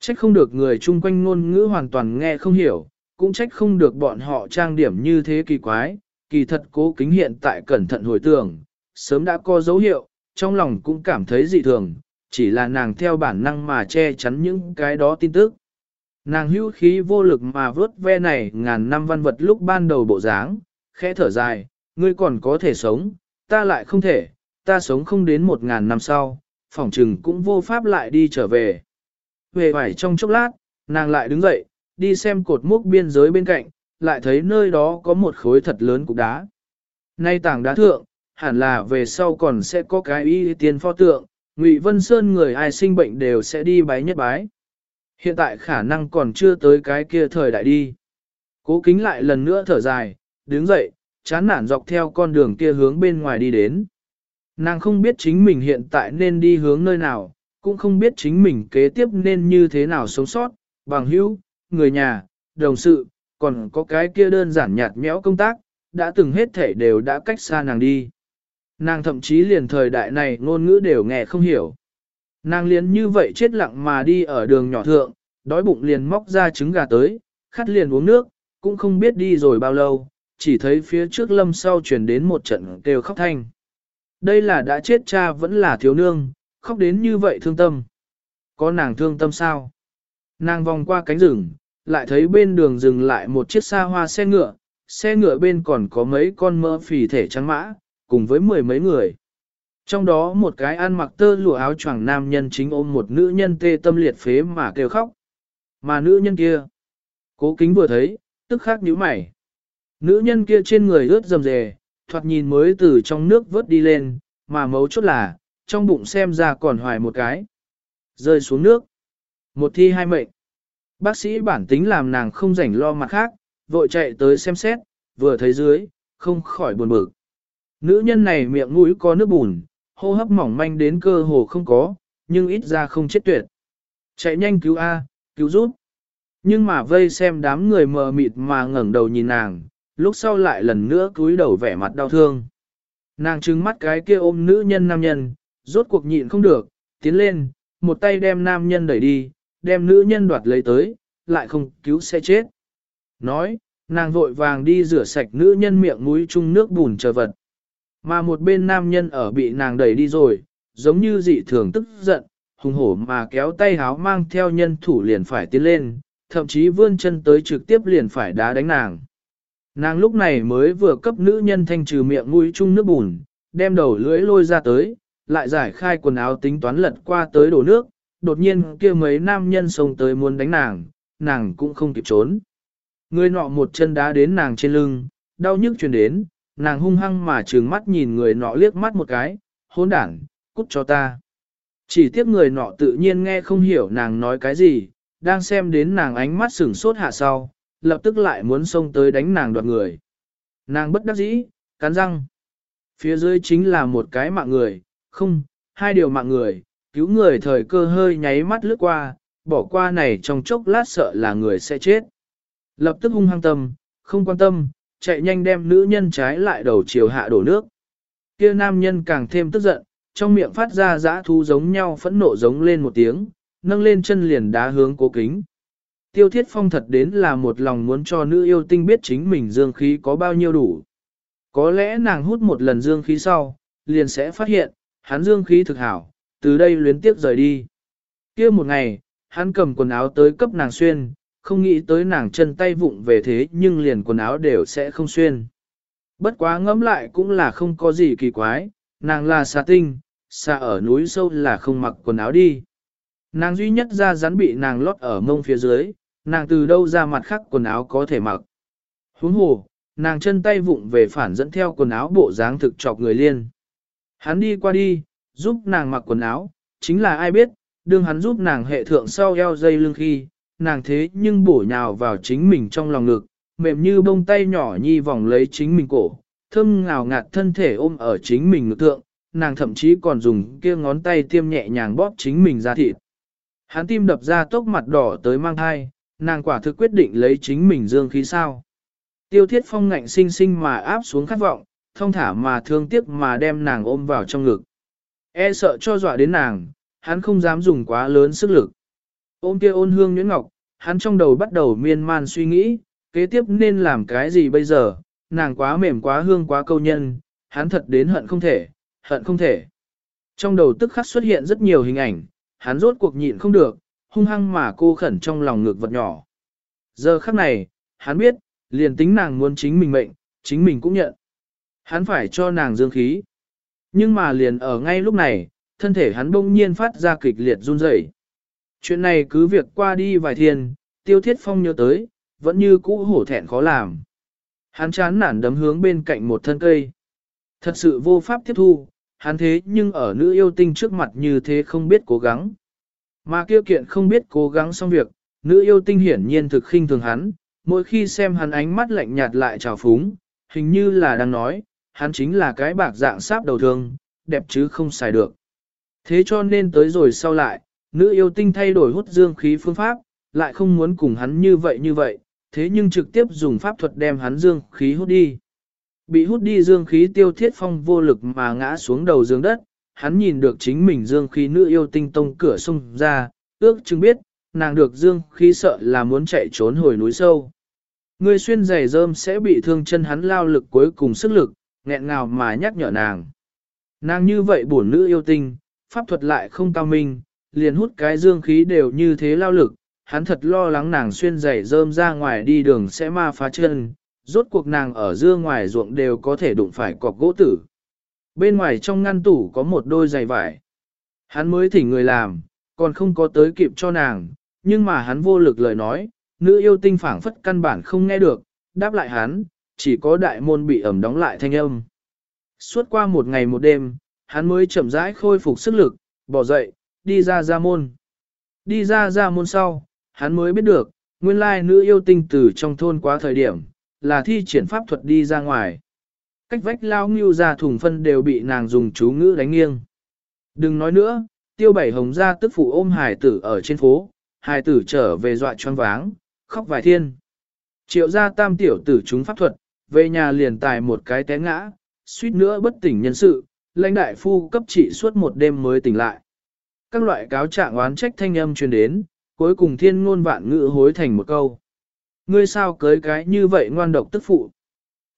Trách không được người chung quanh ngôn ngữ hoàn toàn nghe không hiểu, cũng trách không được bọn họ trang điểm như thế kỳ quái, kỳ thật cố kính hiện tại cẩn thận hồi tưởng, sớm đã có dấu hiệu, trong lòng cũng cảm thấy dị thường, chỉ là nàng theo bản năng mà che chắn những cái đó tin tức. Nàng hữu khí vô lực mà vớt ve này ngàn năm văn vật lúc ban đầu bộ dáng, khẽ thở dài, ngươi còn có thể sống, ta lại không thể, ta sống không đến một ngàn năm sau, phỏng trừng cũng vô pháp lại đi trở về. Về vải trong chốc lát, nàng lại đứng dậy, đi xem cột mốc biên giới bên cạnh, lại thấy nơi đó có một khối thật lớn cục đá. Nay tảng đá thượng, hẳn là về sau còn sẽ có cái y tiền pho tượng, Ngụy Vân Sơn người ai sinh bệnh đều sẽ đi bái nhất bái. Hiện tại khả năng còn chưa tới cái kia thời đại đi. Cố kính lại lần nữa thở dài, đứng dậy, chán nản dọc theo con đường kia hướng bên ngoài đi đến. Nàng không biết chính mình hiện tại nên đi hướng nơi nào, cũng không biết chính mình kế tiếp nên như thế nào sống sót, bằng hữu, người nhà, đồng sự, còn có cái kia đơn giản nhạt nhẽo công tác, đã từng hết thể đều đã cách xa nàng đi. Nàng thậm chí liền thời đại này ngôn ngữ đều nghe không hiểu. Nàng liền như vậy chết lặng mà đi ở đường nhỏ thượng, đói bụng liền móc ra trứng gà tới, khát liền uống nước, cũng không biết đi rồi bao lâu, chỉ thấy phía trước lâm sau chuyển đến một trận kêu khóc thanh. Đây là đã chết cha vẫn là thiếu nương, khóc đến như vậy thương tâm. Có nàng thương tâm sao? Nàng vòng qua cánh rừng, lại thấy bên đường dừng lại một chiếc xa hoa xe ngựa, xe ngựa bên còn có mấy con mỡ phì thể trắng mã, cùng với mười mấy người. Trong đó một cái ăn mặc tơ lụa áo choàng nam nhân chính ôm một nữ nhân tê tâm liệt phế mà kêu khóc. Mà nữ nhân kia, cố kính vừa thấy, tức khắc nhíu mày. Nữ nhân kia trên người ướt rầm rề, thoạt nhìn mới từ trong nước vớt đi lên, mà mấu chốt là, trong bụng xem ra còn hoài một cái. Rơi xuống nước. Một thi hai mệnh. Bác sĩ bản tính làm nàng không rảnh lo mặt khác, vội chạy tới xem xét, vừa thấy dưới, không khỏi buồn bực. Nữ nhân này miệng mũi có nước bùn, hô hấp mỏng manh đến cơ hồ không có, nhưng ít ra không chết tuyệt. Chạy nhanh cứu A, cứu giúp. Nhưng mà vây xem đám người mờ mịt mà ngẩng đầu nhìn nàng, lúc sau lại lần nữa cúi đầu vẻ mặt đau thương. Nàng trừng mắt cái kia ôm nữ nhân nam nhân, rốt cuộc nhịn không được, tiến lên, một tay đem nam nhân đẩy đi, đem nữ nhân đoạt lấy tới, lại không cứu sẽ chết. Nói, nàng vội vàng đi rửa sạch nữ nhân miệng mũi chung nước bùn chờ vật. Mà một bên nam nhân ở bị nàng đẩy đi rồi, giống như dị thường tức giận, hùng hổ mà kéo tay háo mang theo nhân thủ liền phải tiến lên, thậm chí vươn chân tới trực tiếp liền phải đá đánh nàng. Nàng lúc này mới vừa cấp nữ nhân thanh trừ miệng mũi chung nước bùn, đem đầu lưỡi lôi ra tới, lại giải khai quần áo tính toán lật qua tới đổ nước, đột nhiên kia mấy nam nhân xông tới muốn đánh nàng, nàng cũng không kịp trốn. Người nọ một chân đá đến nàng trên lưng, đau nhức truyền đến, nàng hung hăng mà trừng mắt nhìn người nọ liếc mắt một cái, hỗn đảng, cút cho ta. Chỉ tiếc người nọ tự nhiên nghe không hiểu nàng nói cái gì, đang xem đến nàng ánh mắt sửng sốt hạ sau, lập tức lại muốn xông tới đánh nàng đoạt người. Nàng bất đắc dĩ, cắn răng. Phía dưới chính là một cái mạng người, không, hai điều mạng người, cứu người thời cơ hơi nháy mắt lướt qua, bỏ qua này trong chốc lát sợ là người sẽ chết. Lập tức hung hăng tâm, không quan tâm, chạy nhanh đem nữ nhân trái lại đầu chiều hạ đổ nước. Kia nam nhân càng thêm tức giận, trong miệng phát ra dã thu giống nhau phẫn nộ giống lên một tiếng, nâng lên chân liền đá hướng cố kính. Tiêu thiết phong thật đến là một lòng muốn cho nữ yêu tinh biết chính mình dương khí có bao nhiêu đủ. Có lẽ nàng hút một lần dương khí sau, liền sẽ phát hiện, hắn dương khí thực hảo, từ đây luyến tiếp rời đi. kia một ngày, hắn cầm quần áo tới cấp nàng xuyên, không nghĩ tới nàng chân tay vụng về thế nhưng liền quần áo đều sẽ không xuyên. Bất quá ngẫm lại cũng là không có gì kỳ quái, nàng là xà tinh, xà ở núi sâu là không mặc quần áo đi. Nàng duy nhất ra rắn bị nàng lót ở mông phía dưới, nàng từ đâu ra mặt khác quần áo có thể mặc. Huống hồ, nàng chân tay vụng về phản dẫn theo quần áo bộ dáng thực chọc người liên. Hắn đi qua đi, giúp nàng mặc quần áo, chính là ai biết, đương hắn giúp nàng hệ thượng sau eo dây lưng khi, nàng thế nhưng bổ nhào vào chính mình trong lòng ngực, mềm như bông tay nhỏ nhi vòng lấy chính mình cổ, thơm ngào ngạt thân thể ôm ở chính mình ngực thượng, nàng thậm chí còn dùng kia ngón tay tiêm nhẹ nhàng bóp chính mình ra thịt. Hắn tim đập ra tốc mặt đỏ tới mang thai, nàng quả thực quyết định lấy chính mình dương khí sao. Tiêu thiết phong ngạnh sinh sinh mà áp xuống khát vọng, thông thả mà thương tiếc mà đem nàng ôm vào trong ngực. E sợ cho dọa đến nàng, hắn không dám dùng quá lớn sức lực. Ôm kia ôn hương nhuyễn ngọc, hắn trong đầu bắt đầu miên man suy nghĩ, kế tiếp nên làm cái gì bây giờ, nàng quá mềm quá hương quá câu nhân, hắn thật đến hận không thể, hận không thể. Trong đầu tức khắc xuất hiện rất nhiều hình ảnh, hắn rốt cuộc nhịn không được, hung hăng mà cô khẩn trong lòng ngược vật nhỏ. Giờ khắc này, hắn biết, liền tính nàng muốn chính mình mệnh, chính mình cũng nhận. Hắn phải cho nàng dương khí. Nhưng mà liền ở ngay lúc này, thân thể hắn bỗng nhiên phát ra kịch liệt run rẩy. Chuyện này cứ việc qua đi vài thiên, tiêu thiết phong nhớ tới, vẫn như cũ hổ thẹn khó làm. Hắn chán nản đấm hướng bên cạnh một thân cây. Thật sự vô pháp tiếp thu, hắn thế nhưng ở nữ yêu tinh trước mặt như thế không biết cố gắng. Mà kia kiện không biết cố gắng xong việc, nữ yêu tinh hiển nhiên thực khinh thường hắn, mỗi khi xem hắn ánh mắt lạnh nhạt lại trào phúng, hình như là đang nói, hắn chính là cái bạc dạng sáp đầu thương, đẹp chứ không xài được. Thế cho nên tới rồi sau lại, nữ yêu tinh thay đổi hút dương khí phương pháp, lại không muốn cùng hắn như vậy như vậy, thế nhưng trực tiếp dùng pháp thuật đem hắn dương khí hút đi. Bị hút đi dương khí tiêu thiết phong vô lực mà ngã xuống đầu dương đất, hắn nhìn được chính mình dương khí nữ yêu tinh tông cửa sông ra, ước chừng biết, nàng được dương khí sợ là muốn chạy trốn hồi núi sâu. Người xuyên giày rơm sẽ bị thương chân hắn lao lực cuối cùng sức lực, nghẹn ngào mà nhắc nhở nàng. Nàng như vậy bổn nữ yêu tinh, pháp thuật lại không cao minh, liền hút cái dương khí đều như thế lao lực, hắn thật lo lắng nàng xuyên giày rơm ra ngoài đi đường sẽ ma phá chân, rốt cuộc nàng ở dưa ngoài ruộng đều có thể đụng phải cọc gỗ tử. Bên ngoài trong ngăn tủ có một đôi giày vải. Hắn mới thỉnh người làm, còn không có tới kịp cho nàng, nhưng mà hắn vô lực lời nói, nữ yêu tinh phảng phất căn bản không nghe được, đáp lại hắn, chỉ có đại môn bị ẩm đóng lại thanh âm. Suốt qua một ngày một đêm, hắn mới chậm rãi khôi phục sức lực, bỏ dậy, đi ra ra môn. Đi ra ra môn sau, hắn mới biết được, nguyên lai nữ yêu tinh từ trong thôn quá thời điểm, là thi triển pháp thuật đi ra ngoài. Cách vách lao ngưu ra thùng phân đều bị nàng dùng chú ngữ đánh nghiêng. Đừng nói nữa, tiêu bảy hồng ra tức phụ ôm hải tử ở trên phố, hải tử trở về dọa choáng váng, khóc vài thiên. Triệu gia tam tiểu tử chúng pháp thuật, về nhà liền tài một cái té ngã, suýt nữa bất tỉnh nhân sự, lãnh đại phu cấp trị suốt một đêm mới tỉnh lại. Các loại cáo trạng oán trách thanh âm truyền đến, cuối cùng thiên ngôn vạn ngữ hối thành một câu. Ngươi sao cưới cái như vậy ngoan độc tức phụ?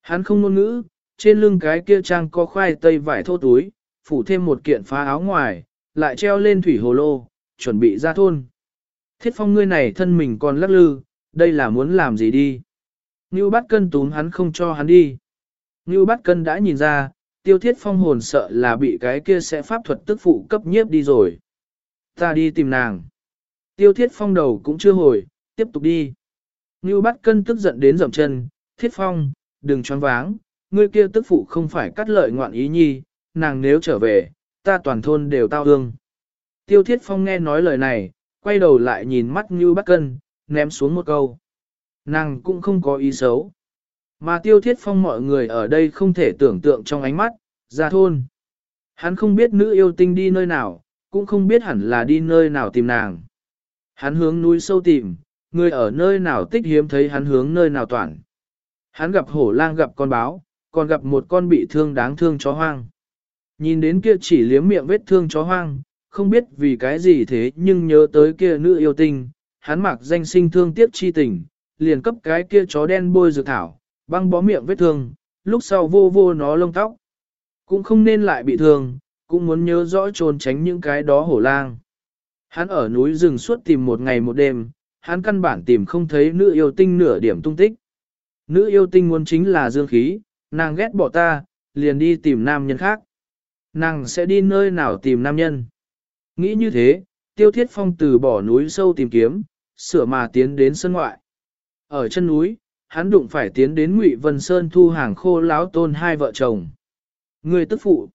Hắn không ngôn ngữ, trên lưng cái kia trang có khoai tây vải thô túi, phủ thêm một kiện phá áo ngoài, lại treo lên thủy hồ lô, chuẩn bị ra thôn. Thiết phong ngươi này thân mình còn lắc lư, đây là muốn làm gì đi. Ngưu bắt cân túm hắn không cho hắn đi. Ngưu bắt cân đã nhìn ra, tiêu thiết phong hồn sợ là bị cái kia sẽ pháp thuật tức phụ cấp nhiếp đi rồi. Ta đi tìm nàng. Tiêu thiết phong đầu cũng chưa hồi, tiếp tục đi. Ngưu bắt cân tức giận đến dậm chân, thiết phong, đừng choáng váng, ngươi kia tức phụ không phải cắt lợi ngoạn ý nhi, nàng nếu trở về, ta toàn thôn đều tao hương. Tiêu thiết phong nghe nói lời này, quay đầu lại nhìn mắt như bắt cân, ném xuống một câu. Nàng cũng không có ý xấu. Mà tiêu thiết phong mọi người ở đây không thể tưởng tượng trong ánh mắt, ra thôn. Hắn không biết nữ yêu tinh đi nơi nào, cũng không biết hẳn là đi nơi nào tìm nàng. Hắn hướng núi sâu tìm, người ở nơi nào tích hiếm thấy hắn hướng nơi nào toàn. Hắn gặp hổ lang gặp con báo, còn gặp một con bị thương đáng thương chó hoang. Nhìn đến kia chỉ liếm miệng vết thương chó hoang, không biết vì cái gì thế nhưng nhớ tới kia nữ yêu tinh, hắn mặc danh sinh thương tiếc chi tình, liền cấp cái kia chó đen bôi dược thảo, băng bó miệng vết thương, lúc sau vô vô nó lông tóc. Cũng không nên lại bị thương, cũng muốn nhớ rõ trốn tránh những cái đó hổ lang. Hắn ở núi rừng suốt tìm một ngày một đêm, hắn căn bản tìm không thấy nữ yêu tinh nửa điểm tung tích. Nữ yêu tinh muốn chính là dương khí, nàng ghét bỏ ta, liền đi tìm nam nhân khác. Nàng sẽ đi nơi nào tìm nam nhân. Nghĩ như thế, tiêu thiết phong từ bỏ núi sâu tìm kiếm, sửa mà tiến đến sân ngoại. Ở chân núi, hắn đụng phải tiến đến Ngụy Vân Sơn thu hàng khô láo tôn hai vợ chồng. Người tức phụ.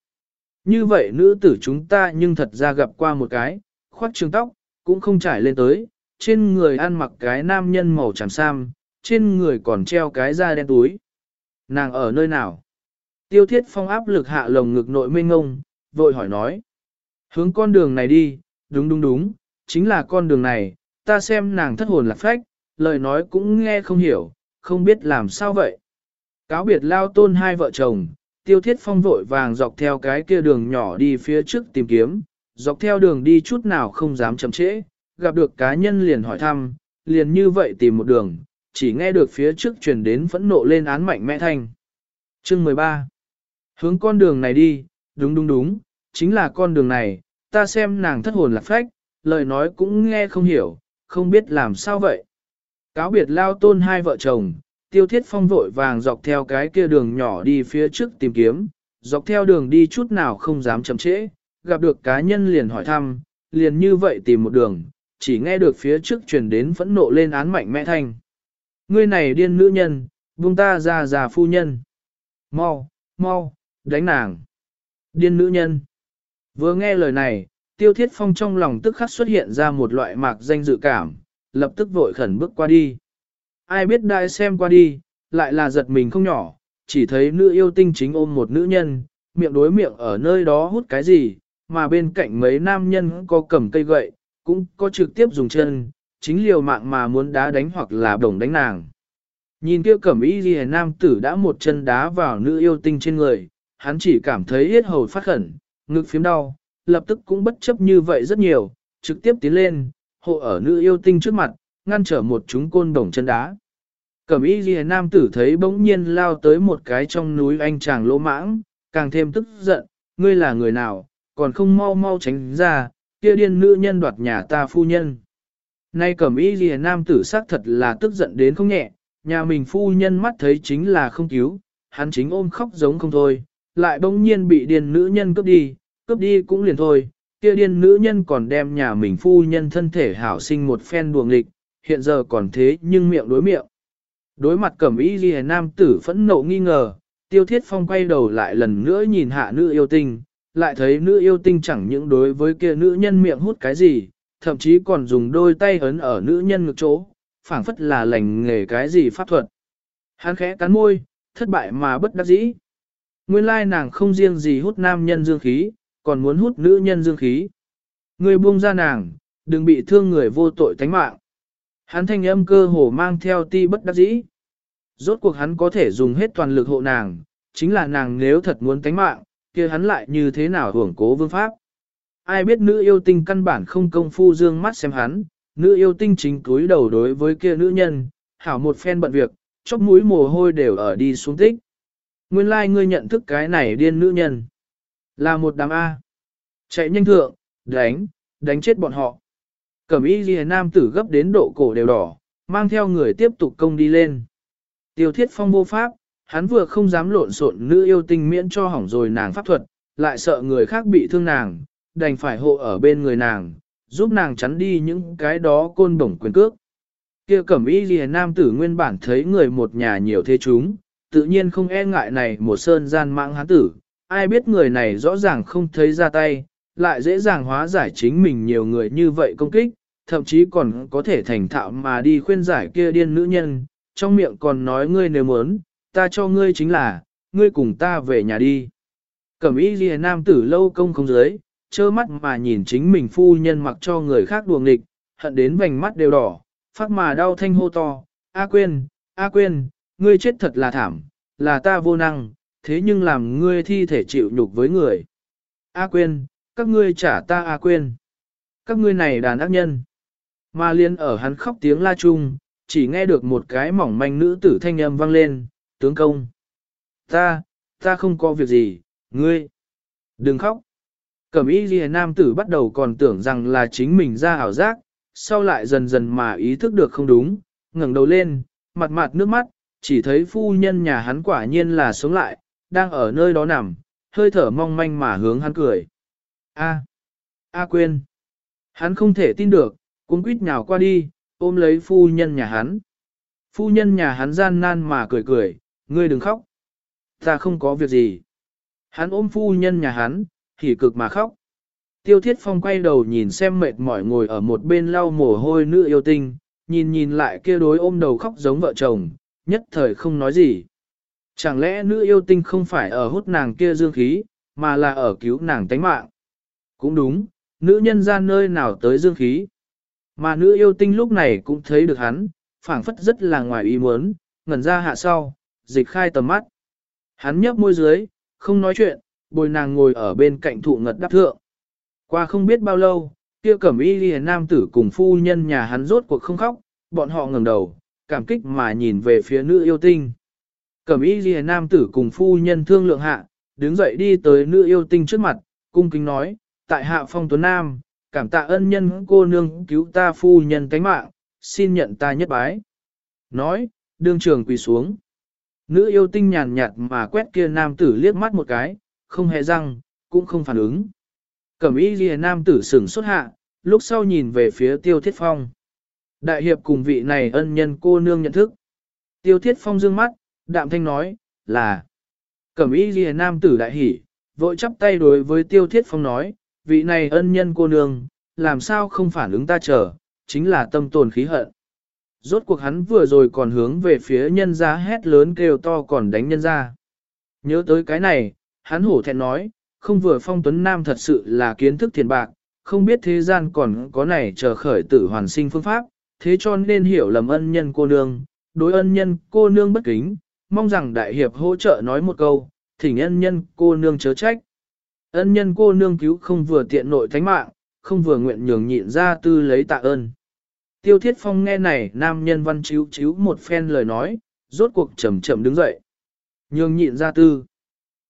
Như vậy nữ tử chúng ta nhưng thật ra gặp qua một cái, khoác trường tóc, cũng không trải lên tới, trên người ăn mặc cái nam nhân màu tràm sam, trên người còn treo cái da đen túi. Nàng ở nơi nào? Tiêu thiết phong áp lực hạ lồng ngực nội mênh ngông, vội hỏi nói. Hướng con đường này đi, đúng đúng đúng, chính là con đường này, ta xem nàng thất hồn lạc phách, lời nói cũng nghe không hiểu, không biết làm sao vậy. Cáo biệt lao tôn hai vợ chồng, tiêu thiết phong vội vàng dọc theo cái kia đường nhỏ đi phía trước tìm kiếm, dọc theo đường đi chút nào không dám chậm trễ, gặp được cá nhân liền hỏi thăm, liền như vậy tìm một đường, chỉ nghe được phía trước truyền đến phẫn nộ lên án mạnh mẽ thanh. Chương 13 Hướng con đường này đi, đúng đúng đúng, chính là con đường này, ta xem nàng thất hồn lạc phách, lời nói cũng nghe không hiểu, không biết làm sao vậy. Cáo biệt lao tôn hai vợ chồng, tiêu thiết phong vội vàng dọc theo cái kia đường nhỏ đi phía trước tìm kiếm, dọc theo đường đi chút nào không dám chậm trễ, gặp được cá nhân liền hỏi thăm, liền như vậy tìm một đường, chỉ nghe được phía trước truyền đến phẫn nộ lên án mạnh mẽ thanh. Ngươi này điên nữ nhân, buông ta ra già phu nhân. Mau, mau, đánh nàng. Điên nữ nhân. Vừa nghe lời này, tiêu thiết phong trong lòng tức khắc xuất hiện ra một loại mạc danh dự cảm, lập tức vội khẩn bước qua đi. Ai biết đại xem qua đi, lại là giật mình không nhỏ, chỉ thấy nữ yêu tinh chính ôm một nữ nhân, miệng đối miệng ở nơi đó hút cái gì, mà bên cạnh mấy nam nhân có cầm cây gậy, cũng có trực tiếp dùng chân, chính liều mạng mà muốn đá đánh hoặc là đồng đánh nàng. Nhìn kia cẩm y ghi nam tử đã một chân đá vào nữ yêu tinh trên người, hắn chỉ cảm thấy yết hầu phát khẩn, ngực phím đau, lập tức cũng bất chấp như vậy rất nhiều, trực tiếp tiến lên, hộ ở nữ yêu tinh trước mặt, ngăn trở một chúng côn đồng chân đá. Cẩm y ghi nam tử thấy bỗng nhiên lao tới một cái trong núi anh chàng lỗ mãng, càng thêm tức giận, ngươi là người nào, còn không mau mau tránh ra, kia điên nữ nhân đoạt nhà ta phu nhân. Nay cẩm y ghi nam tử xác thật là tức giận đến không nhẹ, nhà mình phu nhân mắt thấy chính là không cứu, hắn chính ôm khóc giống không thôi, lại bỗng nhiên bị điên nữ nhân cướp đi, cướp đi cũng liền thôi, kia điên nữ nhân còn đem nhà mình phu nhân thân thể hảo sinh một phen đuồng lịch, hiện giờ còn thế nhưng miệng đối miệng. Đối mặt cẩm y ghi nam tử phẫn nộ nghi ngờ, tiêu thiết phong quay đầu lại lần nữa nhìn hạ nữ yêu tinh, lại thấy nữ yêu tinh chẳng những đối với kia nữ nhân miệng hút cái gì, thậm chí còn dùng đôi tay ấn ở nữ nhân ngực chỗ, phảng phất là lành nghề cái gì pháp thuật. Hắn khẽ cắn môi, thất bại mà bất đắc dĩ. Nguyên lai nàng không riêng gì hút nam nhân dương khí, còn muốn hút nữ nhân dương khí. Người buông ra nàng, đừng bị thương người vô tội tánh mạng. Hắn thanh âm cơ hồ mang theo ti bất đắc dĩ. Rốt cuộc hắn có thể dùng hết toàn lực hộ nàng, chính là nàng nếu thật muốn tánh mạng, kia hắn lại như thế nào hưởng cố vương pháp. Ai biết nữ yêu tinh căn bản không công phu dương mắt xem hắn, nữ yêu tinh chính cúi đầu đối với kia nữ nhân, hảo một phen bận việc, chóc mũi mồ hôi đều ở đi xuống tích. nguyên lai like ngươi nhận thức cái này điên nữ nhân. Là một đám A. Chạy nhanh thượng, đánh, đánh chết bọn họ. Cẩm y ghi nam tử gấp đến độ cổ đều đỏ, mang theo người tiếp tục công đi lên. Tiêu thiết phong vô pháp, hắn vừa không dám lộn xộn nữ yêu tinh miễn cho hỏng rồi nàng pháp thuật, lại sợ người khác bị thương nàng, đành phải hộ ở bên người nàng, giúp nàng chắn đi những cái đó côn bổng quyền cước. Kia cẩm y lìa nam tử nguyên bản thấy người một nhà nhiều thế chúng, tự nhiên không e ngại này một sơn gian mạng hắn tử, ai biết người này rõ ràng không thấy ra tay, lại dễ dàng hóa giải chính mình nhiều người như vậy công kích, thậm chí còn có thể thành thạo mà đi khuyên giải kia điên nữ nhân, trong miệng còn nói ngươi nếu muốn, ta cho ngươi chính là, ngươi cùng ta về nhà đi. Cẩm y lìa nam tử lâu công không dưới, trơ mắt mà nhìn chính mình phu nhân mặc cho người khác đùa nghịch, hận đến vành mắt đều đỏ, phát mà đau thanh hô to, A quên, A quên, ngươi chết thật là thảm, là ta vô năng, thế nhưng làm ngươi thi thể chịu nhục với người. A quên, các ngươi trả ta A quên. Các ngươi này đàn ác nhân. Mà liên ở hắn khóc tiếng la chung, chỉ nghe được một cái mỏng manh nữ tử thanh âm vang lên, tướng công. Ta, ta không có việc gì, ngươi. Đừng khóc. Cẩm y ghi nam tử bắt đầu còn tưởng rằng là chính mình ra ảo giác, sau lại dần dần mà ý thức được không đúng, ngẩng đầu lên, mặt mặt nước mắt, chỉ thấy phu nhân nhà hắn quả nhiên là sống lại, đang ở nơi đó nằm, hơi thở mong manh mà hướng hắn cười. A, A quên. Hắn không thể tin được, cuống quýt nhào qua đi, ôm lấy phu nhân nhà hắn. Phu nhân nhà hắn gian nan mà cười cười, ngươi đừng khóc. Ta không có việc gì. Hắn ôm phu nhân nhà hắn, thì cực mà khóc. Tiêu thiết phong quay đầu nhìn xem mệt mỏi ngồi ở một bên lau mồ hôi nữ yêu tinh, nhìn nhìn lại kia đối ôm đầu khóc giống vợ chồng, nhất thời không nói gì. Chẳng lẽ nữ yêu tinh không phải ở hút nàng kia dương khí, mà là ở cứu nàng tánh mạng? Cũng đúng, nữ nhân ra nơi nào tới dương khí. Mà nữ yêu tinh lúc này cũng thấy được hắn, phảng phất rất là ngoài ý muốn, ngẩn ra hạ sau, dịch khai tầm mắt. Hắn nhấp môi dưới, không nói chuyện, bồi nàng ngồi ở bên cạnh thụ ngật đắp thượng. Qua không biết bao lâu, kia cẩm y ghi nam tử cùng phu nhân nhà hắn rốt cuộc không khóc, bọn họ ngẩng đầu, cảm kích mà nhìn về phía nữ yêu tinh. Cẩm y ghi nam tử cùng phu nhân thương lượng hạ, đứng dậy đi tới nữ yêu tinh trước mặt, cung kính nói, tại hạ phong tuấn nam, cảm tạ ân nhân cô nương cứu ta phu nhân cánh mạng, xin nhận ta nhất bái. Nói, đương trường quỳ xuống. Nữ yêu tinh nhàn nhạt mà quét kia nam tử liếc mắt một cái, không hề răng, cũng không phản ứng. Cẩm y ghi nam tử sửng xuất hạ, lúc sau nhìn về phía tiêu thiết phong. Đại hiệp cùng vị này ân nhân cô nương nhận thức. Tiêu thiết phong dương mắt, đạm thanh nói, là. Cẩm y ghi nam tử đại hỉ, vội chắp tay đối với tiêu thiết phong nói, vị này ân nhân cô nương, làm sao không phản ứng ta chờ, chính là tâm tồn khí hận. Rốt cuộc hắn vừa rồi còn hướng về phía nhân gia hét lớn kêu to còn đánh nhân gia. Nhớ tới cái này, hắn hổ thẹn nói, không vừa phong tuấn nam thật sự là kiến thức thiền bạc, không biết thế gian còn có này chờ khởi tử hoàn sinh phương pháp, thế cho nên hiểu lầm ân nhân cô nương, đối ân nhân cô nương bất kính, mong rằng đại hiệp hỗ trợ nói một câu, thỉnh ân nhân cô nương chớ trách. Ân nhân cô nương cứu không vừa tiện nội thánh mạng, không vừa nguyện nhường nhịn ra tư lấy tạ ơn. Tiêu thiết phong nghe này nam nhân văn chiếu chiếu một phen lời nói, rốt cuộc chậm chậm đứng dậy. Nhường nhịn ra tư.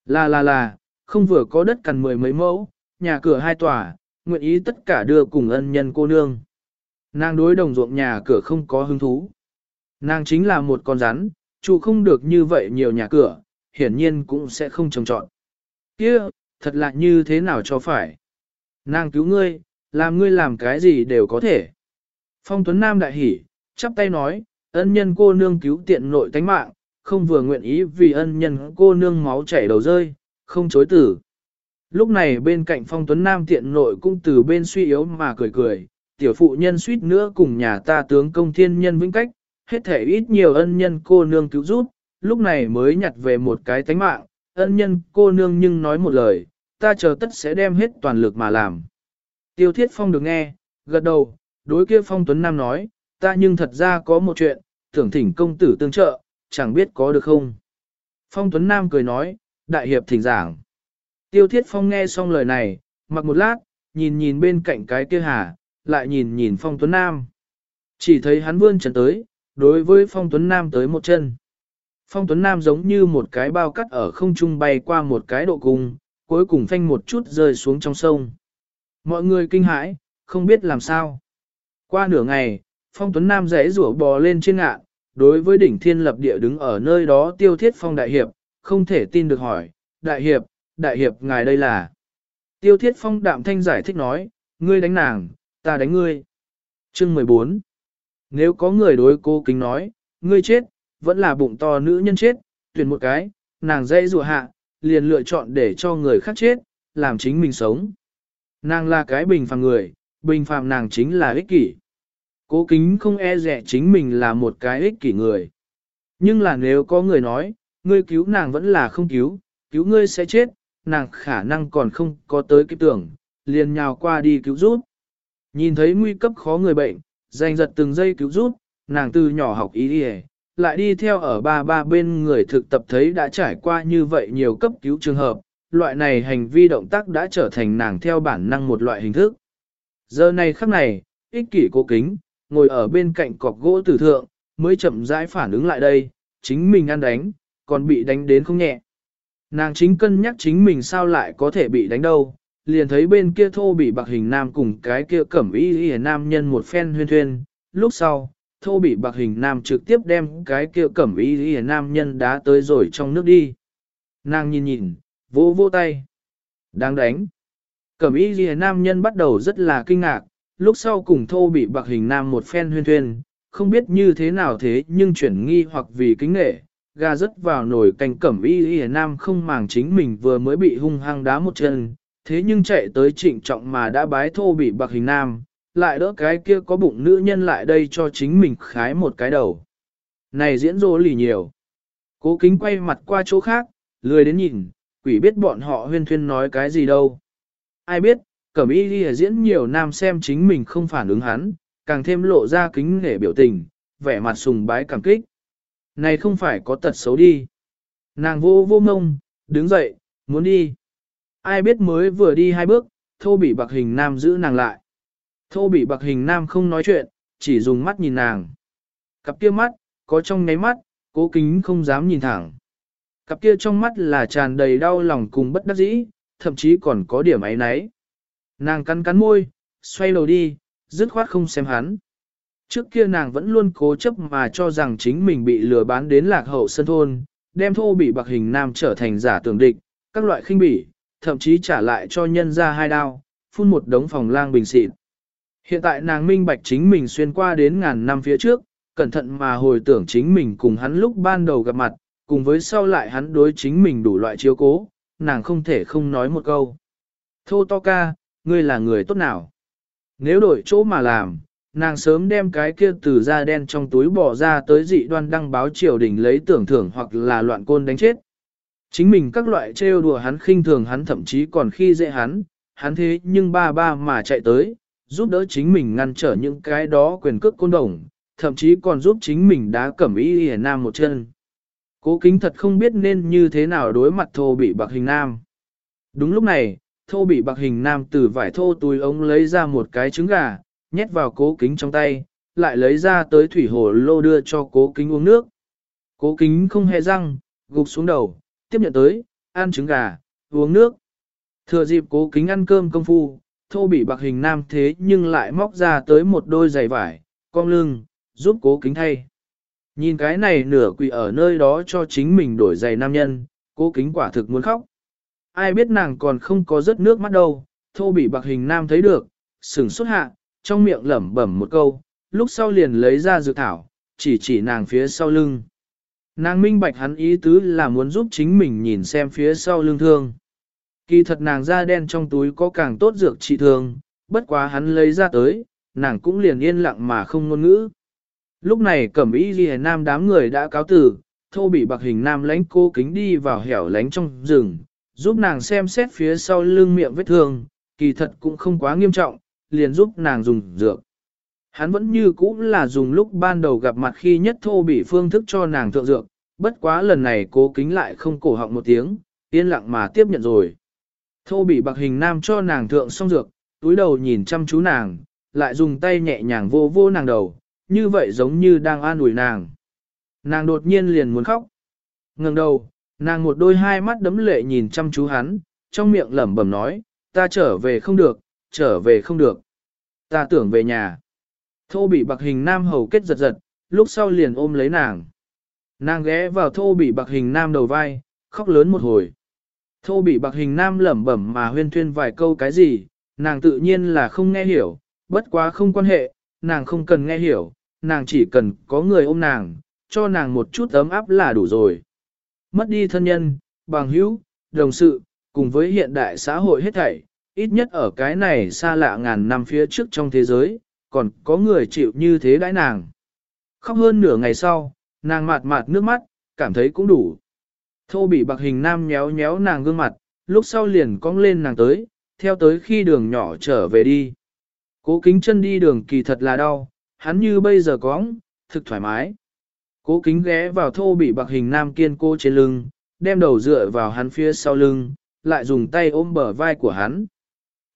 Là là là, không vừa có đất cằn mười mấy mẫu, nhà cửa hai tòa, nguyện ý tất cả đưa cùng ân nhân cô nương. Nàng đối đồng ruộng nhà cửa không có hứng thú. Nàng chính là một con rắn, chủ không được như vậy nhiều nhà cửa, hiển nhiên cũng sẽ không trồng trọn. Kia, thật là như thế nào cho phải. Nàng cứu ngươi, làm ngươi làm cái gì đều có thể. Phong Tuấn Nam đại hỉ, chắp tay nói, ân nhân cô nương cứu tiện nội tánh mạng, không vừa nguyện ý vì ân nhân cô nương máu chảy đầu rơi, không chối tử. Lúc này bên cạnh Phong Tuấn Nam tiện nội cũng từ bên suy yếu mà cười cười, tiểu phụ nhân suýt nữa cùng nhà ta tướng công thiên nhân vĩnh cách, hết thể ít nhiều ân nhân cô nương cứu giúp, lúc này mới nhặt về một cái tánh mạng, ân nhân cô nương nhưng nói một lời, ta chờ tất sẽ đem hết toàn lực mà làm. Tiêu thiết phong được nghe, gật đầu, đối kia phong tuấn nam nói, ta nhưng thật ra có một chuyện, tưởng thỉnh công tử tương trợ, chẳng biết có được không. Phong tuấn nam cười nói, đại hiệp thỉnh giảng. Tiêu thiết phong nghe xong lời này, mặc một lát, nhìn nhìn bên cạnh cái kia hà, lại nhìn nhìn phong tuấn nam. Chỉ thấy hắn vươn chân tới, đối với phong tuấn nam tới một chân. Phong Tuấn Nam giống như một cái bao cắt ở không trung bay qua một cái độ cung, cuối cùng phanh một chút rơi xuống trong sông. Mọi người kinh hãi, không biết làm sao. Qua nửa ngày, Phong Tuấn Nam rẽ rủa bò lên trên ngạn, đối với đỉnh thiên lập địa đứng ở nơi đó tiêu thiết Phong Đại Hiệp, không thể tin được hỏi, Đại Hiệp, Đại Hiệp ngài đây là. Tiêu thiết Phong đạm thanh giải thích nói, ngươi đánh nàng, ta đánh ngươi. Chương 14 Nếu có người đối cô kính nói, ngươi chết, vẫn là bụng to nữ nhân chết, tuyển một cái, nàng dây rùa hạ, liền lựa chọn để cho người khác chết, làm chính mình sống. Nàng là cái bình phàm người, bình phàm nàng chính là ích kỷ. Cố kính không e rẻ chính mình là một cái ích kỷ người. Nhưng là nếu có người nói, ngươi cứu nàng vẫn là không cứu, cứu ngươi sẽ chết, nàng khả năng còn không có tới kịp tưởng, liền nhào qua đi cứu giúp. Nhìn thấy nguy cấp khó người bệnh, giành giật từng giây cứu giúp, nàng từ nhỏ học ý đi lại đi theo ở ba ba bên người thực tập thấy đã trải qua như vậy nhiều cấp cứu trường hợp, loại này hành vi động tác đã trở thành nàng theo bản năng một loại hình thức. Giờ này khắc này, ích kỷ cố kính, ngồi ở bên cạnh cọc gỗ tử thượng, mới chậm rãi phản ứng lại đây, chính mình ăn đánh, còn bị đánh đến không nhẹ. Nàng chính cân nhắc chính mình sao lại có thể bị đánh đâu, liền thấy bên kia thô bị bạc hình nam cùng cái kia cẩm y y nam nhân một phen huyên thuyên, lúc sau, thô bị bạc hình nam trực tiếp đem cái kia cẩm y y nam nhân đá tới rồi trong nước đi. Nàng nhìn nhìn, vô vô tay. Đang đánh. Cẩm y y nam nhân bắt đầu rất là kinh ngạc, lúc sau cùng thô bị bạc hình nam một phen huyên thuyên, không biết như thế nào thế nhưng chuyển nghi hoặc vì kính nghệ, gà rớt vào nồi canh cẩm y y nam không màng chính mình vừa mới bị hung hăng đá một chân, thế nhưng chạy tới trịnh trọng mà đã bái thô bị bạc hình nam, lại đỡ cái kia có bụng nữ nhân lại đây cho chính mình khái một cái đầu. Này diễn rô lì nhiều. Cố kính quay mặt qua chỗ khác, lười đến nhìn, quỷ biết bọn họ huyên thuyên nói cái gì đâu. Ai biết, cẩm y ghi diễn nhiều nam xem chính mình không phản ứng hắn, càng thêm lộ ra kính nể biểu tình, vẻ mặt sùng bái cảm kích. Này không phải có tật xấu đi. Nàng vô vô mông, đứng dậy, muốn đi. Ai biết mới vừa đi hai bước, thô bị bạc hình nam giữ nàng lại. Thô bị bạc hình nam không nói chuyện, chỉ dùng mắt nhìn nàng. Cặp kia mắt, có trong nháy mắt, cố kính không dám nhìn thẳng. Cặp kia trong mắt là tràn đầy đau lòng cùng bất đắc dĩ, thậm chí còn có điểm ấy nấy. Nàng cắn cắn môi, xoay đầu đi, dứt khoát không xem hắn. Trước kia nàng vẫn luôn cố chấp mà cho rằng chính mình bị lừa bán đến lạc hậu sân thôn, đem thô bị bạc hình nam trở thành giả tưởng địch, các loại khinh bỉ, thậm chí trả lại cho nhân ra hai đao, phun một đống phòng lang bình xịt. Hiện tại nàng minh bạch chính mình xuyên qua đến ngàn năm phía trước, cẩn thận mà hồi tưởng chính mình cùng hắn lúc ban đầu gặp mặt, cùng với sau lại hắn đối chính mình đủ loại chiếu cố, nàng không thể không nói một câu. Thô to ca, ngươi là người tốt nào? Nếu đổi chỗ mà làm, nàng sớm đem cái kia từ da đen trong túi bỏ ra tới dị đoan đăng báo triều đình lấy tưởng thưởng hoặc là loạn côn đánh chết. Chính mình các loại trêu đùa hắn khinh thường hắn thậm chí còn khi dễ hắn, hắn thế nhưng ba ba mà chạy tới, giúp đỡ chính mình ngăn trở những cái đó quyền cước côn đồng, thậm chí còn giúp chính mình đá cẩm y hề nam một chân. Cố kính thật không biết nên như thế nào đối mặt thô bị bạc hình nam. Đúng lúc này, thô bị bạc hình nam từ vải thô túi ống lấy ra một cái trứng gà, nhét vào cố kính trong tay, lại lấy ra tới thủy hồ lô đưa cho cố kính uống nước. Cố kính không hề răng, gục xuống đầu, tiếp nhận tới, ăn trứng gà, uống nước. Thừa dịp cố kính ăn cơm công phu, thô bị bạc hình nam thế nhưng lại móc ra tới một đôi giày vải, cong lưng, giúp cố kính thay. Nhìn cái này nửa quỷ ở nơi đó cho chính mình đổi giày nam nhân, cố kính quả thực muốn khóc. Ai biết nàng còn không có rớt nước mắt đâu, thô bị bạc hình nam thấy được, sửng xuất hạ, trong miệng lẩm bẩm một câu, lúc sau liền lấy ra dược thảo, chỉ chỉ nàng phía sau lưng. Nàng minh bạch hắn ý tứ là muốn giúp chính mình nhìn xem phía sau lưng thương. Kỳ thật nàng da đen trong túi có càng tốt dược trị thương, bất quá hắn lấy ra tới, nàng cũng liền yên lặng mà không ngôn ngữ. Lúc này cẩm y ghi nam đám người đã cáo tử, thô bị bạc hình nam lánh cô kính đi vào hẻo lánh trong rừng, giúp nàng xem xét phía sau lưng miệng vết thương, kỳ thật cũng không quá nghiêm trọng, liền giúp nàng dùng dược. Hắn vẫn như cũ là dùng lúc ban đầu gặp mặt khi nhất thô bị phương thức cho nàng thượng dược, bất quá lần này cố kính lại không cổ họng một tiếng, yên lặng mà tiếp nhận rồi. Thô bị bạc hình nam cho nàng thượng xong dược, túi đầu nhìn chăm chú nàng, lại dùng tay nhẹ nhàng vô vô nàng đầu, như vậy giống như đang an ủi nàng. Nàng đột nhiên liền muốn khóc. Ngừng đầu, nàng một đôi hai mắt đấm lệ nhìn chăm chú hắn, trong miệng lẩm bẩm nói, ta trở về không được, trở về không được. Ta tưởng về nhà. Thô bị bạc hình nam hầu kết giật giật, lúc sau liền ôm lấy nàng. Nàng ghé vào thô bị bạc hình nam đầu vai, khóc lớn một hồi. Thô bị bạc hình nam lẩm bẩm mà huyên thuyên vài câu cái gì, nàng tự nhiên là không nghe hiểu, bất quá không quan hệ, nàng không cần nghe hiểu, nàng chỉ cần có người ôm nàng, cho nàng một chút ấm áp là đủ rồi. Mất đi thân nhân, bằng hữu, đồng sự, cùng với hiện đại xã hội hết thảy, ít nhất ở cái này xa lạ ngàn năm phía trước trong thế giới, còn có người chịu như thế đãi nàng. Khóc hơn nửa ngày sau, nàng mạt mạt nước mắt, cảm thấy cũng đủ. Thô bị bạc hình nam nhéo nhéo nàng gương mặt, lúc sau liền cong lên nàng tới, theo tới khi đường nhỏ trở về đi. Cố kính chân đi đường kỳ thật là đau, hắn như bây giờ cóng, thực thoải mái. Cố kính ghé vào thô bị bạc hình nam kiên cô trên lưng, đem đầu dựa vào hắn phía sau lưng, lại dùng tay ôm bờ vai của hắn.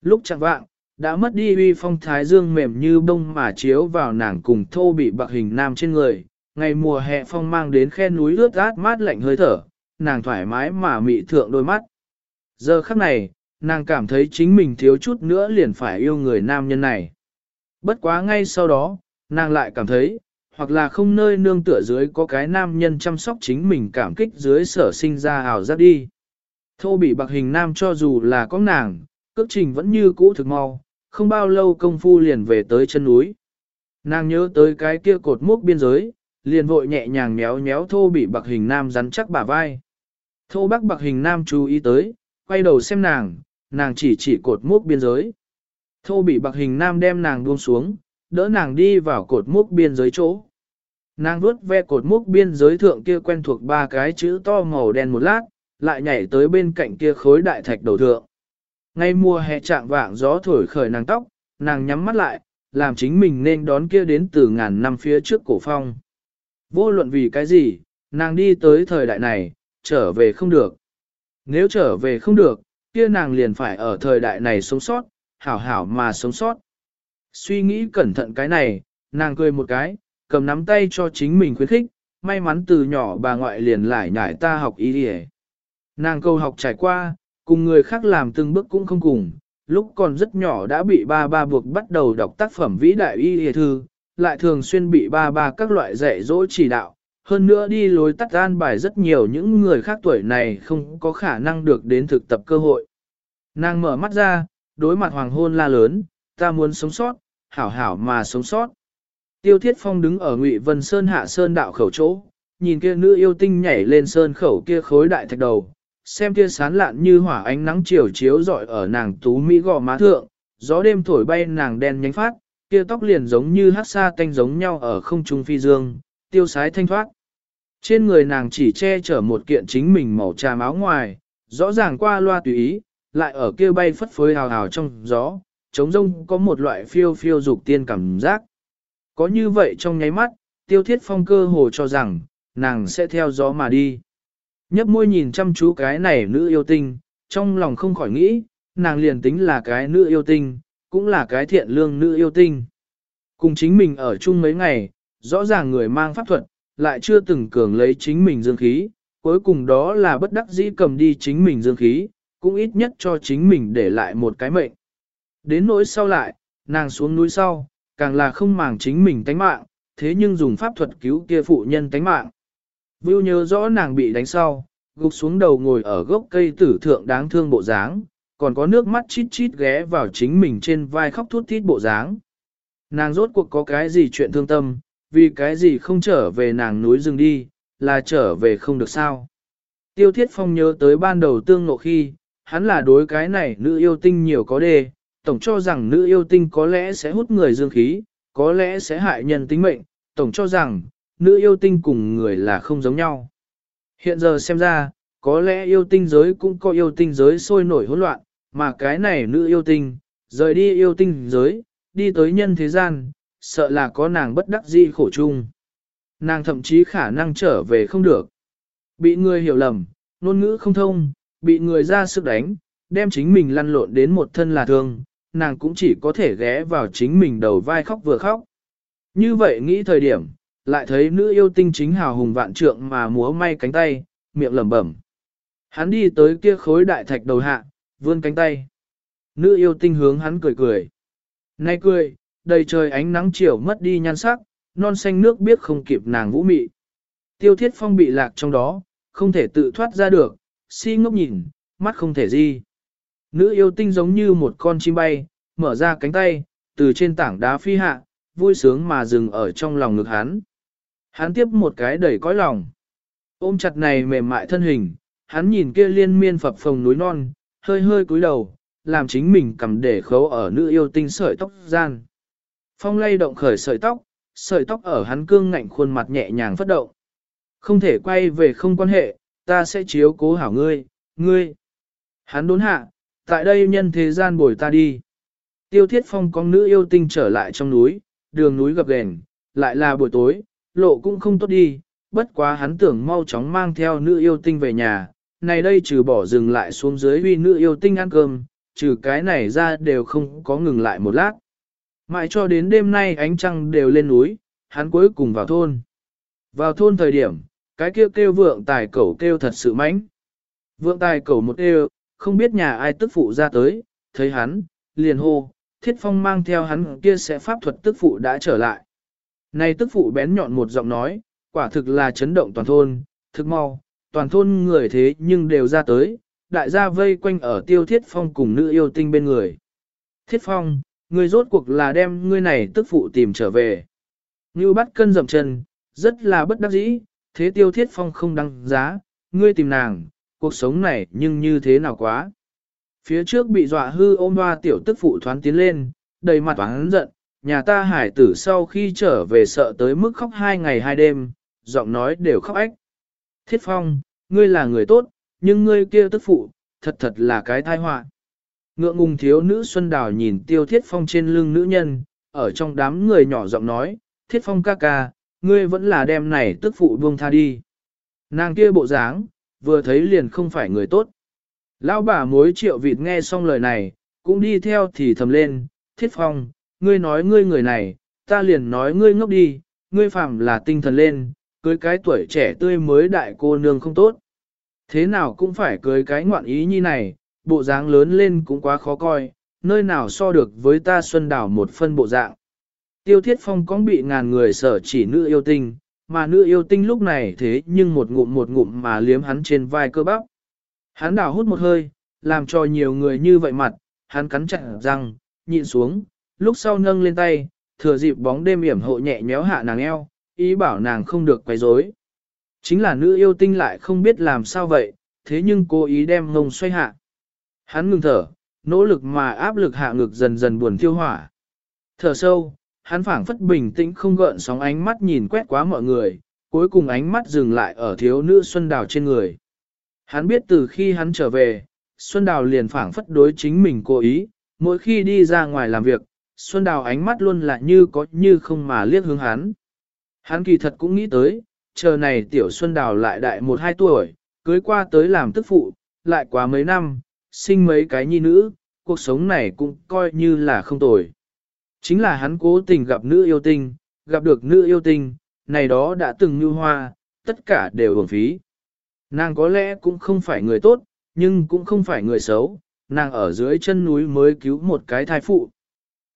Lúc chẳng vạng, đã mất đi uy phong thái dương mềm như bông mà chiếu vào nàng cùng thô bị bạc hình nam trên người. Ngày mùa hè phong mang đến khe núi ướt át mát lạnh hơi thở, nàng thoải mái mà mị thượng đôi mắt. Giờ khắc này, nàng cảm thấy chính mình thiếu chút nữa liền phải yêu người nam nhân này. Bất quá ngay sau đó, nàng lại cảm thấy, hoặc là không nơi nương tựa dưới có cái nam nhân chăm sóc chính mình cảm kích dưới sở sinh ra hào giác đi. Thô bị bạc hình nam cho dù là có nàng, cước trình vẫn như cũ thực mau, không bao lâu công phu liền về tới chân núi. Nàng nhớ tới cái kia cột mốc biên giới, liền vội nhẹ nhàng méo méo thô bị bạc hình nam rắn chắc bả vai. Thô bác bạc hình nam chú ý tới, quay đầu xem nàng, nàng chỉ chỉ cột mốc biên giới. Thô bị bạc hình nam đem nàng buông xuống, đỡ nàng đi vào cột mốc biên giới chỗ. Nàng vuốt ve cột mốc biên giới thượng kia quen thuộc ba cái chữ to màu đen một lát, lại nhảy tới bên cạnh kia khối đại thạch đầu thượng. Ngay mùa hè trạng vạng gió thổi khởi nàng tóc, nàng nhắm mắt lại, làm chính mình nên đón kia đến từ ngàn năm phía trước cổ phong. Vô luận vì cái gì, nàng đi tới thời đại này, trở về không được. Nếu trở về không được, kia nàng liền phải ở thời đại này sống sót, hảo hảo mà sống sót. Suy nghĩ cẩn thận cái này, nàng cười một cái, cầm nắm tay cho chính mình khuyến khích, may mắn từ nhỏ bà ngoại liền lại nhảy ta học ý đi Nàng câu học trải qua, cùng người khác làm từng bước cũng không cùng, lúc còn rất nhỏ đã bị ba ba buộc bắt đầu đọc tác phẩm vĩ đại y y thư, lại thường xuyên bị ba ba các loại dạy dỗ chỉ đạo, hơn nữa đi lối tắt an bài rất nhiều những người khác tuổi này không có khả năng được đến thực tập cơ hội. Nàng mở mắt ra, đối mặt hoàng hôn la lớn, ta muốn sống sót, hảo hảo mà sống sót. Tiêu Thiết Phong đứng ở Ngụy Vân Sơn hạ sơn đạo khẩu chỗ, nhìn kia nữ yêu tinh nhảy lên sơn khẩu kia khối đại thạch đầu, xem kia sán lạn như hỏa ánh nắng chiều chiếu rọi ở nàng tú mỹ gò má thượng, gió đêm thổi bay nàng đen nhánh phát, kia tóc liền giống như hát sa tanh giống nhau ở không trung phi dương, tiêu sái thanh thoát. Trên người nàng chỉ che chở một kiện chính mình màu trà áo ngoài, rõ ràng qua loa tùy ý, lại ở kia bay phất phới hào hào trong gió, trống rông có một loại phiêu phiêu dục tiên cảm giác. Có như vậy trong nháy mắt, tiêu thiết phong cơ hồ cho rằng, nàng sẽ theo gió mà đi. Nhấp môi nhìn chăm chú cái này nữ yêu tinh, trong lòng không khỏi nghĩ, nàng liền tính là cái nữ yêu tinh, cũng là cái thiện lương nữ yêu tinh. Cùng chính mình ở chung mấy ngày, rõ ràng người mang pháp thuật, lại chưa từng cường lấy chính mình dương khí, cuối cùng đó là bất đắc dĩ cầm đi chính mình dương khí, cũng ít nhất cho chính mình để lại một cái mệnh. Đến nỗi sau lại, nàng xuống núi sau, càng là không màng chính mình tánh mạng, thế nhưng dùng pháp thuật cứu kia phụ nhân tánh mạng. Vưu nhớ rõ nàng bị đánh sau, gục xuống đầu ngồi ở gốc cây tử thượng đáng thương bộ dáng, còn có nước mắt chít chít ghé vào chính mình trên vai khóc thút thít bộ dáng. Nàng rốt cuộc có cái gì chuyện thương tâm, vì cái gì không trở về nàng núi rừng đi, là trở về không được sao. Tiêu Thiết Phong nhớ tới ban đầu tương ngộ khi, hắn là đối cái này nữ yêu tinh nhiều có đề, tổng cho rằng nữ yêu tinh có lẽ sẽ hút người dương khí, có lẽ sẽ hại nhân tính mệnh, tổng cho rằng, nữ yêu tinh cùng người là không giống nhau. Hiện giờ xem ra, có lẽ yêu tinh giới cũng có yêu tinh giới sôi nổi hỗn loạn, mà cái này nữ yêu tinh, rời đi yêu tinh giới, đi tới nhân thế gian, sợ là có nàng bất đắc dĩ khổ chung. Nàng thậm chí khả năng trở về không được. Bị người hiểu lầm, ngôn ngữ không thông, bị người ra sức đánh, đem chính mình lăn lộn đến một thân là thương, nàng cũng chỉ có thể ghé vào chính mình đầu vai khóc vừa khóc. Như vậy nghĩ thời điểm, lại thấy nữ yêu tinh chính hào hùng vạn trượng mà múa may cánh tay, miệng lẩm bẩm. Hắn đi tới kia khối đại thạch đầu hạ, vươn cánh tay. Nữ yêu tinh hướng hắn cười cười. Nay cười, đầy trời ánh nắng chiều mất đi nhan sắc, non xanh nước biết không kịp nàng vũ mị. Tiêu thiết phong bị lạc trong đó, không thể tự thoát ra được, si ngốc nhìn, mắt không thể di. Nữ yêu tinh giống như một con chim bay, mở ra cánh tay, từ trên tảng đá phi hạ, vui sướng mà dừng ở trong lòng ngực hắn. Hắn tiếp một cái đẩy cõi lòng. Ôm chặt này mềm mại thân hình, hắn nhìn kia liên miên phập phồng núi non, hơi hơi cúi đầu, làm chính mình cầm để khấu ở nữ yêu tinh sợi tóc gian. Phong lay động khởi sợi tóc, sợi tóc ở hắn cương ngạnh khuôn mặt nhẹ nhàng phất động. Không thể quay về không quan hệ, ta sẽ chiếu cố hảo ngươi, ngươi. Hắn đốn hạ, tại đây nhân thế gian bồi ta đi. Tiêu thiết phong con nữ yêu tinh trở lại trong núi, đường núi gập ghềnh, lại là buổi tối, lộ cũng không tốt đi, bất quá hắn tưởng mau chóng mang theo nữ yêu tinh về nhà, này đây trừ bỏ dừng lại xuống dưới huy nữ yêu tinh ăn cơm, trừ cái này ra đều không có ngừng lại một lát. Mãi cho đến đêm nay ánh trăng đều lên núi, hắn cuối cùng vào thôn. Vào thôn thời điểm, cái kêu kêu vượng tài cẩu kêu thật sự mãnh. Vượng tài cẩu một kêu, không biết nhà ai tức phụ ra tới, thấy hắn, liền hô, thiết phong mang theo hắn kia sẽ pháp thuật tức phụ đã trở lại. Này tức phụ bén nhọn một giọng nói, quả thực là chấn động toàn thôn, thực mau, toàn thôn người thế nhưng đều ra tới, đại gia vây quanh ở tiêu thiết phong cùng nữ yêu tinh bên người. Thiết phong, người rốt cuộc là đem ngươi này tức phụ tìm trở về. Như bắt cân dậm chân, rất là bất đắc dĩ, thế tiêu thiết phong không đăng giá, ngươi tìm nàng, cuộc sống này nhưng như thế nào quá. Phía trước bị dọa hư ôm hoa tiểu tức phụ thoáng tiến lên, đầy mặt toán giận, nhà ta hải tử sau khi trở về sợ tới mức khóc hai ngày hai đêm, giọng nói đều khóc ách. Thiết phong, ngươi là người tốt, nhưng ngươi kia tức phụ, thật thật là cái tai họa. Ngượng ngùng thiếu nữ Xuân Đào nhìn tiêu thiết phong trên lưng nữ nhân, ở trong đám người nhỏ giọng nói, thiết phong ca ca, ngươi vẫn là đem này tức phụ buông tha đi. Nàng kia bộ dáng, vừa thấy liền không phải người tốt. Lão bà mối triệu vịt nghe xong lời này, cũng đi theo thì thầm lên, thiết phong, ngươi nói ngươi người này, ta liền nói ngươi ngốc đi, ngươi phạm là tinh thần lên, cưới cái tuổi trẻ tươi mới đại cô nương không tốt. Thế nào cũng phải cưới cái ngoạn ý như này, bộ dáng lớn lên cũng quá khó coi, nơi nào so được với ta xuân đảo một phân bộ dạng. Tiêu thiết phong cũng bị ngàn người sở chỉ nữ yêu tinh, mà nữ yêu tinh lúc này thế nhưng một ngụm một ngụm mà liếm hắn trên vai cơ bắp. Hắn đảo hút một hơi, làm cho nhiều người như vậy mặt, hắn cắn chặt răng, nhịn xuống, lúc sau nâng lên tay, thừa dịp bóng đêm yểm hộ nhẹ nhéo hạ nàng eo, ý bảo nàng không được quấy rối. Chính là nữ yêu tinh lại không biết làm sao vậy, thế nhưng cô ý đem ngông xoay hạ. Hắn ngừng thở, nỗ lực mà áp lực hạ ngực dần dần buồn thiêu hỏa. Thở sâu, hắn phảng phất bình tĩnh không gợn sóng ánh mắt nhìn quét quá mọi người, cuối cùng ánh mắt dừng lại ở thiếu nữ Xuân Đào trên người. Hắn biết từ khi hắn trở về, Xuân Đào liền phảng phất đối chính mình cố ý, mỗi khi đi ra ngoài làm việc, Xuân Đào ánh mắt luôn là như có như không mà liếc hướng hắn. Hắn kỳ thật cũng nghĩ tới, chờ này tiểu Xuân Đào lại đại một hai tuổi, cưới qua tới làm tức phụ, lại quá mấy năm, sinh mấy cái nhi nữ, cuộc sống này cũng coi như là không tồi. Chính là hắn cố tình gặp nữ yêu tinh, gặp được nữ yêu tinh, này đó đã từng như hoa, tất cả đều uổng phí. Nàng có lẽ cũng không phải người tốt, nhưng cũng không phải người xấu, nàng ở dưới chân núi mới cứu một cái thai phụ.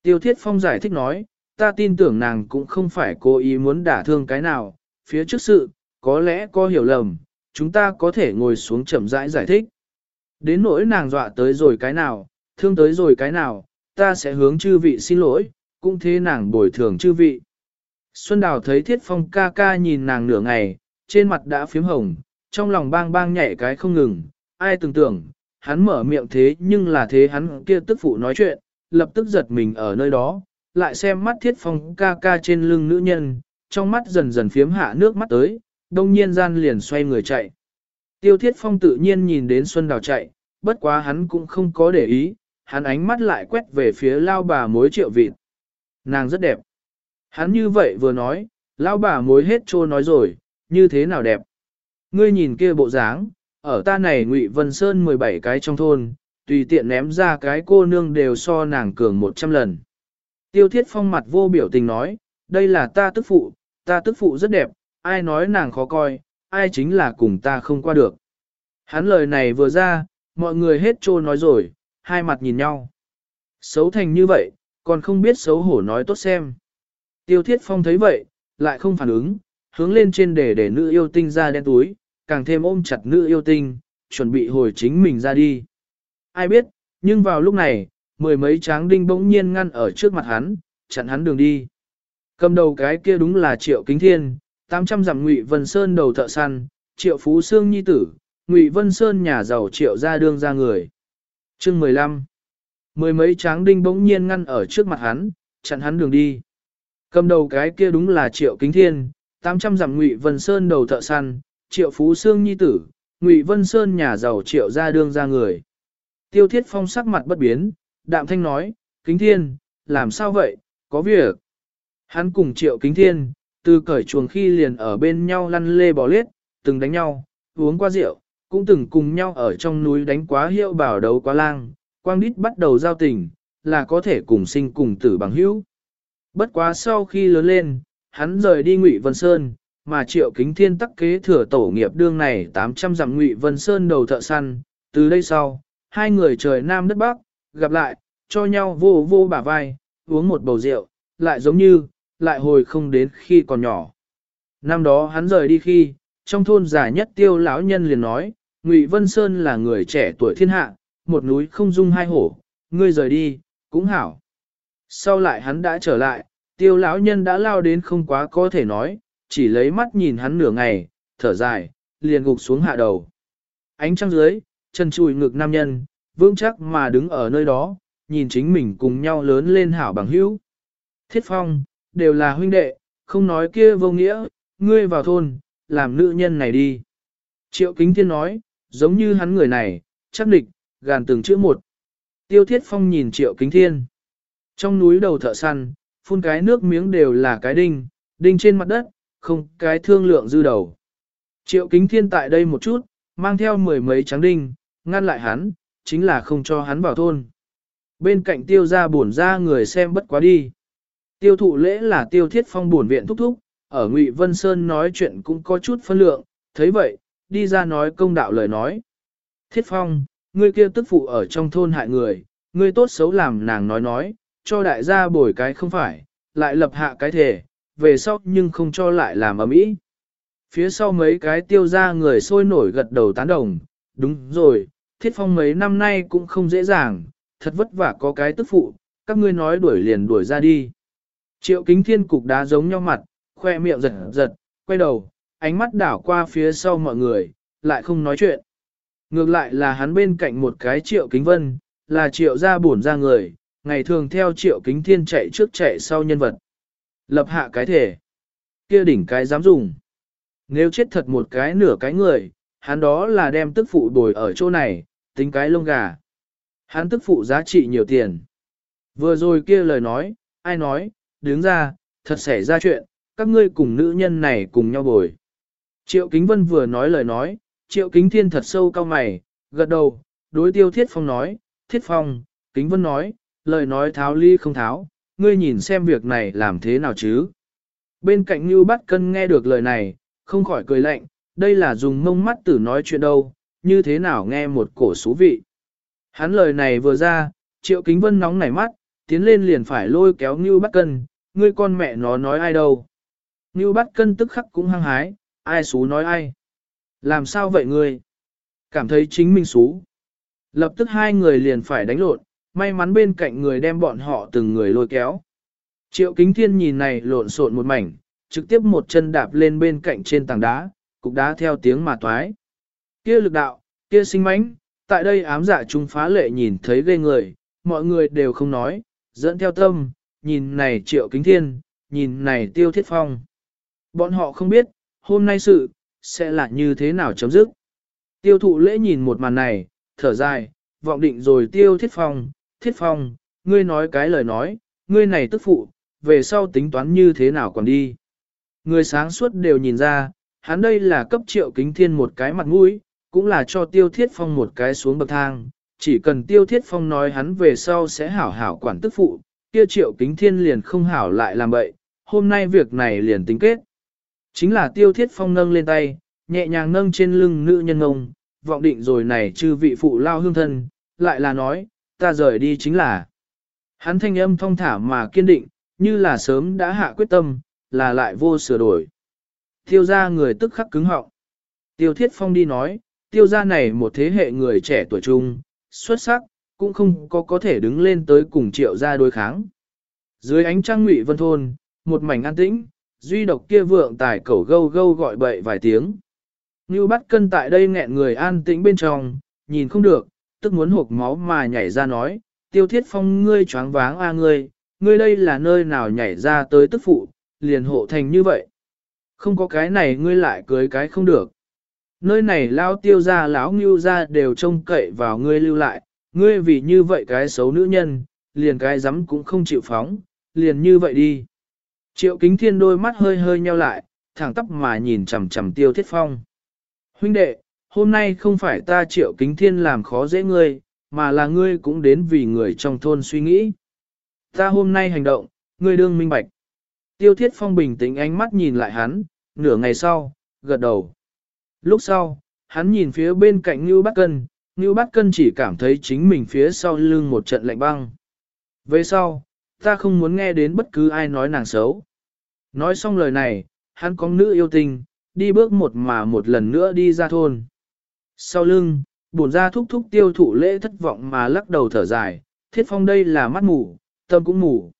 Tiêu Thiết Phong giải thích nói, ta tin tưởng nàng cũng không phải cố ý muốn đả thương cái nào, phía trước sự, có lẽ có hiểu lầm, chúng ta có thể ngồi xuống chậm rãi giải, giải thích. Đến nỗi nàng dọa tới rồi cái nào, thương tới rồi cái nào, ta sẽ hướng chư vị xin lỗi, cũng thế nàng bồi thường chư vị. Xuân Đào thấy Thiết Phong ca ca nhìn nàng nửa ngày, trên mặt đã phím hồng, trong lòng bang bang nhảy cái không ngừng, ai tưởng tưởng, hắn mở miệng thế nhưng là thế hắn kia tức phụ nói chuyện, lập tức giật mình ở nơi đó, lại xem mắt Thiết Phong ca ca trên lưng nữ nhân, trong mắt dần dần phiếm hạ nước mắt tới, đông nhiên gian liền xoay người chạy. Tiêu Thiết Phong tự nhiên nhìn đến Xuân Đào chạy, bất quá hắn cũng không có để ý, hắn ánh mắt lại quét về phía lao bà mối triệu vịt. Nàng rất đẹp. Hắn như vậy vừa nói, lão bà mối hết trô nói rồi, như thế nào đẹp. Ngươi nhìn kia bộ dáng, ở ta này ngụy Vân Sơn 17 cái trong thôn, tùy tiện ném ra cái cô nương đều so nàng cường 100 lần. Tiêu thiết phong mặt vô biểu tình nói, đây là ta tức phụ, ta tức phụ rất đẹp, ai nói nàng khó coi, ai chính là cùng ta không qua được. Hắn lời này vừa ra, mọi người hết trô nói rồi, hai mặt nhìn nhau. Xấu thành như vậy, còn không biết xấu hổ nói tốt xem. Tiêu thiết phong thấy vậy, lại không phản ứng, hướng lên trên để để nữ yêu tinh ra đen túi, càng thêm ôm chặt nữ yêu tinh, chuẩn bị hồi chính mình ra đi. Ai biết, nhưng vào lúc này, mười mấy tráng đinh bỗng nhiên ngăn ở trước mặt hắn, chặn hắn đường đi. Cầm đầu cái kia đúng là Triệu Kính Thiên, 800 dặm Ngụy Vân Sơn đầu thợ săn, Triệu Phú Sương Nhi Tử, Ngụy Vân Sơn nhà giàu Triệu ra đương ra người. Chương 15 Mười mấy tráng đinh bỗng nhiên ngăn ở trước mặt hắn, chặn hắn đường đi. Cầm đầu cái kia đúng là Triệu Kính Thiên, 800 dặm Ngụy Vân Sơn đầu thợ săn, Triệu Phú Sương Nhi Tử, Ngụy Vân Sơn nhà giàu Triệu ra đương ra người. Tiêu Thiết Phong sắc mặt bất biến, đạm thanh nói, Kính Thiên, làm sao vậy, có việc. Hắn cùng Triệu Kính Thiên, từ cởi chuồng khi liền ở bên nhau lăn lê bò lết, từng đánh nhau, uống qua rượu, cũng từng cùng nhau ở trong núi đánh quá hiệu bảo đấu quá lang, quang đít bắt đầu giao tình, là có thể cùng sinh cùng tử bằng hữu. Bất quá sau khi lớn lên, hắn rời đi Ngụy Vân Sơn, mà Triệu Kính Thiên tắc kế thừa tổ nghiệp đương này 800 dặm Ngụy Vân Sơn đầu thợ săn, từ đây sau, hai người trời nam đất bắc, gặp lại, cho nhau vô vô bả vai, uống một bầu rượu, lại giống như, lại hồi không đến khi còn nhỏ. Năm đó hắn rời đi khi, trong thôn giả nhất tiêu lão nhân liền nói, Ngụy Vân Sơn là người trẻ tuổi thiên hạ, một núi không dung hai hổ, ngươi rời đi, cũng hảo. Sau lại hắn đã trở lại, tiêu lão nhân đã lao đến không quá có thể nói, chỉ lấy mắt nhìn hắn nửa ngày, thở dài, liền gục xuống hạ đầu. Ánh trăng dưới, chân chùi ngực nam nhân, vững chắc mà đứng ở nơi đó, nhìn chính mình cùng nhau lớn lên hảo bằng hữu. Thiết phong, đều là huynh đệ, không nói kia vô nghĩa, ngươi vào thôn, làm nữ nhân này đi. Triệu kính thiên nói, giống như hắn người này, chắc địch, gàn từng chữ một. Tiêu thiết phong nhìn triệu kính thiên. Trong núi đầu thợ săn, phun cái nước miếng đều là cái đinh, đinh trên mặt đất, không cái thương lượng dư đầu. Triệu kính thiên tại đây một chút, mang theo mười mấy trắng đinh, ngăn lại hắn, chính là không cho hắn vào thôn. Bên cạnh tiêu ra buồn ra người xem bất quá đi. Tiêu thụ lễ là tiêu thiết phong buồn viện thúc thúc, ở Ngụy Vân Sơn nói chuyện cũng có chút phân lượng, thấy vậy, đi ra nói công đạo lời nói. Thiết phong, ngươi kia tức phụ ở trong thôn hại người, ngươi tốt xấu làm nàng nói nói, cho đại gia bồi cái không phải, lại lập hạ cái thể, về sau nhưng không cho lại làm ở mỹ. Phía sau mấy cái tiêu ra người sôi nổi gật đầu tán đồng, đúng rồi, thiết phong mấy năm nay cũng không dễ dàng, thật vất vả có cái tức phụ, các ngươi nói đuổi liền đuổi ra đi. Triệu kính thiên cục đá giống nhau mặt, khoe miệng giật giật, quay đầu, ánh mắt đảo qua phía sau mọi người, lại không nói chuyện. Ngược lại là hắn bên cạnh một cái triệu kính vân, là triệu gia bổn ra người, ngày thường theo triệu kính thiên chạy trước chạy sau nhân vật. Lập hạ cái thể, kia đỉnh cái dám dùng. Nếu chết thật một cái nửa cái người, hắn đó là đem tức phụ bồi ở chỗ này, tính cái lông gà. Hắn tức phụ giá trị nhiều tiền. Vừa rồi kia lời nói, ai nói, đứng ra, thật xảy ra chuyện, các ngươi cùng nữ nhân này cùng nhau bồi. Triệu Kính Vân vừa nói lời nói, Triệu Kính Thiên thật sâu cao mày, gật đầu, đối tiêu Thiết Phong nói, Thiết Phong, Kính Vân nói, lời nói tháo ly không tháo, ngươi nhìn xem việc này làm thế nào chứ. Bên cạnh Như Bát Cân nghe được lời này, không khỏi cười lạnh, đây là dùng mông mắt tử nói chuyện đâu, như thế nào nghe một cổ xú vị. Hắn lời này vừa ra, Triệu Kính Vân nóng nảy mắt, tiến lên liền phải lôi kéo Như Bát Cân, ngươi con mẹ nó nói ai đâu. Như Bát Cân tức khắc cũng hăng hái, ai xú nói ai. Làm sao vậy ngươi? Cảm thấy chính mình xú. Lập tức hai người liền phải đánh lộn, may mắn bên cạnh người đem bọn họ từng người lôi kéo. Triệu kính thiên nhìn này lộn xộn một mảnh, trực tiếp một chân đạp lên bên cạnh trên tảng đá, cục đá theo tiếng mà toái. Kia lực đạo, kia sinh mãnh, tại đây ám giả trung phá lệ nhìn thấy ghê người, mọi người đều không nói, dẫn theo tâm, nhìn này triệu kính thiên, nhìn này tiêu thiết phong. Bọn họ không biết, hôm nay sự, sẽ là như thế nào chấm dứt. Tiêu thụ lễ nhìn một màn này, thở dài, vọng định rồi tiêu thiết phong, thiết phong, ngươi nói cái lời nói, ngươi này tức phụ, về sau tính toán như thế nào còn đi. Người sáng suốt đều nhìn ra, hắn đây là cấp triệu kính thiên một cái mặt mũi, cũng là cho tiêu thiết phong một cái xuống bậc thang, chỉ cần tiêu thiết phong nói hắn về sau sẽ hảo hảo quản tức phụ, kia triệu kính thiên liền không hảo lại làm vậy. hôm nay việc này liền tính kết. Chính là tiêu thiết phong nâng lên tay, nhẹ nhàng nâng trên lưng nữ nhân ngông, vọng định rồi này chư vị phụ lao hương thân, lại là nói, ta rời đi chính là. Hắn thanh âm thong thả mà kiên định, như là sớm đã hạ quyết tâm, là lại vô sửa đổi. Tiêu ra người tức khắc cứng họng. Tiêu thiết phong đi nói, tiêu ra này một thế hệ người trẻ tuổi trung, xuất sắc, cũng không có có thể đứng lên tới cùng triệu gia đối kháng. Dưới ánh trăng ngụy vân thôn, một mảnh an tĩnh, duy độc kia vượng tài cẩu gâu gâu gọi bậy vài tiếng. Như bắt cân tại đây nghẹn người an tĩnh bên trong, nhìn không được, tức muốn hộp máu mà nhảy ra nói, tiêu thiết phong ngươi choáng váng a ngươi, ngươi đây là nơi nào nhảy ra tới tức phụ, liền hộ thành như vậy. Không có cái này ngươi lại cưới cái không được. Nơi này lao tiêu ra lão ngưu ra đều trông cậy vào ngươi lưu lại, ngươi vì như vậy cái xấu nữ nhân, liền cái dám cũng không chịu phóng, liền như vậy đi. Triệu kính thiên đôi mắt hơi hơi nheo lại, thẳng tóc mà nhìn chằm chằm tiêu thiết phong. Huynh đệ, hôm nay không phải ta triệu kính thiên làm khó dễ ngươi, mà là ngươi cũng đến vì người trong thôn suy nghĩ. Ta hôm nay hành động, ngươi đương minh bạch. Tiêu thiết phong bình tĩnh ánh mắt nhìn lại hắn, nửa ngày sau, gật đầu. Lúc sau, hắn nhìn phía bên cạnh Ngưu Bát Cân, Ngưu Bát Cân chỉ cảm thấy chính mình phía sau lưng một trận lạnh băng. Về sau, ta không muốn nghe đến bất cứ ai nói nàng xấu. Nói xong lời này, hắn có nữ yêu tình, đi bước một mà một lần nữa đi ra thôn. Sau lưng, bổn ra thúc thúc tiêu thụ lễ thất vọng mà lắc đầu thở dài, thiết phong đây là mắt mù, tâm cũng mù.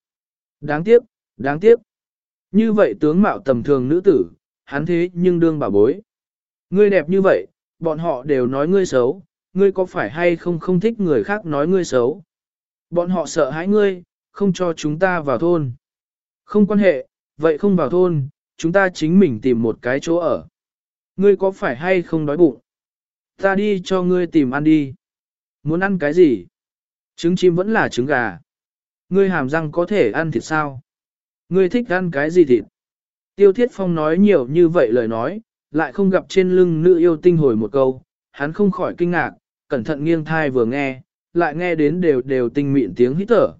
Đáng tiếc, đáng tiếc. Như vậy tướng mạo tầm thường nữ tử, hắn thế nhưng đương bà bối. Ngươi đẹp như vậy, bọn họ đều nói ngươi xấu, ngươi có phải hay không không thích người khác nói ngươi xấu. Bọn họ sợ hãi ngươi, không cho chúng ta vào thôn. Không quan hệ, vậy không vào thôn, chúng ta chính mình tìm một cái chỗ ở. Ngươi có phải hay không đói bụng? Ta đi cho ngươi tìm ăn đi. Muốn ăn cái gì? Trứng chim vẫn là trứng gà. Ngươi hàm răng có thể ăn thịt sao? Ngươi thích ăn cái gì thịt? Tiêu Thiết Phong nói nhiều như vậy lời nói, lại không gặp trên lưng nữ yêu tinh hồi một câu, hắn không khỏi kinh ngạc, cẩn thận nghiêng thai vừa nghe, lại nghe đến đều đều tinh mịn tiếng hít thở.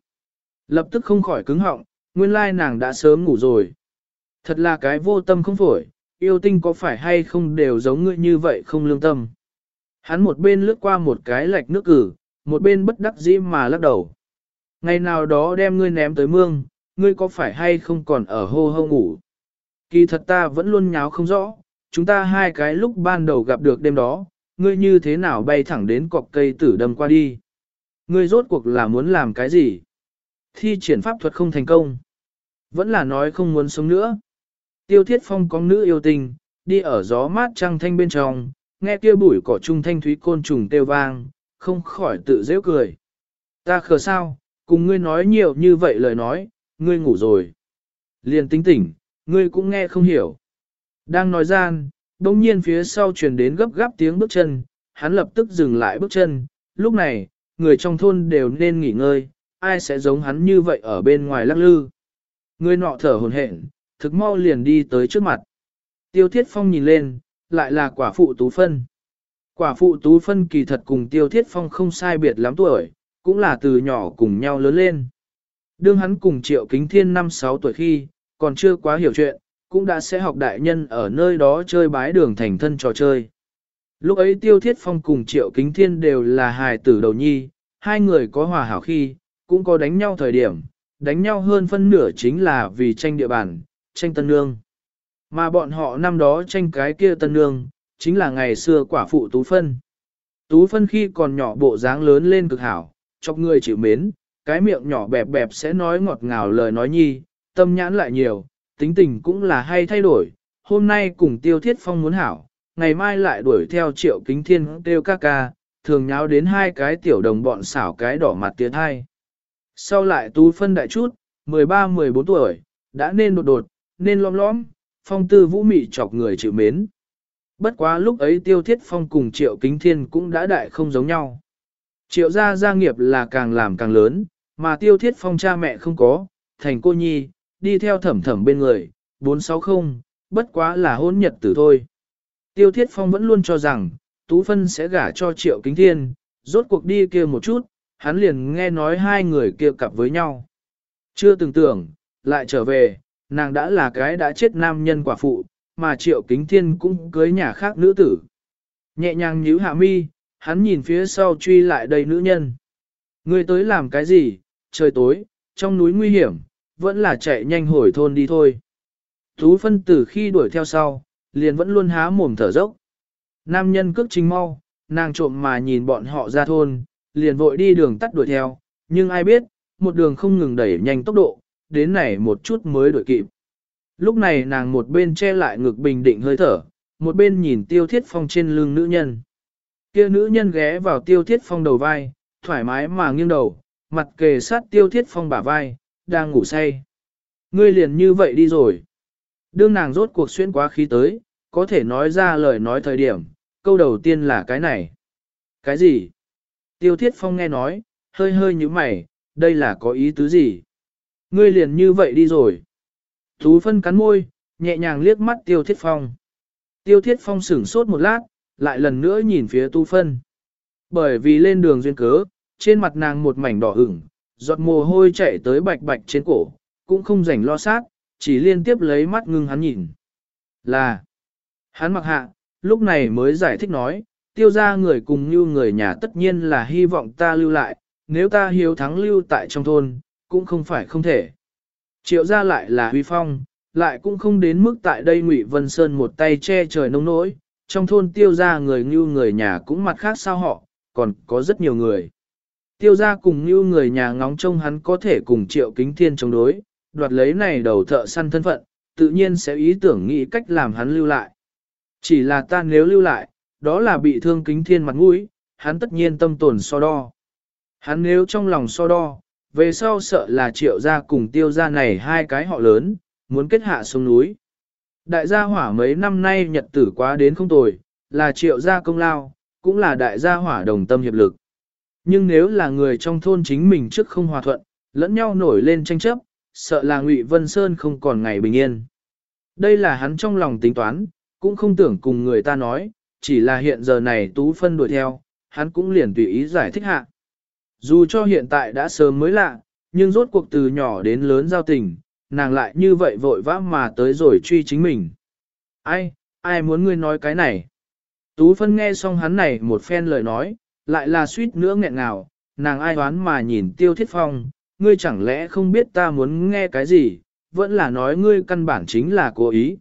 Lập tức không khỏi cứng họng, nguyên lai nàng đã sớm ngủ rồi. Thật là cái vô tâm không phổi, yêu tinh có phải hay không đều giống ngươi như vậy không lương tâm. Hắn một bên lướt qua một cái lạch nước cử, một bên bất đắc dĩ mà lắc đầu. Ngày nào đó đem ngươi ném tới mương, ngươi có phải hay không còn ở hô hô ngủ. Kỳ thật ta vẫn luôn nháo không rõ, chúng ta hai cái lúc ban đầu gặp được đêm đó, ngươi như thế nào bay thẳng đến cọc cây tử đâm qua đi. Ngươi rốt cuộc là muốn làm cái gì? Thi triển pháp thuật không thành công. Vẫn là nói không muốn sống nữa. Tiêu thiết phong có nữ yêu tình, đi ở gió mát trăng thanh bên trong, nghe kia bụi cỏ trung thanh thúy côn trùng tiêu vang, không khỏi tự dễ cười. Ta khờ sao, cùng ngươi nói nhiều như vậy lời nói, ngươi ngủ rồi. Liền tính tỉnh, ngươi cũng nghe không hiểu. Đang nói gian, đông nhiên phía sau truyền đến gấp gáp tiếng bước chân, hắn lập tức dừng lại bước chân, lúc này, người trong thôn đều nên nghỉ ngơi, ai sẽ giống hắn như vậy ở bên ngoài lắc lư. Người nọ thở hồn hển, thực mau liền đi tới trước mặt. Tiêu Thiết Phong nhìn lên, lại là quả phụ Tú Phân. Quả phụ Tú Phân kỳ thật cùng Tiêu Thiết Phong không sai biệt lắm tuổi, cũng là từ nhỏ cùng nhau lớn lên. Đương hắn cùng Triệu Kính Thiên năm sáu tuổi khi, còn chưa quá hiểu chuyện, cũng đã sẽ học đại nhân ở nơi đó chơi bái đường thành thân trò chơi. Lúc ấy Tiêu Thiết Phong cùng Triệu Kính Thiên đều là hài tử đầu nhi, hai người có hòa hảo khi, cũng có đánh nhau thời điểm, đánh nhau hơn phân nửa chính là vì tranh địa bàn, tranh tân nương. Mà bọn họ năm đó tranh cái kia tân nương, chính là ngày xưa quả phụ Tú Phân. Tú Phân khi còn nhỏ bộ dáng lớn lên cực hảo, chọc người chịu mến, cái miệng nhỏ bẹp bẹp sẽ nói ngọt ngào lời nói nhi, tâm nhãn lại nhiều, tính tình cũng là hay thay đổi. Hôm nay cùng tiêu thiết phong muốn hảo, ngày mai lại đuổi theo triệu kính thiên tiêu ca ca, thường nháo đến hai cái tiểu đồng bọn xảo cái đỏ mặt tiến hai. Sau lại tú phân đại chút, 13-14 tuổi, đã nên đột đột, nên lõm lõm, phong tư vũ mị chọc người chịu mến. Bất quá lúc ấy tiêu thiết phong cùng triệu kính thiên cũng đã đại không giống nhau. Triệu gia gia nghiệp là càng làm càng lớn, mà tiêu thiết phong cha mẹ không có, thành cô nhi, đi theo thẩm thẩm bên người, 460, bất quá là hôn nhật tử thôi. Tiêu thiết phong vẫn luôn cho rằng, Tú Phân sẽ gả cho triệu kính thiên, rốt cuộc đi kia một chút, hắn liền nghe nói hai người kia cặp với nhau. Chưa từng tưởng, lại trở về, nàng đã là cái đã chết nam nhân quả phụ, mà triệu kính thiên cũng cưới nhà khác nữ tử. Nhẹ nhàng nhíu hạ mi, hắn nhìn phía sau truy lại đầy nữ nhân. Người tới làm cái gì, trời tối, trong núi nguy hiểm, vẫn là chạy nhanh hồi thôn đi thôi. Tú phân tử khi đuổi theo sau, liền vẫn luôn há mồm thở dốc. Nam nhân cước trình mau, nàng trộm mà nhìn bọn họ ra thôn, liền vội đi đường tắt đuổi theo, nhưng ai biết, một đường không ngừng đẩy nhanh tốc độ, đến này một chút mới đuổi kịp. Lúc này nàng một bên che lại ngực bình định hơi thở, một bên nhìn tiêu thiết phong trên lưng nữ nhân. Kia nữ nhân ghé vào tiêu thiết phong đầu vai, thoải mái mà nghiêng đầu, mặt kề sát tiêu thiết phong bả vai, đang ngủ say. Ngươi liền như vậy đi rồi. Đương nàng rốt cuộc xuyên quá khí tới, có thể nói ra lời nói thời điểm, câu đầu tiên là cái này. Cái gì? Tiêu thiết phong nghe nói, hơi hơi như mày, đây là có ý tứ gì? Ngươi liền như vậy đi rồi. Tú phân cắn môi, nhẹ nhàng liếc mắt tiêu thiết phong. Tiêu thiết phong sửng sốt một lát, lại lần nữa nhìn phía tu phân. Bởi vì lên đường duyên cớ, trên mặt nàng một mảnh đỏ ửng, giọt mồ hôi chạy tới bạch bạch trên cổ, cũng không rảnh lo sát, chỉ liên tiếp lấy mắt ngưng hắn nhìn. Là, hắn mặc hạ, lúc này mới giải thích nói, tiêu ra người cùng như người nhà tất nhiên là hy vọng ta lưu lại, nếu ta hiếu thắng lưu tại trong thôn, cũng không phải không thể. Triệu ra lại là huy phong, lại cũng không đến mức tại đây Ngụy Vân Sơn một tay che trời nông nỗi, trong thôn tiêu ra người như người nhà cũng mặt khác sao họ, còn có rất nhiều người. Tiêu ra cùng như người nhà ngóng trông hắn có thể cùng triệu kính thiên chống đối, đoạt lấy này đầu thợ săn thân phận, tự nhiên sẽ ý tưởng nghĩ cách làm hắn lưu lại. Chỉ là ta nếu lưu lại, đó là bị thương kính thiên mặt mũi, hắn tất nhiên tâm tồn so đo. Hắn nếu trong lòng so đo, về sau sợ là triệu gia cùng tiêu gia này hai cái họ lớn, muốn kết hạ xuống núi. Đại gia hỏa mấy năm nay nhật tử quá đến không tồi, là triệu gia công lao, cũng là đại gia hỏa đồng tâm hiệp lực. Nhưng nếu là người trong thôn chính mình trước không hòa thuận, lẫn nhau nổi lên tranh chấp, sợ là Ngụy Vân Sơn không còn ngày bình yên. Đây là hắn trong lòng tính toán, cũng không tưởng cùng người ta nói, chỉ là hiện giờ này Tú Phân đuổi theo, hắn cũng liền tùy ý giải thích hạ. Dù cho hiện tại đã sớm mới lạ, nhưng rốt cuộc từ nhỏ đến lớn giao tình, nàng lại như vậy vội vã mà tới rồi truy chính mình. Ai, ai muốn ngươi nói cái này? Tú phân nghe xong hắn này một phen lời nói, lại là suýt nữa nghẹn ngào, nàng ai đoán mà nhìn tiêu thiết phong, ngươi chẳng lẽ không biết ta muốn nghe cái gì, vẫn là nói ngươi căn bản chính là cố ý.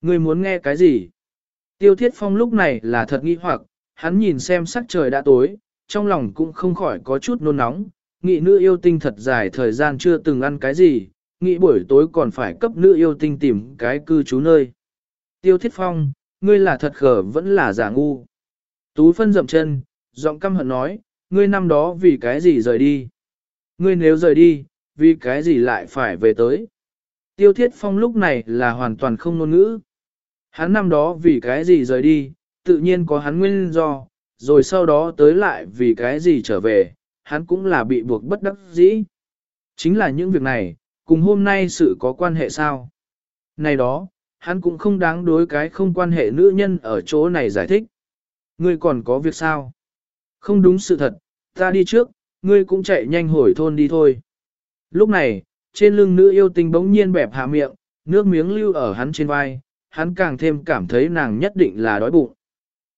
Ngươi muốn nghe cái gì? Tiêu thiết phong lúc này là thật nghi hoặc, hắn nhìn xem sắc trời đã tối, trong lòng cũng không khỏi có chút nôn nóng, nghị nữ yêu tinh thật dài thời gian chưa từng ăn cái gì, nghĩ buổi tối còn phải cấp nữ yêu tinh tìm cái cư trú nơi. Tiêu thiết phong, ngươi là thật khờ vẫn là giả ngu. Tú phân dậm chân, giọng căm hận nói, ngươi năm đó vì cái gì rời đi. Ngươi nếu rời đi, vì cái gì lại phải về tới. Tiêu thiết phong lúc này là hoàn toàn không ngôn ngữ. Hắn năm đó vì cái gì rời đi, tự nhiên có hắn nguyên do, rồi sau đó tới lại vì cái gì trở về, hắn cũng là bị buộc bất đắc dĩ. Chính là những việc này, cùng hôm nay sự có quan hệ sao? Này đó, hắn cũng không đáng đối cái không quan hệ nữ nhân ở chỗ này giải thích. Ngươi còn có việc sao? Không đúng sự thật, ta đi trước, ngươi cũng chạy nhanh hồi thôn đi thôi. Lúc này, trên lưng nữ yêu tinh bỗng nhiên bẹp hạ miệng, nước miếng lưu ở hắn trên vai, hắn càng thêm cảm thấy nàng nhất định là đói bụng.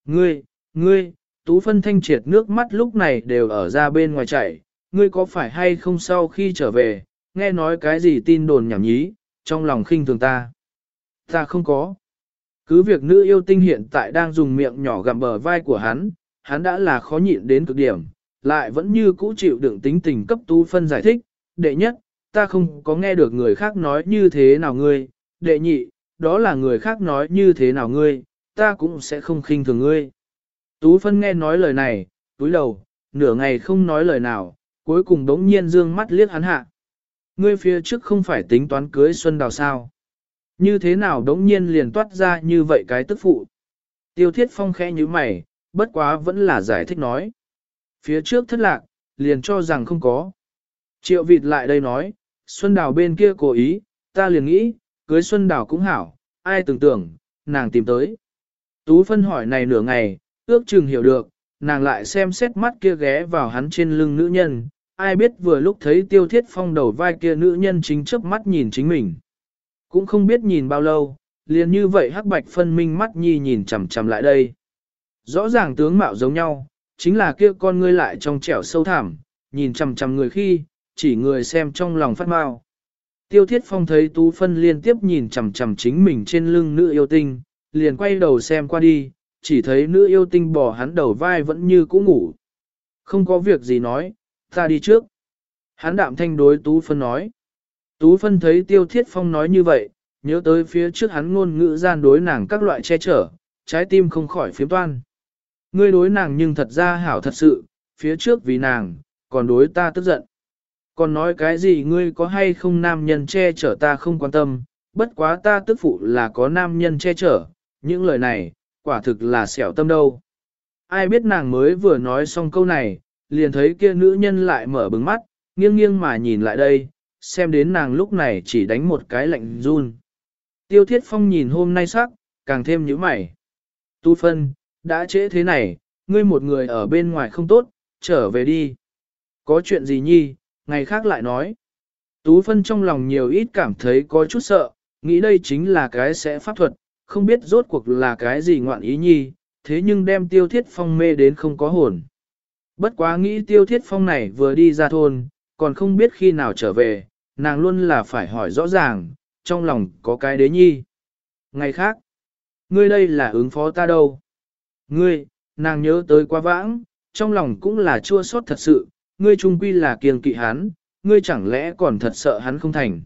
Ngươi, ngươi, tú phân thanh triệt nước mắt lúc này đều ở ra bên ngoài chảy, ngươi có phải hay không sau khi trở về, nghe nói cái gì tin đồn nhảm nhí, trong lòng khinh thường ta. Ta không có. Cứ việc nữ yêu tinh hiện tại đang dùng miệng nhỏ gặm bờ vai của hắn, hắn đã là khó nhịn đến cực điểm, lại vẫn như cũ chịu đựng tính tình cấp tú phân giải thích. Đệ nhất, ta không có nghe được người khác nói như thế nào ngươi. Đệ nhị, đó là người khác nói như thế nào ngươi, ta cũng sẽ không khinh thường ngươi. Tú phân nghe nói lời này, túi đầu, nửa ngày không nói lời nào, cuối cùng đống nhiên dương mắt liếc hắn hạ. Ngươi phía trước không phải tính toán cưới Xuân Đào sao? Như thế nào đống nhiên liền toát ra như vậy cái tức phụ? Tiêu thiết phong khẽ như mày, bất quá vẫn là giải thích nói. Phía trước thất lạc, liền cho rằng không có. Triệu vịt lại đây nói, Xuân Đào bên kia cố ý, ta liền nghĩ, cưới Xuân Đào cũng hảo, ai tưởng tưởng, nàng tìm tới. Tú phân hỏi này nửa ngày, ước chừng hiểu được, nàng lại xem xét mắt kia ghé vào hắn trên lưng nữ nhân, ai biết vừa lúc thấy tiêu thiết phong đầu vai kia nữ nhân chính chớp mắt nhìn chính mình. Cũng không biết nhìn bao lâu, liền như vậy hắc bạch phân minh mắt nhi nhìn chằm chằm lại đây. Rõ ràng tướng mạo giống nhau, chính là kia con ngươi lại trong trẻo sâu thẳm, nhìn chằm chằm người khi, chỉ người xem trong lòng phát mau. Tiêu Thiết Phong thấy Tú Phân liên tiếp nhìn chằm chằm chính mình trên lưng nữ yêu tinh, liền quay đầu xem qua đi, chỉ thấy nữ yêu tinh bỏ hắn đầu vai vẫn như cũ ngủ. Không có việc gì nói, ta đi trước. Hắn đạm thanh đối Tú Phân nói. Tú Phân thấy Tiêu Thiết Phong nói như vậy, nhớ tới phía trước hắn ngôn ngữ gian đối nàng các loại che chở, trái tim không khỏi phiếm toan. Ngươi đối nàng nhưng thật ra hảo thật sự, phía trước vì nàng, còn đối ta tức giận. Còn nói cái gì ngươi có hay không nam nhân che chở ta không quan tâm, bất quá ta tức phụ là có nam nhân che chở, những lời này, quả thực là xẻo tâm đâu. Ai biết nàng mới vừa nói xong câu này, liền thấy kia nữ nhân lại mở bừng mắt, nghiêng nghiêng mà nhìn lại đây, xem đến nàng lúc này chỉ đánh một cái lạnh run. Tiêu thiết phong nhìn hôm nay sắc, càng thêm nhíu mày. Tu phân, đã trễ thế này, ngươi một người ở bên ngoài không tốt, trở về đi. Có chuyện gì nhi, ngày khác lại nói. Tú phân trong lòng nhiều ít cảm thấy có chút sợ, nghĩ đây chính là cái sẽ pháp thuật, không biết rốt cuộc là cái gì ngoạn ý nhi, thế nhưng đem tiêu thiết phong mê đến không có hồn. Bất quá nghĩ tiêu thiết phong này vừa đi ra thôn, còn không biết khi nào trở về, nàng luôn là phải hỏi rõ ràng, trong lòng có cái đế nhi. Ngày khác, ngươi đây là ứng phó ta đâu? Ngươi, nàng nhớ tới quá vãng, trong lòng cũng là chua xót thật sự, ngươi trung quy là kiêng kỵ hắn, ngươi chẳng lẽ còn thật sợ hắn không thành.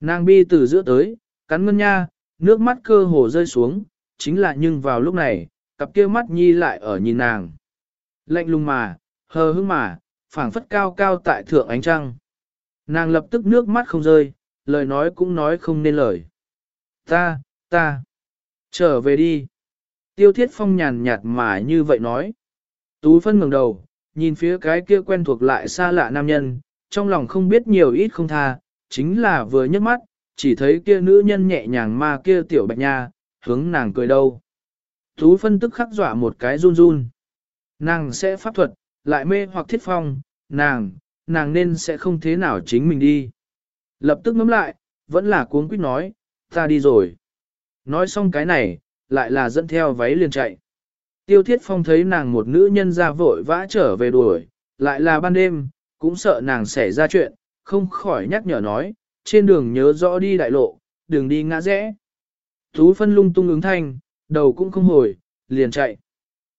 Nàng bi từ giữa tới, cắn ngân nha, nước mắt cơ hồ rơi xuống, chính là nhưng vào lúc này, cặp kia mắt nhi lại ở nhìn nàng. Lạnh lùng mà, hờ hững mà, phảng phất cao cao tại thượng ánh trăng. Nàng lập tức nước mắt không rơi, lời nói cũng nói không nên lời. Ta, ta, trở về đi. Tiêu thiết phong nhàn nhạt mà như vậy nói. Tú phân ngẩng đầu, nhìn phía cái kia quen thuộc lại xa lạ nam nhân, trong lòng không biết nhiều ít không tha, chính là vừa nhấc mắt, chỉ thấy kia nữ nhân nhẹ nhàng mà kia tiểu bạch nha, hướng nàng cười đâu. Tú phân tức khắc dọa một cái run run. Nàng sẽ pháp thuật, lại mê hoặc thiết phong, nàng, nàng nên sẽ không thế nào chính mình đi. Lập tức ngắm lại, vẫn là cuống quýt nói, ta đi rồi. Nói xong cái này, lại là dẫn theo váy liền chạy. Tiêu thiết phong thấy nàng một nữ nhân ra vội vã trở về đuổi, lại là ban đêm, cũng sợ nàng xảy ra chuyện, không khỏi nhắc nhở nói, trên đường nhớ rõ đi đại lộ, đường đi ngã rẽ. Thú phân lung tung ứng thanh, đầu cũng không hồi, liền chạy.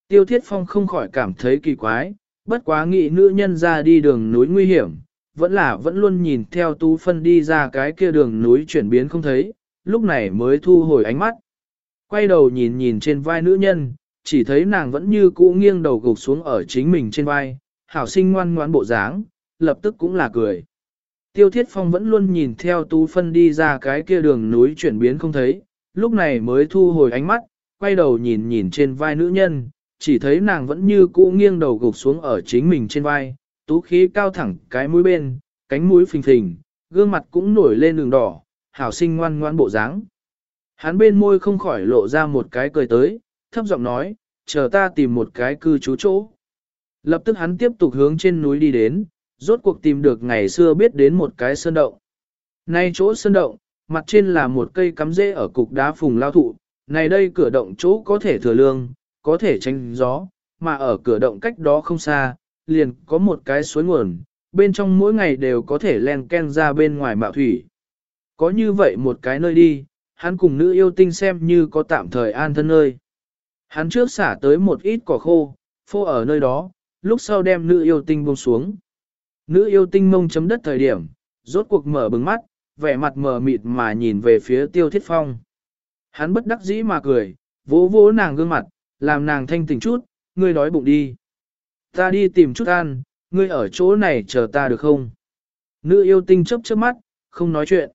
Tiêu thiết phong không khỏi cảm thấy kỳ quái, bất quá nghĩ nữ nhân ra đi đường núi nguy hiểm, vẫn là vẫn luôn nhìn theo tú phân đi ra cái kia đường núi chuyển biến không thấy, lúc này mới thu hồi ánh mắt. Quay đầu nhìn nhìn trên vai nữ nhân, chỉ thấy nàng vẫn như cũ nghiêng đầu gục xuống ở chính mình trên vai, hảo sinh ngoan ngoãn bộ dáng, lập tức cũng là cười. Tiêu Thiết Phong vẫn luôn nhìn theo Tú Phân đi ra cái kia đường núi chuyển biến không thấy, lúc này mới thu hồi ánh mắt, quay đầu nhìn nhìn trên vai nữ nhân, chỉ thấy nàng vẫn như cũ nghiêng đầu gục xuống ở chính mình trên vai, tú khí cao thẳng cái mũi bên, cánh mũi phình phình, gương mặt cũng nổi lên đường đỏ, hảo sinh ngoan ngoan bộ dáng. Hắn bên môi không khỏi lộ ra một cái cười tới, thấp giọng nói, chờ ta tìm một cái cư trú chỗ. Lập tức hắn tiếp tục hướng trên núi đi đến, rốt cuộc tìm được ngày xưa biết đến một cái sơn động. Nay chỗ sơn động, mặt trên là một cây cắm rễ ở cục đá phùng lao thụ, này đây cửa động chỗ có thể thừa lương, có thể tránh gió, mà ở cửa động cách đó không xa, liền có một cái suối nguồn, bên trong mỗi ngày đều có thể len ken ra bên ngoài mạo thủy. Có như vậy một cái nơi đi, hắn cùng nữ yêu tinh xem như có tạm thời an thân nơi. Hắn trước xả tới một ít cỏ khô, phô ở nơi đó, lúc sau đem nữ yêu tinh buông xuống. Nữ yêu tinh mông chấm đất thời điểm, rốt cuộc mở bừng mắt, vẻ mặt mờ mịt mà nhìn về phía tiêu thiết phong. Hắn bất đắc dĩ mà cười, vỗ vỗ nàng gương mặt, làm nàng thanh tỉnh chút, ngươi đói bụng đi. Ta đi tìm chút ăn, ngươi ở chỗ này chờ ta được không? Nữ yêu tinh chớp chớp mắt, không nói chuyện.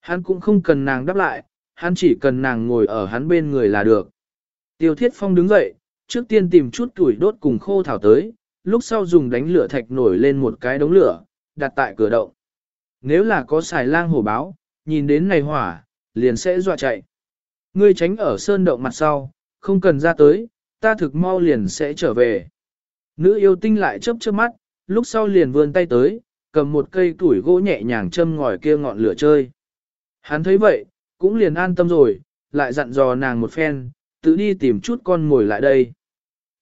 Hắn cũng không cần nàng đáp lại, hắn chỉ cần nàng ngồi ở hắn bên người là được. Tiêu thiết phong đứng dậy, trước tiên tìm chút tuổi đốt cùng khô thảo tới, lúc sau dùng đánh lửa thạch nổi lên một cái đống lửa, đặt tại cửa động. Nếu là có xài lang hổ báo, nhìn đến này hỏa, liền sẽ dọa chạy. Ngươi tránh ở sơn động mặt sau, không cần ra tới, ta thực mau liền sẽ trở về. Nữ yêu tinh lại chớp chớp mắt, lúc sau liền vươn tay tới, cầm một cây tuổi gỗ nhẹ nhàng châm ngòi kia ngọn lửa chơi. Hắn thấy vậy, cũng liền an tâm rồi, lại dặn dò nàng một phen, tự đi tìm chút con ngồi lại đây.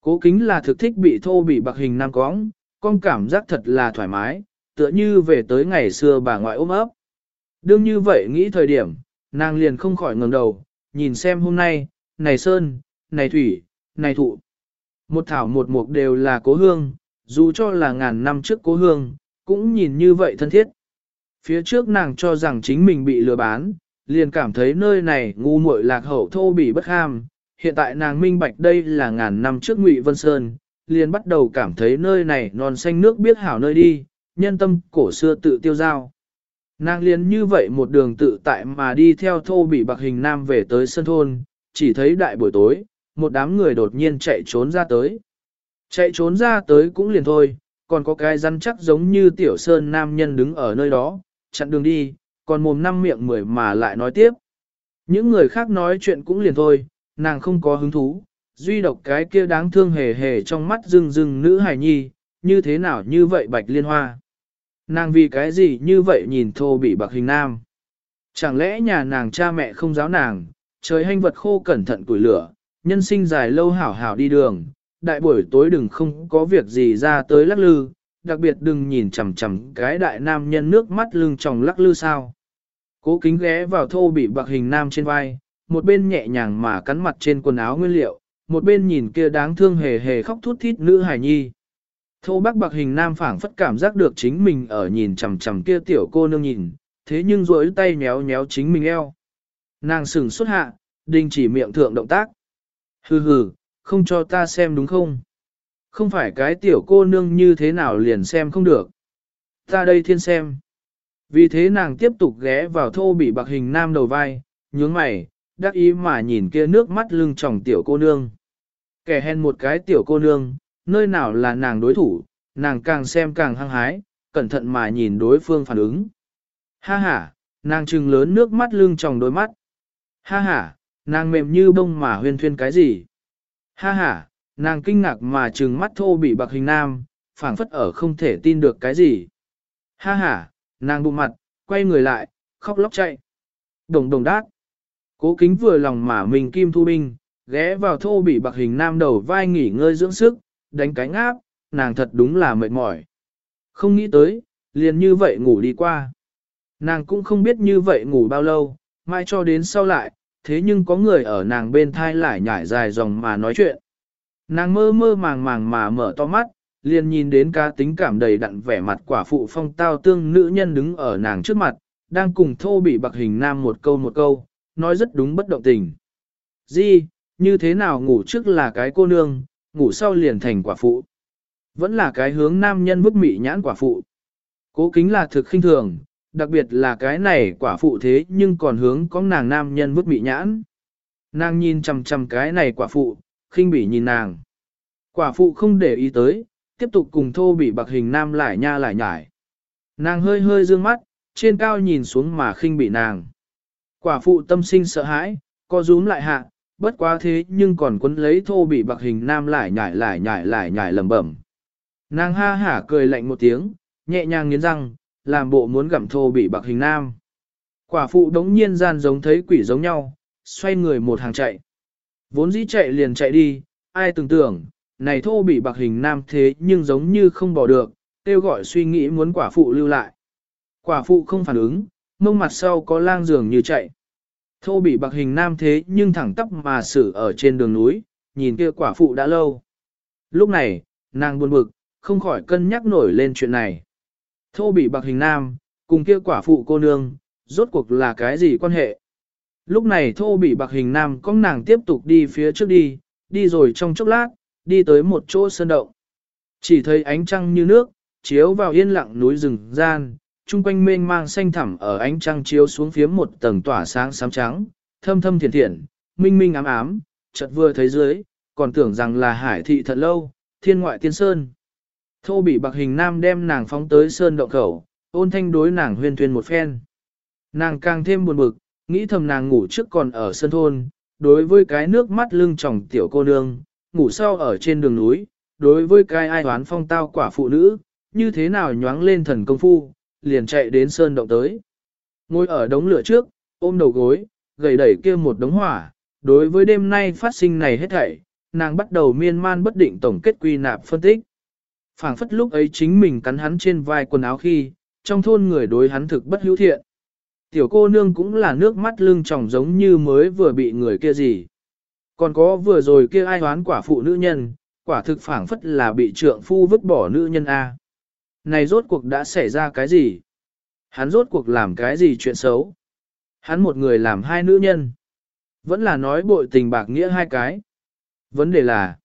Cố kính là thực thích bị thô bị bạc hình nam cóng, con cảm giác thật là thoải mái, tựa như về tới ngày xưa bà ngoại ôm ấp. Đương như vậy nghĩ thời điểm, nàng liền không khỏi ngẩng đầu, nhìn xem hôm nay, này sơn, này thủy, này thụ. Một thảo một mục đều là cố hương, dù cho là ngàn năm trước cố hương, cũng nhìn như vậy thân thiết. Phía trước nàng cho rằng chính mình bị lừa bán, liền cảm thấy nơi này ngu muội lạc hậu thô bị bất ham. Hiện tại nàng minh bạch đây là ngàn năm trước Ngụy Vân Sơn, liền bắt đầu cảm thấy nơi này non xanh nước biết hảo nơi đi, nhân tâm cổ xưa tự tiêu giao. Nàng liền như vậy một đường tự tại mà đi theo thô bị bạc hình nam về tới sân thôn, chỉ thấy đại buổi tối, một đám người đột nhiên chạy trốn ra tới. Chạy trốn ra tới cũng liền thôi, còn có cái rắn chắc giống như tiểu sơn nam nhân đứng ở nơi đó, chặn đường đi, còn mồm năm miệng mười mà lại nói tiếp. Những người khác nói chuyện cũng liền thôi, nàng không có hứng thú, duy độc cái kia đáng thương hề hề trong mắt rưng rưng nữ hài nhi, như thế nào như vậy bạch liên hoa. Nàng vì cái gì như vậy nhìn thô bị bạc hình nam. Chẳng lẽ nhà nàng cha mẹ không giáo nàng, trời hành vật khô cẩn thận củi lửa, nhân sinh dài lâu hảo hảo đi đường, đại buổi tối đừng không có việc gì ra tới lắc lư, đặc biệt đừng nhìn chằm chằm cái đại nam nhân nước mắt lưng tròng lắc lư sao. Cố kính ghé vào thô bị bạc hình nam trên vai, một bên nhẹ nhàng mà cắn mặt trên quần áo nguyên liệu, một bên nhìn kia đáng thương hề hề khóc thút thít nữ hải nhi. Thô bác bạc hình nam phảng phất cảm giác được chính mình ở nhìn chằm chằm kia tiểu cô nương nhìn, thế nhưng rối tay nhéo nhéo chính mình eo. Nàng sừng xuất hạ, đình chỉ miệng thượng động tác. Hừ hừ, không cho ta xem đúng không? Không phải cái tiểu cô nương như thế nào liền xem không được. Ta đây thiên xem. Vì thế nàng tiếp tục ghé vào thô bị bạc hình nam đầu vai, nhướng mày, đắc ý mà nhìn kia nước mắt lưng tròng tiểu cô nương. Kẻ hèn một cái tiểu cô nương, nơi nào là nàng đối thủ, nàng càng xem càng hăng hái, cẩn thận mà nhìn đối phương phản ứng. Ha ha, nàng trừng lớn nước mắt lưng tròng đôi mắt. Ha ha, nàng mềm như bông mà huyên thuyên cái gì. Ha ha, nàng kinh ngạc mà trừng mắt thô bị bạc hình nam, phảng phất ở không thể tin được cái gì. Ha ha, nàng bụng mặt, quay người lại, khóc lóc chạy. Đồng đồng đát. Cố kính vừa lòng mà mình kim thu binh, ghé vào thô bị bạc hình nam đầu vai nghỉ ngơi dưỡng sức, đánh cánh áp, nàng thật đúng là mệt mỏi. Không nghĩ tới, liền như vậy ngủ đi qua. Nàng cũng không biết như vậy ngủ bao lâu, mai cho đến sau lại, thế nhưng có người ở nàng bên thai lại nhảy dài dòng mà nói chuyện. Nàng mơ mơ màng màng mà mở to mắt, liền nhìn đến cá tính cảm đầy đặn vẻ mặt quả phụ phong tao tương nữ nhân đứng ở nàng trước mặt, đang cùng thô bị bạc hình nam một câu một câu, nói rất đúng bất động tình. Di, như thế nào ngủ trước là cái cô nương, ngủ sau liền thành quả phụ. Vẫn là cái hướng nam nhân bức mị nhãn quả phụ. Cố kính là thực khinh thường, đặc biệt là cái này quả phụ thế nhưng còn hướng có nàng nam nhân bức mị nhãn. Nàng nhìn chầm chầm cái này quả phụ, khinh bỉ nhìn nàng. Quả phụ không để ý tới, tiếp tục cùng thô bị bạc hình nam lại nha lại nhải. Nàng hơi hơi dương mắt, trên cao nhìn xuống mà khinh bỉ nàng. Quả phụ tâm sinh sợ hãi, co rúm lại hạ, bất quá thế nhưng còn quấn lấy thô bị bạc hình nam lại nhải lại nhải lại nhải lầm bẩm. Nàng ha hả cười lạnh một tiếng, nhẹ nhàng nghiến răng, làm bộ muốn gặm thô bị bạc hình nam. Quả phụ đống nhiên gian giống thấy quỷ giống nhau, xoay người một hàng chạy. Vốn dĩ chạy liền chạy đi, ai tưởng tưởng, này thô bị bạc hình nam thế nhưng giống như không bỏ được, kêu gọi suy nghĩ muốn quả phụ lưu lại. Quả phụ không phản ứng, mông mặt sau có lang giường như chạy. Thô bị bạc hình nam thế nhưng thẳng tắp mà xử ở trên đường núi, nhìn kia quả phụ đã lâu. Lúc này, nàng buồn bực, không khỏi cân nhắc nổi lên chuyện này. Thô bị bạc hình nam, cùng kia quả phụ cô nương, rốt cuộc là cái gì quan hệ? Lúc này thô bị bạc hình nam có nàng tiếp tục đi phía trước đi, đi rồi trong chốc lát, đi tới một chỗ sơn động. Chỉ thấy ánh trăng như nước, chiếu vào yên lặng núi rừng gian, chung quanh mênh mang xanh thẳm ở ánh trăng chiếu xuống phía một tầng tỏa sáng xám trắng, thâm thâm thiền thiện, minh minh ám ám, chợt vừa thấy dưới, còn tưởng rằng là hải thị thật lâu, thiên ngoại tiên sơn. Thô bị bạc hình nam đem nàng phóng tới sơn động khẩu, ôn thanh đối nàng huyên thuyên một phen. Nàng càng thêm buồn bực, nghĩ thầm nàng ngủ trước còn ở sân thôn, đối với cái nước mắt lưng tròng tiểu cô nương, ngủ sau ở trên đường núi, đối với cái ai hoán phong tao quả phụ nữ, như thế nào nhoáng lên thần công phu, liền chạy đến sơn động tới. Ngồi ở đống lửa trước, ôm đầu gối, gầy đẩy kia một đống hỏa, đối với đêm nay phát sinh này hết thảy, nàng bắt đầu miên man bất định tổng kết quy nạp phân tích. phảng phất lúc ấy chính mình cắn hắn trên vai quần áo khi, trong thôn người đối hắn thực bất hữu thiện. Tiểu cô nương cũng là nước mắt lưng tròng giống như mới vừa bị người kia gì. Còn có vừa rồi kia ai hoán quả phụ nữ nhân, quả thực phảng phất là bị trượng phu vứt bỏ nữ nhân A. Này rốt cuộc đã xảy ra cái gì? Hắn rốt cuộc làm cái gì chuyện xấu? Hắn một người làm hai nữ nhân. Vẫn là nói bội tình bạc nghĩa hai cái. Vấn đề là,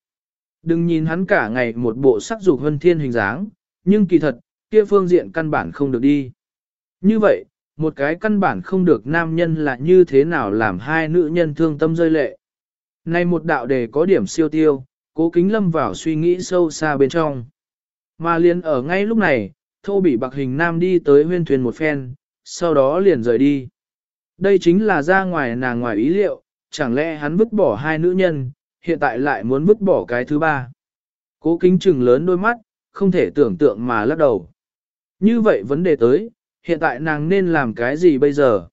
đừng nhìn hắn cả ngày một bộ sắc dục hân thiên hình dáng, nhưng kỳ thật, kia phương diện căn bản không được đi. Như vậy, một cái căn bản không được nam nhân là như thế nào làm hai nữ nhân thương tâm rơi lệ. Này một đạo đề có điểm siêu tiêu, cố kính lâm vào suy nghĩ sâu xa bên trong. Mà liền ở ngay lúc này, thô bị bạc hình nam đi tới huyên thuyền một phen, sau đó liền rời đi. Đây chính là ra ngoài nàng ngoài ý liệu, chẳng lẽ hắn vứt bỏ hai nữ nhân, hiện tại lại muốn vứt bỏ cái thứ ba. Cố kính trừng lớn đôi mắt, không thể tưởng tượng mà lắc đầu. Như vậy vấn đề tới, hiện tại nàng nên làm cái gì bây giờ?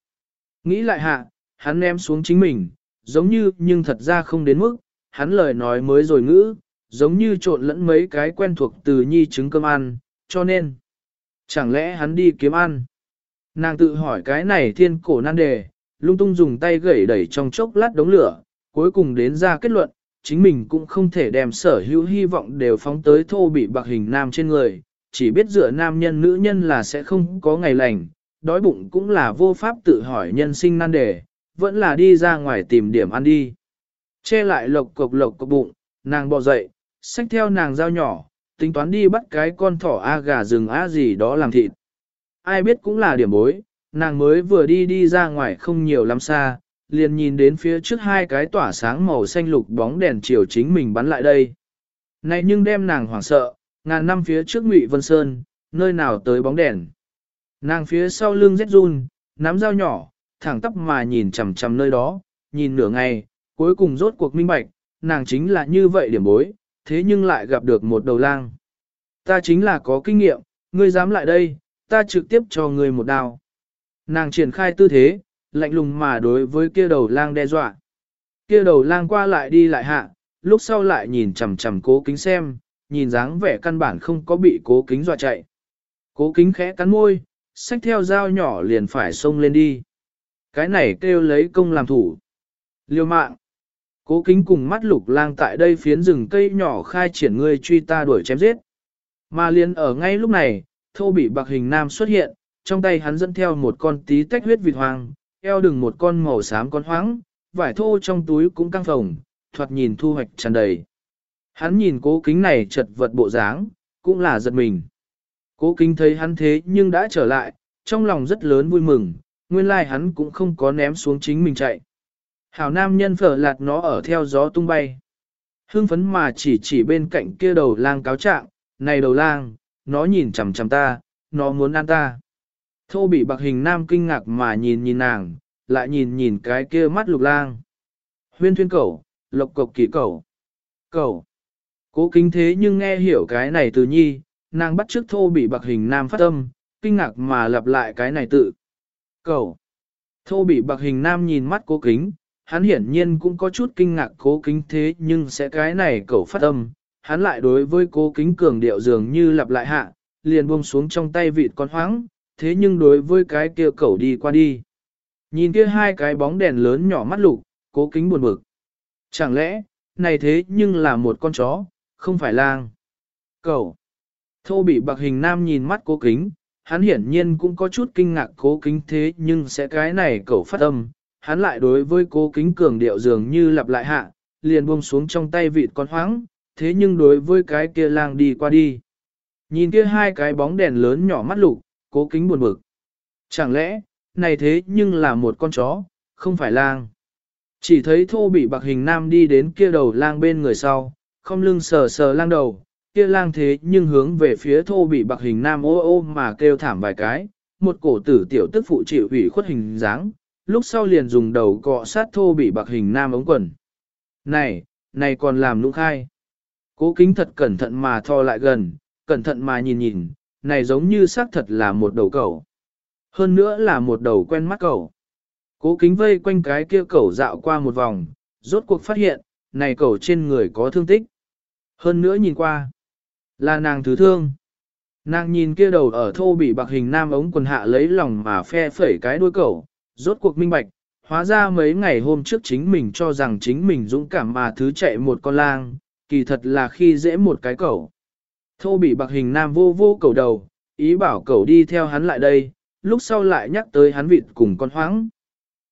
Nghĩ lại hạ, hắn ném xuống chính mình, giống như nhưng thật ra không đến mức, hắn lời nói mới rồi ngữ, giống như trộn lẫn mấy cái quen thuộc từ nhi trứng cơm ăn, cho nên, chẳng lẽ hắn đi kiếm ăn? Nàng tự hỏi cái này thiên cổ nan đề, lung tung dùng tay gẩy đẩy trong chốc lát đống lửa, cuối cùng đến ra kết luận, chính mình cũng không thể đem sở hữu hy vọng đều phóng tới thô bị bạc hình nam trên người, chỉ biết dựa nam nhân nữ nhân là sẽ không có ngày lành, đói bụng cũng là vô pháp tự hỏi nhân sinh nan đề, vẫn là đi ra ngoài tìm điểm ăn đi. Che lại lộc cộc lộc cộc bụng, nàng bò dậy, xách theo nàng dao nhỏ, tính toán đi bắt cái con thỏ a gà rừng a gì đó làm thịt. Ai biết cũng là điểm bối, nàng mới vừa đi đi ra ngoài không nhiều lắm xa, liền nhìn đến phía trước hai cái tỏa sáng màu xanh lục bóng đèn chiều chính mình bắn lại đây. Này nhưng đem nàng hoảng sợ, ngàn năm phía trước Ngụy Vân Sơn, nơi nào tới bóng đèn. Nàng phía sau lưng rét run, nắm dao nhỏ, thẳng tắp mà nhìn chằm chằm nơi đó, nhìn nửa ngày, cuối cùng rốt cuộc minh bạch, nàng chính là như vậy điểm bối, thế nhưng lại gặp được một đầu lang. Ta chính là có kinh nghiệm, ngươi dám lại đây, ta trực tiếp cho ngươi một đao. Nàng triển khai tư thế, lạnh lùng mà đối với kia đầu lang đe dọa. Kia đầu lang qua lại đi lại hạ, lúc sau lại nhìn chằm chằm cố kính xem, nhìn dáng vẻ căn bản không có bị cố kính dọa chạy. Cố kính khẽ cắn môi, xách theo dao nhỏ liền phải xông lên đi. Cái này kêu lấy công làm thủ. Liêu mạng. Cố kính cùng mắt lục lang tại đây phiến rừng cây nhỏ khai triển người truy ta đuổi chém giết. Mà liền ở ngay lúc này, thô bị bạc hình nam xuất hiện, trong tay hắn dẫn theo một con tí tách huyết vịt hoang, eo đừng một con màu xám con hoáng, vải thô trong túi cũng căng phồng, thoạt nhìn thu hoạch tràn đầy. Hắn nhìn cố kính này chật vật bộ dáng, cũng là giật mình. Cố kính thấy hắn thế nhưng đã trở lại, trong lòng rất lớn vui mừng, nguyên lai like hắn cũng không có ném xuống chính mình chạy. Hảo nam nhân phở lạt nó ở theo gió tung bay. Hưng phấn mà chỉ chỉ bên cạnh kia đầu lang cáo trạng, này đầu lang, nó nhìn chằm chằm ta, nó muốn ăn ta. Thô bị bạc hình nam kinh ngạc mà nhìn nhìn nàng, lại nhìn nhìn cái kia mắt lục lang. Huyên thuyên cẩu, lộc cộc kỳ cẩu. Cẩu. Cố kính thế nhưng nghe hiểu cái này từ nhi, nàng bắt trước thô bị bạc hình nam phát âm, kinh ngạc mà lặp lại cái này tự. Cẩu. Thô bị bạc hình nam nhìn mắt cố kính, hắn hiển nhiên cũng có chút kinh ngạc cố kính thế nhưng sẽ cái này cẩu phát âm, hắn lại đối với cố kính cường điệu dường như lặp lại hạ, liền buông xuống trong tay vịt con hoáng, thế nhưng đối với cái kia cẩu đi qua đi. Nhìn kia hai cái bóng đèn lớn nhỏ mắt lục, cố kính buồn bực. Chẳng lẽ, này thế nhưng là một con chó, không phải lang. Cẩu. Thô bị bạc hình nam nhìn mắt cố kính, hắn hiển nhiên cũng có chút kinh ngạc cố kính thế nhưng sẽ cái này cẩu phát âm. Hắn lại đối với cố kính cường điệu dường như lặp lại hạ, liền buông xuống trong tay vịt con hoáng, thế nhưng đối với cái kia lang đi qua đi. Nhìn kia hai cái bóng đèn lớn nhỏ mắt lục, cố kính buồn bực. Chẳng lẽ, này thế nhưng là một con chó, không phải lang. Chỉ thấy thô bị bạc hình nam đi đến kia đầu lang bên người sau, không lưng sờ sờ lang đầu, kia lang thế nhưng hướng về phía thô bị bạc hình nam ô ô mà kêu thảm vài cái, một cổ tử tiểu tức phụ chịu ủy khuất hình dáng, lúc sau liền dùng đầu cọ sát thô bị bạc hình nam ống quần. Này, này còn làm nụ khai. Cố kính thật cẩn thận mà thò lại gần, cẩn thận mà nhìn nhìn, này giống như xác thật là một đầu cẩu. Hơn nữa là một đầu quen mắt cẩu. Cố kính vây quanh cái kia cẩu dạo qua một vòng, rốt cuộc phát hiện, này cẩu trên người có thương tích. Hơn nữa nhìn qua, là nàng thứ thương. Nàng nhìn kia đầu ở thô bị bạc hình nam ống quần hạ lấy lòng mà phe phẩy cái đuôi cẩu, rốt cuộc minh bạch, hóa ra mấy ngày hôm trước chính mình cho rằng chính mình dũng cảm mà thứ chạy một con lang, kỳ thật là khi dễ một cái cẩu. Thô bị bạc hình nam vô vô cẩu đầu, ý bảo cẩu đi theo hắn lại đây, lúc sau lại nhắc tới hắn vịt cùng con hoáng.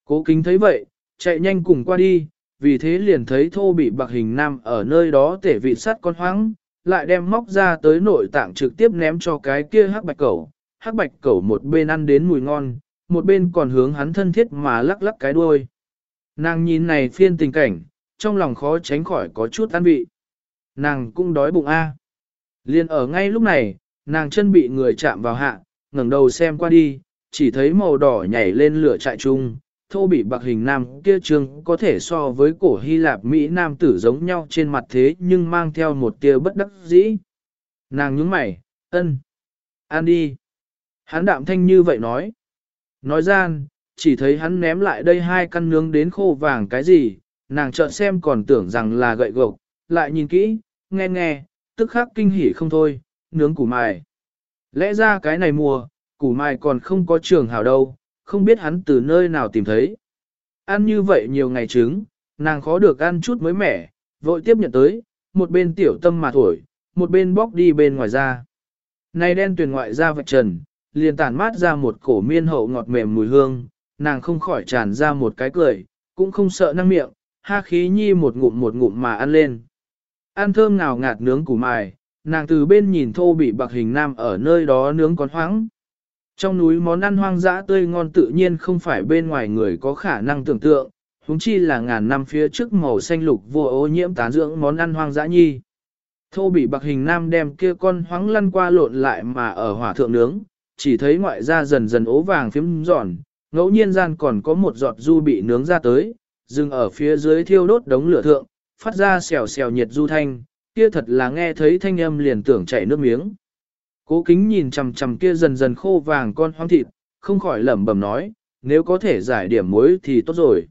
Cố kính thấy vậy, chạy nhanh cùng qua đi, vì thế liền thấy thô bị bạc hình nam ở nơi đó tể vị sắt con hoáng, lại đem móc ra tới nội tạng trực tiếp ném cho cái kia hắc bạch cẩu. Hắc bạch cẩu một bên ăn đến mùi ngon, một bên còn hướng hắn thân thiết mà lắc lắc cái đuôi. Nàng nhìn này phiên tình cảnh, trong lòng khó tránh khỏi có chút an vị. Nàng cũng đói bụng a. Liên ở ngay lúc này, nàng chân bị người chạm vào hạ, ngẩng đầu xem qua đi, chỉ thấy màu đỏ nhảy lên lửa trại chung, thô bị bạc hình nam kia trường có thể so với cổ Hy Lạp Mỹ nam tử giống nhau trên mặt thế nhưng mang theo một tia bất đắc dĩ. Nàng nhướng mày, ân, ăn đi. Hắn đạm thanh như vậy nói. Nói gian, chỉ thấy hắn ném lại đây hai căn nướng đến khô vàng cái gì, nàng chợt xem còn tưởng rằng là gậy gộc, lại nhìn kỹ, nghe nghe, tức khắc kinh hỉ không thôi, nướng củ mài. Lẽ ra cái này mùa, củ mài còn không có trường hào đâu, không biết hắn từ nơi nào tìm thấy. Ăn như vậy nhiều ngày trứng, nàng khó được ăn chút mới mẻ, vội tiếp nhận tới, một bên tiểu tâm mà thổi, một bên bóc đi bên ngoài ra. Này đen tuyển ngoại ra vạch trần, liền tản mát ra một cổ miên hậu ngọt mềm mùi hương, nàng không khỏi tràn ra một cái cười, cũng không sợ năng miệng, ha khí nhi một ngụm một ngụm mà ăn lên. Ăn thơm ngào ngạt nướng củ mài, nàng từ bên nhìn thô bị bạc hình nam ở nơi đó nướng con hoáng. Trong núi món ăn hoang dã tươi ngon tự nhiên không phải bên ngoài người có khả năng tưởng tượng, huống chi là ngàn năm phía trước màu xanh lục vô ô nhiễm tán dưỡng món ăn hoang dã nhi. Thô bị bạc hình nam đem kia con hoáng lăn qua lộn lại mà ở hỏa thượng nướng, chỉ thấy ngoại da dần dần ố vàng phím giòn, ngẫu nhiên gian còn có một giọt du bị nướng ra tới, dừng ở phía dưới thiêu đốt đống lửa thượng, phát ra xèo xèo nhiệt du thanh, kia thật là nghe thấy thanh âm liền tưởng chảy nước miếng. Cố kính nhìn chầm chầm kia dần dần khô vàng con hoang thịt, không khỏi lẩm bẩm nói, nếu có thể giải điểm muối thì tốt rồi.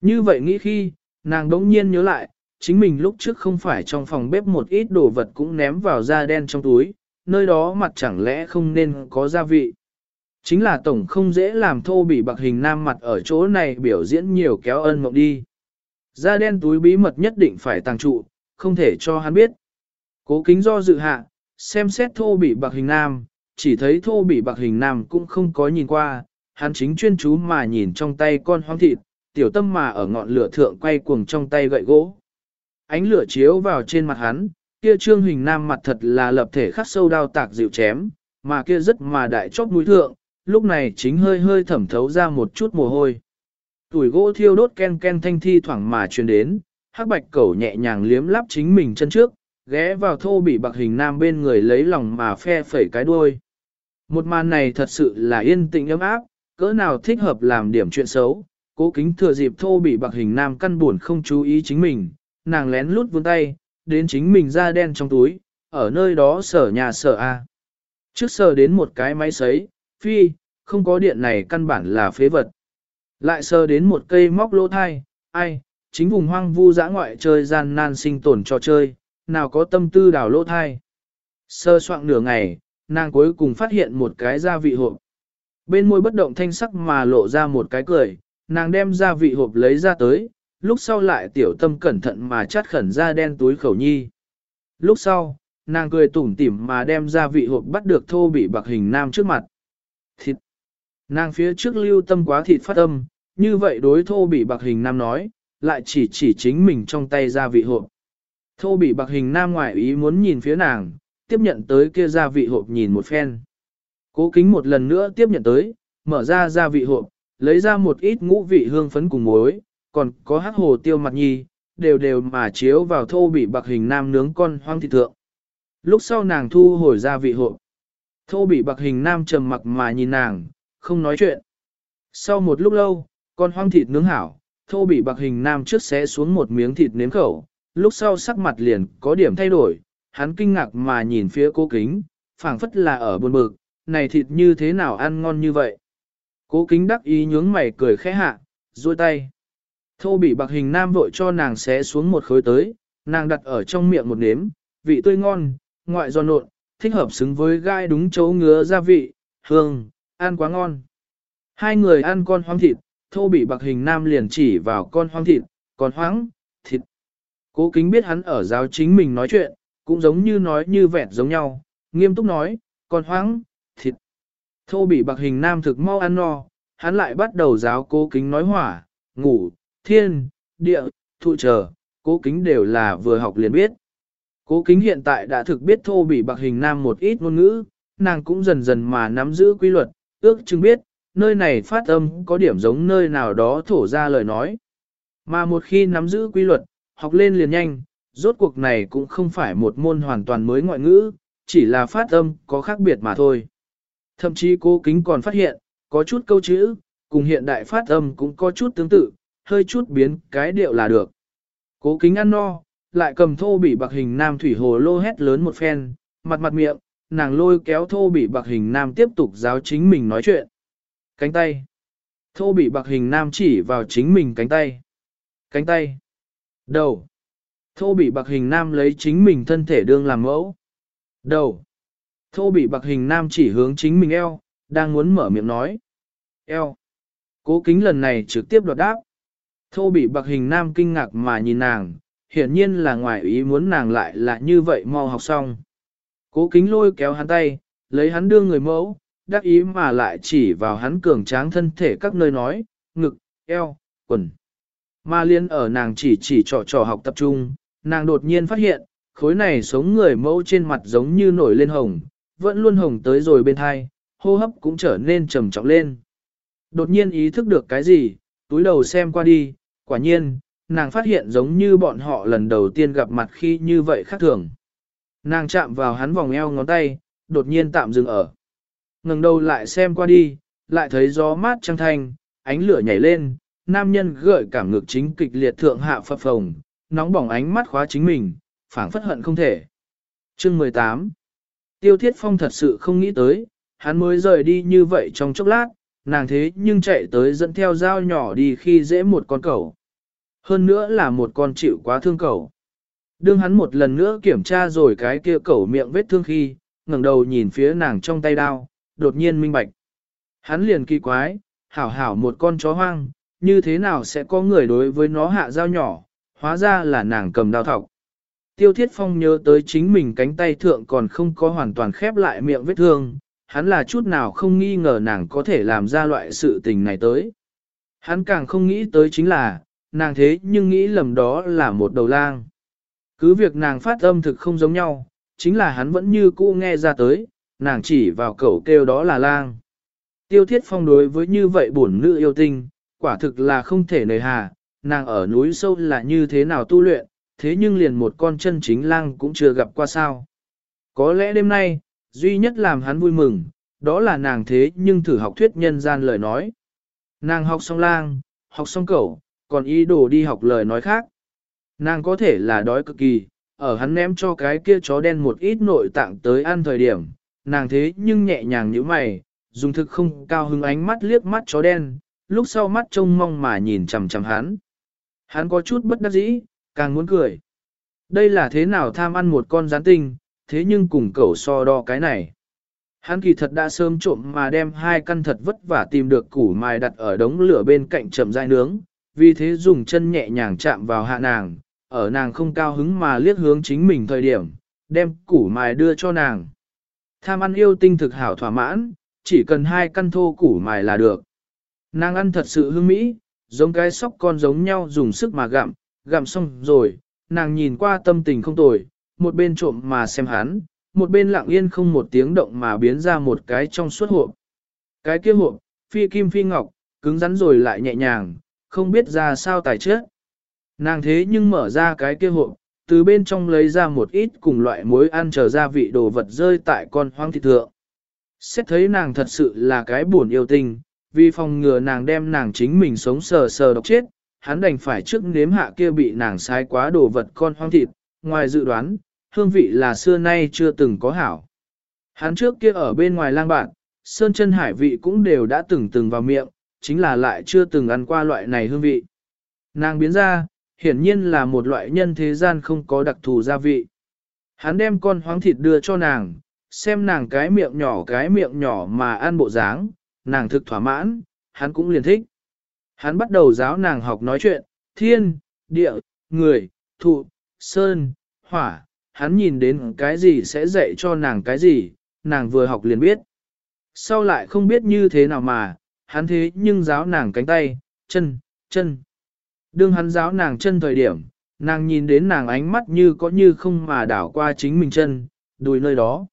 Như vậy nghĩ khi, nàng đống nhiên nhớ lại, chính mình lúc trước không phải trong phòng bếp một ít đồ vật cũng ném vào da đen trong túi, nơi đó mặt chẳng lẽ không nên có gia vị. Chính là tổng không dễ làm thô bị bạc hình nam mặt ở chỗ này biểu diễn nhiều kéo ân mộng đi. Da đen túi bí mật nhất định phải tàng trụ, không thể cho hắn biết. Cố kính do dự hạ, xem xét thô bị bạc hình nam, chỉ thấy thô bị bạc hình nam cũng không có nhìn qua, hắn chính chuyên chú mà nhìn trong tay con hoang thịt, tiểu tâm mà ở ngọn lửa thượng quay cuồng trong tay gậy gỗ. Ánh lửa chiếu vào trên mặt hắn, kia trương hình nam mặt thật là lập thể khắc sâu đao tạc dịu chém, mà kia rất mà đại chóp mũi thượng, lúc này chính hơi hơi thẩm thấu ra một chút mồ hôi. Tuổi gỗ thiêu đốt ken ken thanh thi thoảng mà truyền đến, hắc bạch cẩu nhẹ nhàng liếm lắp chính mình chân trước, ghé vào thô bị bạc hình nam bên người lấy lòng mà phe phẩy cái đuôi. Một màn này thật sự là yên tĩnh ấm áp, cỡ nào thích hợp làm điểm chuyện xấu, cố kính thừa dịp thô bị bạc hình nam căn buồn không chú ý chính mình, nàng lén lút vươn tay, đến chính mình da đen trong túi, ở nơi đó sở nhà sở A. Trước sờ đến một cái máy sấy, phi, không có điện này căn bản là phế vật. Lại sờ đến một cây móc lỗ thai, ai, chính vùng hoang vu dã ngoại chơi gian nan sinh tồn cho chơi, nào có tâm tư đào lỗ thai. Sơ soạn nửa ngày, nàng cuối cùng phát hiện một cái gia vị hộp. Bên môi bất động thanh sắc mà lộ ra một cái cười, nàng đem gia vị hộp lấy ra tới, lúc sau lại tiểu tâm cẩn thận mà chắt khẩn ra đen túi khẩu nhi. Lúc sau, nàng cười tủm tỉm mà đem ra vị hộp bắt được thô bị bạc hình nam trước mặt. Thịt. Nàng phía trước lưu tâm quá thịt phát âm, như vậy đối thô bị bạc hình nam nói, lại chỉ chỉ chính mình trong tay ra vị hộp. Thô bị bạc hình nam ngoại ý muốn nhìn phía nàng, tiếp nhận tới kia gia vị hộp nhìn một phen. Cố kính một lần nữa tiếp nhận tới, mở ra gia vị hộp, lấy ra một ít ngũ vị hương phấn cùng muối, còn có hát hồ tiêu mặt nhi, đều đều mà chiếu vào thô bị bạc hình nam nướng con hoang thịt thượng. Lúc sau nàng thu hồi ra vị hộ, Thô bị bạc hình nam trầm mặc mà nhìn nàng, không nói chuyện. Sau một lúc lâu, con hoang thịt nướng hảo, thô bị bạc hình nam trước xé xuống một miếng thịt nếm khẩu, lúc sau sắc mặt liền có điểm thay đổi, hắn kinh ngạc mà nhìn phía cố kính, phảng phất là ở buồn bực, này thịt như thế nào ăn ngon như vậy. Cố kính đắc ý nhướng mày cười khẽ hạ, duỗi tay. Thô bị bạc hình nam vội cho nàng xé xuống một khối tới, nàng đặt ở trong miệng một nếm, vị tươi ngon, ngoại giòn nộn, thích hợp xứng với gai đúng chỗ ngứa gia vị, hương, ăn quá ngon. Hai người ăn con hoang thịt, thô bị bạc hình nam liền chỉ vào con hoang thịt, còn hoang, thịt. Cố kính biết hắn ở giáo chính mình nói chuyện, cũng giống như nói như vẹn giống nhau, nghiêm túc nói, còn hoang, thịt. Thô bị bạc hình nam thực mau ăn no, hắn lại bắt đầu giáo cố kính nói hỏa, ngủ, thiên, địa, thụ trở, cố kính đều là vừa học liền biết. Cố kính hiện tại đã thực biết thô bị bạc hình nam một ít ngôn ngữ, nàng cũng dần dần mà nắm giữ quy luật, ước chừng biết, nơi này phát âm có điểm giống nơi nào đó thổ ra lời nói. Mà một khi nắm giữ quy luật, học lên liền nhanh, rốt cuộc này cũng không phải một môn hoàn toàn mới ngoại ngữ, chỉ là phát âm có khác biệt mà thôi. Thậm chí cố kính còn phát hiện, có chút câu chữ, cùng hiện đại phát âm cũng có chút tương tự, hơi chút biến cái điệu là được. Cố kính ăn no, lại cầm thô bị bạc hình nam thủy hồ lô hét lớn một phen, mặt mặt miệng, nàng lôi kéo thô bị bạc hình nam tiếp tục giáo chính mình nói chuyện. Cánh tay. Thô bị bạc hình nam chỉ vào chính mình cánh tay. Cánh tay. Đầu. Thô bị bạc hình nam lấy chính mình thân thể đương làm mẫu. Đầu. Thô bị bạc hình nam chỉ hướng chính mình eo, đang muốn mở miệng nói. Eo. Cố kính lần này trực tiếp đoạt đáp. Thô bị bạc hình nam kinh ngạc mà nhìn nàng, hiển nhiên là ngoài ý muốn nàng lại là như vậy mau học xong. Cố kính lôi kéo hắn tay, lấy hắn đưa người mẫu, đắc ý mà lại chỉ vào hắn cường tráng thân thể các nơi nói, ngực, eo, quần. Mà liên ở nàng chỉ chỉ trò trò học tập trung, nàng đột nhiên phát hiện, khối này sống người mẫu trên mặt giống như nổi lên hồng, vẫn luôn hồng tới rồi bên thai, hô hấp cũng trở nên trầm trọng lên. Đột nhiên ý thức được cái gì, túi đầu xem qua đi, quả nhiên, nàng phát hiện giống như bọn họ lần đầu tiên gặp mặt khi như vậy khác thường. Nàng chạm vào hắn vòng eo ngón tay, đột nhiên tạm dừng ở. ngẩng đầu lại xem qua đi, lại thấy gió mát trăng thanh, ánh lửa nhảy lên, nam nhân gợi cảm ngực chính kịch liệt thượng hạ phập phồng, nóng bỏng ánh mắt khóa chính mình, phảng phất hận không thể. Chương 18 Tiêu Thiết Phong thật sự không nghĩ tới, hắn mới rời đi như vậy trong chốc lát, nàng thế nhưng chạy tới dẫn theo dao nhỏ đi khi dễ một con cẩu. Hơn nữa là một con chịu quá thương cẩu. Đương hắn một lần nữa kiểm tra rồi cái kia cẩu miệng vết thương khi, ngẩng đầu nhìn phía nàng trong tay đao, đột nhiên minh bạch. Hắn liền kỳ quái, hảo hảo một con chó hoang, như thế nào sẽ có người đối với nó hạ dao nhỏ, hóa ra là nàng cầm đao thọc. Tiêu Thiết Phong nhớ tới chính mình cánh tay thượng còn không có hoàn toàn khép lại miệng vết thương, hắn là chút nào không nghi ngờ nàng có thể làm ra loại sự tình này tới. Hắn càng không nghĩ tới chính là, nàng thế nhưng nghĩ lầm đó là một đầu lang. Cứ việc nàng phát âm thực không giống nhau, chính là hắn vẫn như cũ nghe ra tới, nàng chỉ vào cẩu kêu đó là lang. Tiêu thiết phong đối với như vậy bổn nữ yêu tinh, quả thực là không thể nề hà, nàng ở núi sâu là như thế nào tu luyện, thế nhưng liền một con chân chính lang cũng chưa gặp qua sao. Có lẽ đêm nay, duy nhất làm hắn vui mừng, đó là nàng thế nhưng thử học thuyết nhân gian lời nói. Nàng học xong lang, học xong cẩu, còn ý đồ đi học lời nói khác. Nàng có thể là đói cực kỳ, ở hắn ném cho cái kia chó đen một ít nội tạng tới ăn thời điểm, nàng thế nhưng nhẹ nhàng như mày, dùng thực không cao hứng ánh mắt liếc mắt chó đen, lúc sau mắt trông mong mà nhìn chằm chằm hắn. Hắn có chút bất đắc dĩ, càng muốn cười. Đây là thế nào tham ăn một con gián tinh, thế nhưng cùng cẩu so đo cái này. Hắn kỳ thật đã sớm trộm mà đem hai căn thật vất vả tìm được củ mài đặt ở đống lửa bên cạnh chậm dai nướng, vì thế dùng chân nhẹ nhàng chạm vào hạ nàng, ở nàng không cao hứng mà liếc hướng chính mình thời điểm, đem củ mài đưa cho nàng. Tham ăn yêu tinh thực hảo thỏa mãn, chỉ cần hai căn thô củ mài là được. Nàng ăn thật sự hương mỹ, giống cái sóc con giống nhau dùng sức mà gặm, gặm xong rồi, nàng nhìn qua tâm tình không tồi, một bên trộm mà xem hắn, một bên lặng yên không một tiếng động mà biến ra một cái trong suốt hộp. Cái kia hộp, phi kim phi ngọc, cứng rắn rồi lại nhẹ nhàng, không biết ra sao tài chết. Nàng thế nhưng mở ra cái kia hộp, từ bên trong lấy ra một ít cùng loại muối ăn trở ra vị đồ vật rơi tại con hoang thịt thượng. Xét thấy nàng thật sự là cái buồn yêu tình, vì phòng ngừa nàng đem nàng chính mình sống sờ sờ độc chết, hắn đành phải trước nếm hạ kia bị nàng sai quá đồ vật con hoang thịt, ngoài dự đoán, hương vị là xưa nay chưa từng có hảo. Hắn trước kia ở bên ngoài lang bạn, sơn chân hải vị cũng đều đã từng từng vào miệng, chính là lại chưa từng ăn qua loại này hương vị. Nàng biến ra, hiển nhiên là một loại nhân thế gian không có đặc thù gia vị. Hắn đem con hoáng thịt đưa cho nàng, xem nàng cái miệng nhỏ cái miệng nhỏ mà ăn bộ dáng, nàng thực thỏa mãn, hắn cũng liền thích. Hắn bắt đầu giáo nàng học nói chuyện, thiên, địa, người, thụ, sơn, hỏa, hắn nhìn đến cái gì sẽ dạy cho nàng cái gì, nàng vừa học liền biết. Sau lại không biết như thế nào mà, hắn thế nhưng giáo nàng cánh tay, chân, chân. Đương hắn giáo nàng chân thời điểm, nàng nhìn đến nàng ánh mắt như có như không mà đảo qua chính mình chân, đùi nơi đó.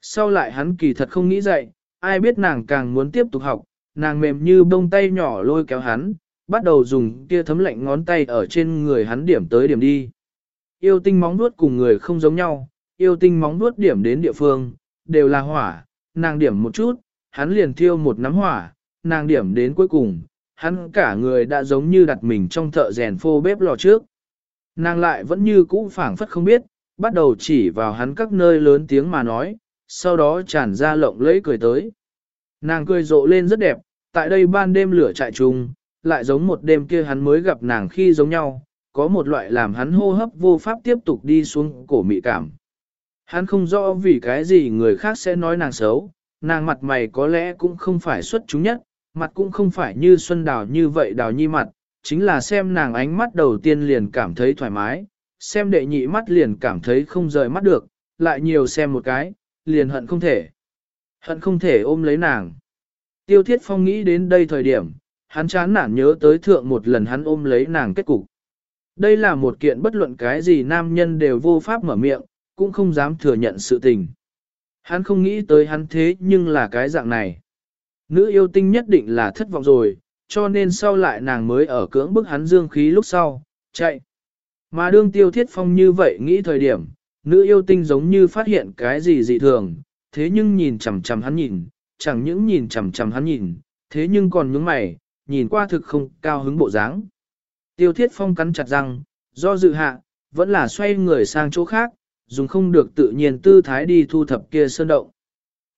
Sau lại hắn kỳ thật không nghĩ dậy, ai biết nàng càng muốn tiếp tục học, nàng mềm như bông tay nhỏ lôi kéo hắn, bắt đầu dùng kia thấm lạnh ngón tay ở trên người hắn điểm tới điểm đi. Yêu tinh móng vuốt cùng người không giống nhau, yêu tinh móng vuốt điểm đến địa phương, đều là hỏa, nàng điểm một chút, hắn liền thiêu một nắm hỏa, nàng điểm đến cuối cùng, hắn cả người đã giống như đặt mình trong thợ rèn phô bếp lò trước. Nàng lại vẫn như cũ phảng phất không biết, bắt đầu chỉ vào hắn các nơi lớn tiếng mà nói, sau đó tràn ra lộng lẫy cười tới. Nàng cười rộ lên rất đẹp, tại đây ban đêm lửa trại trùng, lại giống một đêm kia hắn mới gặp nàng khi giống nhau, có một loại làm hắn hô hấp vô pháp tiếp tục đi xuống cổ mị cảm. Hắn không rõ vì cái gì người khác sẽ nói nàng xấu, nàng mặt mày có lẽ cũng không phải xuất chúng nhất, mặt cũng không phải như xuân đào như vậy đào nhi mặt, chính là xem nàng ánh mắt đầu tiên liền cảm thấy thoải mái, xem đệ nhị mắt liền cảm thấy không rời mắt được, lại nhiều xem một cái, liền hận không thể. Hận không thể ôm lấy nàng. Tiêu Thiết Phong nghĩ đến đây thời điểm, hắn chán nản nhớ tới thượng một lần hắn ôm lấy nàng kết cục. Đây là một kiện bất luận cái gì nam nhân đều vô pháp mở miệng, cũng không dám thừa nhận sự tình. Hắn không nghĩ tới hắn thế nhưng là cái dạng này. Nữ yêu tinh nhất định là thất vọng rồi, cho nên sau lại nàng mới ở cưỡng bức hắn dương khí lúc sau, chạy. Mà đương tiêu thiết phong như vậy nghĩ thời điểm, nữ yêu tinh giống như phát hiện cái gì dị thường, thế nhưng nhìn chằm chằm hắn nhìn, chẳng những nhìn chằm chằm hắn nhìn, thế nhưng còn nhướng mày, nhìn qua thực không cao hứng bộ dáng. Tiêu thiết phong cắn chặt răng, do dự hạ, vẫn là xoay người sang chỗ khác, dùng không được tự nhiên tư thái đi thu thập kia sơn động.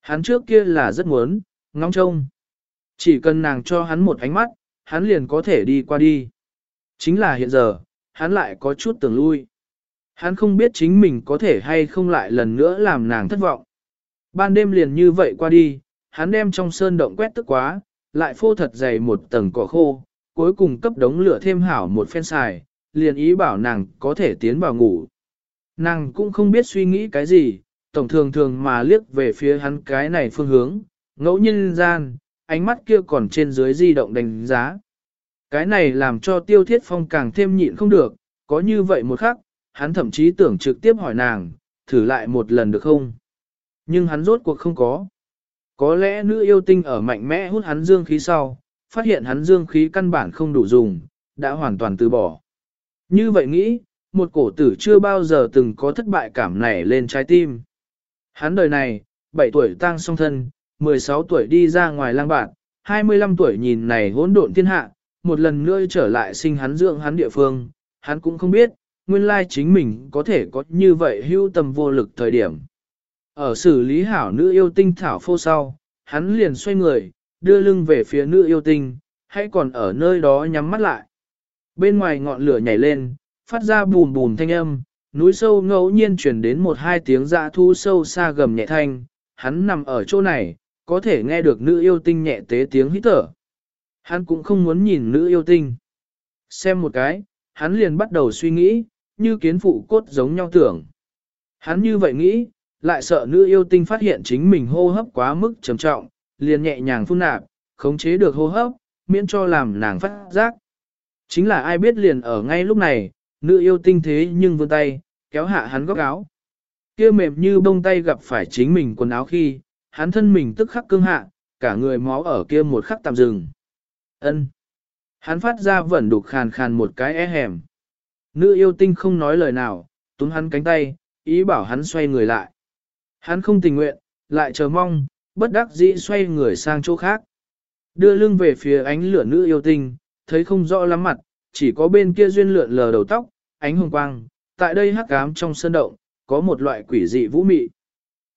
Hắn trước kia là rất muốn, ngóng trông. Chỉ cần nàng cho hắn một ánh mắt, hắn liền có thể đi qua đi. Chính là hiện giờ, hắn lại có chút tưởng lui. Hắn không biết chính mình có thể hay không lại lần nữa làm nàng thất vọng. Ban đêm liền như vậy qua đi, hắn đem trong sơn động quét tức quá, lại phô thật dày một tầng cỏ khô, cuối cùng cấp đống lửa thêm hảo một phen xài, liền ý bảo nàng có thể tiến vào ngủ. Nàng cũng không biết suy nghĩ cái gì, tổng thường thường mà liếc về phía hắn cái này phương hướng, ngẫu nhiên gian, ánh mắt kia còn trên dưới di động đánh giá. Cái này làm cho tiêu thiết phong càng thêm nhịn không được, có như vậy một khắc, hắn thậm chí tưởng trực tiếp hỏi nàng, thử lại một lần được không? Nhưng hắn rốt cuộc không có. Có lẽ nữ yêu tinh ở mạnh mẽ hút hắn dương khí sau, phát hiện hắn dương khí căn bản không đủ dùng, đã hoàn toàn từ bỏ. Như vậy nghĩ, một cổ tử chưa bao giờ từng có thất bại cảm nảy lên trái tim. Hắn đời này, 7 tuổi tang song thân, 16 tuổi đi ra ngoài lang bạn, 25 tuổi nhìn này hỗn độn thiên hạ, một lần nữa trở lại sinh hắn dưỡng hắn địa phương, hắn cũng không biết, nguyên lai chính mình có thể có như vậy hưu tầm vô lực thời điểm. Ở xử lý hảo nữ yêu tinh thảo phô sau, hắn liền xoay người, đưa lưng về phía nữ yêu tinh, hay còn ở nơi đó nhắm mắt lại. Bên ngoài ngọn lửa nhảy lên, phát ra bùm bùm thanh âm, núi sâu ngẫu nhiên chuyển đến một hai tiếng dạ thu sâu xa gầm nhẹ thanh, hắn nằm ở chỗ này, có thể nghe được nữ yêu tinh nhẹ tế tiếng hít thở. Hắn cũng không muốn nhìn nữ yêu tinh. Xem một cái, hắn liền bắt đầu suy nghĩ, như kiến phụ cốt giống nhau tưởng. Hắn như vậy nghĩ, lại sợ nữ yêu tinh phát hiện chính mình hô hấp quá mức trầm trọng, liền nhẹ nhàng phun nạp, khống chế được hô hấp, miễn cho làm nàng phát giác. Chính là ai biết liền ở ngay lúc này, nữ yêu tinh thế nhưng vươn tay, kéo hạ hắn góc áo. kia mềm như bông tay gặp phải chính mình quần áo khi, hắn thân mình tức khắc cương hạ, cả người máu ở kia một khắc tạm dừng. ân Hắn phát ra vẫn đục khàn khàn một cái e é hẻm. Nữ yêu tinh không nói lời nào, túm hắn cánh tay, ý bảo hắn xoay người lại. Hắn không tình nguyện, lại chờ mong, bất đắc dĩ xoay người sang chỗ khác. Đưa lưng về phía ánh lửa nữ yêu tinh, thấy không rõ lắm mặt, chỉ có bên kia duyên lượn lờ đầu tóc, ánh hồng quang, tại đây hắc ám trong sơn động, có một loại quỷ dị vũ mị.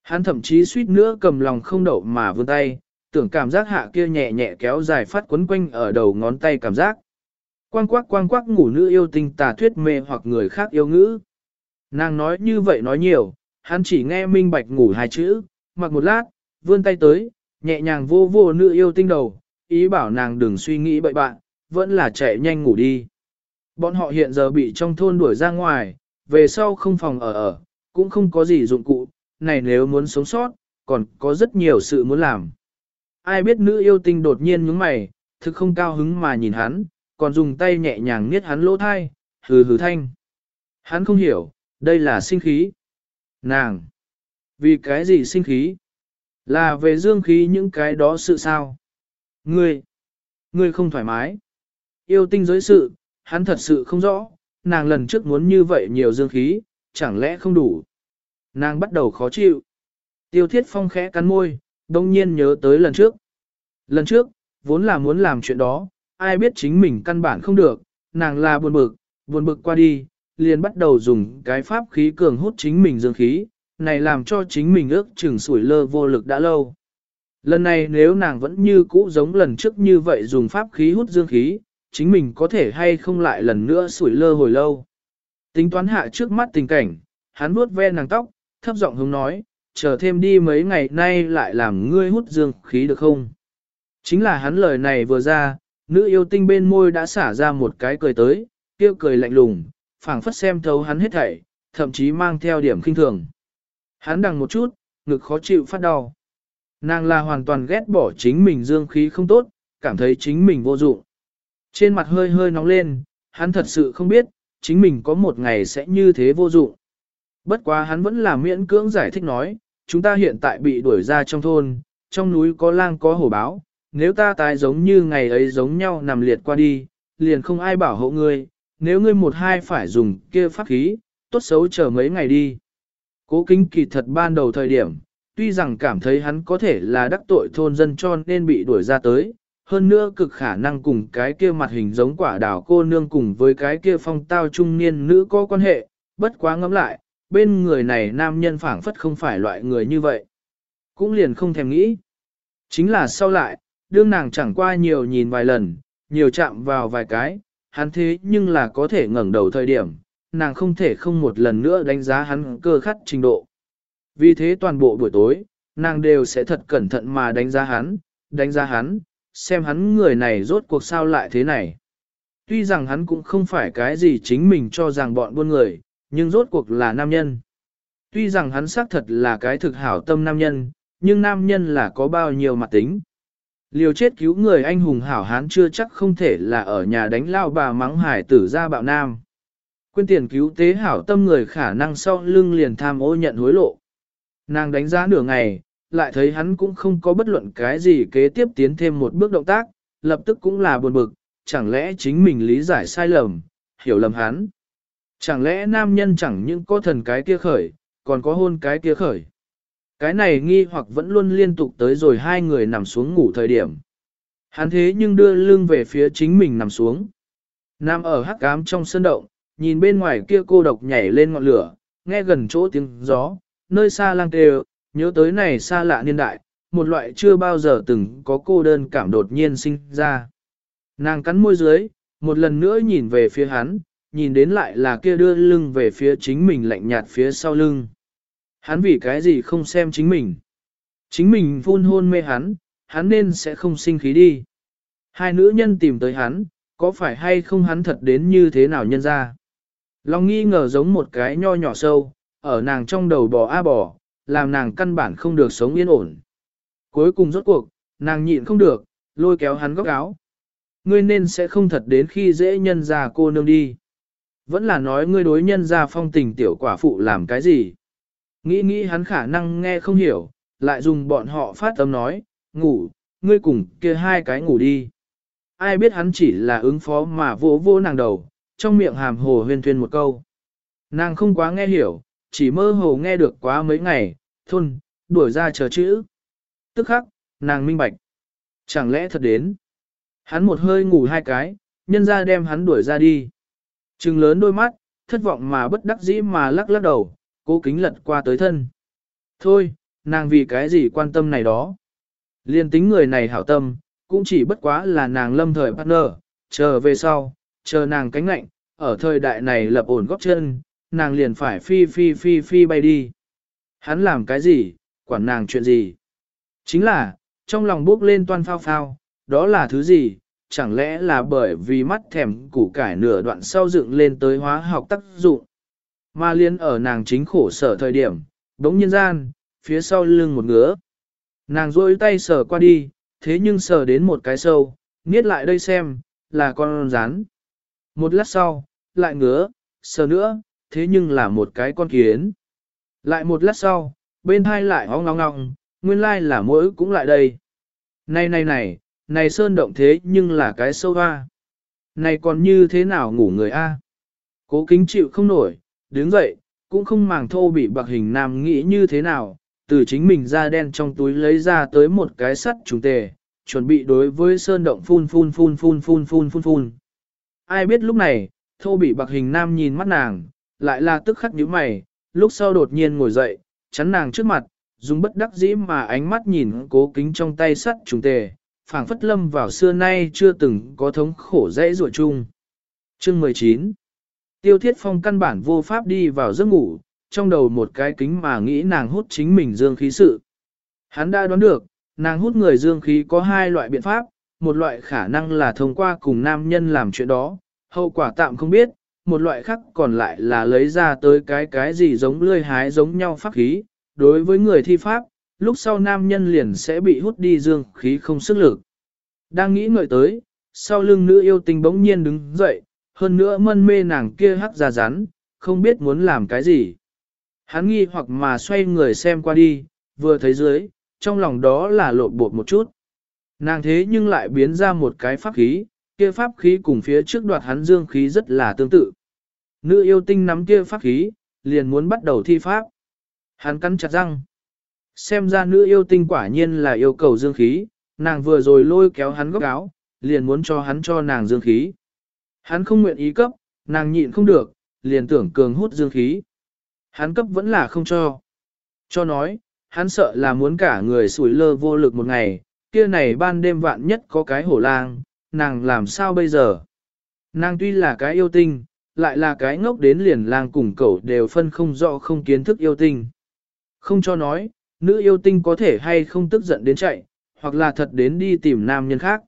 Hắn thậm chí suýt nữa cầm lòng không đậu mà vươn tay, tưởng cảm giác hạ kia nhẹ nhẹ kéo dài phát quấn quanh ở đầu ngón tay cảm giác. Quang quắc quang quắc ngủ nữ yêu tinh tà thuyết mê hoặc người khác yêu ngữ. Nàng nói như vậy nói nhiều, hắn chỉ nghe minh bạch ngủ hai chữ, mặc một lát, vươn tay tới, nhẹ nhàng vô vô nữ yêu tinh đầu, ý bảo nàng đừng suy nghĩ bậy bạn, vẫn là chạy nhanh ngủ đi. Bọn họ hiện giờ bị trong thôn đuổi ra ngoài, về sau không phòng ở ở, cũng không có gì dụng cụ, này nếu muốn sống sót, còn có rất nhiều sự muốn làm. Ai biết nữ yêu tinh đột nhiên nhướng mày, thực không cao hứng mà nhìn hắn, còn dùng tay nhẹ nhàng niết hắn lỗ thai, hừ hừ thanh. Hắn không hiểu, đây là sinh khí. Nàng! Vì cái gì sinh khí? Là về dương khí những cái đó sự sao? Ngươi! Ngươi không thoải mái. Yêu tinh giới sự, hắn thật sự không rõ, nàng lần trước muốn như vậy nhiều dương khí, chẳng lẽ không đủ. Nàng bắt đầu khó chịu. Tiêu thiết phong khẽ cắn môi, đông nhiên nhớ tới lần trước. Lần trước, vốn là muốn làm chuyện đó, ai biết chính mình căn bản không được, nàng là buồn bực, buồn bực qua đi, liền bắt đầu dùng cái pháp khí cường hút chính mình dương khí, này làm cho chính mình ước chừng sủi lơ vô lực đã lâu. Lần này nếu nàng vẫn như cũ giống lần trước như vậy dùng pháp khí hút dương khí, chính mình có thể hay không lại lần nữa sủi lơ hồi lâu. Tính toán hạ trước mắt tình cảnh, hắn vuốt ve nàng tóc, thấp giọng hướng nói, chờ thêm đi mấy ngày nay lại làm ngươi hút dương khí được không? Chính là hắn lời này vừa ra, nữ yêu tinh bên môi đã xả ra một cái cười tới, kêu cười lạnh lùng, phảng phất xem thấu hắn hết thảy, thậm chí mang theo điểm khinh thường. Hắn đằng một chút, ngực khó chịu phát đau. Nàng là hoàn toàn ghét bỏ chính mình dương khí không tốt, cảm thấy chính mình vô dụng. Trên mặt hơi hơi nóng lên, hắn thật sự không biết, chính mình có một ngày sẽ như thế vô dụng. Bất quá hắn vẫn là miễn cưỡng giải thích nói, chúng ta hiện tại bị đuổi ra trong thôn, trong núi có lang có hổ báo, nếu ta tái giống như ngày ấy giống nhau nằm liệt qua đi, liền không ai bảo hộ ngươi, nếu ngươi một hai phải dùng kia pháp khí, tốt xấu chờ mấy ngày đi. Cố kính kỳ thật ban đầu thời điểm, tuy rằng cảm thấy hắn có thể là đắc tội thôn dân cho nên bị đuổi ra tới, hơn nữa cực khả năng cùng cái kia mặt hình giống quả đảo cô nương cùng với cái kia phong tao trung niên nữ có quan hệ, bất quá ngẫm lại, bên người này nam nhân phảng phất không phải loại người như vậy. Cũng liền không thèm nghĩ. Chính là sau lại, đương nàng chẳng qua nhiều nhìn vài lần, nhiều chạm vào vài cái, hắn thế nhưng là có thể ngẩng đầu thời điểm, nàng không thể không một lần nữa đánh giá hắn cơ khắt trình độ. Vì thế toàn bộ buổi tối, nàng đều sẽ thật cẩn thận mà đánh giá hắn, đánh giá hắn, xem hắn người này rốt cuộc sao lại thế này. Tuy rằng hắn cũng không phải cái gì chính mình cho rằng bọn buôn người, nhưng rốt cuộc là nam nhân. Tuy rằng hắn xác thật là cái thực hảo tâm nam nhân, nhưng nam nhân là có bao nhiêu mặt tính. Liều chết cứu người anh hùng hảo hán chưa chắc không thể là ở nhà đánh lao bà mắng hải tử ra bạo nam. Quyên tiền cứu tế hảo tâm người khả năng sau lưng liền tham ô nhận hối lộ. Nàng đánh giá nửa ngày, lại thấy hắn cũng không có bất luận cái gì kế tiếp tiến thêm một bước động tác, lập tức cũng là buồn bực, chẳng lẽ chính mình lý giải sai lầm, hiểu lầm hắn. Chẳng lẽ nam nhân chẳng những có thần cái kia khởi, còn có hôn cái kia khởi. Cái này nghi hoặc vẫn luôn liên tục tới rồi hai người nằm xuống ngủ thời điểm. Hắn thế nhưng đưa lưng về phía chính mình nằm xuống. Nam ở hắc ám trong sân động, nhìn bên ngoài kia cô độc nhảy lên ngọn lửa, nghe gần chỗ tiếng gió, nơi xa lang tê nhớ tới này xa lạ niên đại, một loại chưa bao giờ từng có cô đơn cảm đột nhiên sinh ra. Nàng cắn môi dưới, một lần nữa nhìn về phía hắn, nhìn đến lại là kia đưa lưng về phía chính mình lạnh nhạt phía sau lưng. Hắn vì cái gì không xem chính mình. Chính mình phun hôn mê hắn, hắn nên sẽ không sinh khí đi. Hai nữ nhân tìm tới hắn, có phải hay không hắn thật đến như thế nào nhân ra. Lòng nghi ngờ giống một cái nho nhỏ sâu, ở nàng trong đầu bò a bò, làm nàng căn bản không được sống yên ổn. Cuối cùng rốt cuộc, nàng nhịn không được, lôi kéo hắn góc áo. Ngươi nên sẽ không thật đến khi dễ nhân ra cô nương đi. Vẫn là nói ngươi đối nhân ra phong tình tiểu quả phụ làm cái gì. Nghĩ nghĩ hắn khả năng nghe không hiểu, lại dùng bọn họ phát âm nói, ngủ, ngươi cùng kia hai cái ngủ đi. Ai biết hắn chỉ là ứng phó mà vỗ vỗ nàng đầu, trong miệng hàm hồ huyên thuyên một câu. Nàng không quá nghe hiểu, chỉ mơ hồ nghe được quá mấy ngày, thôn, đuổi ra chờ chữ. Tức khắc, nàng minh bạch. Chẳng lẽ thật đến? Hắn một hơi ngủ hai cái, nhân ra đem hắn đuổi ra đi. Trừng lớn đôi mắt, thất vọng mà bất đắc dĩ mà lắc lắc đầu, cố kính lật qua tới thân. Thôi, nàng vì cái gì quan tâm này đó. Liên tính người này hảo tâm, cũng chỉ bất quá là nàng lâm thời partner, chờ về sau, chờ nàng cánh lạnh, ở thời đại này lập ổn góp chân, nàng liền phải phi phi phi phi bay đi. Hắn làm cái gì, quản nàng chuyện gì? Chính là, trong lòng bước lên toan phao phao, đó là thứ gì? Chẳng lẽ là bởi vì mắt thèm củ cải nửa đoạn sau dựng lên tới hóa học tác dụng? Mà liên ở nàng chính khổ sở thời điểm, đống nhân gian, phía sau lưng một ngứa. Nàng rôi tay sờ qua đi, thế nhưng sờ đến một cái sâu, niết lại đây xem, là con rắn. Một lát sau, lại ngứa, sờ nữa, thế nhưng là một cái con kiến. Lại một lát sau, bên hai lại ong ngóng ngong, nguyên lai là mỗi cũng lại đây. Này này này, này sơn động thế nhưng là cái sâu hoa. Này còn như thế nào ngủ người a? Cố kính chịu không nổi, đứng dậy, cũng không màng thô bị bạc hình nam nghĩ như thế nào, từ chính mình ra đen trong túi lấy ra tới một cái sắt trùng tề, chuẩn bị đối với sơn động phun phun phun phun phun phun phun phun. Ai biết lúc này, thô bị bạc hình nam nhìn mắt nàng, lại là tức khắc nhíu mày, lúc sau đột nhiên ngồi dậy, chắn nàng trước mặt, dùng bất đắc dĩ mà ánh mắt nhìn cố kính trong tay sắt trùng tề, phảng phất lâm vào xưa nay chưa từng có thống khổ dễ ruột chung. Chương 19 Tiêu thiết phong căn bản vô pháp đi vào giấc ngủ, trong đầu một cái kính mà nghĩ nàng hút chính mình dương khí sự. Hắn đã đoán được, nàng hút người dương khí có hai loại biện pháp, một loại khả năng là thông qua cùng nam nhân làm chuyện đó, hậu quả tạm không biết, một loại khác còn lại là lấy ra tới cái cái gì giống lươi hái giống nhau pháp khí, đối với người thi pháp, lúc sau nam nhân liền sẽ bị hút đi dương khí không sức lực. Đang nghĩ ngợi tới, sau lưng nữ yêu tình bỗng nhiên đứng dậy, hơn nữa mân mê nàng kia hắc ra rắn, không biết muốn làm cái gì. Hắn nghi hoặc mà xoay người xem qua đi, vừa thấy dưới, trong lòng đó là lộn bột một chút. Nàng thế nhưng lại biến ra một cái pháp khí, kia pháp khí cùng phía trước đoạt hắn dương khí rất là tương tự. Nữ yêu tinh nắm kia pháp khí, liền muốn bắt đầu thi pháp. Hắn cắn chặt răng. Xem ra nữ yêu tinh quả nhiên là yêu cầu dương khí, nàng vừa rồi lôi kéo hắn góc áo, liền muốn cho hắn cho nàng dương khí. Hắn không nguyện ý cấp, nàng nhịn không được, liền tưởng cường hút dương khí. Hắn cấp vẫn là không cho. Cho nói, hắn sợ là muốn cả người sủi lơ vô lực một ngày, kia này ban đêm vạn nhất có cái hổ lang, nàng làm sao bây giờ? Nàng tuy là cái yêu tinh, lại là cái ngốc đến liền lang cùng cậu đều phân không rõ không kiến thức yêu tinh. Không cho nói, nữ yêu tinh có thể hay không tức giận đến chạy, hoặc là thật đến đi tìm nam nhân khác.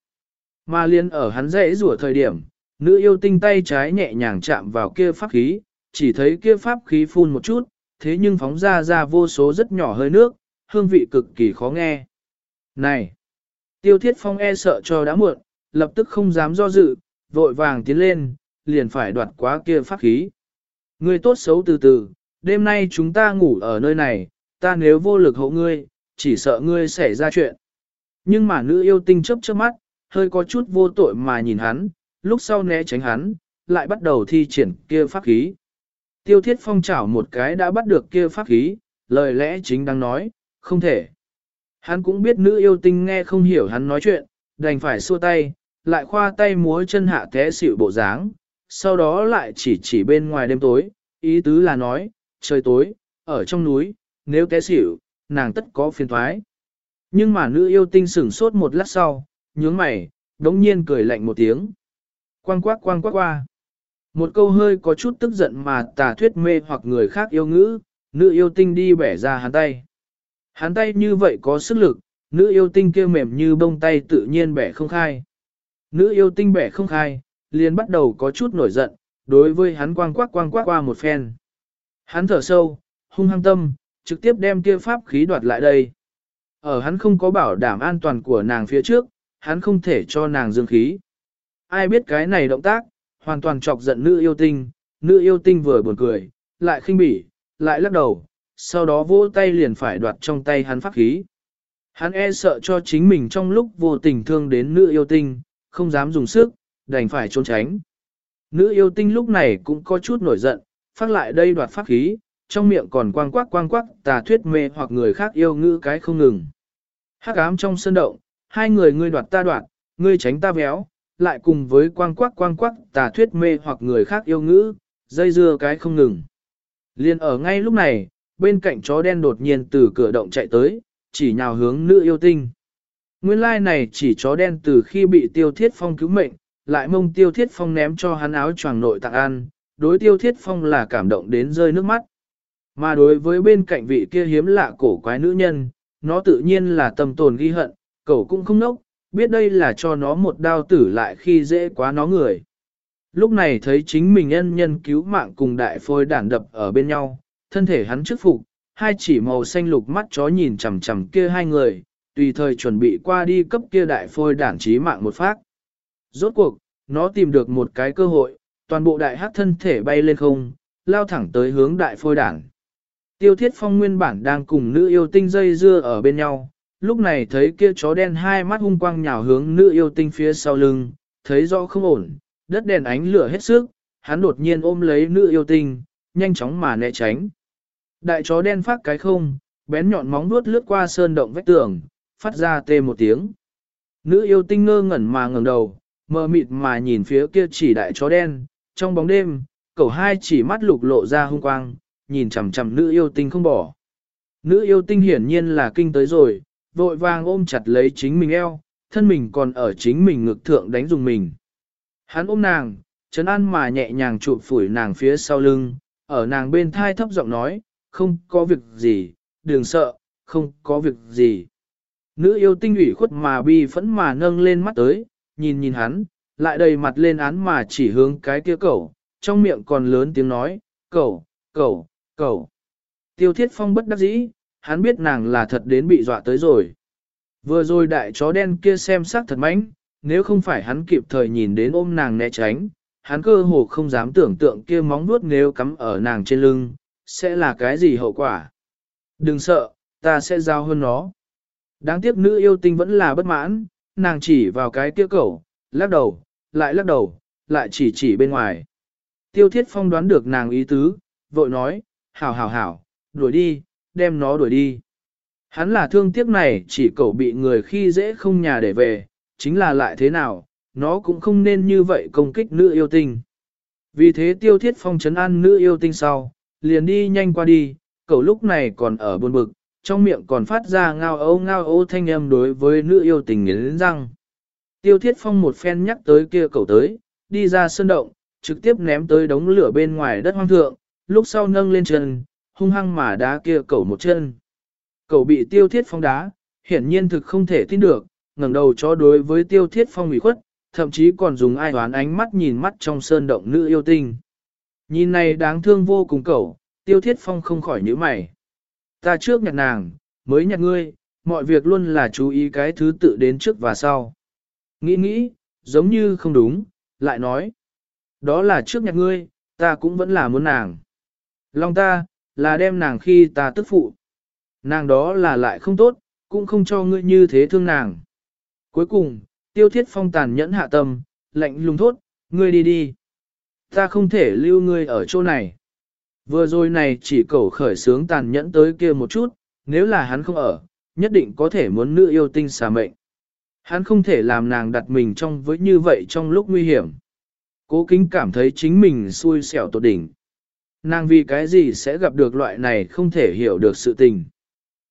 Mà liên ở hắn dễ rủa thời điểm, nữ yêu tinh tay trái nhẹ nhàng chạm vào kia pháp khí, chỉ thấy kia pháp khí phun một chút, thế nhưng phóng ra ra vô số rất nhỏ hơi nước, hương vị cực kỳ khó nghe. Này! Tiêu thiết phong e sợ cho đã muộn, lập tức không dám do dự, vội vàng tiến lên, liền phải đoạt quá kia pháp khí. người tốt xấu từ từ, đêm nay chúng ta ngủ ở nơi này, ta nếu vô lực hộ ngươi, chỉ sợ ngươi xảy ra chuyện. Nhưng mà nữ yêu tinh chấp chớp mắt, hơi có chút vô tội mà nhìn hắn, lúc sau né tránh hắn, lại bắt đầu thi triển kia pháp khí. Tiêu thiết phong chảo một cái đã bắt được kia pháp khí, lời lẽ chính đang nói, không thể. Hắn cũng biết nữ yêu tinh nghe không hiểu hắn nói chuyện, đành phải xua tay, lại khoa tay múa chân hạ té xịu bộ dáng, sau đó lại chỉ chỉ bên ngoài đêm tối, ý tứ là nói, trời tối, ở trong núi, nếu té xỉu, nàng tất có phiền thoái. Nhưng mà nữ yêu tinh sửng sốt một lát sau, nhướng mày, đống nhiên cười lạnh một tiếng. Quang quắc quang quắc qua. Một câu hơi có chút tức giận mà tà thuyết mê hoặc người khác yêu ngữ, nữ yêu tinh đi bẻ ra hắn tay. Hắn tay như vậy có sức lực, nữ yêu tinh kia mềm như bông tay tự nhiên bẻ không khai. Nữ yêu tinh bẻ không khai, liền bắt đầu có chút nổi giận, đối với hắn quang quắc quang quắc qua một phen. Hắn thở sâu, hung hăng tâm, trực tiếp đem kia pháp khí đoạt lại đây. Ở hắn không có bảo đảm an toàn của nàng phía trước, hắn không thể cho nàng dương khí. Ai biết cái này động tác, hoàn toàn chọc giận nữ yêu tinh, nữ yêu tinh vừa buồn cười, lại khinh bỉ, lại lắc đầu, sau đó vỗ tay liền phải đoạt trong tay hắn pháp khí. Hắn e sợ cho chính mình trong lúc vô tình thương đến nữ yêu tinh, không dám dùng sức, đành phải trốn tránh. Nữ yêu tinh lúc này cũng có chút nổi giận, phát lại đây đoạt pháp khí, trong miệng còn quang quắc quang quắc tà thuyết mê hoặc người khác yêu ngữ cái không ngừng. Hắc ám trong sân động, hai người ngươi đoạt ta đoạt, ngươi tránh ta véo, lại cùng với quang quắc quang quắc tà thuyết mê hoặc người khác yêu ngữ, dây dưa cái không ngừng. Liên ở ngay lúc này, bên cạnh chó đen đột nhiên từ cửa động chạy tới, chỉ nhào hướng nữ yêu tinh. Nguyên lai này chỉ chó đen từ khi bị tiêu thiết phong cứu mệnh, lại mông tiêu thiết phong ném cho hắn áo choàng nội tặng ăn, đối tiêu thiết phong là cảm động đến rơi nước mắt. Mà đối với bên cạnh vị kia hiếm lạ cổ quái nữ nhân, nó tự nhiên là tâm tồn ghi hận, cậu cũng không nốc, biết đây là cho nó một đao tử lại khi dễ quá nó người. Lúc này thấy chính mình nhân nhân cứu mạng cùng đại phôi đản đập ở bên nhau, thân thể hắn trước phục, hai chỉ màu xanh lục mắt chó nhìn chằm chằm kia hai người, tùy thời chuẩn bị qua đi cấp kia đại phôi đản trí mạng một phát. Rốt cuộc, nó tìm được một cái cơ hội, toàn bộ đại hắc thân thể bay lên không, lao thẳng tới hướng đại phôi đản. Tiêu thiết phong nguyên bản đang cùng nữ yêu tinh dây dưa ở bên nhau, lúc này thấy kia chó đen hai mắt hung quang nhào hướng nữ yêu tinh phía sau lưng, thấy rõ không ổn, đất đèn ánh lửa hết sức, hắn đột nhiên ôm lấy nữ yêu tinh, nhanh chóng mà né tránh. Đại chó đen phát cái không, bén nhọn móng vuốt lướt qua sơn động vách tường, phát ra tê một tiếng. Nữ yêu tinh ngơ ngẩn mà ngẩng đầu, mờ mịt mà nhìn phía kia chỉ đại chó đen, trong bóng đêm, cậu hai chỉ mắt lục lộ ra hung quang, nhìn chằm chằm nữ yêu tinh không bỏ. Nữ yêu tinh hiển nhiên là kinh tới rồi, vội vàng ôm chặt lấy chính mình eo, thân mình còn ở chính mình ngực thượng đánh dùng mình. Hắn ôm nàng, chấn an mà nhẹ nhàng chụp phủi nàng phía sau lưng, ở nàng bên thai thấp giọng nói, không có việc gì, đừng sợ, không có việc gì. Nữ yêu tinh ủy khuất mà bi phẫn mà nâng lên mắt tới, nhìn nhìn hắn, lại đầy mặt lên án mà chỉ hướng cái kia cẩu, trong miệng còn lớn tiếng nói, cẩu, cẩu, Cậu! Tiêu thiết phong bất đắc dĩ, hắn biết nàng là thật đến bị dọa tới rồi. Vừa rồi đại chó đen kia xem sắc thật mánh, nếu không phải hắn kịp thời nhìn đến ôm nàng né tránh, hắn cơ hồ không dám tưởng tượng kia móng vuốt nếu cắm ở nàng trên lưng, sẽ là cái gì hậu quả. Đừng sợ, ta sẽ giao hơn nó. Đáng tiếc nữ yêu tinh vẫn là bất mãn, nàng chỉ vào cái kia cẩu, lắc đầu, lại lắc đầu, lại chỉ chỉ bên ngoài. Tiêu thiết phong đoán được nàng ý tứ, vội nói, hảo hảo hảo, đuổi đi, đem nó đuổi đi. Hắn là thương tiếc này chỉ cậu bị người khi dễ không nhà để về, chính là lại thế nào, nó cũng không nên như vậy công kích nữ yêu tinh. Vì thế tiêu thiết phong chấn an nữ yêu tinh sau, liền đi nhanh qua đi, cậu lúc này còn ở buồn bực, trong miệng còn phát ra ngao ấu ngao ấu thanh âm đối với nữ yêu tình nghiến răng. Tiêu thiết phong một phen nhắc tới kia cậu tới, đi ra sơn động, trực tiếp ném tới đống lửa bên ngoài đất hoang thượng, lúc sau nâng lên chân, hung hăng mà đá kia cẩu một chân. cẩu bị tiêu thiết phong đá, hiển nhiên thực không thể tin được, ngẩng đầu cho đối với tiêu thiết phong ủy khuất, thậm chí còn dùng ai hoán ánh mắt nhìn mắt trong sơn động nữ yêu tinh. Nhìn này đáng thương vô cùng cẩu tiêu thiết phong không khỏi nhíu mày. Ta trước nhặt nàng, mới nhặt ngươi, mọi việc luôn là chú ý cái thứ tự đến trước và sau. Nghĩ nghĩ, giống như không đúng, lại nói. Đó là trước nhặt ngươi, ta cũng vẫn là muốn nàng. Long ta, là đem nàng khi ta tức phụ. Nàng đó là lại không tốt, cũng không cho ngươi như thế thương nàng. Cuối cùng, tiêu thiết phong tàn nhẫn hạ tâm, lạnh lùng thốt, ngươi đi đi. Ta không thể lưu ngươi ở chỗ này. Vừa rồi này chỉ cầu khởi sướng tàn nhẫn tới kia một chút, nếu là hắn không ở, nhất định có thể muốn nữ yêu tinh xà mệnh. Hắn không thể làm nàng đặt mình trong với như vậy trong lúc nguy hiểm. Cố kính cảm thấy chính mình xui xẻo tột đỉnh. Nàng vì cái gì sẽ gặp được loại này không thể hiểu được sự tình.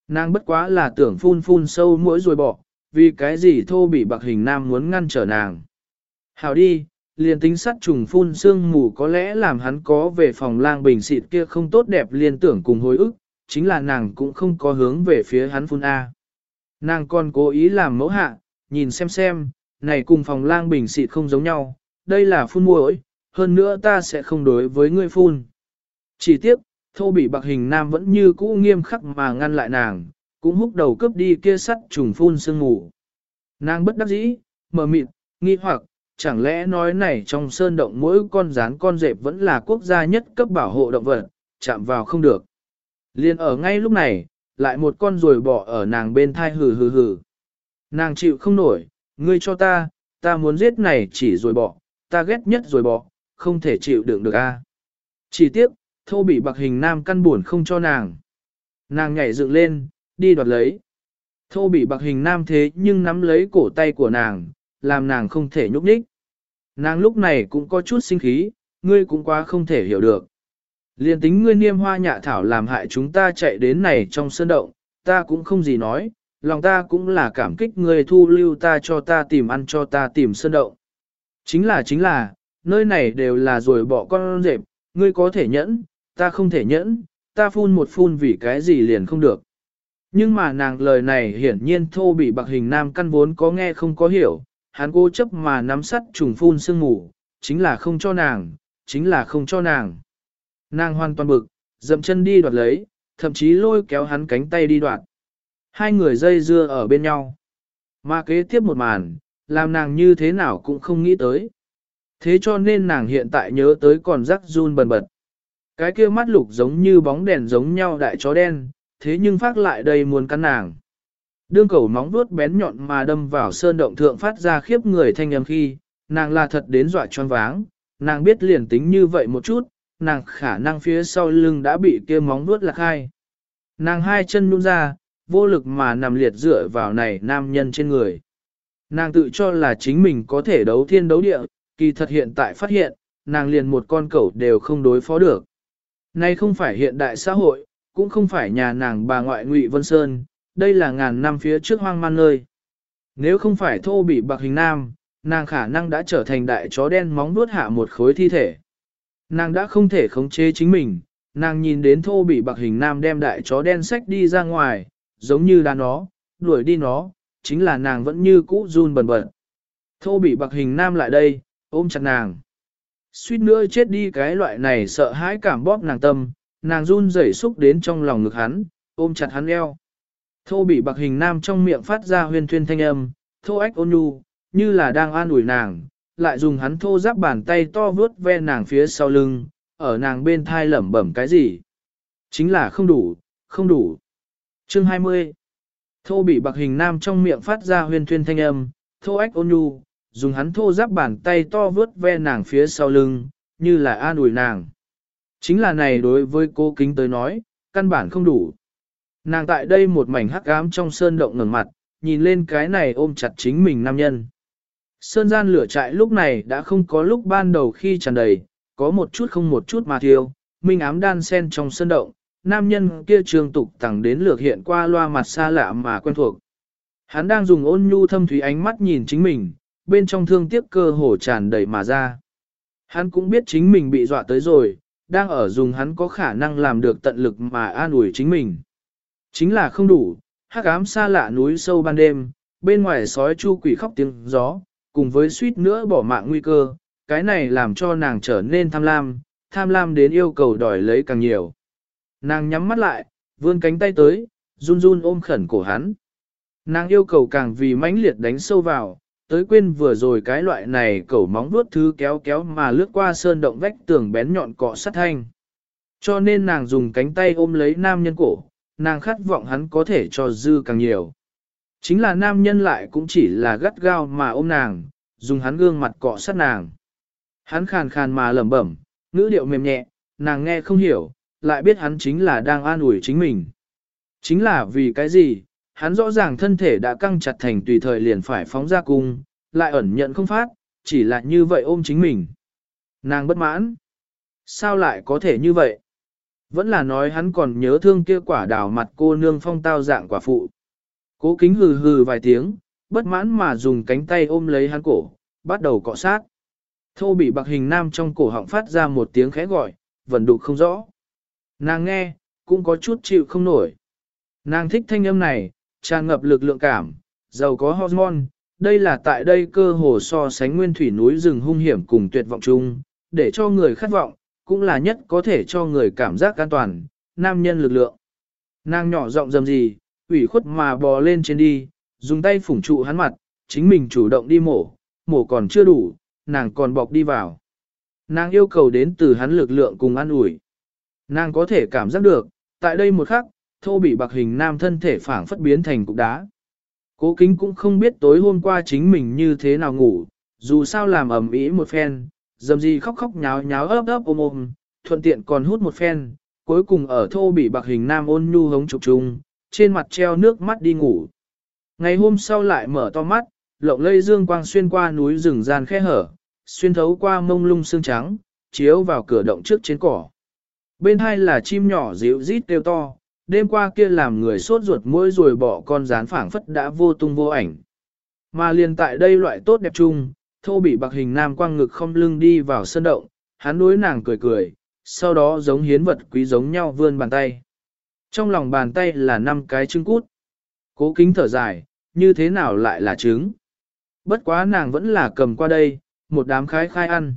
Nàng bất quá là tưởng phun phun sâu mũi rồi bỏ, vì cái gì thô bị bạc hình nam muốn ngăn trở nàng. Hào đi, liền tính sắt trùng phun sương mù có lẽ làm hắn có về phòng lang bình xịt kia không tốt đẹp liên tưởng cùng hối ức, chính là nàng cũng không có hướng về phía hắn phun A. Nàng còn cố ý làm mẫu hạ, nhìn xem xem, này cùng phòng lang bình xịt không giống nhau, đây là phun mũi. hơn nữa ta sẽ không đối với ngươi phun. Chỉ tiếc, thô bị bạc hình nam vẫn như cũ nghiêm khắc mà ngăn lại nàng, cũng húc đầu cướp đi kia sắt trùng phun sương mù. Nàng bất đắc dĩ, mờ mịt, nghi hoặc, chẳng lẽ nói này trong sơn động mỗi con rán con dẹp vẫn là quốc gia nhất cấp bảo hộ động vật, chạm vào không được. Liên ở ngay lúc này, lại một con ruồi bỏ ở nàng bên thai hừ hừ hừ. Nàng chịu không nổi, ngươi cho ta, ta muốn giết này chỉ ruồi bỏ, ta ghét nhất ruồi bỏ, không thể chịu đựng được a. Chỉ tiếc, thô bị bạc hình nam căn buồn không cho nàng. Nàng nhảy dựng lên, đi đoạt lấy. Thô bị bạc hình nam thế nhưng nắm lấy cổ tay của nàng, làm nàng không thể nhúc nhích. Nàng lúc này cũng có chút sinh khí, ngươi cũng quá không thể hiểu được. Liên tính ngươi niêm hoa nhạ thảo làm hại chúng ta chạy đến này trong sơn động, ta cũng không gì nói, lòng ta cũng là cảm kích ngươi thu lưu ta cho ta tìm ăn cho ta tìm sơn động. Chính là chính là, nơi này đều là rồi bỏ con rệp, ngươi có thể nhẫn, ta không thể nhẫn, ta phun một phun vì cái gì liền không được. Nhưng mà nàng lời này hiển nhiên thô bị bạc hình nam căn vốn có nghe không có hiểu, hắn cố chấp mà nắm sắt trùng phun sương ngủ, chính là không cho nàng, chính là không cho nàng. Nàng hoàn toàn bực, dậm chân đi đoạt lấy, thậm chí lôi kéo hắn cánh tay đi đoạt. Hai người dây dưa ở bên nhau. Mà kế tiếp một màn, làm nàng như thế nào cũng không nghĩ tới. Thế cho nên nàng hiện tại nhớ tới còn rắc run bần bật. Cái kia mắt lục giống như bóng đèn giống nhau đại chó đen, thế nhưng phát lại đây muốn cắn nàng. Đương cầu móng vuốt bén nhọn mà đâm vào sơn động thượng phát ra khiếp người thanh âm khi, nàng là thật đến dọa choáng váng, nàng biết liền tính như vậy một chút, nàng khả năng phía sau lưng đã bị kia móng vuốt lạc hai. Nàng hai chân nhún ra, vô lực mà nằm liệt dựa vào này nam nhân trên người. Nàng tự cho là chính mình có thể đấu thiên đấu địa, kỳ thật hiện tại phát hiện, nàng liền một con cẩu đều không đối phó được. Nay không phải hiện đại xã hội, cũng không phải nhà nàng bà ngoại Ngụy Vân Sơn, đây là ngàn năm phía trước hoang man nơi. Nếu không phải thô bị bạc hình nam, nàng khả năng đã trở thành đại chó đen móng nuốt hạ một khối thi thể. Nàng đã không thể khống chế chính mình, nàng nhìn đến thô bị bạc hình nam đem đại chó đen sách đi ra ngoài, giống như đá nó, đuổi đi nó, chính là nàng vẫn như cũ run bần bật. Thô bị bạc hình nam lại đây, ôm chặt nàng. Suýt nữa chết đi cái loại này sợ hãi cảm bóp nàng tâm, nàng run rẩy xúc đến trong lòng ngực hắn, ôm chặt hắn eo. Thô bị bạc hình nam trong miệng phát ra huyên thuyên thanh âm, thô ách ôn nhu, như là đang an ủi nàng, lại dùng hắn thô giáp bàn tay to vướt ve nàng phía sau lưng, ở nàng bên thai lẩm bẩm cái gì. Chính là không đủ, không đủ. Chương 20 Thô bị bạc hình nam trong miệng phát ra huyên thuyên thanh âm, thô ách ôn nhu, dùng hắn thô giáp bàn tay to vướt ve nàng phía sau lưng, như là an ủi nàng. Chính là này đối với cô kính tới nói, căn bản không đủ. Nàng tại đây một mảnh hắc ám trong sơn động ngẩng mặt, nhìn lên cái này ôm chặt chính mình nam nhân. Sơn gian lửa trại lúc này đã không có lúc ban đầu khi tràn đầy, có một chút không một chút mà thiêu, minh ám đan sen trong sơn động, nam nhân kia trường tục tẳng đến lược hiện qua loa mặt xa lạ mà quen thuộc. Hắn đang dùng ôn nhu thâm thúy ánh mắt nhìn chính mình, bên trong thương tiếc cơ hồ tràn đầy mà ra. Hắn cũng biết chính mình bị dọa tới rồi, đang ở dùng hắn có khả năng làm được tận lực mà an ủi chính mình. Chính là không đủ, hắc ám xa lạ núi sâu ban đêm, bên ngoài sói chu quỷ khóc tiếng gió, cùng với suýt nữa bỏ mạng nguy cơ, cái này làm cho nàng trở nên tham lam, tham lam đến yêu cầu đòi lấy càng nhiều. Nàng nhắm mắt lại, vươn cánh tay tới, run run ôm khẩn cổ hắn. Nàng yêu cầu càng vì mãnh liệt đánh sâu vào, tới quên vừa rồi cái loại này cẩu móng vuốt thứ kéo kéo mà lướt qua sơn động vách tường bén nhọn cọ sắt thanh. Cho nên nàng dùng cánh tay ôm lấy nam nhân cổ, nàng khát vọng hắn có thể cho dư càng nhiều. Chính là nam nhân lại cũng chỉ là gắt gao mà ôm nàng, dùng hắn gương mặt cọ sát nàng. Hắn khàn khàn mà lẩm bẩm, ngữ điệu mềm nhẹ, nàng nghe không hiểu, lại biết hắn chính là đang an ủi chính mình. Chính là vì cái gì, hắn rõ ràng thân thể đã căng chặt thành tùy thời liền phải phóng ra cung, lại ẩn nhận không phát, chỉ là như vậy ôm chính mình. Nàng bất mãn. Sao lại có thể như vậy? Vẫn là nói hắn còn nhớ thương kia quả đào mặt cô nương phong tao dạng quả phụ. Cố kính hừ hừ vài tiếng, bất mãn mà dùng cánh tay ôm lấy hắn cổ, bắt đầu cọ sát. Thô bị bạc hình nam trong cổ họng phát ra một tiếng khẽ gọi, vẫn đục không rõ. Nàng nghe, cũng có chút chịu không nổi. Nàng thích thanh âm này, tràn ngập lực lượng cảm, giàu có hormone, đây là tại đây cơ hồ so sánh nguyên thủy núi rừng hung hiểm cùng tuyệt vọng chung, để cho người khát vọng, cũng là nhất có thể cho người cảm giác an toàn, nam nhân lực lượng. Nàng nhỏ giọng dầm gì, ủy khuất mà bò lên trên đi, dùng tay phủng trụ hắn mặt, chính mình chủ động đi mổ, mổ còn chưa đủ, nàng còn bọc đi vào. Nàng yêu cầu đến từ hắn lực lượng cùng an ủi. Nàng có thể cảm giác được, tại đây một khắc, thô bị bạc hình nam thân thể phảng phất biến thành cục đá. Cố kính cũng không biết tối hôm qua chính mình như thế nào ngủ, dù sao làm ẩm ý một phen, dầm gì khóc khóc nháo nháo ấp ấp ôm ôm, thuận tiện còn hút một phen, cuối cùng ở thô bị bạc hình nam ôn nhu hống trục trùng, trên mặt treo nước mắt đi ngủ. Ngày hôm sau lại mở to mắt, lộng lây dương quang xuyên qua núi rừng gian khe hở, xuyên thấu qua mông lung xương trắng, chiếu vào cửa động trước trên cỏ. Bên hai là chim nhỏ dịu rít kêu to, đêm qua kia làm người sốt ruột mỗi rồi bỏ con rán phảng phất đã vô tung vô ảnh. Mà liền tại đây loại tốt đẹp chung, thô bị bạc hình nam quang ngực không lưng đi vào sân động, hắn đối nàng cười cười, sau đó giống hiến vật quý giống nhau vươn bàn tay. Trong lòng bàn tay là năm cái trứng cút. Cố kính thở dài, như thế nào lại là trứng? Bất quá nàng vẫn là cầm qua đây, một đám khái khai ăn.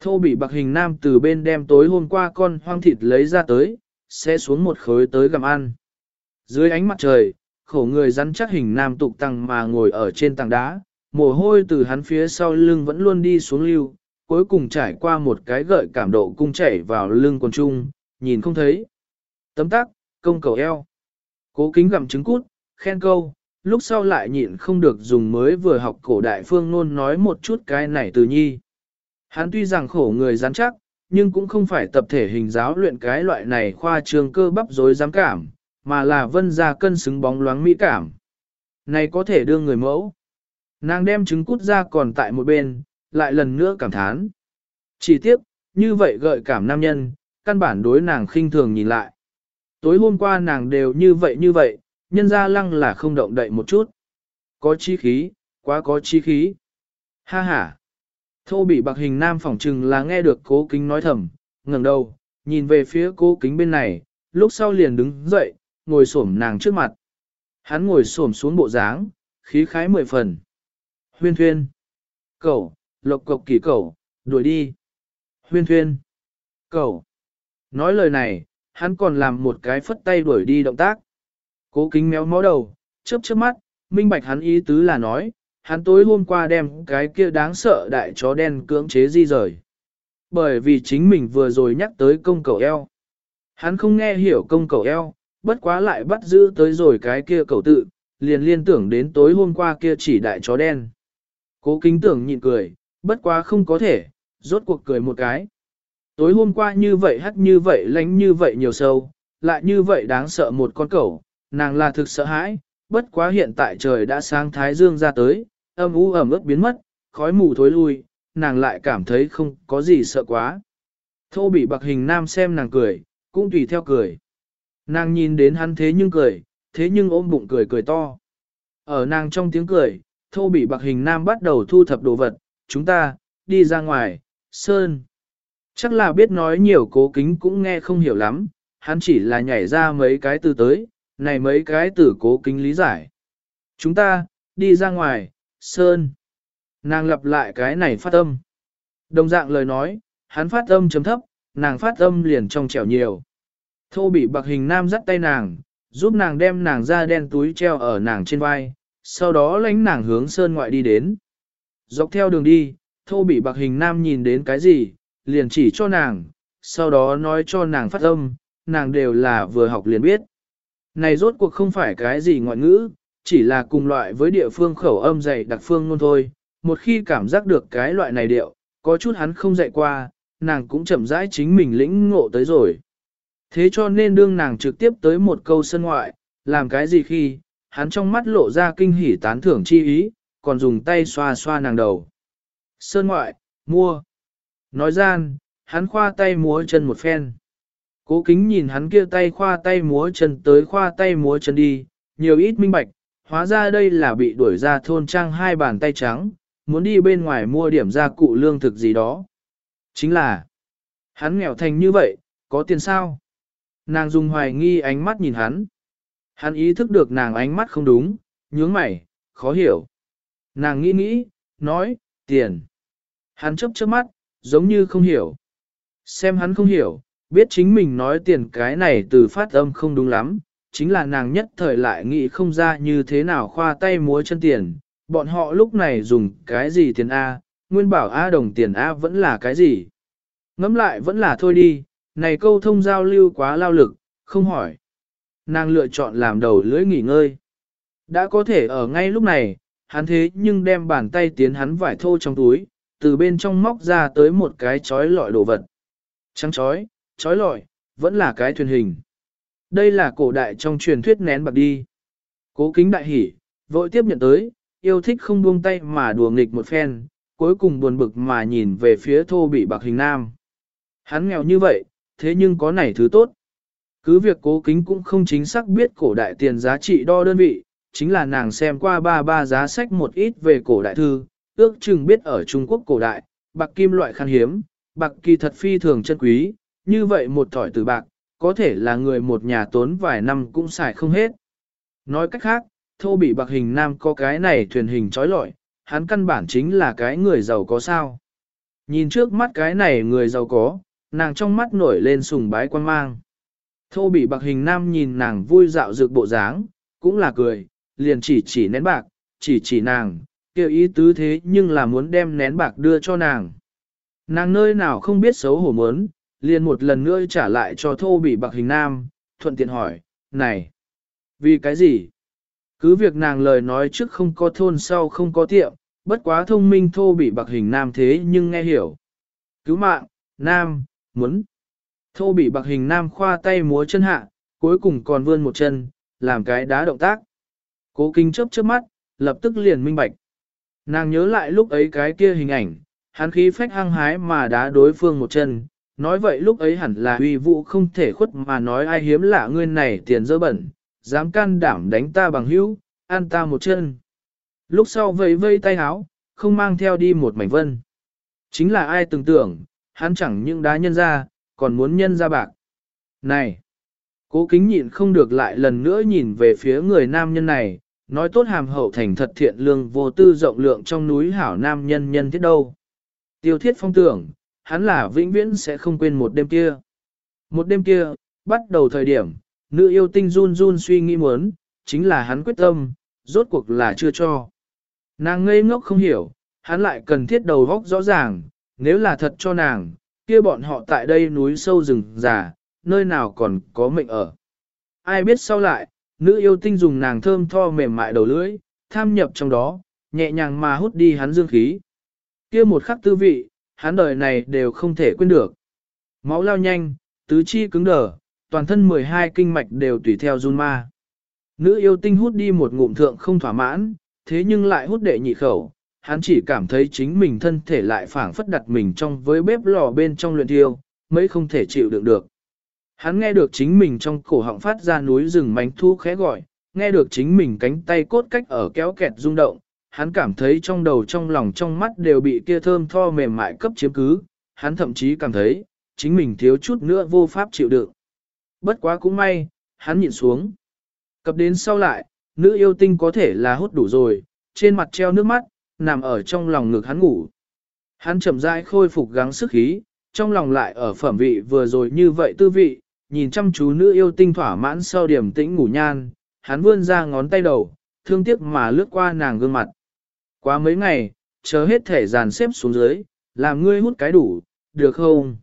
Thô bị bạc hình nam từ bên đem tối hôm qua con hoang thịt lấy ra tới, sẽ xuống một khối tới gặm ăn. Dưới ánh mặt trời, khổ người rắn chắc hình nam tục tăng mà ngồi ở trên tảng đá, mồ hôi từ hắn phía sau lưng vẫn luôn đi xuống lưu, cuối cùng trải qua một cái gợi cảm độ cung chảy vào lưng quần trung, nhìn không thấy. Tấm tắc, công cầu eo. Cố kính gặm trứng cút, khen câu, lúc sau lại nhịn không được dùng mới vừa học cổ đại phương nôn nói một chút cái này từ nhi. Hắn tuy rằng khổ người rắn chắc, nhưng cũng không phải tập thể hình giáo luyện cái loại này khoa trường cơ bắp rối dám cảm, mà là vân ra cân xứng bóng loáng mỹ cảm. Này có thể đưa người mẫu. Nàng đem trứng cút ra còn tại một bên, lại lần nữa cảm thán. Chỉ tiếp, như vậy gợi cảm nam nhân, căn bản đối nàng khinh thường nhìn lại. Tối hôm qua nàng đều như vậy như vậy, nhân ra lăng là không động đậy một chút. Có chi khí, quá có chi khí. Ha ha. Thô bị bạc hình nam phỏng trừng là nghe được cố kính nói thầm, ngẩng đầu, nhìn về phía cố kính bên này, lúc sau liền đứng dậy, ngồi xổm nàng trước mặt. Hắn ngồi xổm xuống bộ dáng, khí khái mười phần. Huyên thuyên. Cậu, lộc cộc kỳ cậu, đuổi đi. Huyên thuyên. Cậu. Nói lời này, hắn còn làm một cái phất tay đuổi đi động tác. Cố kính méo mó đầu, chớp chớp mắt, minh bạch hắn ý tứ là nói, hắn tối hôm qua đem cái kia đáng sợ đại chó đen cưỡng chế di rời. Bởi vì chính mình vừa rồi nhắc tới công cầu eo. Hắn không nghe hiểu công cầu eo, bất quá lại bắt giữ tới rồi cái kia cầu tự, liền liên tưởng đến tối hôm qua kia chỉ đại chó đen. Cố kính tưởng nhịn cười, bất quá không có thể, rốt cuộc cười một cái. Tối hôm qua như vậy hắt như vậy lánh như vậy nhiều sâu, lại như vậy đáng sợ một con cẩu, nàng là thực sợ hãi, bất quá hiện tại trời đã sáng thái dương ra tới, âm u ẩm ướt biến mất, khói mù thối lui, nàng lại cảm thấy không có gì sợ quá. Thô bị bạc hình nam xem nàng cười, cũng tùy theo cười. Nàng nhìn đến hắn thế nhưng cười, thế nhưng ôm bụng cười cười to. Ở nàng trong tiếng cười, thô bị bạc hình nam bắt đầu thu thập đồ vật, chúng ta, đi ra ngoài, sơn. Chắc là biết nói nhiều cố kính cũng nghe không hiểu lắm, hắn chỉ là nhảy ra mấy cái từ tới, này mấy cái từ cố kính lý giải. Chúng ta, đi ra ngoài, sơn. Nàng lặp lại cái này phát âm. Đồng dạng lời nói, hắn phát âm chấm thấp, nàng phát âm liền trong trẻo nhiều. Thô bị bạc hình nam dắt tay nàng, giúp nàng đem nàng ra đen túi treo ở nàng trên vai, sau đó lánh nàng hướng sơn ngoại đi đến. Dọc theo đường đi, thô bị bạc hình nam nhìn đến cái gì, liền chỉ cho nàng, sau đó nói cho nàng phát âm, nàng đều là vừa học liền biết. Này rốt cuộc không phải cái gì ngoại ngữ, chỉ là cùng loại với địa phương khẩu âm dạy đặc phương luôn thôi. Một khi cảm giác được cái loại này điệu, có chút hắn không dạy qua, nàng cũng chậm rãi chính mình lĩnh ngộ tới rồi. Thế cho nên đương nàng trực tiếp tới một câu sân ngoại, làm cái gì khi, hắn trong mắt lộ ra kinh hỉ tán thưởng chi ý, còn dùng tay xoa xoa nàng đầu. Sơn ngoại, mua. Nói gian, hắn khoa tay múa chân một phen. Cố kính nhìn hắn kia tay khoa tay múa chân tới khoa tay múa chân đi, nhiều ít minh bạch, hóa ra đây là bị đuổi ra thôn trang hai bàn tay trắng, muốn đi bên ngoài mua điểm gia cụ lương thực gì đó. Chính là, hắn nghèo thành như vậy, có tiền sao? Nàng dùng hoài nghi ánh mắt nhìn hắn. Hắn ý thức được nàng ánh mắt không đúng, nhướng mày, khó hiểu. Nàng nghĩ nghĩ, nói, tiền. Hắn chấp chớp mắt, giống như không hiểu. Xem hắn không hiểu, biết chính mình nói tiền cái này từ phát âm không đúng lắm, chính là nàng nhất thời lại nghĩ không ra như thế nào khoa tay múa chân tiền, bọn họ lúc này dùng cái gì tiền A, nguyên bảo A đồng tiền A vẫn là cái gì. ngẫm lại vẫn là thôi đi, này câu thông giao lưu quá lao lực, không hỏi. Nàng lựa chọn làm đầu lưỡi nghỉ ngơi. Đã có thể ở ngay lúc này, hắn thế nhưng đem bàn tay tiến hắn vải thô trong túi, từ bên trong móc ra tới một cái chói lọi đồ vật. Trắng chói, chói lọi, vẫn là cái thuyền hình. Đây là cổ đại trong truyền thuyết nén bạc đi. Cố kính đại hỉ, vội tiếp nhận tới, yêu thích không buông tay mà đùa nghịch một phen, cuối cùng buồn bực mà nhìn về phía thô bị bạc hình nam. Hắn nghèo như vậy, thế nhưng có này thứ tốt. Cứ việc cố kính cũng không chính xác biết cổ đại tiền giá trị đo đơn vị, chính là nàng xem qua ba ba giá sách một ít về cổ đại thư, ước chừng biết ở Trung Quốc cổ đại, bạc kim loại khan hiếm, bạc kỳ thật phi thường chân quý, như vậy một thỏi từ bạc, có thể là người một nhà tốn vài năm cũng xài không hết. Nói cách khác, thô bị bạc hình nam có cái này thuyền hình trói lọi, hắn căn bản chính là cái người giàu có sao. Nhìn trước mắt cái này người giàu có, nàng trong mắt nổi lên sùng bái quan mang. Thô bị bạc hình nam nhìn nàng vui dạo dược bộ dáng, cũng là cười, liền chỉ chỉ nén bạc, chỉ chỉ nàng, kêu ý tứ thế nhưng là muốn đem nén bạc đưa cho nàng. Nàng nơi nào không biết xấu hổ muốn, liền một lần nữa trả lại cho thô bị bạc hình nam, thuận tiện hỏi, này, vì cái gì? Cứ việc nàng lời nói trước không có thôn sau không có tiệm, bất quá thông minh thô bị bạc hình nam thế nhưng nghe hiểu. Cứu mạng, nam, muốn. Thô bị bạc hình nam khoa tay múa chân hạ, cuối cùng còn vươn một chân, làm cái đá động tác. Cố kinh chớp chớp mắt, lập tức liền minh bạch. Nàng nhớ lại lúc ấy cái kia hình ảnh, hắn khí phách hăng hái mà đá đối phương một chân. Nói vậy lúc ấy hẳn là uy vũ không thể khuất mà nói ai hiếm lạ ngươi này tiền dơ bẩn, dám can đảm đánh ta bằng hữu, an ta một chân. Lúc sau vẫy vây tay háo, không mang theo đi một mảnh vân. Chính là ai tưởng tưởng, hắn chẳng những đá nhân ra, còn muốn nhân ra bạc. Này! Cố kính nhịn không được lại lần nữa nhìn về phía người nam nhân này, nói tốt hàm hậu thành thật thiện lương vô tư rộng lượng trong núi hảo nam nhân nhân thiết đâu. Tiêu thiết phong tưởng, hắn là vĩnh viễn sẽ không quên một đêm kia. Một đêm kia, bắt đầu thời điểm, nữ yêu tinh run run suy nghĩ muốn, chính là hắn quyết tâm, rốt cuộc là chưa cho. Nàng ngây ngốc không hiểu, hắn lại cần thiết đầu góc rõ ràng, nếu là thật cho nàng, kia bọn họ tại đây núi sâu rừng già, nơi nào còn có mệnh ở. Ai biết sau lại, nữ yêu tinh dùng nàng thơm tho mềm mại đầu lưỡi, tham nhập trong đó, nhẹ nhàng mà hút đi hắn dương khí. kia một khắc tư vị, hắn đời này đều không thể quên được. Máu lao nhanh, tứ chi cứng đờ, toàn thân 12 kinh mạch đều tùy theo run ma. Nữ yêu tinh hút đi một ngụm thượng không thỏa mãn, thế nhưng lại hút đệ nhị khẩu, hắn chỉ cảm thấy chính mình thân thể lại phảng phất đặt mình trong với bếp lò bên trong luyện thiêu, mấy không thể chịu đựng được. Hắn nghe được chính mình trong cổ họng phát ra núi rừng mánh thu khẽ gọi, nghe được chính mình cánh tay cốt cách ở kéo kẹt rung động, hắn cảm thấy trong đầu trong lòng trong mắt đều bị kia thơm tho mềm mại cấp chiếm cứ, hắn thậm chí cảm thấy, chính mình thiếu chút nữa vô pháp chịu đựng. Bất quá cũng may, hắn nhịn xuống. Cập đến sau lại, nữ yêu tinh có thể là hút đủ rồi, trên mặt treo nước mắt, nằm ở trong lòng ngực hắn ngủ. Hắn chậm rãi khôi phục gắng sức khí, trong lòng lại ở phẩm vị vừa rồi như vậy tư vị, nhìn chăm chú nữ yêu tinh thỏa mãn sau điểm tĩnh ngủ nhan, hắn vươn ra ngón tay đầu, thương tiếc mà lướt qua nàng gương mặt. Quá mấy ngày, chờ hết thể dàn xếp xuống dưới, làm ngươi hút cái đủ, được không?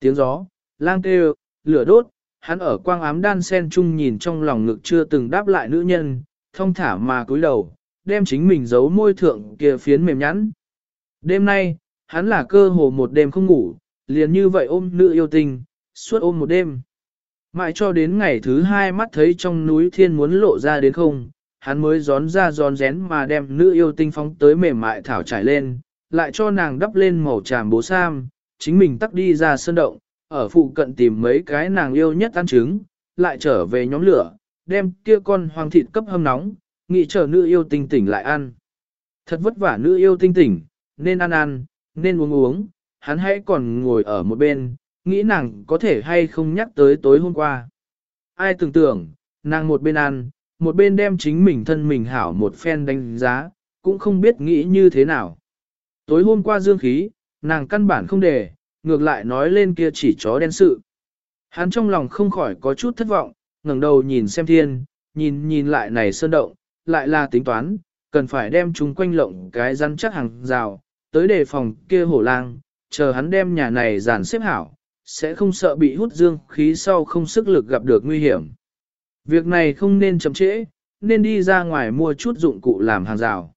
Tiếng gió, lang kêu, lửa đốt, hắn ở quang ám đan sen chung nhìn trong lòng ngực chưa từng đáp lại nữ nhân, thông thả mà cúi đầu, đem chính mình giấu môi thượng kia phiến mềm nhẵn. Đêm nay, hắn là cơ hồ một đêm không ngủ, liền như vậy ôm nữ yêu tình, suốt ôm một đêm. Mãi cho đến ngày thứ hai mắt thấy trong núi thiên muốn lộ ra đến không, hắn mới gión ra gión rén mà đem nữ yêu tinh phóng tới mềm mại thảo trải lên, lại cho nàng đắp lên màu tràm bố sam, chính mình tắt đi ra sơn động, ở phụ cận tìm mấy cái nàng yêu nhất ăn trứng, lại trở về nhóm lửa, đem kia con hoàng thịt cấp hâm nóng, nghĩ chờ nữ yêu tinh tỉnh lại ăn. Thật vất vả nữ yêu tinh tỉnh, nên ăn ăn, nên uống uống, hắn hãy còn ngồi ở một bên, nghĩ nàng có thể hay không nhắc tới tối hôm qua. Ai tưởng tưởng, nàng một bên ăn, một bên đem chính mình thân mình hảo một phen đánh giá, cũng không biết nghĩ như thế nào. Tối hôm qua dương khí, nàng căn bản không để, ngược lại nói lên kia chỉ chó đen sự. Hắn trong lòng không khỏi có chút thất vọng, ngẩng đầu nhìn xem thiên, nhìn nhìn lại này sơn động, lại là tính toán, cần phải đem chúng quanh lộng cái rắn chắc hàng rào, tới đề phòng kia hổ lang, chờ hắn đem nhà này dàn xếp hảo, sẽ không sợ bị hút dương khí sau không sức lực gặp được nguy hiểm. Việc này không nên chậm trễ, nên đi ra ngoài mua chút dụng cụ làm hàng rào.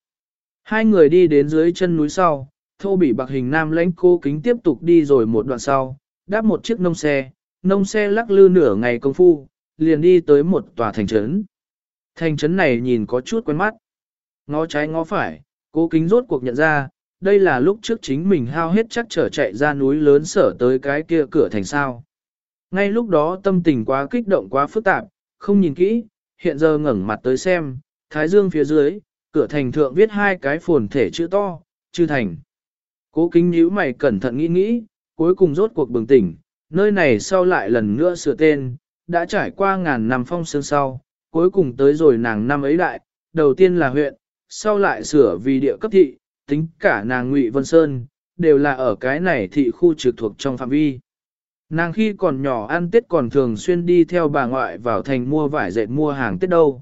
Hai người đi đến dưới chân núi sau, thô bị bạc hình nam lãnh cô kính tiếp tục đi rồi một đoạn sau, đáp một chiếc nông xe, nông xe lắc lư nửa ngày công phu, liền đi tới một tòa thành trấn. Thành trấn này nhìn có chút quen mắt. Ngó trái ngó phải, cố kính rốt cuộc nhận ra, đây là lúc trước chính mình hao hết chắc trở chạy ra núi lớn sở tới cái kia cửa thành sao. Ngay lúc đó tâm tình quá kích động quá phức tạp, không nhìn kỹ, hiện giờ ngẩng mặt tới xem, thái dương phía dưới, cửa thành thượng viết hai cái phồn thể chữ to, chư thành. Cố kính nhíu mày cẩn thận nghĩ nghĩ, cuối cùng rốt cuộc bừng tỉnh, nơi này sau lại lần nữa sửa tên, đã trải qua ngàn năm phong sương sau, cuối cùng tới rồi nàng năm ấy đại, đầu tiên là huyện, sau lại sửa vì địa cấp thị, tính cả nàng Ngụy Vân Sơn, đều là ở cái này thị khu trực thuộc trong phạm vi. Nàng khi còn nhỏ ăn Tết còn thường xuyên đi theo bà ngoại vào thành mua vải dệt mua hàng Tết đâu.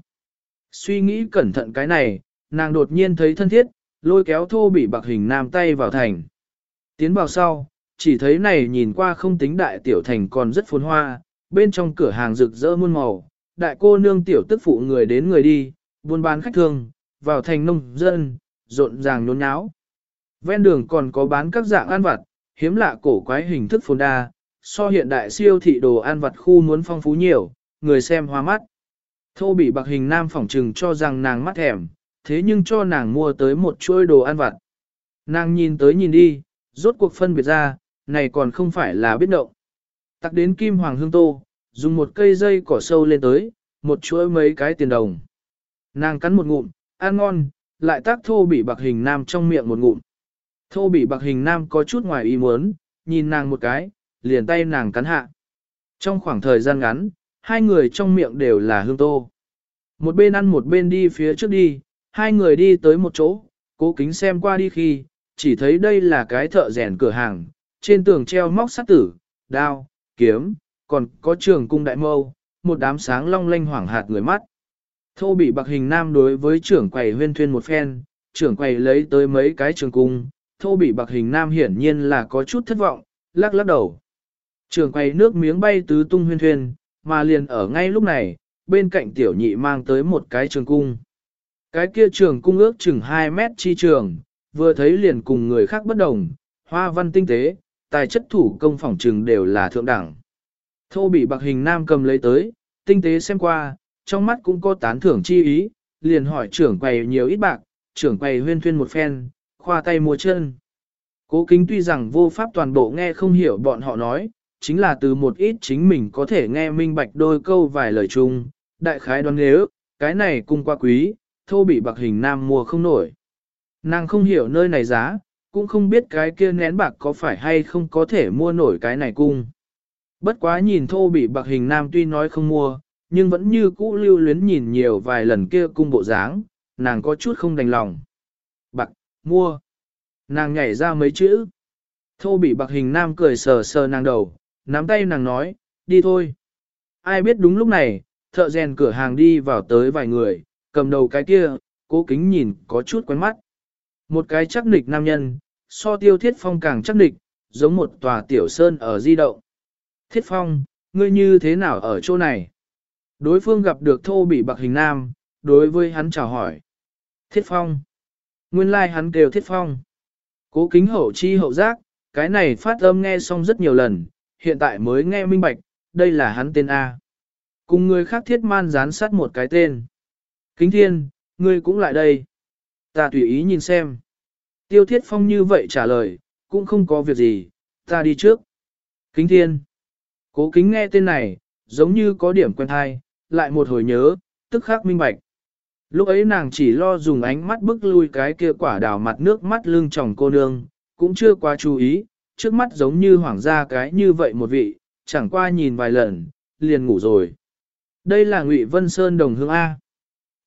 Suy nghĩ cẩn thận cái này, nàng đột nhiên thấy thân thiết, lôi kéo thô bị bạc hình nam tay vào thành. Tiến vào sau, chỉ thấy này nhìn qua không tính đại tiểu thành còn rất phồn hoa, bên trong cửa hàng rực rỡ muôn màu, đại cô nương tiểu tức phụ người đến người đi, buôn bán khách thương, vào thành nông dân, rộn ràng nhốn nháo. Ven đường còn có bán các dạng ăn vặt, hiếm lạ cổ quái hình thức phồn đa, so hiện đại siêu thị đồ ăn vặt khu muốn phong phú nhiều, người xem hoa mắt. Thô bị bạc hình nam phỏng trừng cho rằng nàng mắt thèm, thế nhưng cho nàng mua tới một chuỗi đồ ăn vặt. Nàng nhìn tới nhìn đi, rốt cuộc phân biệt ra, này còn không phải là biết động. Tặc đến kim hoàng hương tô, dùng một cây dây cỏ sâu lên tới, một chuỗi mấy cái tiền đồng. Nàng cắn một ngụm, ăn ngon, lại tác thô bị bạc hình nam trong miệng một ngụm. Thô bị bạc hình nam có chút ngoài ý muốn, nhìn nàng một cái, liền tay nàng cắn hạ. Trong khoảng thời gian ngắn, hai người trong miệng đều là hương tô. Một bên ăn một bên đi phía trước đi, hai người đi tới một chỗ, cố kính xem qua đi khi, chỉ thấy đây là cái thợ rèn cửa hàng, trên tường treo móc sắt tử, đao, kiếm, còn có trường cung đại mâu, một đám sáng long lanh hoảng hạt người mắt. Thô bị bạc hình nam đối với trưởng quầy huyên thuyên một phen, trưởng quầy lấy tới mấy cái trường cung, thô bị bạc hình nam hiển nhiên là có chút thất vọng, lắc lắc đầu. Trưởng quầy nước miếng bay tứ tung huyên thuyền, mà liền ở ngay lúc này, bên cạnh tiểu nhị mang tới một cái trường cung. Cái kia trường cung ước chừng 2 mét chi trường, vừa thấy liền cùng người khác bất đồng, hoa văn tinh tế, tài chất thủ công phỏng trường đều là thượng đẳng. Thô bị bạc hình nam cầm lấy tới, tinh tế xem qua, trong mắt cũng có tán thưởng chi ý, liền hỏi trưởng quầy nhiều ít bạc, trưởng quầy huyên thuyên một phen, khoa tay mua chân. Cố kính tuy rằng vô pháp toàn bộ nghe không hiểu bọn họ nói, chính là từ một ít chính mình có thể nghe minh bạch đôi câu vài lời chung, đại khái đoán nếu, cái này cung qua quý, thô bị bạc hình nam mua không nổi. Nàng không hiểu nơi này giá, cũng không biết cái kia nén bạc có phải hay không có thể mua nổi cái này cung. Bất quá nhìn thô bị bạc hình nam tuy nói không mua, nhưng vẫn như cũ lưu luyến nhìn nhiều vài lần kia cung bộ dáng, nàng có chút không đành lòng. Bạc, mua. Nàng nhảy ra mấy chữ. Thô bị bạc hình nam cười sờ sờ nàng đầu, nắm tay nàng nói, đi thôi. Ai biết đúng lúc này, thợ rèn cửa hàng đi vào tới vài người, cầm đầu cái kia, cố kính nhìn có chút quen mắt. Một cái chắc nịch nam nhân, so tiêu thiết phong càng chắc nịch, giống một tòa tiểu sơn ở di động. Thiết phong, ngươi như thế nào ở chỗ này? Đối phương gặp được thô bị bạc hình nam, đối với hắn chào hỏi. Thiết phong. Nguyên lai like hắn kêu thiết phong. Cố kính hậu chi hậu giác, cái này phát âm nghe xong rất nhiều lần, hiện tại mới nghe minh bạch, đây là hắn tên A. Cùng người khác thiết man dán sát một cái tên. Kính thiên, ngươi cũng lại đây. Ta tùy ý nhìn xem. Tiêu thiết phong như vậy trả lời, cũng không có việc gì, ta đi trước. Kính thiên. Cố kính nghe tên này, giống như có điểm quen thai, lại một hồi nhớ, tức khắc minh bạch. Lúc ấy nàng chỉ lo dùng ánh mắt bức lui cái kia quả đào mặt nước mắt lưng tròng cô nương, cũng chưa quá chú ý, trước mắt giống như hoàng gia cái như vậy một vị, chẳng qua nhìn vài lần, liền ngủ rồi. Đây là Ngụy Vân Sơn đồng hương A.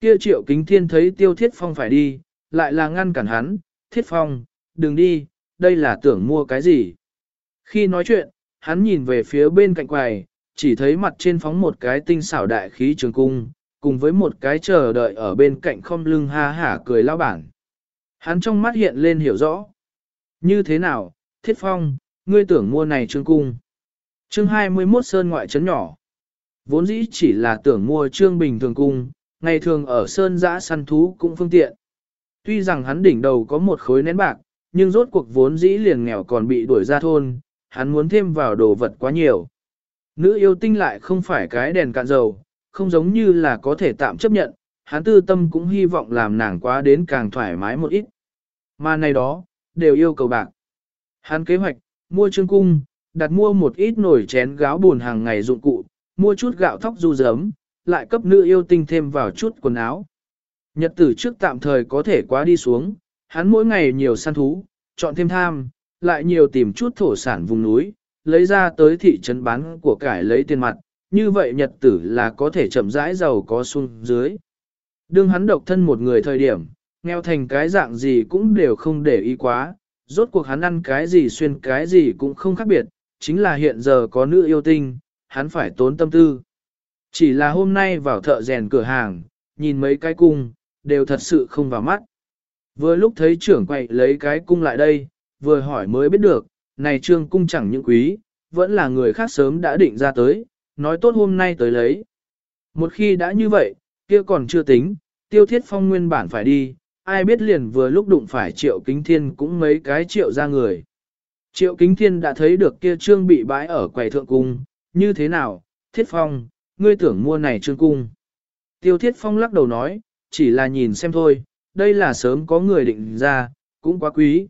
Kia triệu kính thiên thấy tiêu thiết phong phải đi, lại là ngăn cản hắn, thiết phong, đừng đi, đây là tưởng mua cái gì. Khi nói chuyện, hắn nhìn về phía bên cạnh quầy, chỉ thấy mặt trên phóng một cái tinh xảo đại khí trường cung, cùng với một cái chờ đợi ở bên cạnh không lưng ha hả cười lao bản. Hắn trong mắt hiện lên hiểu rõ. Như thế nào, thiết phong, ngươi tưởng mua này trương cung. Chương 21 Sơn ngoại trấn nhỏ. Vốn dĩ chỉ là tưởng mua trương bình thường cung, ngày thường ở Sơn giã săn thú cũng phương tiện. Tuy rằng hắn đỉnh đầu có một khối nén bạc, nhưng rốt cuộc vốn dĩ liền nghèo còn bị đuổi ra thôn, hắn muốn thêm vào đồ vật quá nhiều. Nữ yêu tinh lại không phải cái đèn cạn dầu, không giống như là có thể tạm chấp nhận, hắn tư tâm cũng hy vọng làm nàng quá đến càng thoải mái một ít. Mà này đó, đều yêu cầu bạc. Hắn kế hoạch, mua trương cung, đặt mua một ít nồi chén gáo buồn hàng ngày dụng cụ, mua chút gạo thóc du giấm, lại cấp nữ yêu tinh thêm vào chút quần áo. Nhật tử trước tạm thời có thể quá đi xuống, hắn mỗi ngày nhiều săn thú, chọn thêm tham, lại nhiều tìm chút thổ sản vùng núi, lấy ra tới thị trấn bán của cải lấy tiền mặt, như vậy nhật tử là có thể chậm rãi giàu có xuống dưới. Đương hắn độc thân một người thời điểm, nghèo thành cái dạng gì cũng đều không để ý quá, rốt cuộc hắn ăn cái gì xuyên cái gì cũng không khác biệt, chính là hiện giờ có nữ yêu tinh, hắn phải tốn tâm tư. Chỉ là hôm nay vào thợ rèn cửa hàng, nhìn mấy cái cung, đều thật sự không vào mắt. Vừa lúc thấy trưởng quậy lấy cái cung lại đây, vừa hỏi mới biết được, này trương cung chẳng những quý, vẫn là người khác sớm đã định ra tới, nói tốt hôm nay tới lấy. Một khi đã như vậy, kia còn chưa tính, tiêu thiết phong nguyên bản phải đi, ai biết liền vừa lúc đụng phải triệu kính thiên cũng mấy cái triệu ra người. Triệu kính thiên đã thấy được kia trương bị bãi ở quầy thượng cung, như thế nào, thiết phong, ngươi tưởng mua này trương cung. Tiêu thiết phong lắc đầu nói, chỉ là nhìn xem thôi, đây là sớm có người định ra, cũng quá quý.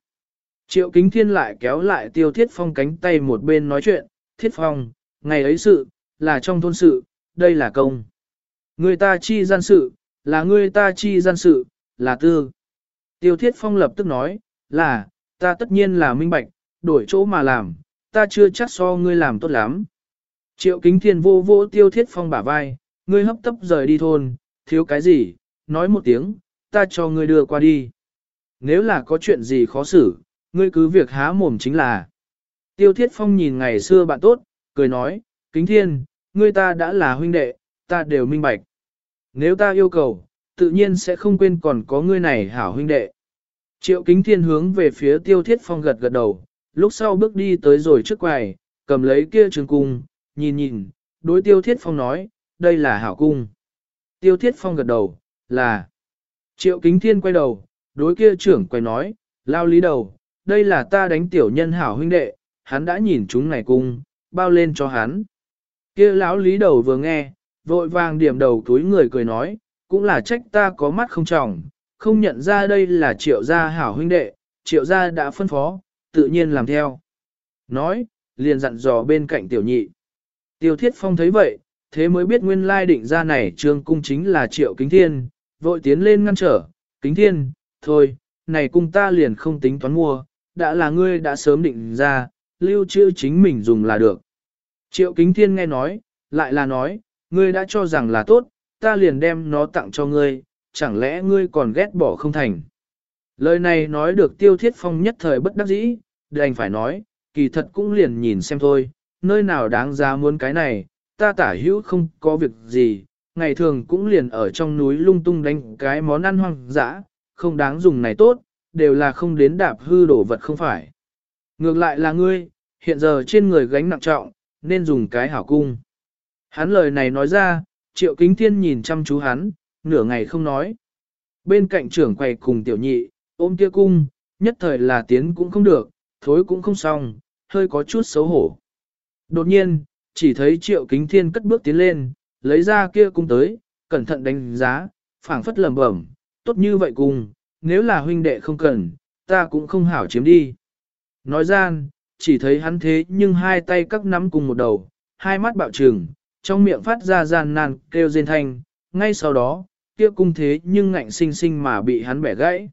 Triệu kính thiên lại kéo lại tiêu thiết phong cánh tay một bên nói chuyện, thiết phong, ngày ấy sự, là trong thôn sự, đây là công. Người ta chi gian sự, là người ta chi gian sự, là tư. Tiêu thiết phong lập tức nói, là, ta tất nhiên là minh bạch, đổi chỗ mà làm, ta chưa chắc so ngươi làm tốt lắm. Triệu kính thiên vô vô tiêu thiết phong bả vai, ngươi hấp tấp rời đi thôn, thiếu cái gì, nói một tiếng, ta cho ngươi đưa qua đi. Nếu là có chuyện gì khó xử, ngươi cứ việc há mồm chính là. Tiêu thiết phong nhìn ngày xưa bạn tốt, cười nói, kính thiên, ngươi ta đã là huynh đệ, ta đều minh bạch. Nếu ta yêu cầu, tự nhiên sẽ không quên còn có ngươi này hảo huynh đệ. Triệu kính thiên hướng về phía tiêu thiết phong gật gật đầu, lúc sau bước đi tới rồi trước quầy, cầm lấy kia trường cung, nhìn nhìn, đối tiêu thiết phong nói, đây là hảo cung. Tiêu thiết phong gật đầu, là. Triệu kính thiên quay đầu, đối kia trưởng quay nói, lao lý đầu, đây là ta đánh tiểu nhân hảo huynh đệ, hắn đã nhìn chúng này cung, bao lên cho hắn. Kia lão lý đầu vừa nghe, vội vàng điểm đầu túi người cười nói, cũng là trách ta có mắt không trọng, không nhận ra đây là triệu gia hảo huynh đệ, triệu gia đã phân phó, tự nhiên làm theo. Nói, liền dặn dò bên cạnh tiểu nhị. Tiêu thiết phong thấy vậy, thế mới biết nguyên lai định ra này trương cung chính là triệu kính thiên, vội tiến lên ngăn trở, kính thiên, thôi, này cung ta liền không tính toán mua, đã là ngươi đã sớm định ra, lưu trữ chính mình dùng là được. Triệu kính thiên nghe nói, lại là nói, ngươi đã cho rằng là tốt, ta liền đem nó tặng cho ngươi, chẳng lẽ ngươi còn ghét bỏ không thành. Lời này nói được tiêu thiết phong nhất thời bất đắc dĩ, đành phải nói, kỳ thật cũng liền nhìn xem thôi, nơi nào đáng giá muốn cái này, ta tả hữu không có việc gì, ngày thường cũng liền ở trong núi lung tung đánh cái món ăn hoang dã, không đáng dùng này tốt, đều là không đến đạp hư đổ vật không phải. Ngược lại là ngươi, hiện giờ trên người gánh nặng trọng, nên dùng cái hảo cung. Hắn lời này nói ra, triệu kính thiên nhìn chăm chú hắn, nửa ngày không nói. Bên cạnh trưởng quầy cùng tiểu nhị, ôm kia cung, nhất thời là tiến cũng không được, thối cũng không xong, hơi có chút xấu hổ. Đột nhiên, chỉ thấy triệu kính thiên cất bước tiến lên, lấy ra kia cung tới, cẩn thận đánh giá, phảng phất lẩm bẩm, tốt như vậy cung, nếu là huynh đệ không cần, ta cũng không hảo chiếm đi. Nói gian, chỉ thấy hắn thế nhưng hai tay các nắm cùng một đầu, hai mắt bạo trừng, trong miệng phát ra gian nan kêu rên thanh, ngay sau đó, kia cung thế nhưng ngạnh sinh sinh mà bị hắn bẻ gãy.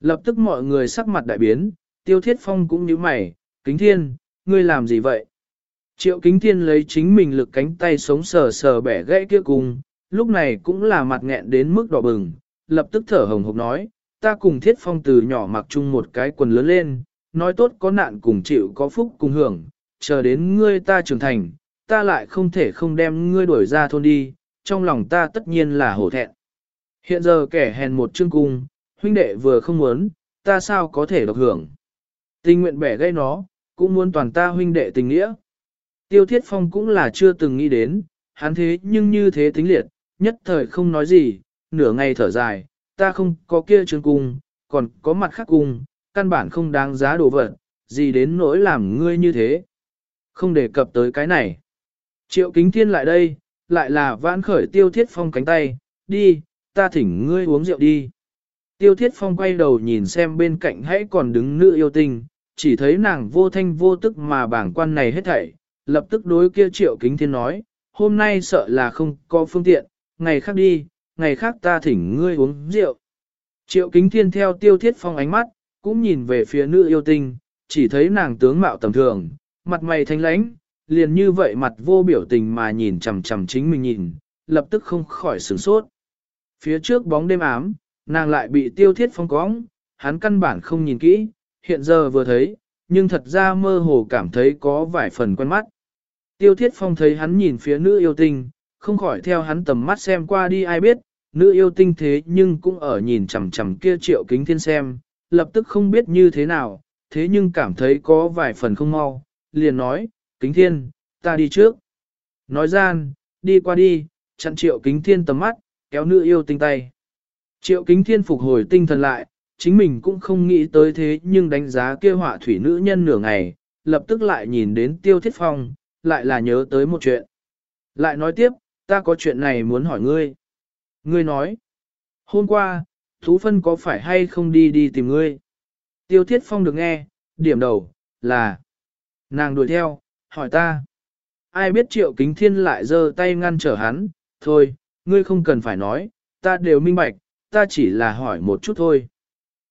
Lập tức mọi người sắc mặt đại biến, tiêu thiết phong cũng như mày, kính thiên, ngươi làm gì vậy? Triệu kính thiên lấy chính mình lực cánh tay sống sờ sờ bẻ gãy kia cung, lúc này cũng là mặt nghẹn đến mức đỏ bừng, lập tức thở hồng hộc nói, ta cùng thiết phong từ nhỏ mặc chung một cái quần lớn lên, nói tốt có nạn cùng chịu có phúc cùng hưởng, chờ đến ngươi ta trưởng thành, ta lại không thể không đem ngươi đuổi ra thôn đi, trong lòng ta tất nhiên là hổ thẹn. Hiện giờ kẻ hèn một chương cung, huynh đệ vừa không muốn, ta sao có thể độc hưởng. Tình nguyện bẻ gây nó, cũng muốn toàn ta huynh đệ tình nghĩa. Tiêu Thiết Phong cũng là chưa từng nghĩ đến, hắn thế nhưng như thế tính liệt, nhất thời không nói gì, nửa ngày thở dài, ta không có kia chương cung, còn có mặt khác cung, căn bản không đáng giá đồ vật, gì đến nỗi làm ngươi như thế. Không đề cập tới cái này. Triệu kính thiên lại đây, lại là vãn khởi tiêu thiết phong cánh tay, đi, ta thỉnh ngươi uống rượu đi. Tiêu thiết phong quay đầu nhìn xem bên cạnh hãy còn đứng nữ yêu tinh, chỉ thấy nàng vô thanh vô tức mà bảng quan này hết thảy, lập tức đối kia triệu kính thiên nói, hôm nay sợ là không có phương tiện, ngày khác đi, ngày khác ta thỉnh ngươi uống rượu. Triệu kính thiên theo tiêu thiết phong ánh mắt, cũng nhìn về phía nữ yêu tinh, chỉ thấy nàng tướng mạo tầm thường, mặt mày thanh lãnh, liền như vậy mặt vô biểu tình mà nhìn chằm chằm chính mình nhìn, lập tức không khỏi sửng sốt. Phía trước bóng đêm ám, nàng lại bị tiêu thiết phong cóng, hắn căn bản không nhìn kỹ, hiện giờ vừa thấy, nhưng thật ra mơ hồ cảm thấy có vài phần quen mắt. Tiêu thiết phong thấy hắn nhìn phía nữ yêu tinh, không khỏi theo hắn tầm mắt xem qua đi ai biết, nữ yêu tinh thế nhưng cũng ở nhìn chằm chằm kia triệu kính thiên xem, lập tức không biết như thế nào, thế nhưng cảm thấy có vài phần không mau, liền nói, kính thiên, ta đi trước. Nói gian, đi qua đi, chặn triệu kính thiên tầm mắt, kéo nữ yêu tinh tay. Triệu kính thiên phục hồi tinh thần lại, chính mình cũng không nghĩ tới thế nhưng đánh giá kia họa thủy nữ nhân nửa ngày, lập tức lại nhìn đến tiêu thiết phong, lại là nhớ tới một chuyện. Lại nói tiếp, ta có chuyện này muốn hỏi ngươi. Ngươi nói, hôm qua, Thú Phân có phải hay không đi đi tìm ngươi? Tiêu Thiết Phong được nghe, điểm đầu, là, nàng đuổi theo, hỏi ta. Ai biết triệu kính thiên lại giơ tay ngăn trở hắn, thôi, ngươi không cần phải nói, ta đều minh bạch, ta chỉ là hỏi một chút thôi.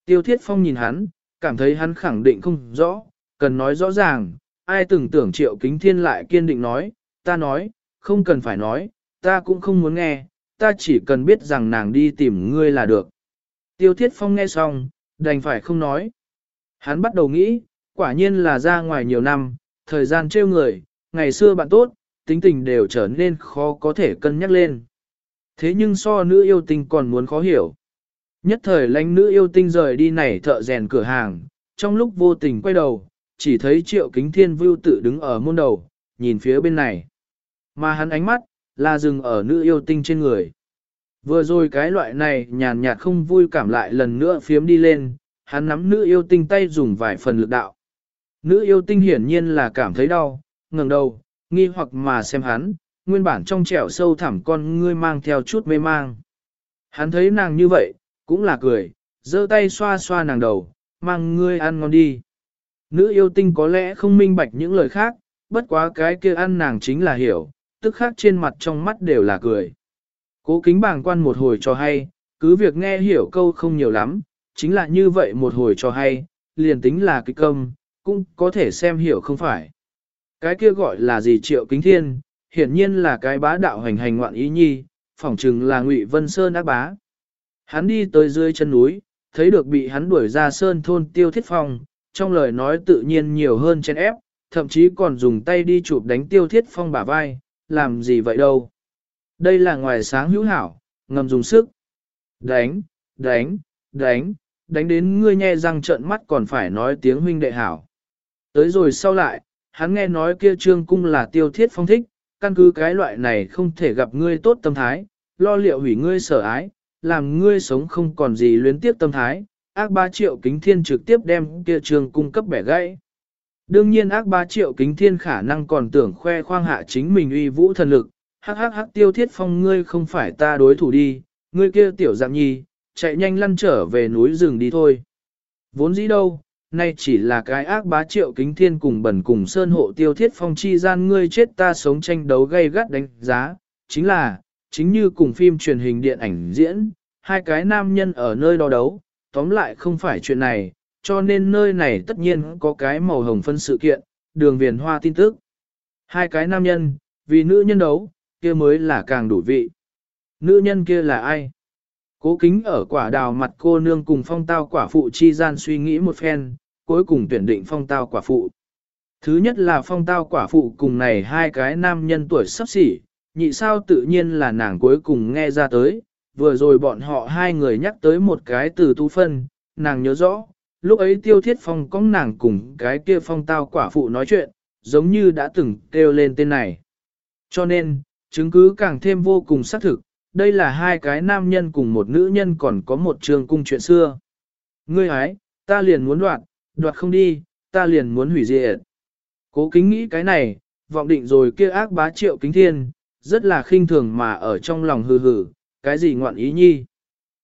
Tiêu Thiết Phong nhìn hắn, cảm thấy hắn khẳng định không rõ, cần nói rõ ràng, ai từng tưởng triệu kính thiên lại kiên định nói, ta nói, không cần phải nói, ta cũng không muốn nghe, ta chỉ cần biết rằng nàng đi tìm ngươi là được. Tiêu Thiết Phong nghe xong, đành phải không nói. Hắn bắt đầu nghĩ, quả nhiên là ra ngoài nhiều năm, thời gian trêu người, ngày xưa bạn tốt, tính tình đều trở nên khó có thể cân nhắc lên. Thế nhưng so nữ yêu tinh còn muốn khó hiểu. Nhất thời lãnh nữ yêu tinh rời đi này thợ rèn cửa hàng, trong lúc vô tình quay đầu, chỉ thấy triệu kính thiên vưu tự đứng ở môn đầu, nhìn phía bên này. Mà hắn ánh mắt, là dừng ở nữ yêu tinh trên người. Vừa rồi cái loại này nhàn nhạt không vui cảm lại lần nữa phiếm đi lên, hắn nắm nữ yêu tinh tay dùng vài phần lực đạo. Nữ yêu tinh hiển nhiên là cảm thấy đau, ngẩng đầu, nghi hoặc mà xem hắn, nguyên bản trong trẻo sâu thẳm con ngươi mang theo chút mê mang. Hắn thấy nàng như vậy, cũng là cười, giơ tay xoa xoa nàng đầu, mang ngươi ăn ngon đi. Nữ yêu tinh có lẽ không minh bạch những lời khác, bất quá cái kia ăn nàng chính là hiểu, tức khác trên mặt trong mắt đều là cười. Cố kính bàng quan một hồi cho hay, cứ việc nghe hiểu câu không nhiều lắm, chính là như vậy một hồi cho hay, liền tính là kịch công, cũng có thể xem hiểu không phải. Cái kia gọi là gì triệu kính thiên, hiển nhiên là cái bá đạo hành hành ngoạn ý nhi, phỏng chừng là ngụy Vân Sơn ác bá. Hắn đi tới dưới chân núi, thấy được bị hắn đuổi ra sơn thôn tiêu thiết phong, trong lời nói tự nhiên nhiều hơn trên ép, thậm chí còn dùng tay đi chụp đánh tiêu thiết phong bả vai, làm gì vậy đâu. Đây là ngoài sáng hữu hảo, ngầm dùng sức. Đánh, đánh, đánh, đánh đến ngươi nhe răng trợn mắt còn phải nói tiếng huynh đệ hảo. Tới rồi sau lại, hắn nghe nói kia trương cung là tiêu thiết phong thích, căn cứ cái loại này không thể gặp ngươi tốt tâm thái, lo liệu hủy ngươi sở ái, làm ngươi sống không còn gì luyến tiếp tâm thái, ác ba triệu kính thiên trực tiếp đem kia trương cung cấp bẻ gãy. Đương nhiên ác ba triệu kính thiên khả năng còn tưởng khoe khoang hạ chính mình uy vũ thần lực, hắc hắc hắc tiêu thiết phong ngươi không phải ta đối thủ đi, ngươi kia tiểu dạng nhi, chạy nhanh lăn trở về núi rừng đi thôi. Vốn dĩ đâu, nay chỉ là cái ác bá triệu kính thiên cùng bẩn cùng sơn hộ tiêu thiết phong chi gian ngươi chết ta sống tranh đấu gay gắt đánh giá, chính là, chính như cùng phim truyền hình điện ảnh diễn, hai cái nam nhân ở nơi đó đấu, tóm lại không phải chuyện này, cho nên nơi này tất nhiên có cái màu hồng phân sự kiện, đường viền hoa tin tức. Hai cái nam nhân, vì nữ nhân đấu, kia mới là càng đủ vị. Nữ nhân kia là ai? Cố kính ở quả đào mặt cô nương cùng phong tao quả phụ chi gian suy nghĩ một phen, cuối cùng tuyển định phong tao quả phụ. Thứ nhất là phong tao quả phụ cùng này hai cái nam nhân tuổi sắp xỉ, nhị sao tự nhiên là nàng cuối cùng nghe ra tới, vừa rồi bọn họ hai người nhắc tới một cái từ tu phân, nàng nhớ rõ, lúc ấy tiêu thiết phong có nàng cùng cái kia phong tao quả phụ nói chuyện, giống như đã từng kêu lên tên này. Cho nên, chứng cứ càng thêm vô cùng xác thực, đây là hai cái nam nhân cùng một nữ nhân còn có một trường cung chuyện xưa. Ngươi hái, ta liền muốn đoạt, đoạt không đi, ta liền muốn hủy diệt. Cố kính nghĩ cái này, vọng định rồi kia ác bá triệu kính thiên, rất là khinh thường mà ở trong lòng hừ hừ, cái gì ngoạn ý nhi.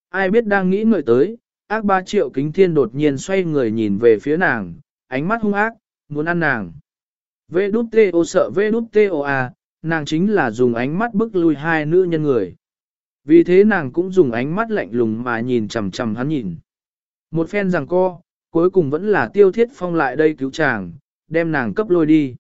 Ai biết đang nghĩ ngợi tới, ác bá triệu kính thiên đột nhiên xoay người nhìn về phía nàng, ánh mắt hung ác, muốn ăn nàng. Vê đút tê ô sợ vê đút tê ô à, nàng chính là dùng ánh mắt bức lui hai nữ nhân người. Vì thế nàng cũng dùng ánh mắt lạnh lùng mà nhìn chầm chầm hắn nhìn. Một phen rằng co, cuối cùng vẫn là tiêu thiết phong lại đây cứu chàng, đem nàng cấp lôi đi.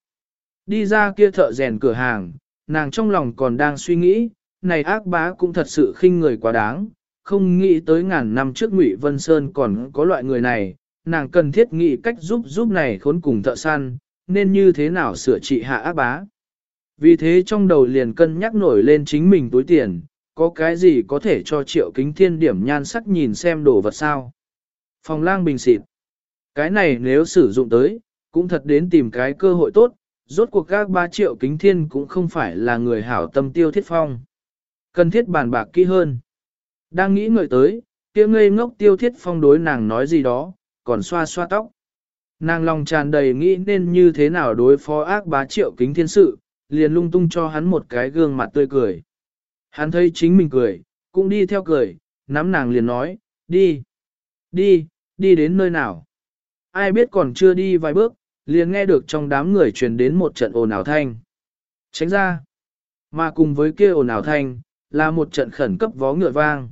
Đi ra kia thợ rèn cửa hàng, nàng trong lòng còn đang suy nghĩ, này ác bá cũng thật sự khinh người quá đáng, không nghĩ tới ngàn năm trước Ngụy Vân Sơn còn có loại người này, nàng cần thiết nghĩ cách giúp giúp này khốn cùng thợ săn, nên như thế nào sửa trị hạ ác bá. Vì thế trong đầu liền cân nhắc nổi lên chính mình túi tiền, có cái gì có thể cho triệu kính thiên điểm nhan sắc nhìn xem đồ vật sao. Phòng lang bình xịt. Cái này nếu sử dụng tới, cũng thật đến tìm cái cơ hội tốt, rốt cuộc các ba triệu kính thiên cũng không phải là người hảo tâm tiêu thiết phong. Cần thiết bàn bạc kỹ hơn. Đang nghĩ ngợi tới, kia ngây ngốc tiêu thiết phong đối nàng nói gì đó, còn xoa xoa tóc. Nàng lòng tràn đầy nghĩ nên như thế nào đối phó ác bá triệu kính thiên sự, liền lung tung cho hắn một cái gương mặt tươi cười. Hắn thấy chính mình cười, cũng đi theo cười, nắm nàng liền nói, đi, đi, đi đến nơi nào. Ai biết còn chưa đi vài bước, liền nghe được trong đám người truyền đến một trận ồn ào thanh. Tránh ra, mà cùng với kia ồn ào thanh, là một trận khẩn cấp vó ngựa vang.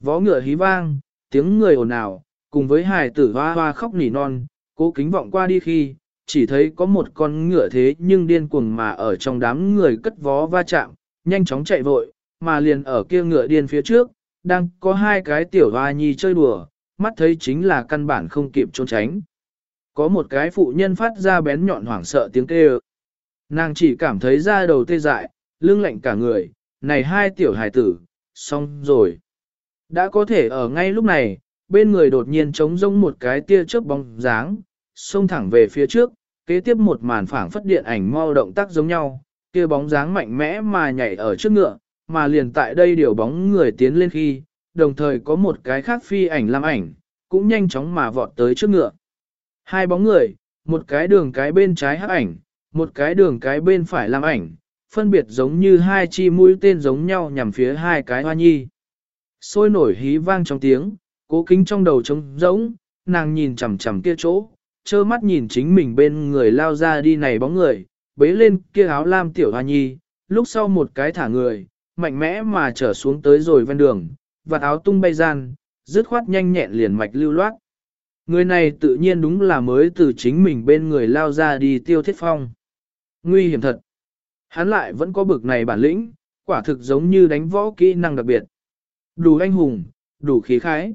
Vó ngựa hí vang, tiếng người ồn ào, cùng với hài tử hoa hoa khóc nỉ non, cố kính vọng qua đi khi, chỉ thấy có một con ngựa thế nhưng điên cuồng mà ở trong đám người cất vó va chạm, nhanh chóng chạy vội, mà liền ở kia ngựa điên phía trước, đang có hai cái tiểu hoa nhi chơi đùa, mắt thấy chính là căn bản không kịp trốn tránh. Có một cái phụ nhân phát ra bén nhọn hoảng sợ tiếng kêu. Nàng chỉ cảm thấy da đầu tê dại, lưng lạnh cả người, này hai tiểu hài tử, xong rồi. Đã có thể ở ngay lúc này, bên người đột nhiên trống rông một cái tia chớp bóng dáng, xông thẳng về phía trước, kế tiếp một màn phảng phất điện ảnh mau động tác giống nhau, kia bóng dáng mạnh mẽ mà nhảy ở trước ngựa, mà liền tại đây điều bóng người tiến lên khi, đồng thời có một cái khác phi ảnh lam ảnh, cũng nhanh chóng mà vọt tới trước ngựa. Hai bóng người, một cái đường cái bên trái hắc ảnh, một cái đường cái bên phải lam ảnh, phân biệt giống như hai chi mũi tên giống nhau nhằm phía hai cái hoa nhi. Sôi nổi hí vang trong tiếng, cố kính trong đầu trống rỗng, nàng nhìn chằm chằm kia chỗ, trơ mắt nhìn chính mình bên người lao ra đi này bóng người, bế lên kia áo lam tiểu hoa nhi, lúc sau một cái thả người, mạnh mẽ mà trở xuống tới rồi ven đường, và áo tung bay gian, dứt khoát nhanh nhẹn liền mạch lưu loát. Người này tự nhiên đúng là mới từ chính mình bên người lao ra đi tiêu thiết phong. Nguy hiểm thật. Hắn lại vẫn có bực này bản lĩnh, quả thực giống như đánh võ kỹ năng đặc biệt. Đủ anh hùng, đủ khí khái.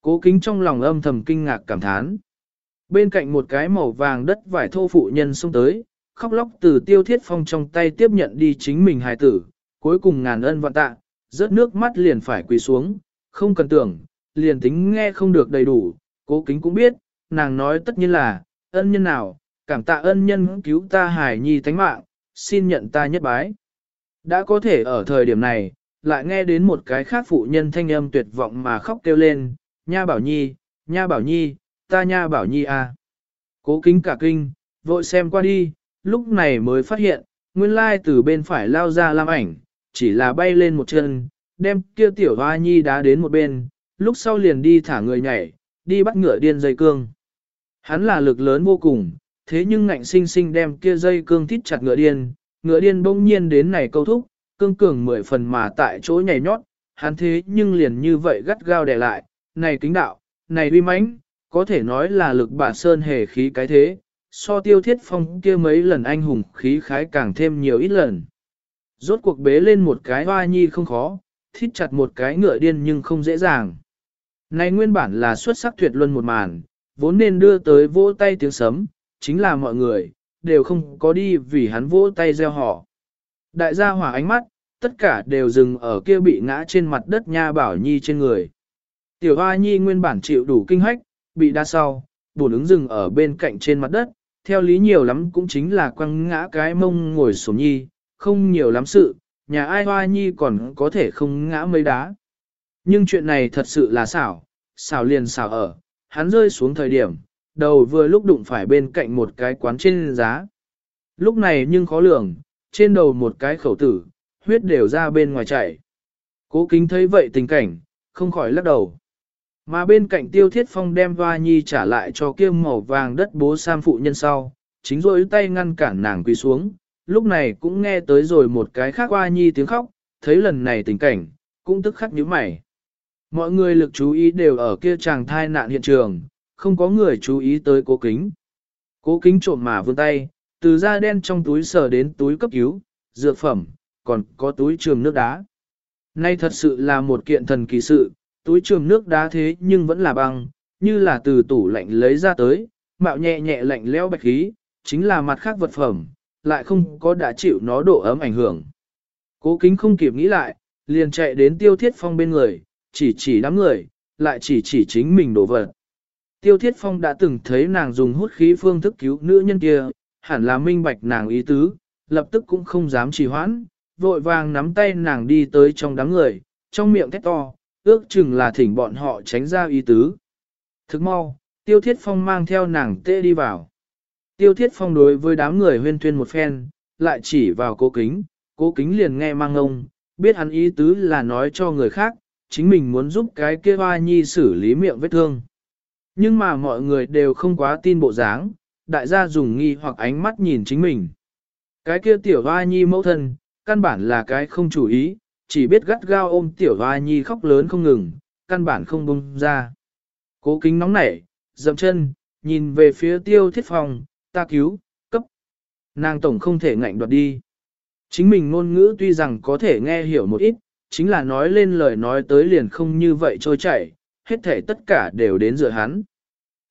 Cố kính trong lòng âm thầm kinh ngạc cảm thán. Bên cạnh một cái màu vàng đất vải thô phụ nhân xông tới, khóc lóc từ tiêu thiết phong trong tay tiếp nhận đi chính mình hài tử, cuối cùng ngàn ân vạn tạ, rớt nước mắt liền phải quỳ xuống, không cần tưởng, liền tính nghe không được đầy đủ, cố kính cũng biết, nàng nói tất nhiên là, ân nhân nào, cảm tạ ân nhân cứu ta hài nhi thánh mạng, xin nhận ta nhất bái. Đã có thể ở thời điểm này, lại nghe đến một cái khác phụ nhân thanh âm tuyệt vọng mà khóc kêu lên, nha bảo nhi, nha bảo nhi, ta nha bảo nhi à. Cố kính cả kinh, vội xem qua đi, lúc này mới phát hiện, nguyên lai từ bên phải lao ra làm ảnh, chỉ là bay lên một chân, đem kia tiểu hoa nhi đá đến một bên, lúc sau liền đi thả người nhảy, đi bắt ngựa điên dây cương. Hắn là lực lớn vô cùng, thế nhưng ngạnh sinh sinh đem kia dây cương thít chặt ngựa điên, ngựa điên bỗng nhiên đến này câu thúc, cương cường mười phần mà tại chỗ nhảy nhót, hắn thế nhưng liền như vậy gắt gao đè lại, này kính đạo, này uy mãnh, có thể nói là lực bả sơn hề khí cái thế, so tiêu thiết phong kia mấy lần anh hùng khí khái càng thêm nhiều ít lần. Rốt cuộc bế lên một cái hoa nhi không khó, thít chặt một cái ngựa điên nhưng không dễ dàng. Này nguyên bản là xuất sắc tuyệt luân một màn, vốn nên đưa tới vỗ tay tiếng sấm, chính là mọi người, đều không có đi vì hắn vỗ tay gieo họ. Đại gia hỏa ánh mắt, tất cả đều dừng ở kia bị ngã trên mặt đất nha bảo nhi trên người. Tiểu hoa nhi nguyên bản chịu đủ kinh hách, bị đa sau, bổn ứng dừng ở bên cạnh trên mặt đất, theo lý nhiều lắm cũng chính là quăng ngã cái mông ngồi sổ nhi, không nhiều lắm sự, nhà ai hoa nhi còn có thể không ngã mấy đá. Nhưng chuyện này thật sự là xảo, xảo liền xảo ở, hắn rơi xuống thời điểm, đầu vừa lúc đụng phải bên cạnh một cái quán trên giá. Lúc này nhưng khó lường, trên đầu một cái khẩu tử, huyết đều ra bên ngoài chảy. Cố kính thấy vậy tình cảnh, không khỏi lắc đầu. Mà bên cạnh tiêu thiết phong đem hoa nhi trả lại cho kia màu vàng đất bố sam phụ nhân sau, chính rồi tay ngăn cản nàng quỳ xuống, lúc này cũng nghe tới rồi một cái khác qua nhi tiếng khóc, thấy lần này tình cảnh, cũng tức khắc nhíu mày. Mọi người lực chú ý đều ở kia chàng thai nạn hiện trường, không có người chú ý tới cố kính. Cố kính trộm mà vươn tay, từ da đen trong túi sờ đến túi cấp cứu, dược phẩm, còn có túi trường nước đá. Nay thật sự là một kiện thần kỳ sự, túi trường nước đá thế nhưng vẫn là băng, như là từ tủ lạnh lấy ra tới, mạo nhẹ nhẹ lạnh leo bạch khí, chính là mặt khác vật phẩm, lại không có đã chịu nó độ ấm ảnh hưởng. Cố kính không kịp nghĩ lại, liền chạy đến tiêu thiết phong bên người, chỉ chỉ đám người, lại chỉ chỉ chính mình đổ vật. Tiêu thiết phong đã từng thấy nàng dùng hút khí phương thức cứu nữ nhân kia, hẳn là minh bạch nàng ý tứ, lập tức cũng không dám trì hoãn, vội vàng nắm tay nàng đi tới trong đám người, trong miệng thét to, ước chừng là thỉnh bọn họ tránh ra ý tứ. Thức mau, tiêu thiết phong mang theo nàng tê đi vào. Tiêu thiết phong đối với đám người huyên thuyên một phen, lại chỉ vào cố kính, cố kính liền nghe mang ông, biết hắn ý tứ là nói cho người khác, chính mình muốn giúp cái kia hoa nhi xử lý miệng vết thương. Nhưng mà mọi người đều không quá tin bộ dáng, đại gia dùng nghi hoặc ánh mắt nhìn chính mình. Cái kia tiểu hoa nhi mẫu thân, căn bản là cái không chủ ý, chỉ biết gắt gao ôm tiểu hoa nhi khóc lớn không ngừng, căn bản không bông ra. Cố kính nóng nảy, dậm chân, nhìn về phía tiêu thiết phòng, ta cứu, cấp. Nàng tổng không thể ngạnh đoạt đi. Chính mình ngôn ngữ tuy rằng có thể nghe hiểu một ít, chính là nói lên lời nói tới liền không như vậy trôi chảy, hết thể tất cả đều đến dựa hắn.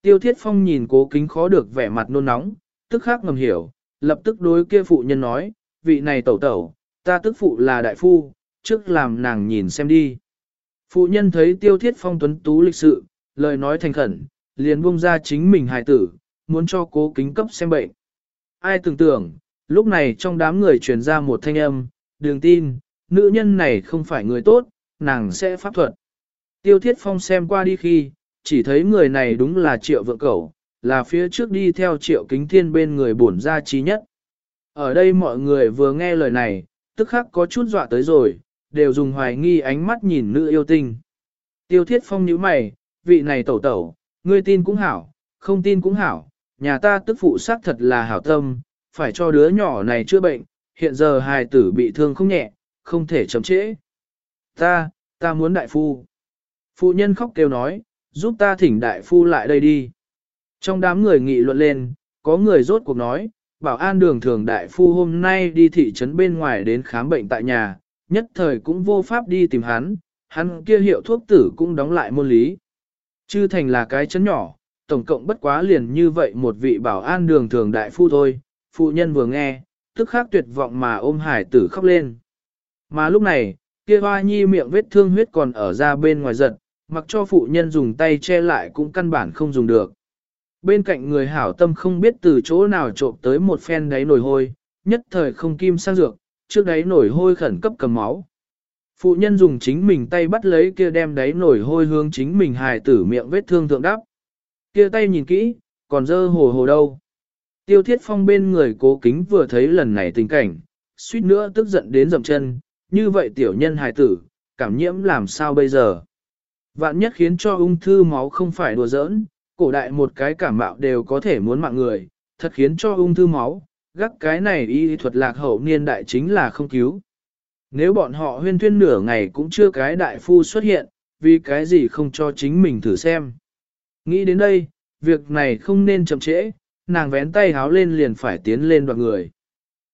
Tiêu Thiết Phong nhìn cố kính khó được vẻ mặt nôn nóng, tức khắc ngầm hiểu, lập tức đối kia phụ nhân nói, vị này tẩu tẩu, ta tức phụ là đại phu, trước làm nàng nhìn xem đi. Phụ nhân thấy Tiêu Thiết Phong tuấn tú lịch sự, lời nói thành khẩn, liền buông ra chính mình hài tử, muốn cho cố kính cấp xem bệnh. Ai tưởng tưởng, lúc này trong đám người truyền ra một thanh âm, đường tin, nữ nhân này không phải người tốt, nàng sẽ pháp thuật. Tiêu Thiết Phong xem qua đi khi, chỉ thấy người này đúng là triệu vượng cẩu, là phía trước đi theo triệu kính thiên bên người bổn ra trí nhất. Ở đây mọi người vừa nghe lời này, tức khắc có chút dọa tới rồi, đều dùng hoài nghi ánh mắt nhìn nữ yêu tinh. Tiêu Thiết Phong nhíu mày, vị này tẩu tẩu, ngươi tin cũng hảo, không tin cũng hảo, nhà ta tức phụ xác thật là hảo tâm, phải cho đứa nhỏ này chữa bệnh, hiện giờ hài tử bị thương không nhẹ, không thể chậm trễ. Ta, ta muốn đại phu. Phụ nhân khóc kêu nói, giúp ta thỉnh đại phu lại đây đi. Trong đám người nghị luận lên, có người rốt cuộc nói, bảo an đường thường đại phu hôm nay đi thị trấn bên ngoài đến khám bệnh tại nhà, nhất thời cũng vô pháp đi tìm hắn, hắn kia hiệu thuốc tử cũng đóng lại môn lý. Chư thành là cái chấn nhỏ, tổng cộng bất quá liền như vậy một vị bảo an đường thường đại phu thôi, phụ nhân vừa nghe, tức khắc tuyệt vọng mà ôm hải tử khóc lên. Mà lúc này, kia hoa nhi miệng vết thương huyết còn ở ra bên ngoài giật, mặc cho phụ nhân dùng tay che lại cũng căn bản không dùng được. Bên cạnh người hảo tâm không biết từ chỗ nào trộm tới một phen đáy nổi hôi, nhất thời không kim sang dược, trước đáy nổi hôi khẩn cấp cầm máu. Phụ nhân dùng chính mình tay bắt lấy kia đem đáy nổi hôi hướng chính mình hài tử miệng vết thương thượng đắp. Kia tay nhìn kỹ, còn dơ hồ hồ đâu. Tiêu thiết phong bên người cố kính vừa thấy lần này tình cảnh, suýt nữa tức giận đến dầm chân, như vậy tiểu nhân hài tử, cảm nhiễm làm sao bây giờ. Vạn nhất khiến cho ung thư máu không phải đùa giỡn, cổ đại một cái cảm mạo đều có thể muốn mạng người, thật khiến cho ung thư máu, gác cái này y thuật lạc hậu niên đại chính là không cứu. Nếu bọn họ huyên thuyên nửa ngày cũng chưa cái đại phu xuất hiện, vì cái gì không cho chính mình thử xem. Nghĩ đến đây, việc này không nên chậm trễ, nàng vén tay háo lên liền phải tiến lên đoạn người.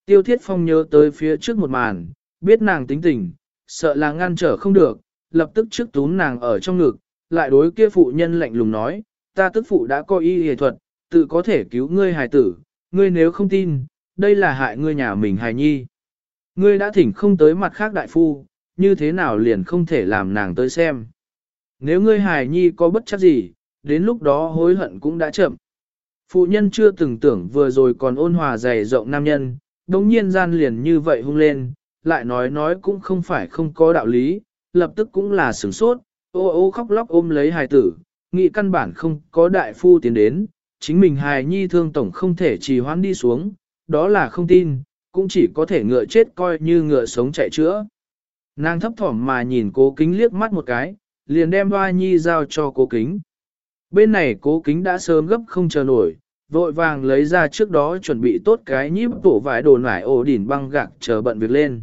Tiêu thiết phong nhớ tới phía trước một màn, biết nàng tính tình, sợ là ngăn trở không được, lập tức trước túm nàng ở trong ngực, lại đối kia phụ nhân lạnh lùng nói, ta tức phụ đã có y hề thuật, tự có thể cứu ngươi hài tử, ngươi nếu không tin, đây là hại ngươi nhà mình hài nhi. Ngươi đã thỉnh không tới mặt khác đại phu, như thế nào liền không thể làm nàng tới xem. Nếu ngươi hài nhi có bất chấp gì, đến lúc đó hối hận cũng đã chậm. Phụ nhân chưa từng tưởng vừa rồi còn ôn hòa dày rộng nam nhân, đồng nhiên gian liền như vậy hung lên, lại nói nói cũng không phải không có đạo lý, lập tức cũng là sửng sốt, ô ô khóc lóc ôm lấy hài tử, nghĩ căn bản không có đại phu tiến đến, chính mình hài nhi thương tổng không thể trì hoãn đi xuống, đó là không tin, cũng chỉ có thể ngựa chết coi như ngựa sống chạy chữa. Nàng thấp thỏm mà nhìn cố kính liếc mắt một cái, liền đem hoa nhi giao cho cố kính. Bên này cố kính đã sớm gấp không chờ nổi, vội vàng lấy ra trước đó chuẩn bị tốt cái nhíp tổ vải đồ nải ổ đỉn băng gạc chờ bận việc lên.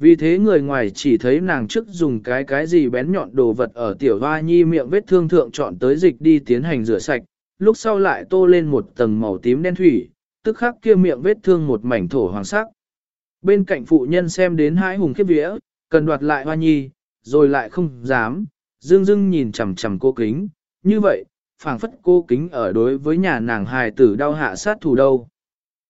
Vì thế người ngoài chỉ thấy nàng trước dùng cái cái gì bén nhọn đồ vật ở tiểu hoa nhi miệng vết thương thượng chọn tới dịch đi tiến hành rửa sạch, lúc sau lại tô lên một tầng màu tím đen thủy, tức khắc kia miệng vết thương một mảnh thổ hoàng sắc. Bên cạnh phụ nhân xem đến hãi hùng khiếp vía, cần đoạt lại hoa nhi, rồi lại không dám, dương dưng nhìn chằm chằm cô kính, như vậy, phảng phất cô kính ở đối với nhà nàng hài tử đau hạ sát thủ đâu.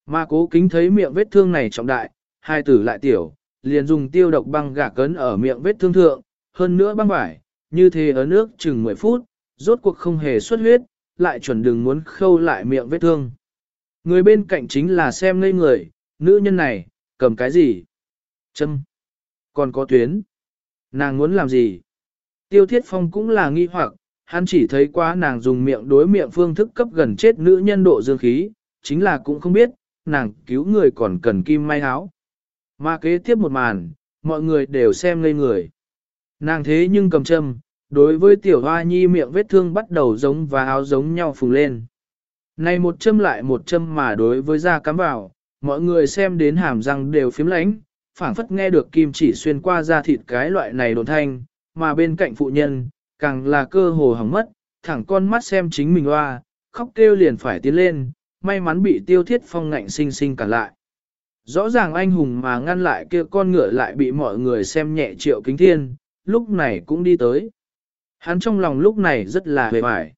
Mà cố kính thấy miệng vết thương này trọng đại, hài tử lại tiểu, liền dùng tiêu độc băng gà cấn ở miệng vết thương thượng, hơn nữa băng vải, như thế ở nước chừng 10 phút, rốt cuộc không hề xuất huyết, lại chuẩn đừng muốn khâu lại miệng vết thương. Người bên cạnh chính là xem ngây người, nữ nhân này, cầm cái gì? Châm. Còn có tuyến. Nàng muốn làm gì? Tiêu thiết phong cũng là nghi hoặc, hắn chỉ thấy quá nàng dùng miệng đối miệng phương thức cấp gần chết nữ nhân độ dương khí, chính là cũng không biết, nàng cứu người còn cần kim may áo. Mà kế tiếp một màn, mọi người đều xem ngây người. Nàng thế nhưng cầm châm, đối với tiểu hoa nhi miệng vết thương bắt đầu giống và áo giống nhau phùng lên. Này một châm lại một châm mà đối với da cắm vào, mọi người xem đến hàm răng đều phím lánh, phảng phất nghe được kim chỉ xuyên qua da thịt cái loại này đồn thanh, mà bên cạnh phụ nhân, càng là cơ hồ hỏng mất, thẳng con mắt xem chính mình hoa, khóc kêu liền phải tiến lên, may mắn bị tiêu thiết phong ngạnh sinh sinh cản lại. Rõ ràng anh hùng mà ngăn lại kia con ngựa lại bị mọi người xem nhẹ triệu kính thiên, lúc này cũng đi tới. Hắn trong lòng lúc này rất là hề hoài.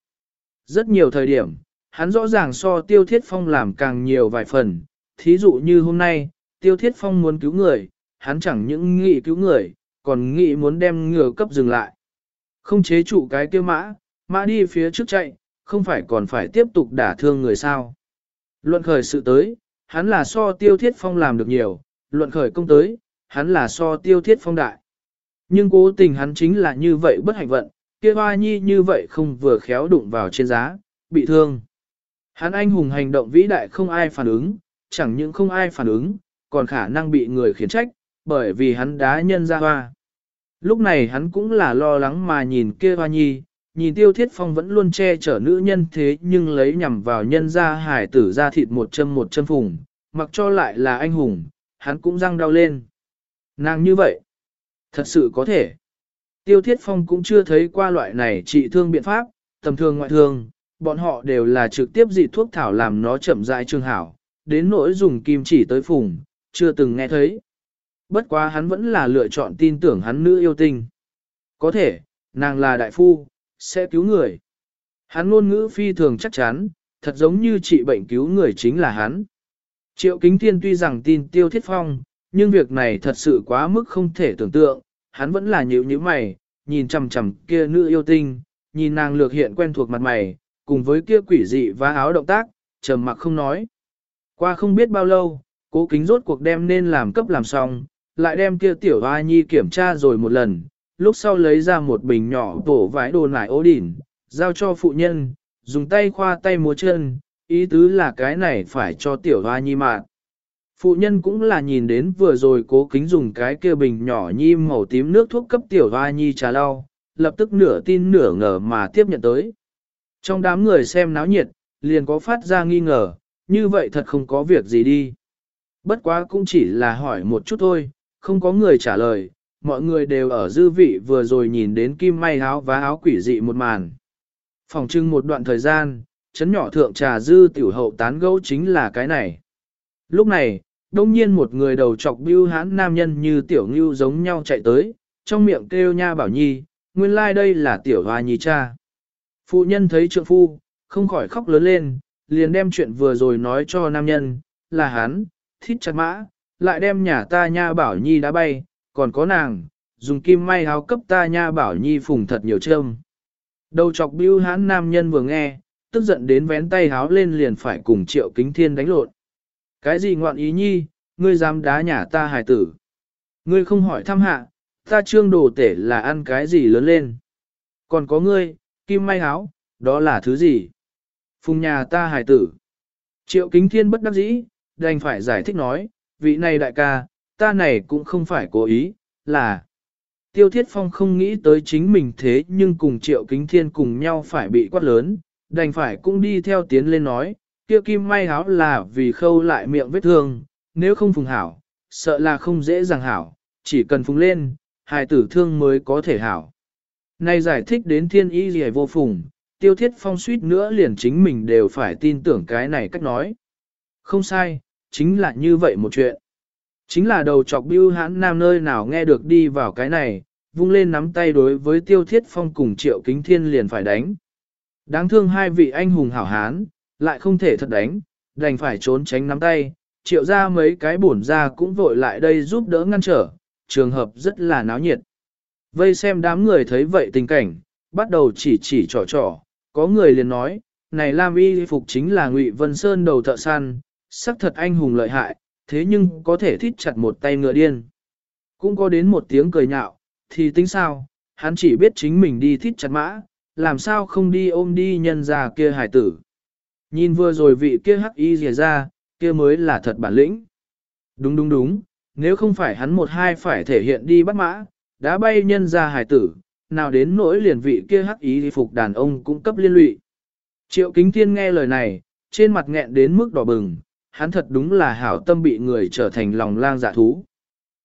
Rất nhiều thời điểm, hắn rõ ràng so tiêu thiết phong làm càng nhiều vài phần, thí dụ như hôm nay, tiêu thiết phong muốn cứu người, hắn chẳng những nghĩ cứu người, còn nghĩ muốn đem ngựa cấp dừng lại. Không chế trụ cái tiêu mã, mã đi phía trước chạy, không phải còn phải tiếp tục đả thương người sao. Luận khởi sự tới, hắn là so tiêu thiết phong làm được nhiều, luận khởi công tới, hắn là so tiêu thiết phong đại. Nhưng cố tình hắn chính là như vậy bất hạnh vận, kia hoa nhi như vậy không vừa khéo đụng vào trên giá, bị thương. Hắn anh hùng hành động vĩ đại không ai phản ứng, chẳng những không ai phản ứng, còn khả năng bị người khiển trách, bởi vì hắn đá nhân ra hoa. Lúc này hắn cũng là lo lắng mà nhìn kia hoa nhi, nhìn tiêu thiết phong vẫn luôn che chở nữ nhân thế nhưng lấy nhằm vào nhân ra hải tử ra thịt một châm một châm phùng, mặc cho lại là anh hùng, hắn cũng răng đau lên. Nàng như vậy, thật sự có thể. Tiêu thiết phong cũng chưa thấy qua loại này trị thương biện pháp, tầm thường ngoại thương, bọn họ đều là trực tiếp dị thuốc thảo làm nó chậm rãi trương hảo, đến nỗi dùng kim chỉ tới phùng, chưa từng nghe thấy. Bất quá hắn vẫn là lựa chọn tin tưởng hắn nữ yêu tinh. Có thể, nàng là đại phu, sẽ cứu người. Hắn ngôn ngữ phi thường chắc chắn, thật giống như trị bệnh cứu người chính là hắn. Triệu Kính Thiên tuy rằng tin Tiêu Thiết Phong, nhưng việc này thật sự quá mức không thể tưởng tượng, hắn vẫn là nhíu nhíu mày, nhìn chằm chằm kia nữ yêu tinh, nhìn nàng lược hiện quen thuộc mặt mày, cùng với kia quỷ dị và áo động tác, trầm mặc không nói. Qua không biết bao lâu, cố kính rốt cuộc đem nên làm cấp làm xong, lại đem kia tiểu hoa nhi kiểm tra rồi một lần, lúc sau lấy ra một bình nhỏ tổ vải đồ nải ố đỉn, giao cho phụ nhân, dùng tay khoa tay múa chân, ý tứ là cái này phải cho tiểu hoa nhi mạng. Phụ nhân cũng là nhìn đến vừa rồi cố kính dùng cái kia bình nhỏ nhi màu tím nước thuốc cấp tiểu hoa nhi trà lau, lập tức nửa tin nửa ngờ mà tiếp nhận tới. Trong đám người xem náo nhiệt, liền có phát ra nghi ngờ, như vậy thật không có việc gì đi. Bất quá cũng chỉ là hỏi một chút thôi, không có người trả lời, mọi người đều ở dư vị vừa rồi nhìn đến kim may áo và áo quỷ dị một màn. Phòng trưng một đoạn thời gian, chấn nhỏ thượng trà dư tiểu hậu tán gẫu chính là cái này. Lúc này, đông nhiên một người đầu chọc bưu hãn nam nhân như tiểu ngưu giống nhau chạy tới, trong miệng kêu nha bảo nhi, nguyên lai like đây là tiểu hoa nhi cha. Phụ nhân thấy trượng phu, không khỏi khóc lớn lên, liền đem chuyện vừa rồi nói cho nam nhân, là hắn, thít chặt mã, lại đem nhà ta nha bảo nhi đá bay, còn có nàng, dùng kim may háo cấp ta nha bảo nhi phùng thật nhiều châm. Đầu chọc bưu hãn nam nhân vừa nghe, tức giận đến vén tay háo lên liền phải cùng triệu kính thiên đánh lộn. Cái gì ngoạn ý nhi, ngươi dám đá nhà ta hài tử. Ngươi không hỏi thăm hạ, ta trương đồ tể là ăn cái gì lớn lên. Còn có ngươi, kim may háo, đó là thứ gì? Phùng nhà ta hài tử. Triệu kính thiên bất đắc dĩ, đành phải giải thích nói, vị này đại ca, ta này cũng không phải cố ý, là Tiêu Thiết Phong không nghĩ tới chính mình thế nhưng cùng Triệu Kính Thiên cùng nhau phải bị quát lớn, đành phải cũng đi theo tiến lên nói, kia kim may háo là vì khâu lại miệng vết thương, nếu không phùng hảo, sợ là không dễ dàng hảo, chỉ cần phùng lên, hài tử thương mới có thể hảo. Này giải thích đến thiên y gì vô phùng, tiêu thiết phong suýt nữa liền chính mình đều phải tin tưởng cái này cách nói. Không sai, chính là như vậy một chuyện. Chính là đầu chọc bưu hãn nam nơi nào nghe được đi vào cái này, vung lên nắm tay đối với tiêu thiết phong cùng triệu kính thiên liền phải đánh. Đáng thương hai vị anh hùng hảo hán, lại không thể thật đánh, đành phải trốn tránh nắm tay, triệu ra mấy cái bổn ra cũng vội lại đây giúp đỡ ngăn trở, trường hợp rất là náo nhiệt. Vây xem đám người thấy vậy tình cảnh, bắt đầu chỉ chỉ trò trò, có người liền nói, này Lam y phục chính là Ngụy Vân Sơn đầu thợ săn, sắc thật anh hùng lợi hại, thế nhưng có thể thít chặt một tay ngựa điên. Cũng có đến một tiếng cười nhạo, thì tính sao, hắn chỉ biết chính mình đi thít chặt mã, làm sao không đi ôm đi nhân già kia hải tử. Nhìn vừa rồi vị kia hắc y rìa ra, kia mới là thật bản lĩnh. Đúng đúng đúng, nếu không phải hắn một hai phải thể hiện đi bắt mã, đã bay nhân ra hải tử, nào đến nỗi liền vị kia hắc ý phục đàn ông cũng cấp liên lụy. Triệu kính thiên nghe lời này, trên mặt nghẹn đến mức đỏ bừng, hắn thật đúng là hảo tâm bị người trở thành lòng lang dạ thú.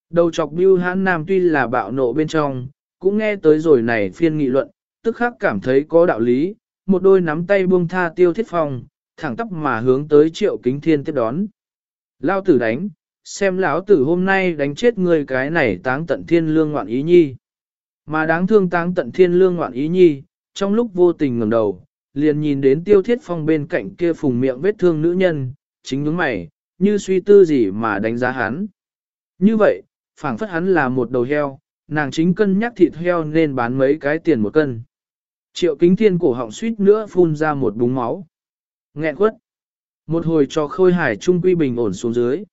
Đầu chọc bưu hắn nam tuy là bạo nộ bên trong, cũng nghe tới rồi này phiên nghị luận, tức khắc cảm thấy có đạo lý, một đôi nắm tay buông tha tiêu thiết phong, thẳng tắp mà hướng tới triệu kính thiên tiếp đón. Lao tử đánh, xem lão tử hôm nay đánh chết người cái này táng tận thiên lương ngoạn ý nhi. Mà đáng thương táng tận thiên lương ngoạn ý nhi, trong lúc vô tình ngẩng đầu, liền nhìn đến tiêu thiết phong bên cạnh kia phùng miệng vết thương nữ nhân, chính những mày, như suy tư gì mà đánh giá hắn. Như vậy, phảng phất hắn là một đầu heo, nàng chính cân nhắc thịt heo nên bán mấy cái tiền một cân. Triệu kính thiên cổ họng suýt nữa phun ra một búng máu. Nghẹn quất. Một hồi cho khôi hải trung quy bình ổn xuống dưới.